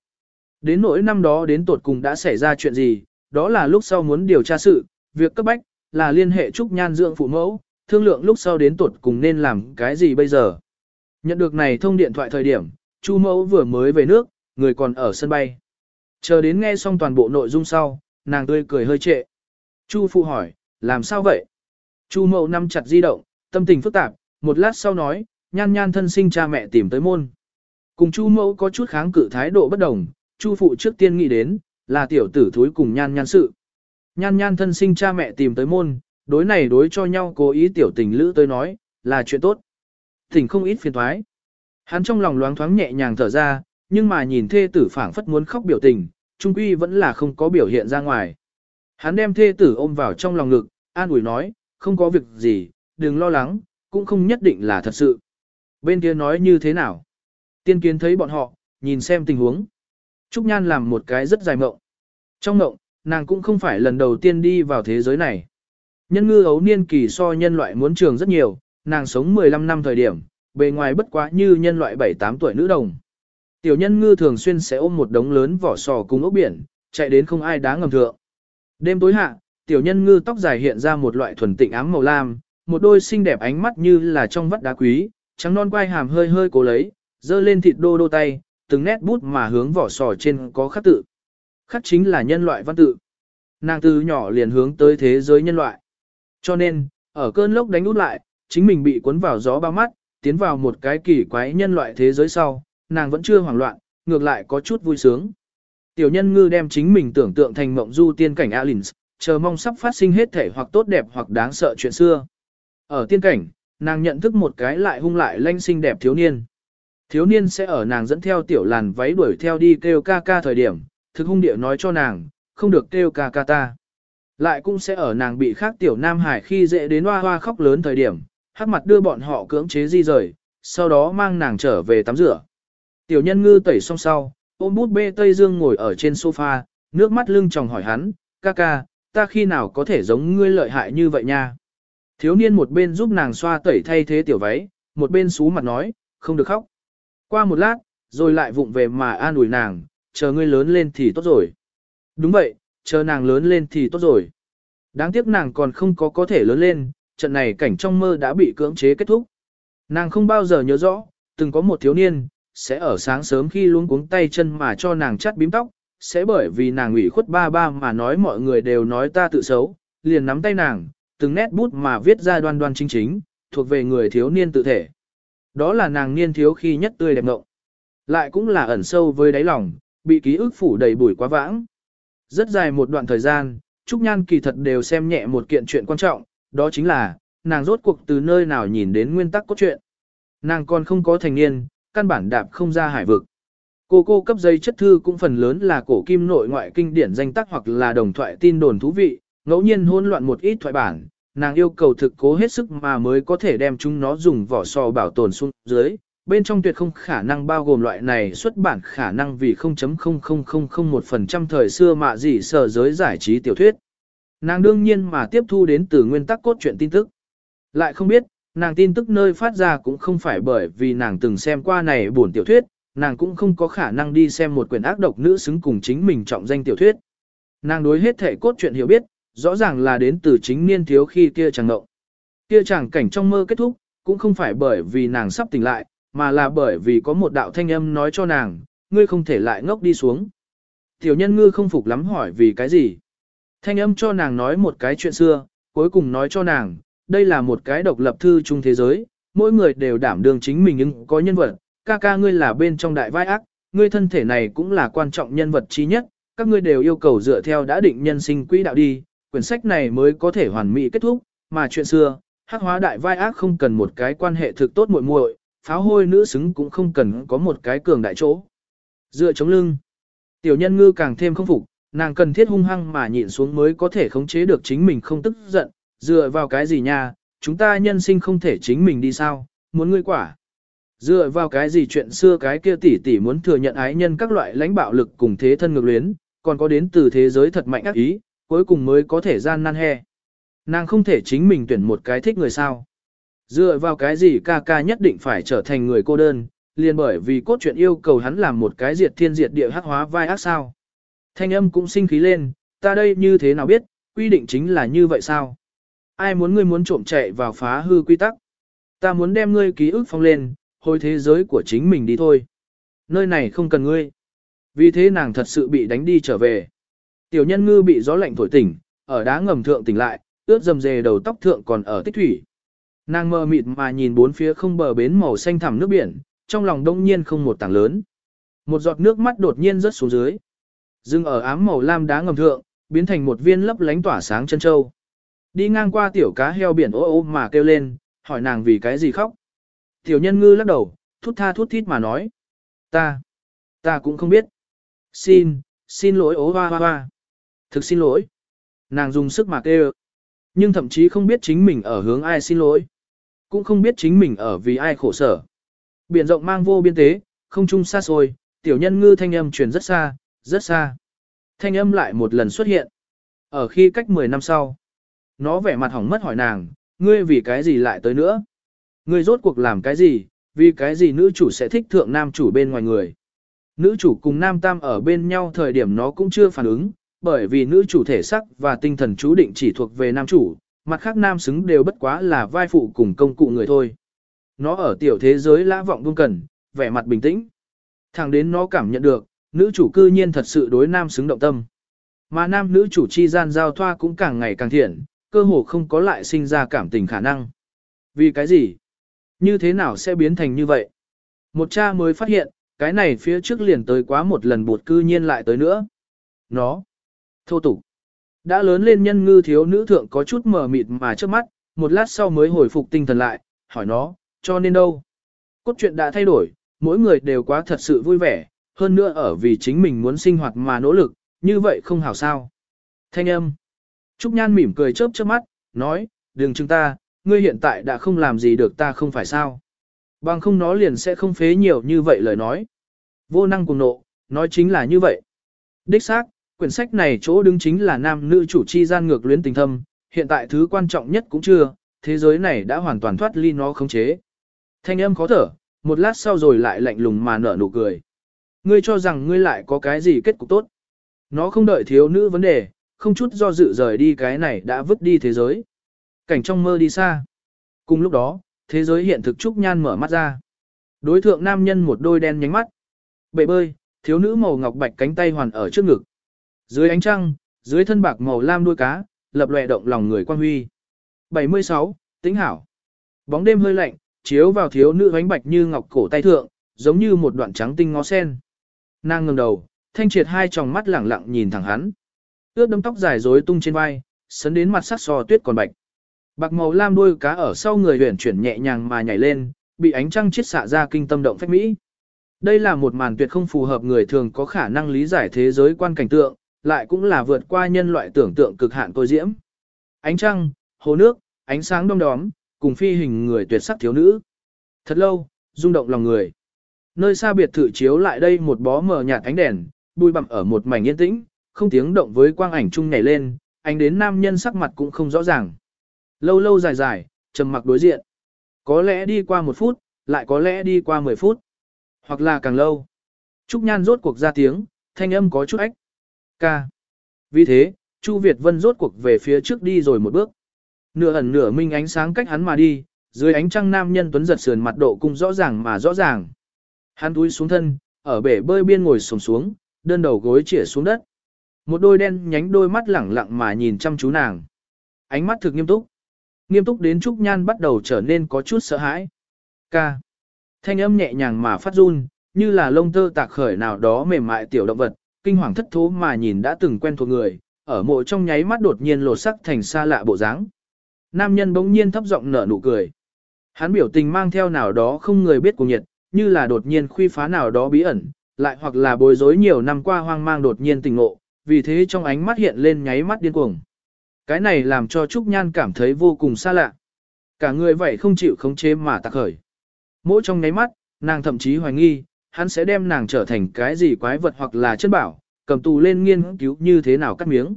Đến nỗi năm đó đến tột cùng đã xảy ra chuyện gì, đó là lúc sau muốn điều tra sự, việc cấp bách, là liên hệ Trúc Nhan dưỡng phụ mẫu, thương lượng lúc sau đến tột cùng nên làm cái gì bây giờ. Nhận được này thông điện thoại thời điểm, Chu mẫu vừa mới về nước, người còn ở sân bay. Chờ đến nghe xong toàn bộ nội dung sau, nàng tươi cười hơi trệ. Chu phụ hỏi, làm sao vậy? Chu Mậu nắm chặt di động, tâm tình phức tạp, một lát sau nói, nhan nhan thân sinh cha mẹ tìm tới môn. Cùng Chu mẫu có chút kháng cự thái độ bất đồng, Chu phụ trước tiên nghĩ đến, là tiểu tử thúi cùng nhan nhan sự. Nhan nhan thân sinh cha mẹ tìm tới môn, đối này đối cho nhau cố ý tiểu tình lữ tới nói, là chuyện tốt. Tình không ít phiền thoái. Hắn trong lòng loáng thoáng nhẹ nhàng thở ra, nhưng mà nhìn thê tử phảng phất muốn khóc biểu tình, trung quy vẫn là không có biểu hiện ra ngoài. Hắn đem thê tử ôm vào trong lòng ngực, an ủi nói, không có việc gì, đừng lo lắng, cũng không nhất định là thật sự. Bên kia nói như thế nào? Tiên kiến thấy bọn họ, nhìn xem tình huống. Trúc Nhan làm một cái rất dài mộng. Trong mộng, nàng cũng không phải lần đầu tiên đi vào thế giới này. Nhân ngư ấu niên kỳ so nhân loại muốn trường rất nhiều, nàng sống 15 năm thời điểm, bề ngoài bất quá như nhân loại 7-8 tuổi nữ đồng. Tiểu nhân ngư thường xuyên sẽ ôm một đống lớn vỏ sò cùng ốc biển, chạy đến không ai đá ngầm thượng. Đêm tối hạ, tiểu nhân ngư tóc dài hiện ra một loại thuần tịnh ám màu lam, một đôi xinh đẹp ánh mắt như là trong vắt đá quý, trắng non quai hàm hơi hơi cố lấy, dơ lên thịt đô đô tay, từng nét bút mà hướng vỏ sò trên có khắc tự. Khắc chính là nhân loại văn tự. Nàng từ nhỏ liền hướng tới thế giới nhân loại. Cho nên, ở cơn lốc đánh út lại, chính mình bị cuốn vào gió bao mắt, tiến vào một cái kỳ quái nhân loại thế giới sau, nàng vẫn chưa hoảng loạn, ngược lại có chút vui sướng. Tiểu nhân ngư đem chính mình tưởng tượng thành mộng du tiên cảnh Alins, chờ mong sắp phát sinh hết thể hoặc tốt đẹp hoặc đáng sợ chuyện xưa. Ở tiên cảnh, nàng nhận thức một cái lại hung lại lanh xinh đẹp thiếu niên. Thiếu niên sẽ ở nàng dẫn theo tiểu làn váy đuổi theo đi kêu ca ca thời điểm, thực hung địa nói cho nàng, không được kêu ca ca ta. Lại cũng sẽ ở nàng bị khác tiểu nam hải khi dễ đến hoa hoa khóc lớn thời điểm, hát mặt đưa bọn họ cưỡng chế di rời, sau đó mang nàng trở về tắm rửa. Tiểu nhân ngư tẩy xong sau, ôm bút bê Tây Dương ngồi ở trên sofa, nước mắt lưng tròng hỏi hắn, ca ca, ta khi nào có thể giống ngươi lợi hại như vậy nha. Thiếu niên một bên giúp nàng xoa tẩy thay thế tiểu váy, một bên xú mặt nói, không được khóc. Qua một lát, rồi lại vụng về mà an ủi nàng, chờ ngươi lớn lên thì tốt rồi. Đúng vậy, chờ nàng lớn lên thì tốt rồi. Đáng tiếc nàng còn không có có thể lớn lên, trận này cảnh trong mơ đã bị cưỡng chế kết thúc. Nàng không bao giờ nhớ rõ, từng có một thiếu niên, sẽ ở sáng sớm khi luống cuống tay chân mà cho nàng chắt bím tóc, sẽ bởi vì nàng ủy khuất ba ba mà nói mọi người đều nói ta tự xấu, liền nắm tay nàng, từng nét bút mà viết ra đoan đoan chính chính, thuộc về người thiếu niên tự thể. Đó là nàng niên thiếu khi nhất tươi đẹp ngộng. Lại cũng là ẩn sâu với đáy lòng, bị ký ức phủ đầy bụi quá vãng. Rất dài một đoạn thời gian, Trúc Nhan kỳ thật đều xem nhẹ một kiện chuyện quan trọng, đó chính là, nàng rốt cuộc từ nơi nào nhìn đến nguyên tắc cốt truyện. Nàng còn không có thành niên, căn bản đạp không ra hải vực. Cô cô cấp giấy chất thư cũng phần lớn là cổ kim nội ngoại kinh điển danh tác hoặc là đồng thoại tin đồn thú vị, ngẫu nhiên hỗn loạn một ít thoại bản, nàng yêu cầu thực cố hết sức mà mới có thể đem chúng nó dùng vỏ sò bảo tồn xuống dưới. Bên trong tuyệt không khả năng bao gồm loại này xuất bản khả năng vì 0.00001% thời xưa mà gì sở giới giải trí tiểu thuyết. Nàng đương nhiên mà tiếp thu đến từ nguyên tắc cốt truyện tin tức. Lại không biết, nàng tin tức nơi phát ra cũng không phải bởi vì nàng từng xem qua này buồn tiểu thuyết, nàng cũng không có khả năng đi xem một quyển ác độc nữ xứng cùng chính mình trọng danh tiểu thuyết. Nàng đối hết thể cốt truyện hiểu biết, rõ ràng là đến từ chính niên thiếu khi kia chàng ngộng. Kia chàng cảnh trong mơ kết thúc, cũng không phải bởi vì nàng sắp tỉnh lại, mà là bởi vì có một đạo thanh âm nói cho nàng, ngươi không thể lại ngốc đi xuống. Tiểu nhân ngư không phục lắm hỏi vì cái gì. Thanh âm cho nàng nói một cái chuyện xưa, cuối cùng nói cho nàng, đây là một cái độc lập thư chung thế giới, mỗi người đều đảm đương chính mình nhưng có nhân vật, ca ca ngươi là bên trong đại vai ác, ngươi thân thể này cũng là quan trọng nhân vật trí nhất, các ngươi đều yêu cầu dựa theo đã định nhân sinh quỹ đạo đi, quyển sách này mới có thể hoàn mỹ kết thúc, mà chuyện xưa, hắc hóa đại vai ác không cần một cái quan hệ thực tốt muội muội, pháo hôi nữ xứng cũng không cần có một cái cường đại chỗ. Dựa chống lưng, tiểu nhân ngư càng thêm không phục, nàng cần thiết hung hăng mà nhịn xuống mới có thể khống chế được chính mình không tức giận, dựa vào cái gì nha, chúng ta nhân sinh không thể chính mình đi sao, muốn ngươi quả. Dựa vào cái gì chuyện xưa cái kia tỷ tỷ muốn thừa nhận ái nhân các loại lãnh bạo lực cùng thế thân ngược luyến, còn có đến từ thế giới thật mạnh ác ý, cuối cùng mới có thể gian nan he. Nàng không thể chính mình tuyển một cái thích người sao. Dựa vào cái gì ca ca nhất định phải trở thành người cô đơn, liền bởi vì cốt truyện yêu cầu hắn làm một cái diệt thiên diệt địa hắc hóa vai ác sao. Thanh âm cũng sinh khí lên, ta đây như thế nào biết, quy định chính là như vậy sao? Ai muốn ngươi muốn trộm chạy vào phá hư quy tắc? Ta muốn đem ngươi ký ức phong lên, hồi thế giới của chính mình đi thôi. Nơi này không cần ngươi. Vì thế nàng thật sự bị đánh đi trở về. Tiểu nhân ngư bị gió lạnh thổi tỉnh, ở đá ngầm thượng tỉnh lại, ướt dầm dề đầu tóc thượng còn ở tích thủy. Nàng mơ mịt mà nhìn bốn phía không bờ bến màu xanh thẳm nước biển, trong lòng đông nhiên không một tảng lớn. Một giọt nước mắt đột nhiên rớt xuống dưới. Dưng ở ám màu lam đá ngầm thượng, biến thành một viên lấp lánh tỏa sáng chân châu. Đi ngang qua tiểu cá heo biển ô ô mà kêu lên, hỏi nàng vì cái gì khóc. Tiểu nhân ngư lắc đầu, thút tha thút thít mà nói. Ta, ta cũng không biết. Xin, xin lỗi ố hoa hoa hoa. Thực xin lỗi. Nàng dùng sức mà kêu. Nhưng thậm chí không biết chính mình ở hướng ai xin lỗi. Cũng không biết chính mình ở vì ai khổ sở. Biển rộng mang vô biên tế, không trung xa xôi, tiểu nhân ngư thanh âm truyền rất xa, rất xa. Thanh âm lại một lần xuất hiện. Ở khi cách 10 năm sau, nó vẻ mặt hỏng mất hỏi nàng, ngươi vì cái gì lại tới nữa? Ngươi rốt cuộc làm cái gì, vì cái gì nữ chủ sẽ thích thượng nam chủ bên ngoài người? Nữ chủ cùng nam tam ở bên nhau thời điểm nó cũng chưa phản ứng, bởi vì nữ chủ thể sắc và tinh thần chú định chỉ thuộc về nam chủ, mặt khác nam xứng đều bất quá là vai phụ cùng công cụ người thôi. Nó ở tiểu thế giới lã vọng buông cần, vẻ mặt bình tĩnh. Thẳng đến nó cảm nhận được, nữ chủ cư nhiên thật sự đối nam xứng động tâm. Mà nam nữ chủ chi gian giao thoa cũng càng ngày càng thiện, cơ hồ không có lại sinh ra cảm tình khả năng. Vì cái gì? Như thế nào sẽ biến thành như vậy? Một cha mới phát hiện, cái này phía trước liền tới quá một lần bột cư nhiên lại tới nữa. Nó, thô tục. Đã lớn lên nhân ngư thiếu nữ thượng có chút mờ mịt mà trước mắt, một lát sau mới hồi phục tinh thần lại, hỏi nó, cho nên đâu? Cốt truyện đã thay đổi, mỗi người đều quá thật sự vui vẻ, hơn nữa ở vì chính mình muốn sinh hoạt mà nỗ lực, như vậy không hảo sao. Thanh âm. Trúc Nhan mỉm cười chớp chớp mắt, nói, đừng chừng ta, ngươi hiện tại đã không làm gì được ta không phải sao. Bằng không nó liền sẽ không phế nhiều như vậy lời nói. Vô năng cùng nộ, nói chính là như vậy. Đích xác, quyển sách này chỗ đứng chính là nam nữ chủ chi gian ngược luyến tình thâm, hiện tại thứ quan trọng nhất cũng chưa, thế giới này đã hoàn toàn thoát ly nó khống chế. Thanh âm khó thở, một lát sau rồi lại lạnh lùng mà nở nụ cười. Ngươi cho rằng ngươi lại có cái gì kết cục tốt. Nó không đợi thiếu nữ vấn đề, không chút do dự rời đi cái này đã vứt đi thế giới. Cảnh trong mơ đi xa. Cùng lúc đó, thế giới hiện thực Trúc Nhan mở mắt ra. Đối thượng nam nhân một đôi đen nhánh mắt. Bệ bơi, thiếu nữ màu ngọc bạch cánh tay hoàn ở trước ngực. Dưới ánh trăng, dưới thân bạc màu lam đuôi cá, lập lòe động lòng người quan huy. 76. Tính hảo. Bóng đêm hơi lạnh, chiếu vào thiếu nữ ánh bạch như ngọc cổ tay thượng, giống như một đoạn trắng tinh ngó sen. Nàng ngẩng đầu, thanh triệt hai tròng mắt lẳng lặng nhìn thẳng hắn. Ướt đấm tóc dài rối tung trên vai, sấn đến mặt sắc sò tuyết còn bạch. Bạc màu lam đuôi cá ở sau người huyền chuyển nhẹ nhàng mà nhảy lên, bị ánh trăng chiết xạ ra kinh tâm động phách mỹ. Đây là một màn tuyệt không phù hợp người thường có khả năng lý giải thế giới quan cảnh tượng, lại cũng là vượt qua nhân loại tưởng tượng cực hạn tôi diễm. Ánh trăng, hồ nước, ánh sáng đông đóm, cùng phi hình người tuyệt sắc thiếu nữ. Thật lâu, rung động lòng người. Nơi xa biệt thự chiếu lại đây một bó mờ nhạt ánh đèn, bùi bặm ở một mảnh yên tĩnh, không tiếng động với quang ảnh chung nhảy lên, ánh đến nam nhân sắc mặt cũng không rõ ràng. Lâu lâu dài dài, trầm mặc đối diện. Có lẽ đi qua một phút, lại có lẽ đi qua mười phút. Hoặc là càng lâu. Trúc Nhan rốt cuộc ra tiếng, thanh âm có chút ách. Ca. Vì thế, Chu Việt Vân rốt cuộc về phía trước đi rồi một bước. Nửa ẩn nửa minh ánh sáng cách hắn mà đi, dưới ánh trăng nam nhân tuấn giật sườn mặt độ cung rõ ràng mà rõ ràng. Hắn túi xuống thân, ở bể bơi biên ngồi sổng xuống, đơn đầu gối chĩa xuống đất. Một đôi đen nhánh đôi mắt lẳng lặng mà nhìn chăm chú nàng. Ánh mắt thực nghiêm túc. Nghiêm túc đến Trúc Nhan bắt đầu trở nên có chút sợ hãi. Ca. Thanh âm nhẹ nhàng mà phát run, như là lông tơ tạc khởi nào đó mềm mại tiểu động vật, kinh hoàng thất thố mà nhìn đã từng quen thuộc người, ở mộ trong nháy mắt đột nhiên lột sắc thành xa lạ bộ dáng. Nam nhân bỗng nhiên thấp giọng nở nụ cười. Hắn biểu tình mang theo nào đó không người biết cùng nhiệt, như là đột nhiên khuy phá nào đó bí ẩn, lại hoặc là bối rối nhiều năm qua hoang mang đột nhiên tình ngộ, vì thế trong ánh mắt hiện lên nháy mắt điên cuồng. Cái này làm cho Trúc Nhan cảm thấy vô cùng xa lạ. Cả người vậy không chịu khống chế mà tạc khởi. Mỗi trong nháy mắt, nàng thậm chí hoài nghi, hắn sẽ đem nàng trở thành cái gì quái vật hoặc là chân bảo, cầm tù lên nghiên cứu như thế nào cắt miếng.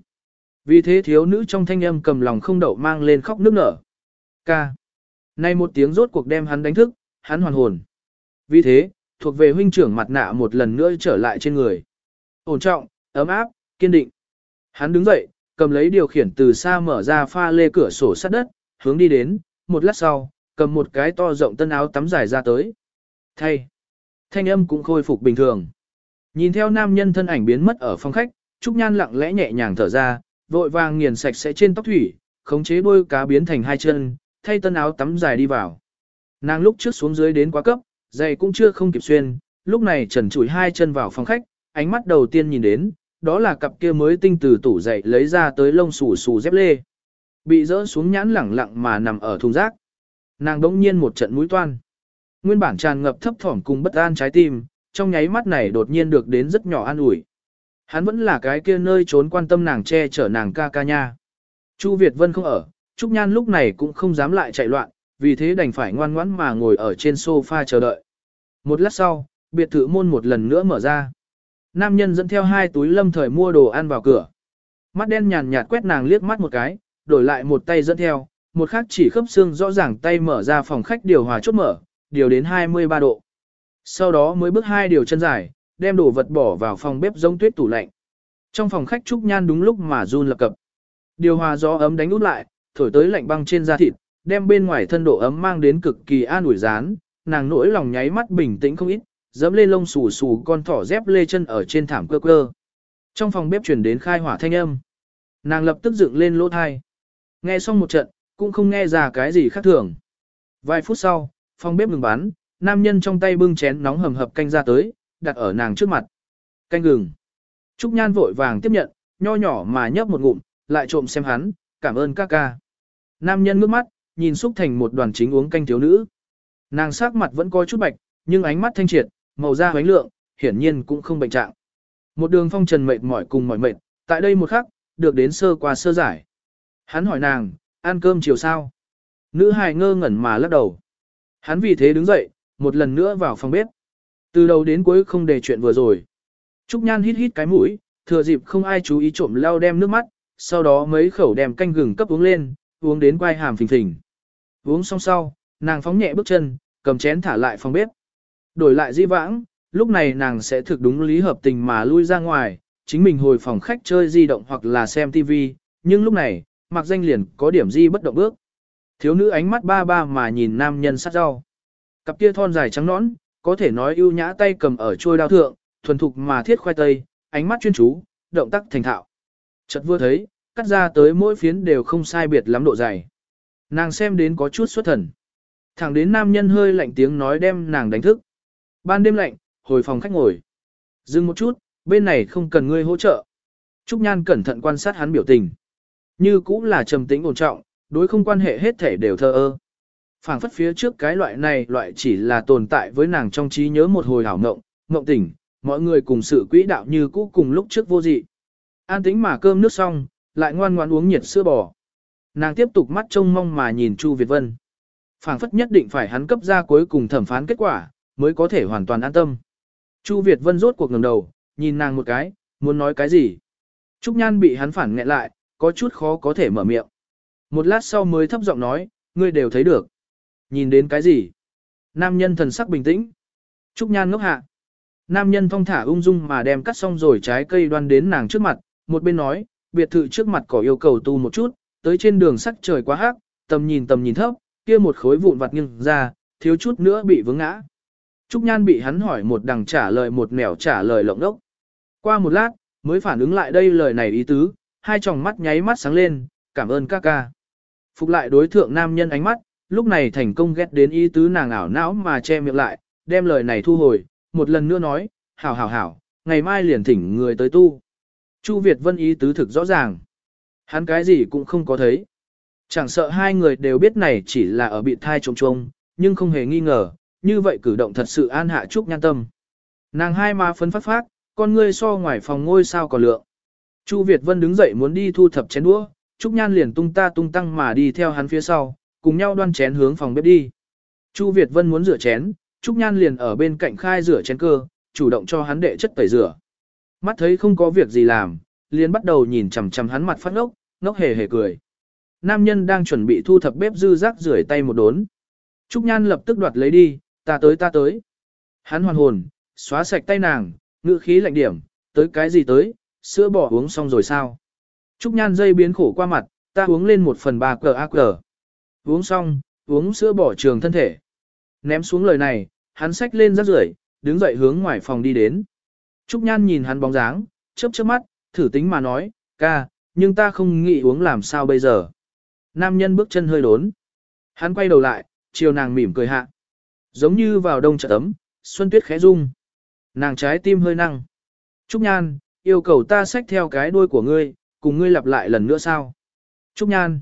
Vì thế thiếu nữ trong thanh âm cầm lòng không đậu mang lên khóc nước nở. Ca. Nay một tiếng rốt cuộc đem hắn đánh thức, hắn hoàn hồn. Vì thế, thuộc về huynh trưởng mặt nạ một lần nữa trở lại trên người. Ổn trọng, ấm áp, kiên định. Hắn đứng dậy, cầm lấy điều khiển từ xa mở ra pha lê cửa sổ sát đất, hướng đi đến, một lát sau, cầm một cái to rộng tân áo tắm dài ra tới. Thay. Thanh âm cũng khôi phục bình thường. Nhìn theo nam nhân thân ảnh biến mất ở phòng khách, Trúc Nhan lặng lẽ nhẹ nhàng thở ra, vội vàng nghiền sạch sẽ trên tóc thủy, khống chế đôi cá biến thành hai chân, thay tân áo tắm dài đi vào. Nàng lúc trước xuống dưới đến quá cấp, giày cũng chưa không kịp xuyên, lúc này trần trụi hai chân vào phòng khách, ánh mắt đầu tiên nhìn đến, đó là cặp kia mới tinh từ tủ giày lấy ra tới lông xù xù dép lê. Bị rỡ xuống nhãn lẳng lặng mà nằm ở thùng rác. Nàng đống nhiên một trận mũi toan. Nguyên bản tràn ngập thấp thỏm cùng bất an trái tim, trong nháy mắt này đột nhiên được đến rất nhỏ an ủi. Hắn vẫn là cái kia nơi trốn quan tâm nàng che chở nàng ca ca nha. Chu Việt Vân không ở, Trúc Nhan lúc này cũng không dám lại chạy loạn, vì thế đành phải ngoan ngoãn mà ngồi ở trên sofa chờ đợi. Một lát sau, biệt thự môn một lần nữa mở ra. Nam nhân dẫn theo hai túi lâm thời mua đồ ăn vào cửa. Mắt đen nhàn nhạt quét nàng liếc mắt một cái, đổi lại một tay dẫn theo, một khác chỉ khớp xương rõ ràng tay mở ra phòng khách điều hòa chốt mở, điều đến 23 độ. Sau đó mới bước hai điều chân dài, đem đồ vật bỏ vào phòng bếp giống tuyết tủ lạnh. Trong phòng khách Trúc Nhan đúng lúc mà run lập cập. Điều hòa gió ấm đánh út lại, thổi tới lạnh băng trên da thịt, đem bên ngoài thân độ ấm mang đến cực kỳ an ủi rán, nàng nỗi lòng nháy mắt bình tĩnh không ít, dẫm lên lông xù xù con thỏ dép lê chân ở trên thảm cơ cơ. Trong phòng bếp truyền đến khai hỏa thanh âm. Nàng lập tức dựng lên lỗ thai. Nghe xong một trận, cũng không nghe ra cái gì khác thường. Vài phút sau, phòng bếp ngừng bán, nam nhân trong tay bưng chén nóng hầm hập canh ra tới, đặt ở nàng trước mặt. Canh gừng. Trúc Nhan vội vàng tiếp nhận, nho nhỏ mà nhấp một ngụm, lại trộm xem hắn, cảm ơn ca ca. Nam nhân ngước mắt, nhìn xúc thành một đoàn chính uống canh thiếu nữ. Nàng sắc mặt vẫn có chút bạch, nhưng ánh mắt thanh triệt, màu da hoánh lượng, hiển nhiên cũng không bệnh trạng. Một đường phong trần mệt mỏi cùng mỏi mệt, tại đây một khắc, được đến sơ qua sơ giải. Hắn hỏi nàng, ăn cơm chiều sao? Nữ hài ngơ ngẩn mà lắc đầu. Hắn vì thế đứng dậy, một lần nữa vào phòng bếp. Từ đầu đến cuối không để chuyện vừa rồi. Trúc Nhan hít hít cái mũi, thừa dịp không ai chú ý trộm lau đem nước mắt, sau đó mấy khẩu đem canh gừng cấp uống lên, uống đến quai hàm phình phình. Uống xong sau, nàng phóng nhẹ bước chân, cầm chén thả lại phòng bếp. Đổi lại di vãng, lúc này nàng sẽ thực đúng lý hợp tình mà lui ra ngoài, chính mình hồi phòng khách chơi di động hoặc là xem TV, nhưng lúc này, mặc danh liền có điểm di bất động bước. Thiếu nữ ánh mắt ba ba mà nhìn nam nhân sát rau. Cặp kia thon dài trắng nõn, có thể nói ưu nhã tay cầm ở trôi đao thượng, thuần thục mà thiết khoai tây, ánh mắt chuyên chú, động tác thành thạo. Chợt vừa thấy, cắt ra tới mỗi phiến đều không sai biệt lắm độ dày. Nàng xem đến có chút xuất thần. Thẳng đến nam nhân hơi lạnh tiếng nói đem nàng đánh thức. Ban đêm lạnh, hồi phòng khách ngồi. Dừng một chút, bên này không cần ngươi hỗ trợ. Trúc Nhan cẩn thận quan sát hắn biểu tình. Như cũng là trầm tĩnh ổn trọng, đối không quan hệ hết thể đều thơ ơ. phảng phất phía trước cái loại này loại chỉ là tồn tại với nàng trong trí nhớ một hồi hảo ngộng, ngộng tỉnh, mọi người cùng sự quỹ đạo như cũ cùng lúc trước vô dị. An tĩnh mà cơm nước xong, lại ngoan ngoãn uống nhiệt sữa bò. Nàng tiếp tục mắt trông mong mà nhìn Chu Việt Vân. phảng phất nhất định phải hắn cấp ra cuối cùng thẩm phán kết quả, mới có thể hoàn toàn an tâm. Chu Việt Vân rốt cuộc ngẩng đầu, nhìn nàng một cái, muốn nói cái gì. Trúc Nhan bị hắn phản nghẹn lại, có chút khó có thể mở miệng. Một lát sau mới thấp giọng nói, ngươi đều thấy được. Nhìn đến cái gì? Nam nhân thần sắc bình tĩnh. Trúc Nhan ngốc hạ. Nam nhân thong thả ung dung mà đem cắt xong rồi trái cây đoan đến nàng trước mặt, một bên nói, biệt thự trước mặt có yêu cầu tu một chút, tới trên đường sắc trời quá hắc, tầm nhìn tầm nhìn thấp, kia một khối vụn vặt nghiêng ra, thiếu chút nữa bị vướng ngã. Trúc Nhan bị hắn hỏi một đằng trả lời một nẻo trả lời lộng đốc. Qua một lát, mới phản ứng lại đây lời này ý tứ, hai tròng mắt nháy mắt sáng lên, cảm ơn ca ca. Phục lại đối thượng nam nhân ánh mắt, lúc này thành công ghét đến ý tứ nàng ảo não mà che miệng lại, đem lời này thu hồi, một lần nữa nói, hảo hảo hảo, ngày mai liền thỉnh người tới tu. Chu Việt Vân ý tứ thực rõ ràng. Hắn cái gì cũng không có thấy. Chẳng sợ hai người đều biết này chỉ là ở bị thai trông trông, nhưng không hề nghi ngờ, như vậy cử động thật sự an hạ Trúc Nhan tâm. Nàng hai má phấn phát phát, con ngươi so ngoài phòng ngôi sao còn lượng. Chu Việt Vân đứng dậy muốn đi thu thập chén đũa, Trúc Nhan liền tung ta tung tăng mà đi theo hắn phía sau, cùng nhau đoan chén hướng phòng bếp đi. Chu Việt Vân muốn rửa chén, Trúc Nhan liền ở bên cạnh khai rửa chén cơ, chủ động cho hắn đệ chất tẩy rửa. Mắt thấy không có việc gì làm, liền bắt đầu nhìn chằm chằm hắn mặt phát ngốc, ngốc hề hề cười. Nam nhân đang chuẩn bị thu thập bếp dư rác rửa tay một đốn. Trúc Nhan lập tức đoạt lấy đi, ta tới ta tới. Hắn hoàn hồn, xóa sạch tay nàng, ngữ khí lạnh điểm, tới cái gì tới, sữa bỏ uống xong rồi sao? Trúc Nhan dây biến khổ qua mặt, ta uống lên một phần ba cờ ác cờ. Uống xong, uống sữa bỏ trường thân thể. Ném xuống lời này, hắn xách lên rác rưởi, đứng dậy hướng ngoài phòng đi đến. Trúc Nhan nhìn hắn bóng dáng, chớp chớp mắt, thử tính mà nói, ca, nhưng ta không nghĩ uống làm sao bây giờ. Nam nhân bước chân hơi đốn. Hắn quay đầu lại, chiều nàng mỉm cười hạ. Giống như vào đông chợ tấm, xuân tuyết khẽ rung. Nàng trái tim hơi năng. Trúc Nhan, yêu cầu ta xách theo cái đuôi của ngươi, cùng ngươi lặp lại lần nữa sao? Trúc Nhan.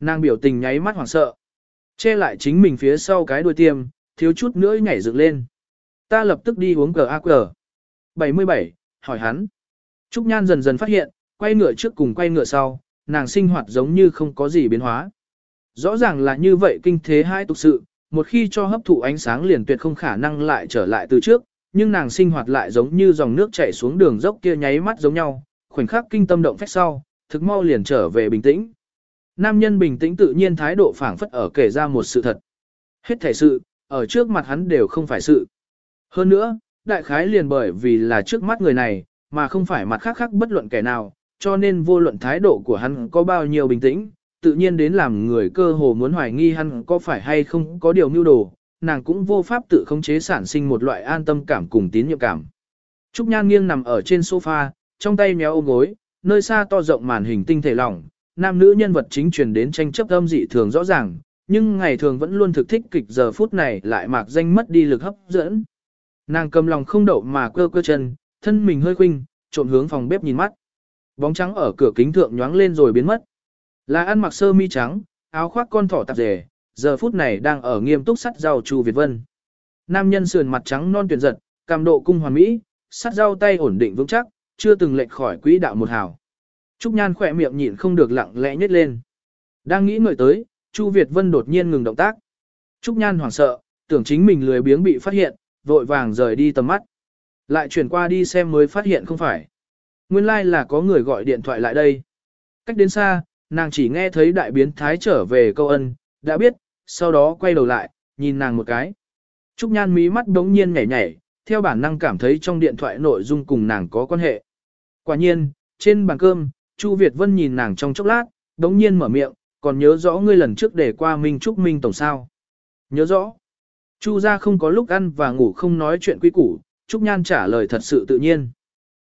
Nàng biểu tình nháy mắt hoảng sợ. Che lại chính mình phía sau cái đuôi tiêm, thiếu chút nữa nhảy dựng lên. Ta lập tức đi uống cờ ác cờ. 77, hỏi hắn. Trúc Nhan dần dần phát hiện, quay ngựa trước cùng quay ngựa sau, nàng sinh hoạt giống như không có gì biến hóa. Rõ ràng là như vậy kinh thế hai tục sự, một khi cho hấp thụ ánh sáng liền tuyệt không khả năng lại trở lại từ trước, nhưng nàng sinh hoạt lại giống như dòng nước chảy xuống đường dốc kia nháy mắt giống nhau, khoảnh khắc kinh tâm động phách sau, thực mau liền trở về bình tĩnh. Nam nhân bình tĩnh tự nhiên thái độ phảng phất ở kể ra một sự thật. Hết thể sự, ở trước mặt hắn đều không phải sự. Hơn nữa, đại khái liền bởi vì là trước mắt người này, mà không phải mặt khác khác bất luận kẻ nào, cho nên vô luận thái độ của hắn có bao nhiêu bình tĩnh, tự nhiên đến làm người cơ hồ muốn hoài nghi hắn có phải hay không có điều mưu đồ, nàng cũng vô pháp tự khống chế sản sinh một loại an tâm cảm cùng tín nhiệm cảm. Trúc Nhan nghiêng nằm ở trên sofa, trong tay méo ôm gối, nơi xa to rộng màn hình tinh thể lỏng, nam nữ nhân vật chính truyền đến tranh chấp âm dị thường rõ ràng, nhưng ngày thường vẫn luôn thực thích kịch giờ phút này lại mạc danh mất đi lực hấp dẫn. Nàng cầm lòng không đậu mà quơ quơ chân, thân mình hơi khuynh, trộn hướng phòng bếp nhìn mắt. Bóng trắng ở cửa kính thượng nhoáng lên rồi biến mất. Là ăn mặc sơ mi trắng, áo khoác con thỏ tạp dề, giờ phút này đang ở nghiêm túc sắt rau Chu Việt Vân. Nam nhân sườn mặt trắng non tuyển giật, cam độ cung hoàn mỹ, sắt rau tay ổn định vững chắc, chưa từng lệch khỏi quỹ đạo một hào. Trúc Nhan khỏe miệng nhịn không được lặng lẽ nhếch lên. Đang nghĩ người tới, Chu Việt Vân đột nhiên ngừng động tác. Trúc Nhan hoảng sợ, tưởng chính mình lười biếng bị phát hiện, vội vàng rời đi tầm mắt. Lại chuyển qua đi xem mới phát hiện không phải. Nguyên lai like là có người gọi điện thoại lại đây. Cách đến xa, nàng chỉ nghe thấy đại biến thái trở về câu ân, đã biết, sau đó quay đầu lại, nhìn nàng một cái. Trúc Nhan mí mắt đống nhiên nhảy nhảy, theo bản năng cảm thấy trong điện thoại nội dung cùng nàng có quan hệ. Quả nhiên, trên bàn cơm, Chu Việt Vân nhìn nàng trong chốc lát, đống nhiên mở miệng, còn nhớ rõ ngươi lần trước để qua Minh Trúc Minh Tổng sao. Nhớ rõ. Chu ra không có lúc ăn và ngủ không nói chuyện quy củ, Trúc Nhan trả lời thật sự tự nhiên.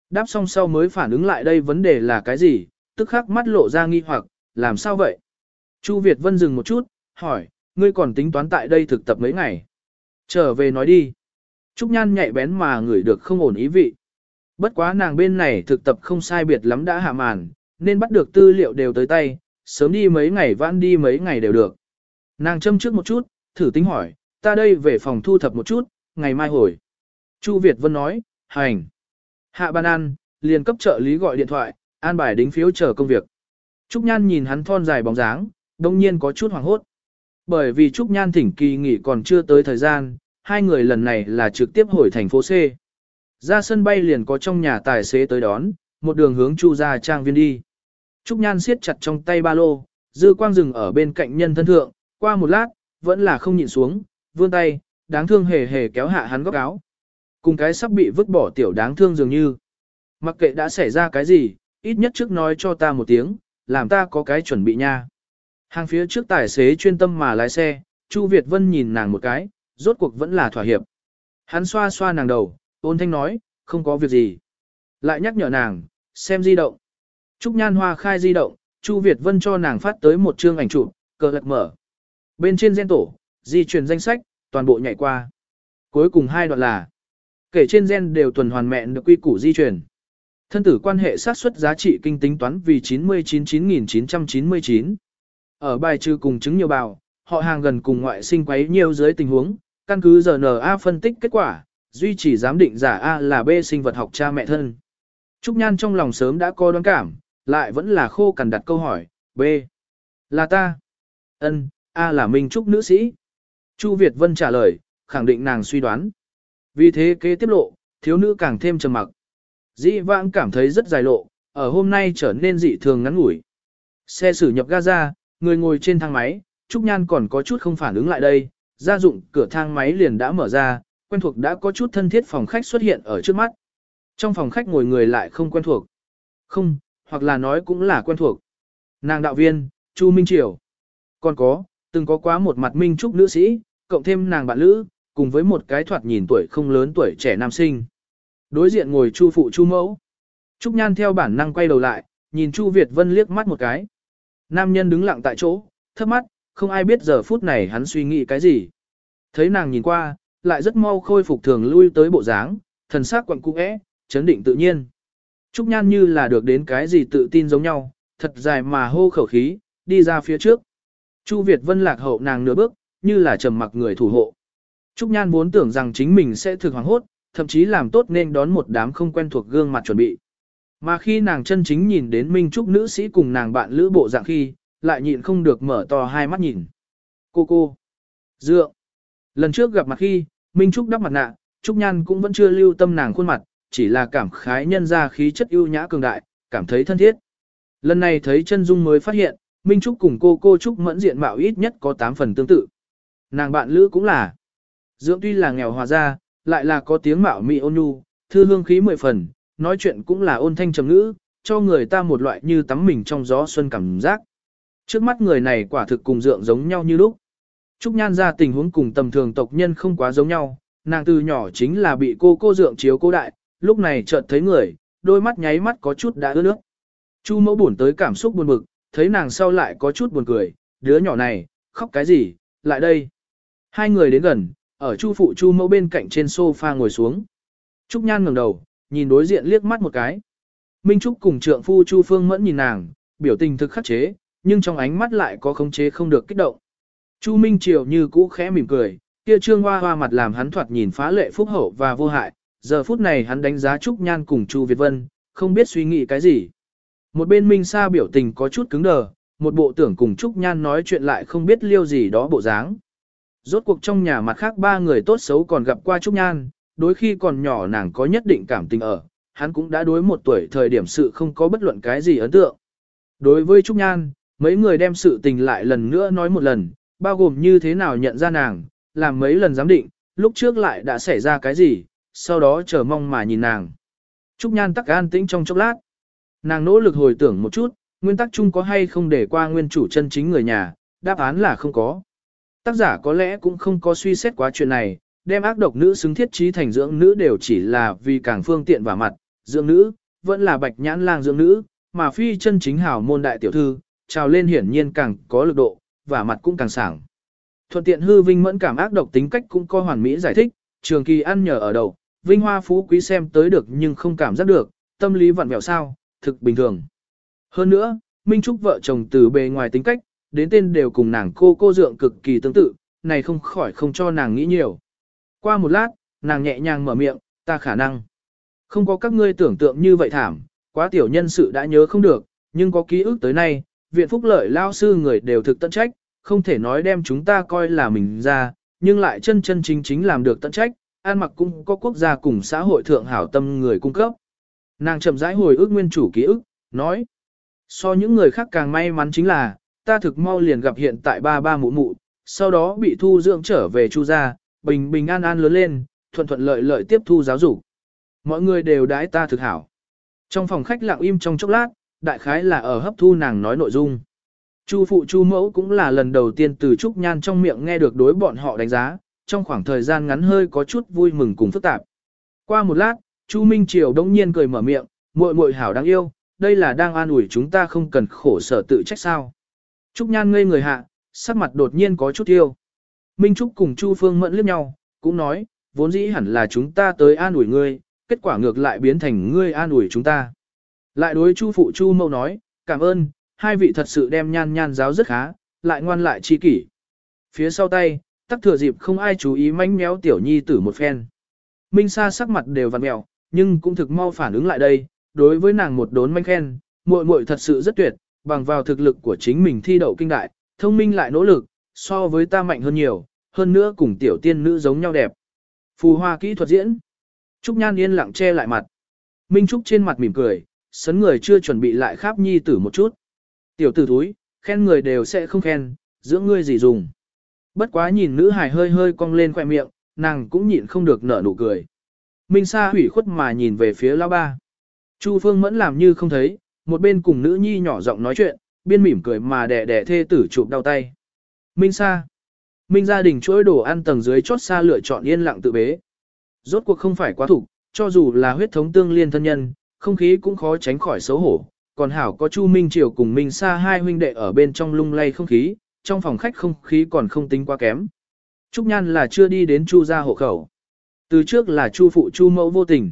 Đáp xong sau mới phản ứng lại đây vấn đề là cái gì, tức khắc mắt lộ ra nghi hoặc, làm sao vậy? Chu Việt Vân dừng một chút, hỏi, ngươi còn tính toán tại đây thực tập mấy ngày? Trở về nói đi. Trúc Nhan nhạy bén mà ngửi được không ổn ý vị. Bất quá nàng bên này thực tập không sai biệt lắm đã hạ màn, nên bắt được tư liệu đều tới tay, sớm đi mấy ngày vãn đi mấy ngày đều được. Nàng châm trước một chút, thử tính hỏi, ta đây về phòng thu thập một chút, ngày mai hồi. Chu Việt Vân nói, hành. Hạ ban ăn, liền cấp trợ lý gọi điện thoại, an bài đính phiếu chờ công việc. Trúc Nhan nhìn hắn thon dài bóng dáng, đông nhiên có chút hoảng hốt. Bởi vì Trúc Nhan thỉnh kỳ nghỉ còn chưa tới thời gian, hai người lần này là trực tiếp hồi thành phố C. Ra sân bay liền có trong nhà tài xế tới đón, một đường hướng Chu ra trang viên đi. Trúc Nhan siết chặt trong tay ba lô, dư quang rừng ở bên cạnh nhân thân thượng, qua một lát, vẫn là không nhịn xuống, vươn tay, đáng thương hề hề kéo hạ hắn góc áo. Cùng cái sắp bị vứt bỏ tiểu đáng thương dường như. Mặc kệ đã xảy ra cái gì, ít nhất trước nói cho ta một tiếng, làm ta có cái chuẩn bị nha. Hàng phía trước tài xế chuyên tâm mà lái xe, Chu Việt Vân nhìn nàng một cái, rốt cuộc vẫn là thỏa hiệp. Hắn xoa xoa nàng đầu, ôn thanh nói, không có việc gì. Lại nhắc nhở nàng, xem di động. Trúc Nhan Hoa khai di động, Chu Việt Vân cho nàng phát tới một chương ảnh chụp, cờ lật mở. Bên trên gen tổ, di chuyển danh sách, toàn bộ nhảy qua. Cuối cùng hai đoạn là, kể trên gen đều tuần hoàn mẹn được quy củ di chuyển. Thân tử quan hệ sát suất giá trị kinh tính toán vì 999999. Ở bài trừ cùng chứng nhiều bào, họ hàng gần cùng ngoại sinh quấy nhiều dưới tình huống, căn cứ RNA phân tích kết quả, duy chỉ giám định giả A là B sinh vật học cha mẹ thân. Trúc Nhan trong lòng sớm đã có đoán cảm, lại vẫn là khô cằn đặt câu hỏi, B. Là ta. ân A là Minh Trúc nữ sĩ. Chu Việt Vân trả lời, khẳng định nàng suy đoán. Vì thế kế tiếp lộ, thiếu nữ càng thêm trầm mặc. Dĩ vãng cảm thấy rất dài lộ, ở hôm nay trở nên dị thường ngắn ngủi. Xe xử nhập Gaza, người ngồi trên thang máy, Trúc Nhan còn có chút không phản ứng lại đây, gia dụng cửa thang máy liền đã mở ra, quen thuộc đã có chút thân thiết phòng khách xuất hiện ở trước mắt. Trong phòng khách ngồi người lại không quen thuộc. Không, hoặc là nói cũng là quen thuộc. Nàng đạo viên, Chu Minh Triều. Còn có, từng có quá một mặt minh trúc nữ sĩ, cộng thêm nàng bạn lữ, cùng với một cái thoạt nhìn tuổi không lớn tuổi trẻ nam sinh. Đối diện ngồi Chu phụ Chu mẫu. Trúc Nhan theo bản năng quay đầu lại, nhìn Chu Việt Vân liếc mắt một cái. Nam nhân đứng lặng tại chỗ, thấp mắt, không ai biết giờ phút này hắn suy nghĩ cái gì. Thấy nàng nhìn qua, lại rất mau khôi phục thường lui tới bộ dáng, thần sắc quặn cung é, chấn định tự nhiên. Trúc Nhan như là được đến cái gì tự tin giống nhau, thật dài mà hô khẩu khí, đi ra phía trước. Chu Việt Vân lạc hậu nàng nửa bước, như là trầm mặc người thủ hộ. Trúc Nhan vốn tưởng rằng chính mình sẽ thực hoàng hốt, thậm chí làm tốt nên đón một đám không quen thuộc gương mặt chuẩn bị. Mà khi nàng chân chính nhìn đến Minh Trúc nữ sĩ cùng nàng bạn lữ bộ dạng khi, lại nhịn không được mở to hai mắt nhìn. Cô cô. Dựa. Lần trước gặp mặt khi, Minh Trúc đắp mặt nạ, Trúc Nhan cũng vẫn chưa lưu tâm nàng khuôn mặt, chỉ là cảm khái nhân ra khí chất ưu nhã cường đại, cảm thấy thân thiết. Lần này thấy chân dung mới phát hiện, Minh Trúc cùng cô cô Trúc mẫn diện mạo ít nhất có 8 phần tương tự. Nàng bạn lữ cũng là. Dưỡng tuy là nghèo hòa ra, lại là có tiếng mạo mị ôn nhu, thư hương khí mười phần, nói chuyện cũng là ôn thanh trầm ngữ, cho người ta một loại như tắm mình trong gió xuân cảm giác. Trước mắt người này quả thực cùng dượng giống nhau như lúc. Trúc Nhan ra tình huống cùng tầm thường tộc nhân không quá giống nhau, nàng từ nhỏ chính là bị cô cô dượng chiếu cô đại, lúc này chợt thấy người, đôi mắt nháy mắt có chút đã ướt nước. Chu mẫu buồn tới cảm xúc buồn bực, thấy nàng sau lại có chút buồn cười, đứa nhỏ này, khóc cái gì, lại đây. Hai người đến gần, ở chu phụ chu mẫu bên cạnh trên sofa ngồi xuống. Trúc Nhan ngẩng đầu, nhìn đối diện liếc mắt một cái. Minh Trúc cùng trượng phu Chu Phương Mẫn nhìn nàng, biểu tình thực khắc chế, nhưng trong ánh mắt lại có khống chế không được kích động. Chu Minh Triều như cũ khẽ mỉm cười, kia trương hoa hoa mặt làm hắn thoạt nhìn phá lệ phúc hậu và vô hại, giờ phút này hắn đánh giá Trúc Nhan cùng Chu Việt Vân, không biết suy nghĩ cái gì. Một bên Minh Sa biểu tình có chút cứng đờ, một bộ tưởng cùng Trúc Nhan nói chuyện lại không biết liêu gì đó bộ dáng. Rốt cuộc trong nhà mặt khác ba người tốt xấu còn gặp qua Trúc Nhan, đối khi còn nhỏ nàng có nhất định cảm tình ở, hắn cũng đã đối một tuổi thời điểm sự không có bất luận cái gì ấn tượng. Đối với Trúc Nhan, mấy người đem sự tình lại lần nữa nói một lần, bao gồm như thế nào nhận ra nàng, làm mấy lần giám định, lúc trước lại đã xảy ra cái gì, sau đó chờ mong mà nhìn nàng. Trúc Nhan tắc an tĩnh trong chốc lát. Nàng nỗ lực hồi tưởng một chút, nguyên tắc chung có hay không để qua nguyên chủ chân chính người nhà, đáp án là không có. Tác giả có lẽ cũng không có suy xét quá chuyện này, đem ác độc nữ xứng thiết trí thành dưỡng nữ đều chỉ là vì càng phương tiện và mặt, dưỡng nữ, vẫn là bạch nhãn lang dưỡng nữ, mà phi chân chính hảo môn đại tiểu thư, trào lên hiển nhiên càng có lực độ, và mặt cũng càng sảng. Thuận tiện hư vinh mẫn cảm ác độc tính cách cũng có hoàn mỹ giải thích, trường kỳ ăn nhờ ở đầu, vinh hoa phú quý xem tới được nhưng không cảm giác được, tâm lý vặn vẹo sao, thực bình thường. Hơn nữa, Minh Trúc vợ chồng từ bề ngoài tính cách, đến tên đều cùng nàng cô cô dượng cực kỳ tương tự, này không khỏi không cho nàng nghĩ nhiều. Qua một lát, nàng nhẹ nhàng mở miệng, ta khả năng. Không có các ngươi tưởng tượng như vậy thảm, quá tiểu nhân sự đã nhớ không được, nhưng có ký ức tới nay, viện phúc lợi lao sư người đều thực tận trách, không thể nói đem chúng ta coi là mình ra, nhưng lại chân chân chính chính làm được tận trách, an mặc cũng có quốc gia cùng xã hội thượng hảo tâm người cung cấp. Nàng chậm rãi hồi ức nguyên chủ ký ức, nói, so những người khác càng may mắn chính là, ta thực mau liền gặp hiện tại ba ba mụ mụ, sau đó bị thu dưỡng trở về chu gia, bình bình an an lớn lên, thuận thuận lợi lợi tiếp thu giáo dục. Mọi người đều đãi ta thực hảo. Trong phòng khách lặng im trong chốc lát, đại khái là ở hấp thu nàng nói nội dung. Chu phụ chu mẫu cũng là lần đầu tiên từ Trúc Nhan trong miệng nghe được đối bọn họ đánh giá, trong khoảng thời gian ngắn hơi có chút vui mừng cùng phức tạp. Qua một lát, Chu Minh Triều đông nhiên cười mở miệng, muội muội hảo đáng yêu, đây là đang an ủi chúng ta không cần khổ sở tự trách sao. Trúc Nhan ngây người hạ, sắc mặt đột nhiên có chút tiêu. Minh Trúc cùng Chu Phương mẫn liếc nhau, cũng nói, vốn dĩ hẳn là chúng ta tới an ủi ngươi, kết quả ngược lại biến thành ngươi an ủi chúng ta. Lại đối Chu phụ Chu mâu nói, cảm ơn, hai vị thật sự đem nhan nhan giáo rất khá, lại ngoan lại chi kỷ. Phía sau tay, tắc thừa dịp không ai chú ý manh méo tiểu nhi tử một phen. Minh Sa sắc mặt đều vặn mẹo, nhưng cũng thực mau phản ứng lại đây, đối với nàng một đốn manh khen, muội muội thật sự rất tuyệt, bằng vào thực lực của chính mình thi đậu kinh đại, thông minh lại nỗ lực, so với ta mạnh hơn nhiều, hơn nữa cùng tiểu tiên nữ giống nhau đẹp. Phù hoa kỹ thuật diễn. Trúc Nhan yên lặng che lại mặt. Minh Trúc trên mặt mỉm cười, sấn người chưa chuẩn bị lại kháp nhi tử một chút. Tiểu tử thúi, khen người đều sẽ không khen, dưỡng ngươi gì dùng. Bất quá nhìn nữ hài hơi hơi cong lên khoẻ miệng, nàng cũng nhịn không được nở nụ cười. Minh Sa hủy khuất mà nhìn về phía lão ba. Chu Phương Mẫn làm như không thấy, một bên cùng nữ nhi nhỏ giọng nói chuyện, biên mỉm cười mà đẻ đẻ thê tử chụp đau tay. Minh Sa. Minh gia đình chuỗi đồ ăn tầng dưới chót xa lựa chọn yên lặng tự bế. Rốt cuộc không phải quá thủ, cho dù là huyết thống tương liên thân nhân, không khí cũng khó tránh khỏi xấu hổ. Còn hảo có Chu Minh Triều cùng Minh Sa hai huynh đệ ở bên trong lung lay không khí, trong phòng khách không khí còn không tính quá kém. Trúc Nhan là chưa đi đến Chu gia hộ khẩu. Từ trước là Chu phụ Chu mẫu vô tình.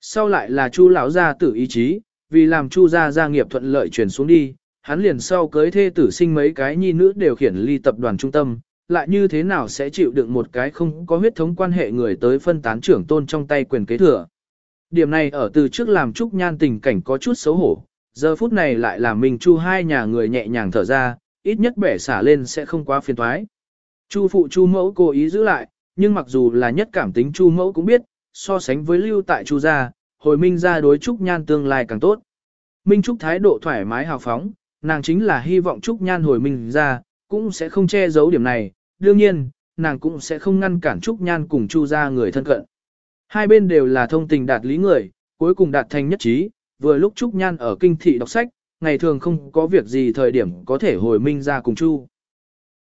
Sau lại là Chu lão gia tử ý chí, vì làm Chu gia gia nghiệp thuận lợi chuyển xuống đi, hắn liền sau cưới thê tử sinh mấy cái nhi nữ đều khiển ly tập đoàn trung tâm, lại như thế nào sẽ chịu đựng một cái không có huyết thống quan hệ người tới phân tán trưởng tôn trong tay quyền kế thừa. Điểm này ở từ trước làm Trúc Nhan tình cảnh có chút xấu hổ, giờ phút này lại làm mình Chu hai nhà người nhẹ nhàng thở ra, ít nhất bẻ xả lên sẽ không quá phiền toái. Chu phụ Chu mẫu cố ý giữ lại, nhưng mặc dù là nhất cảm tính Chu mẫu cũng biết, so sánh với lưu tại Chu gia, hồi minh ra đối Trúc Nhan tương lai càng tốt. Minh Trúc thái độ thoải mái hào phóng, nàng chính là hy vọng Trúc Nhan hồi minh ra, cũng sẽ không che giấu điểm này, đương nhiên, nàng cũng sẽ không ngăn cản Trúc Nhan cùng Chu gia người thân cận. Hai bên đều là thông tình đạt lý người, cuối cùng đạt thành nhất trí, vừa lúc Trúc Nhan ở kinh thị đọc sách, ngày thường không có việc gì thời điểm có thể hồi minh ra cùng Chu.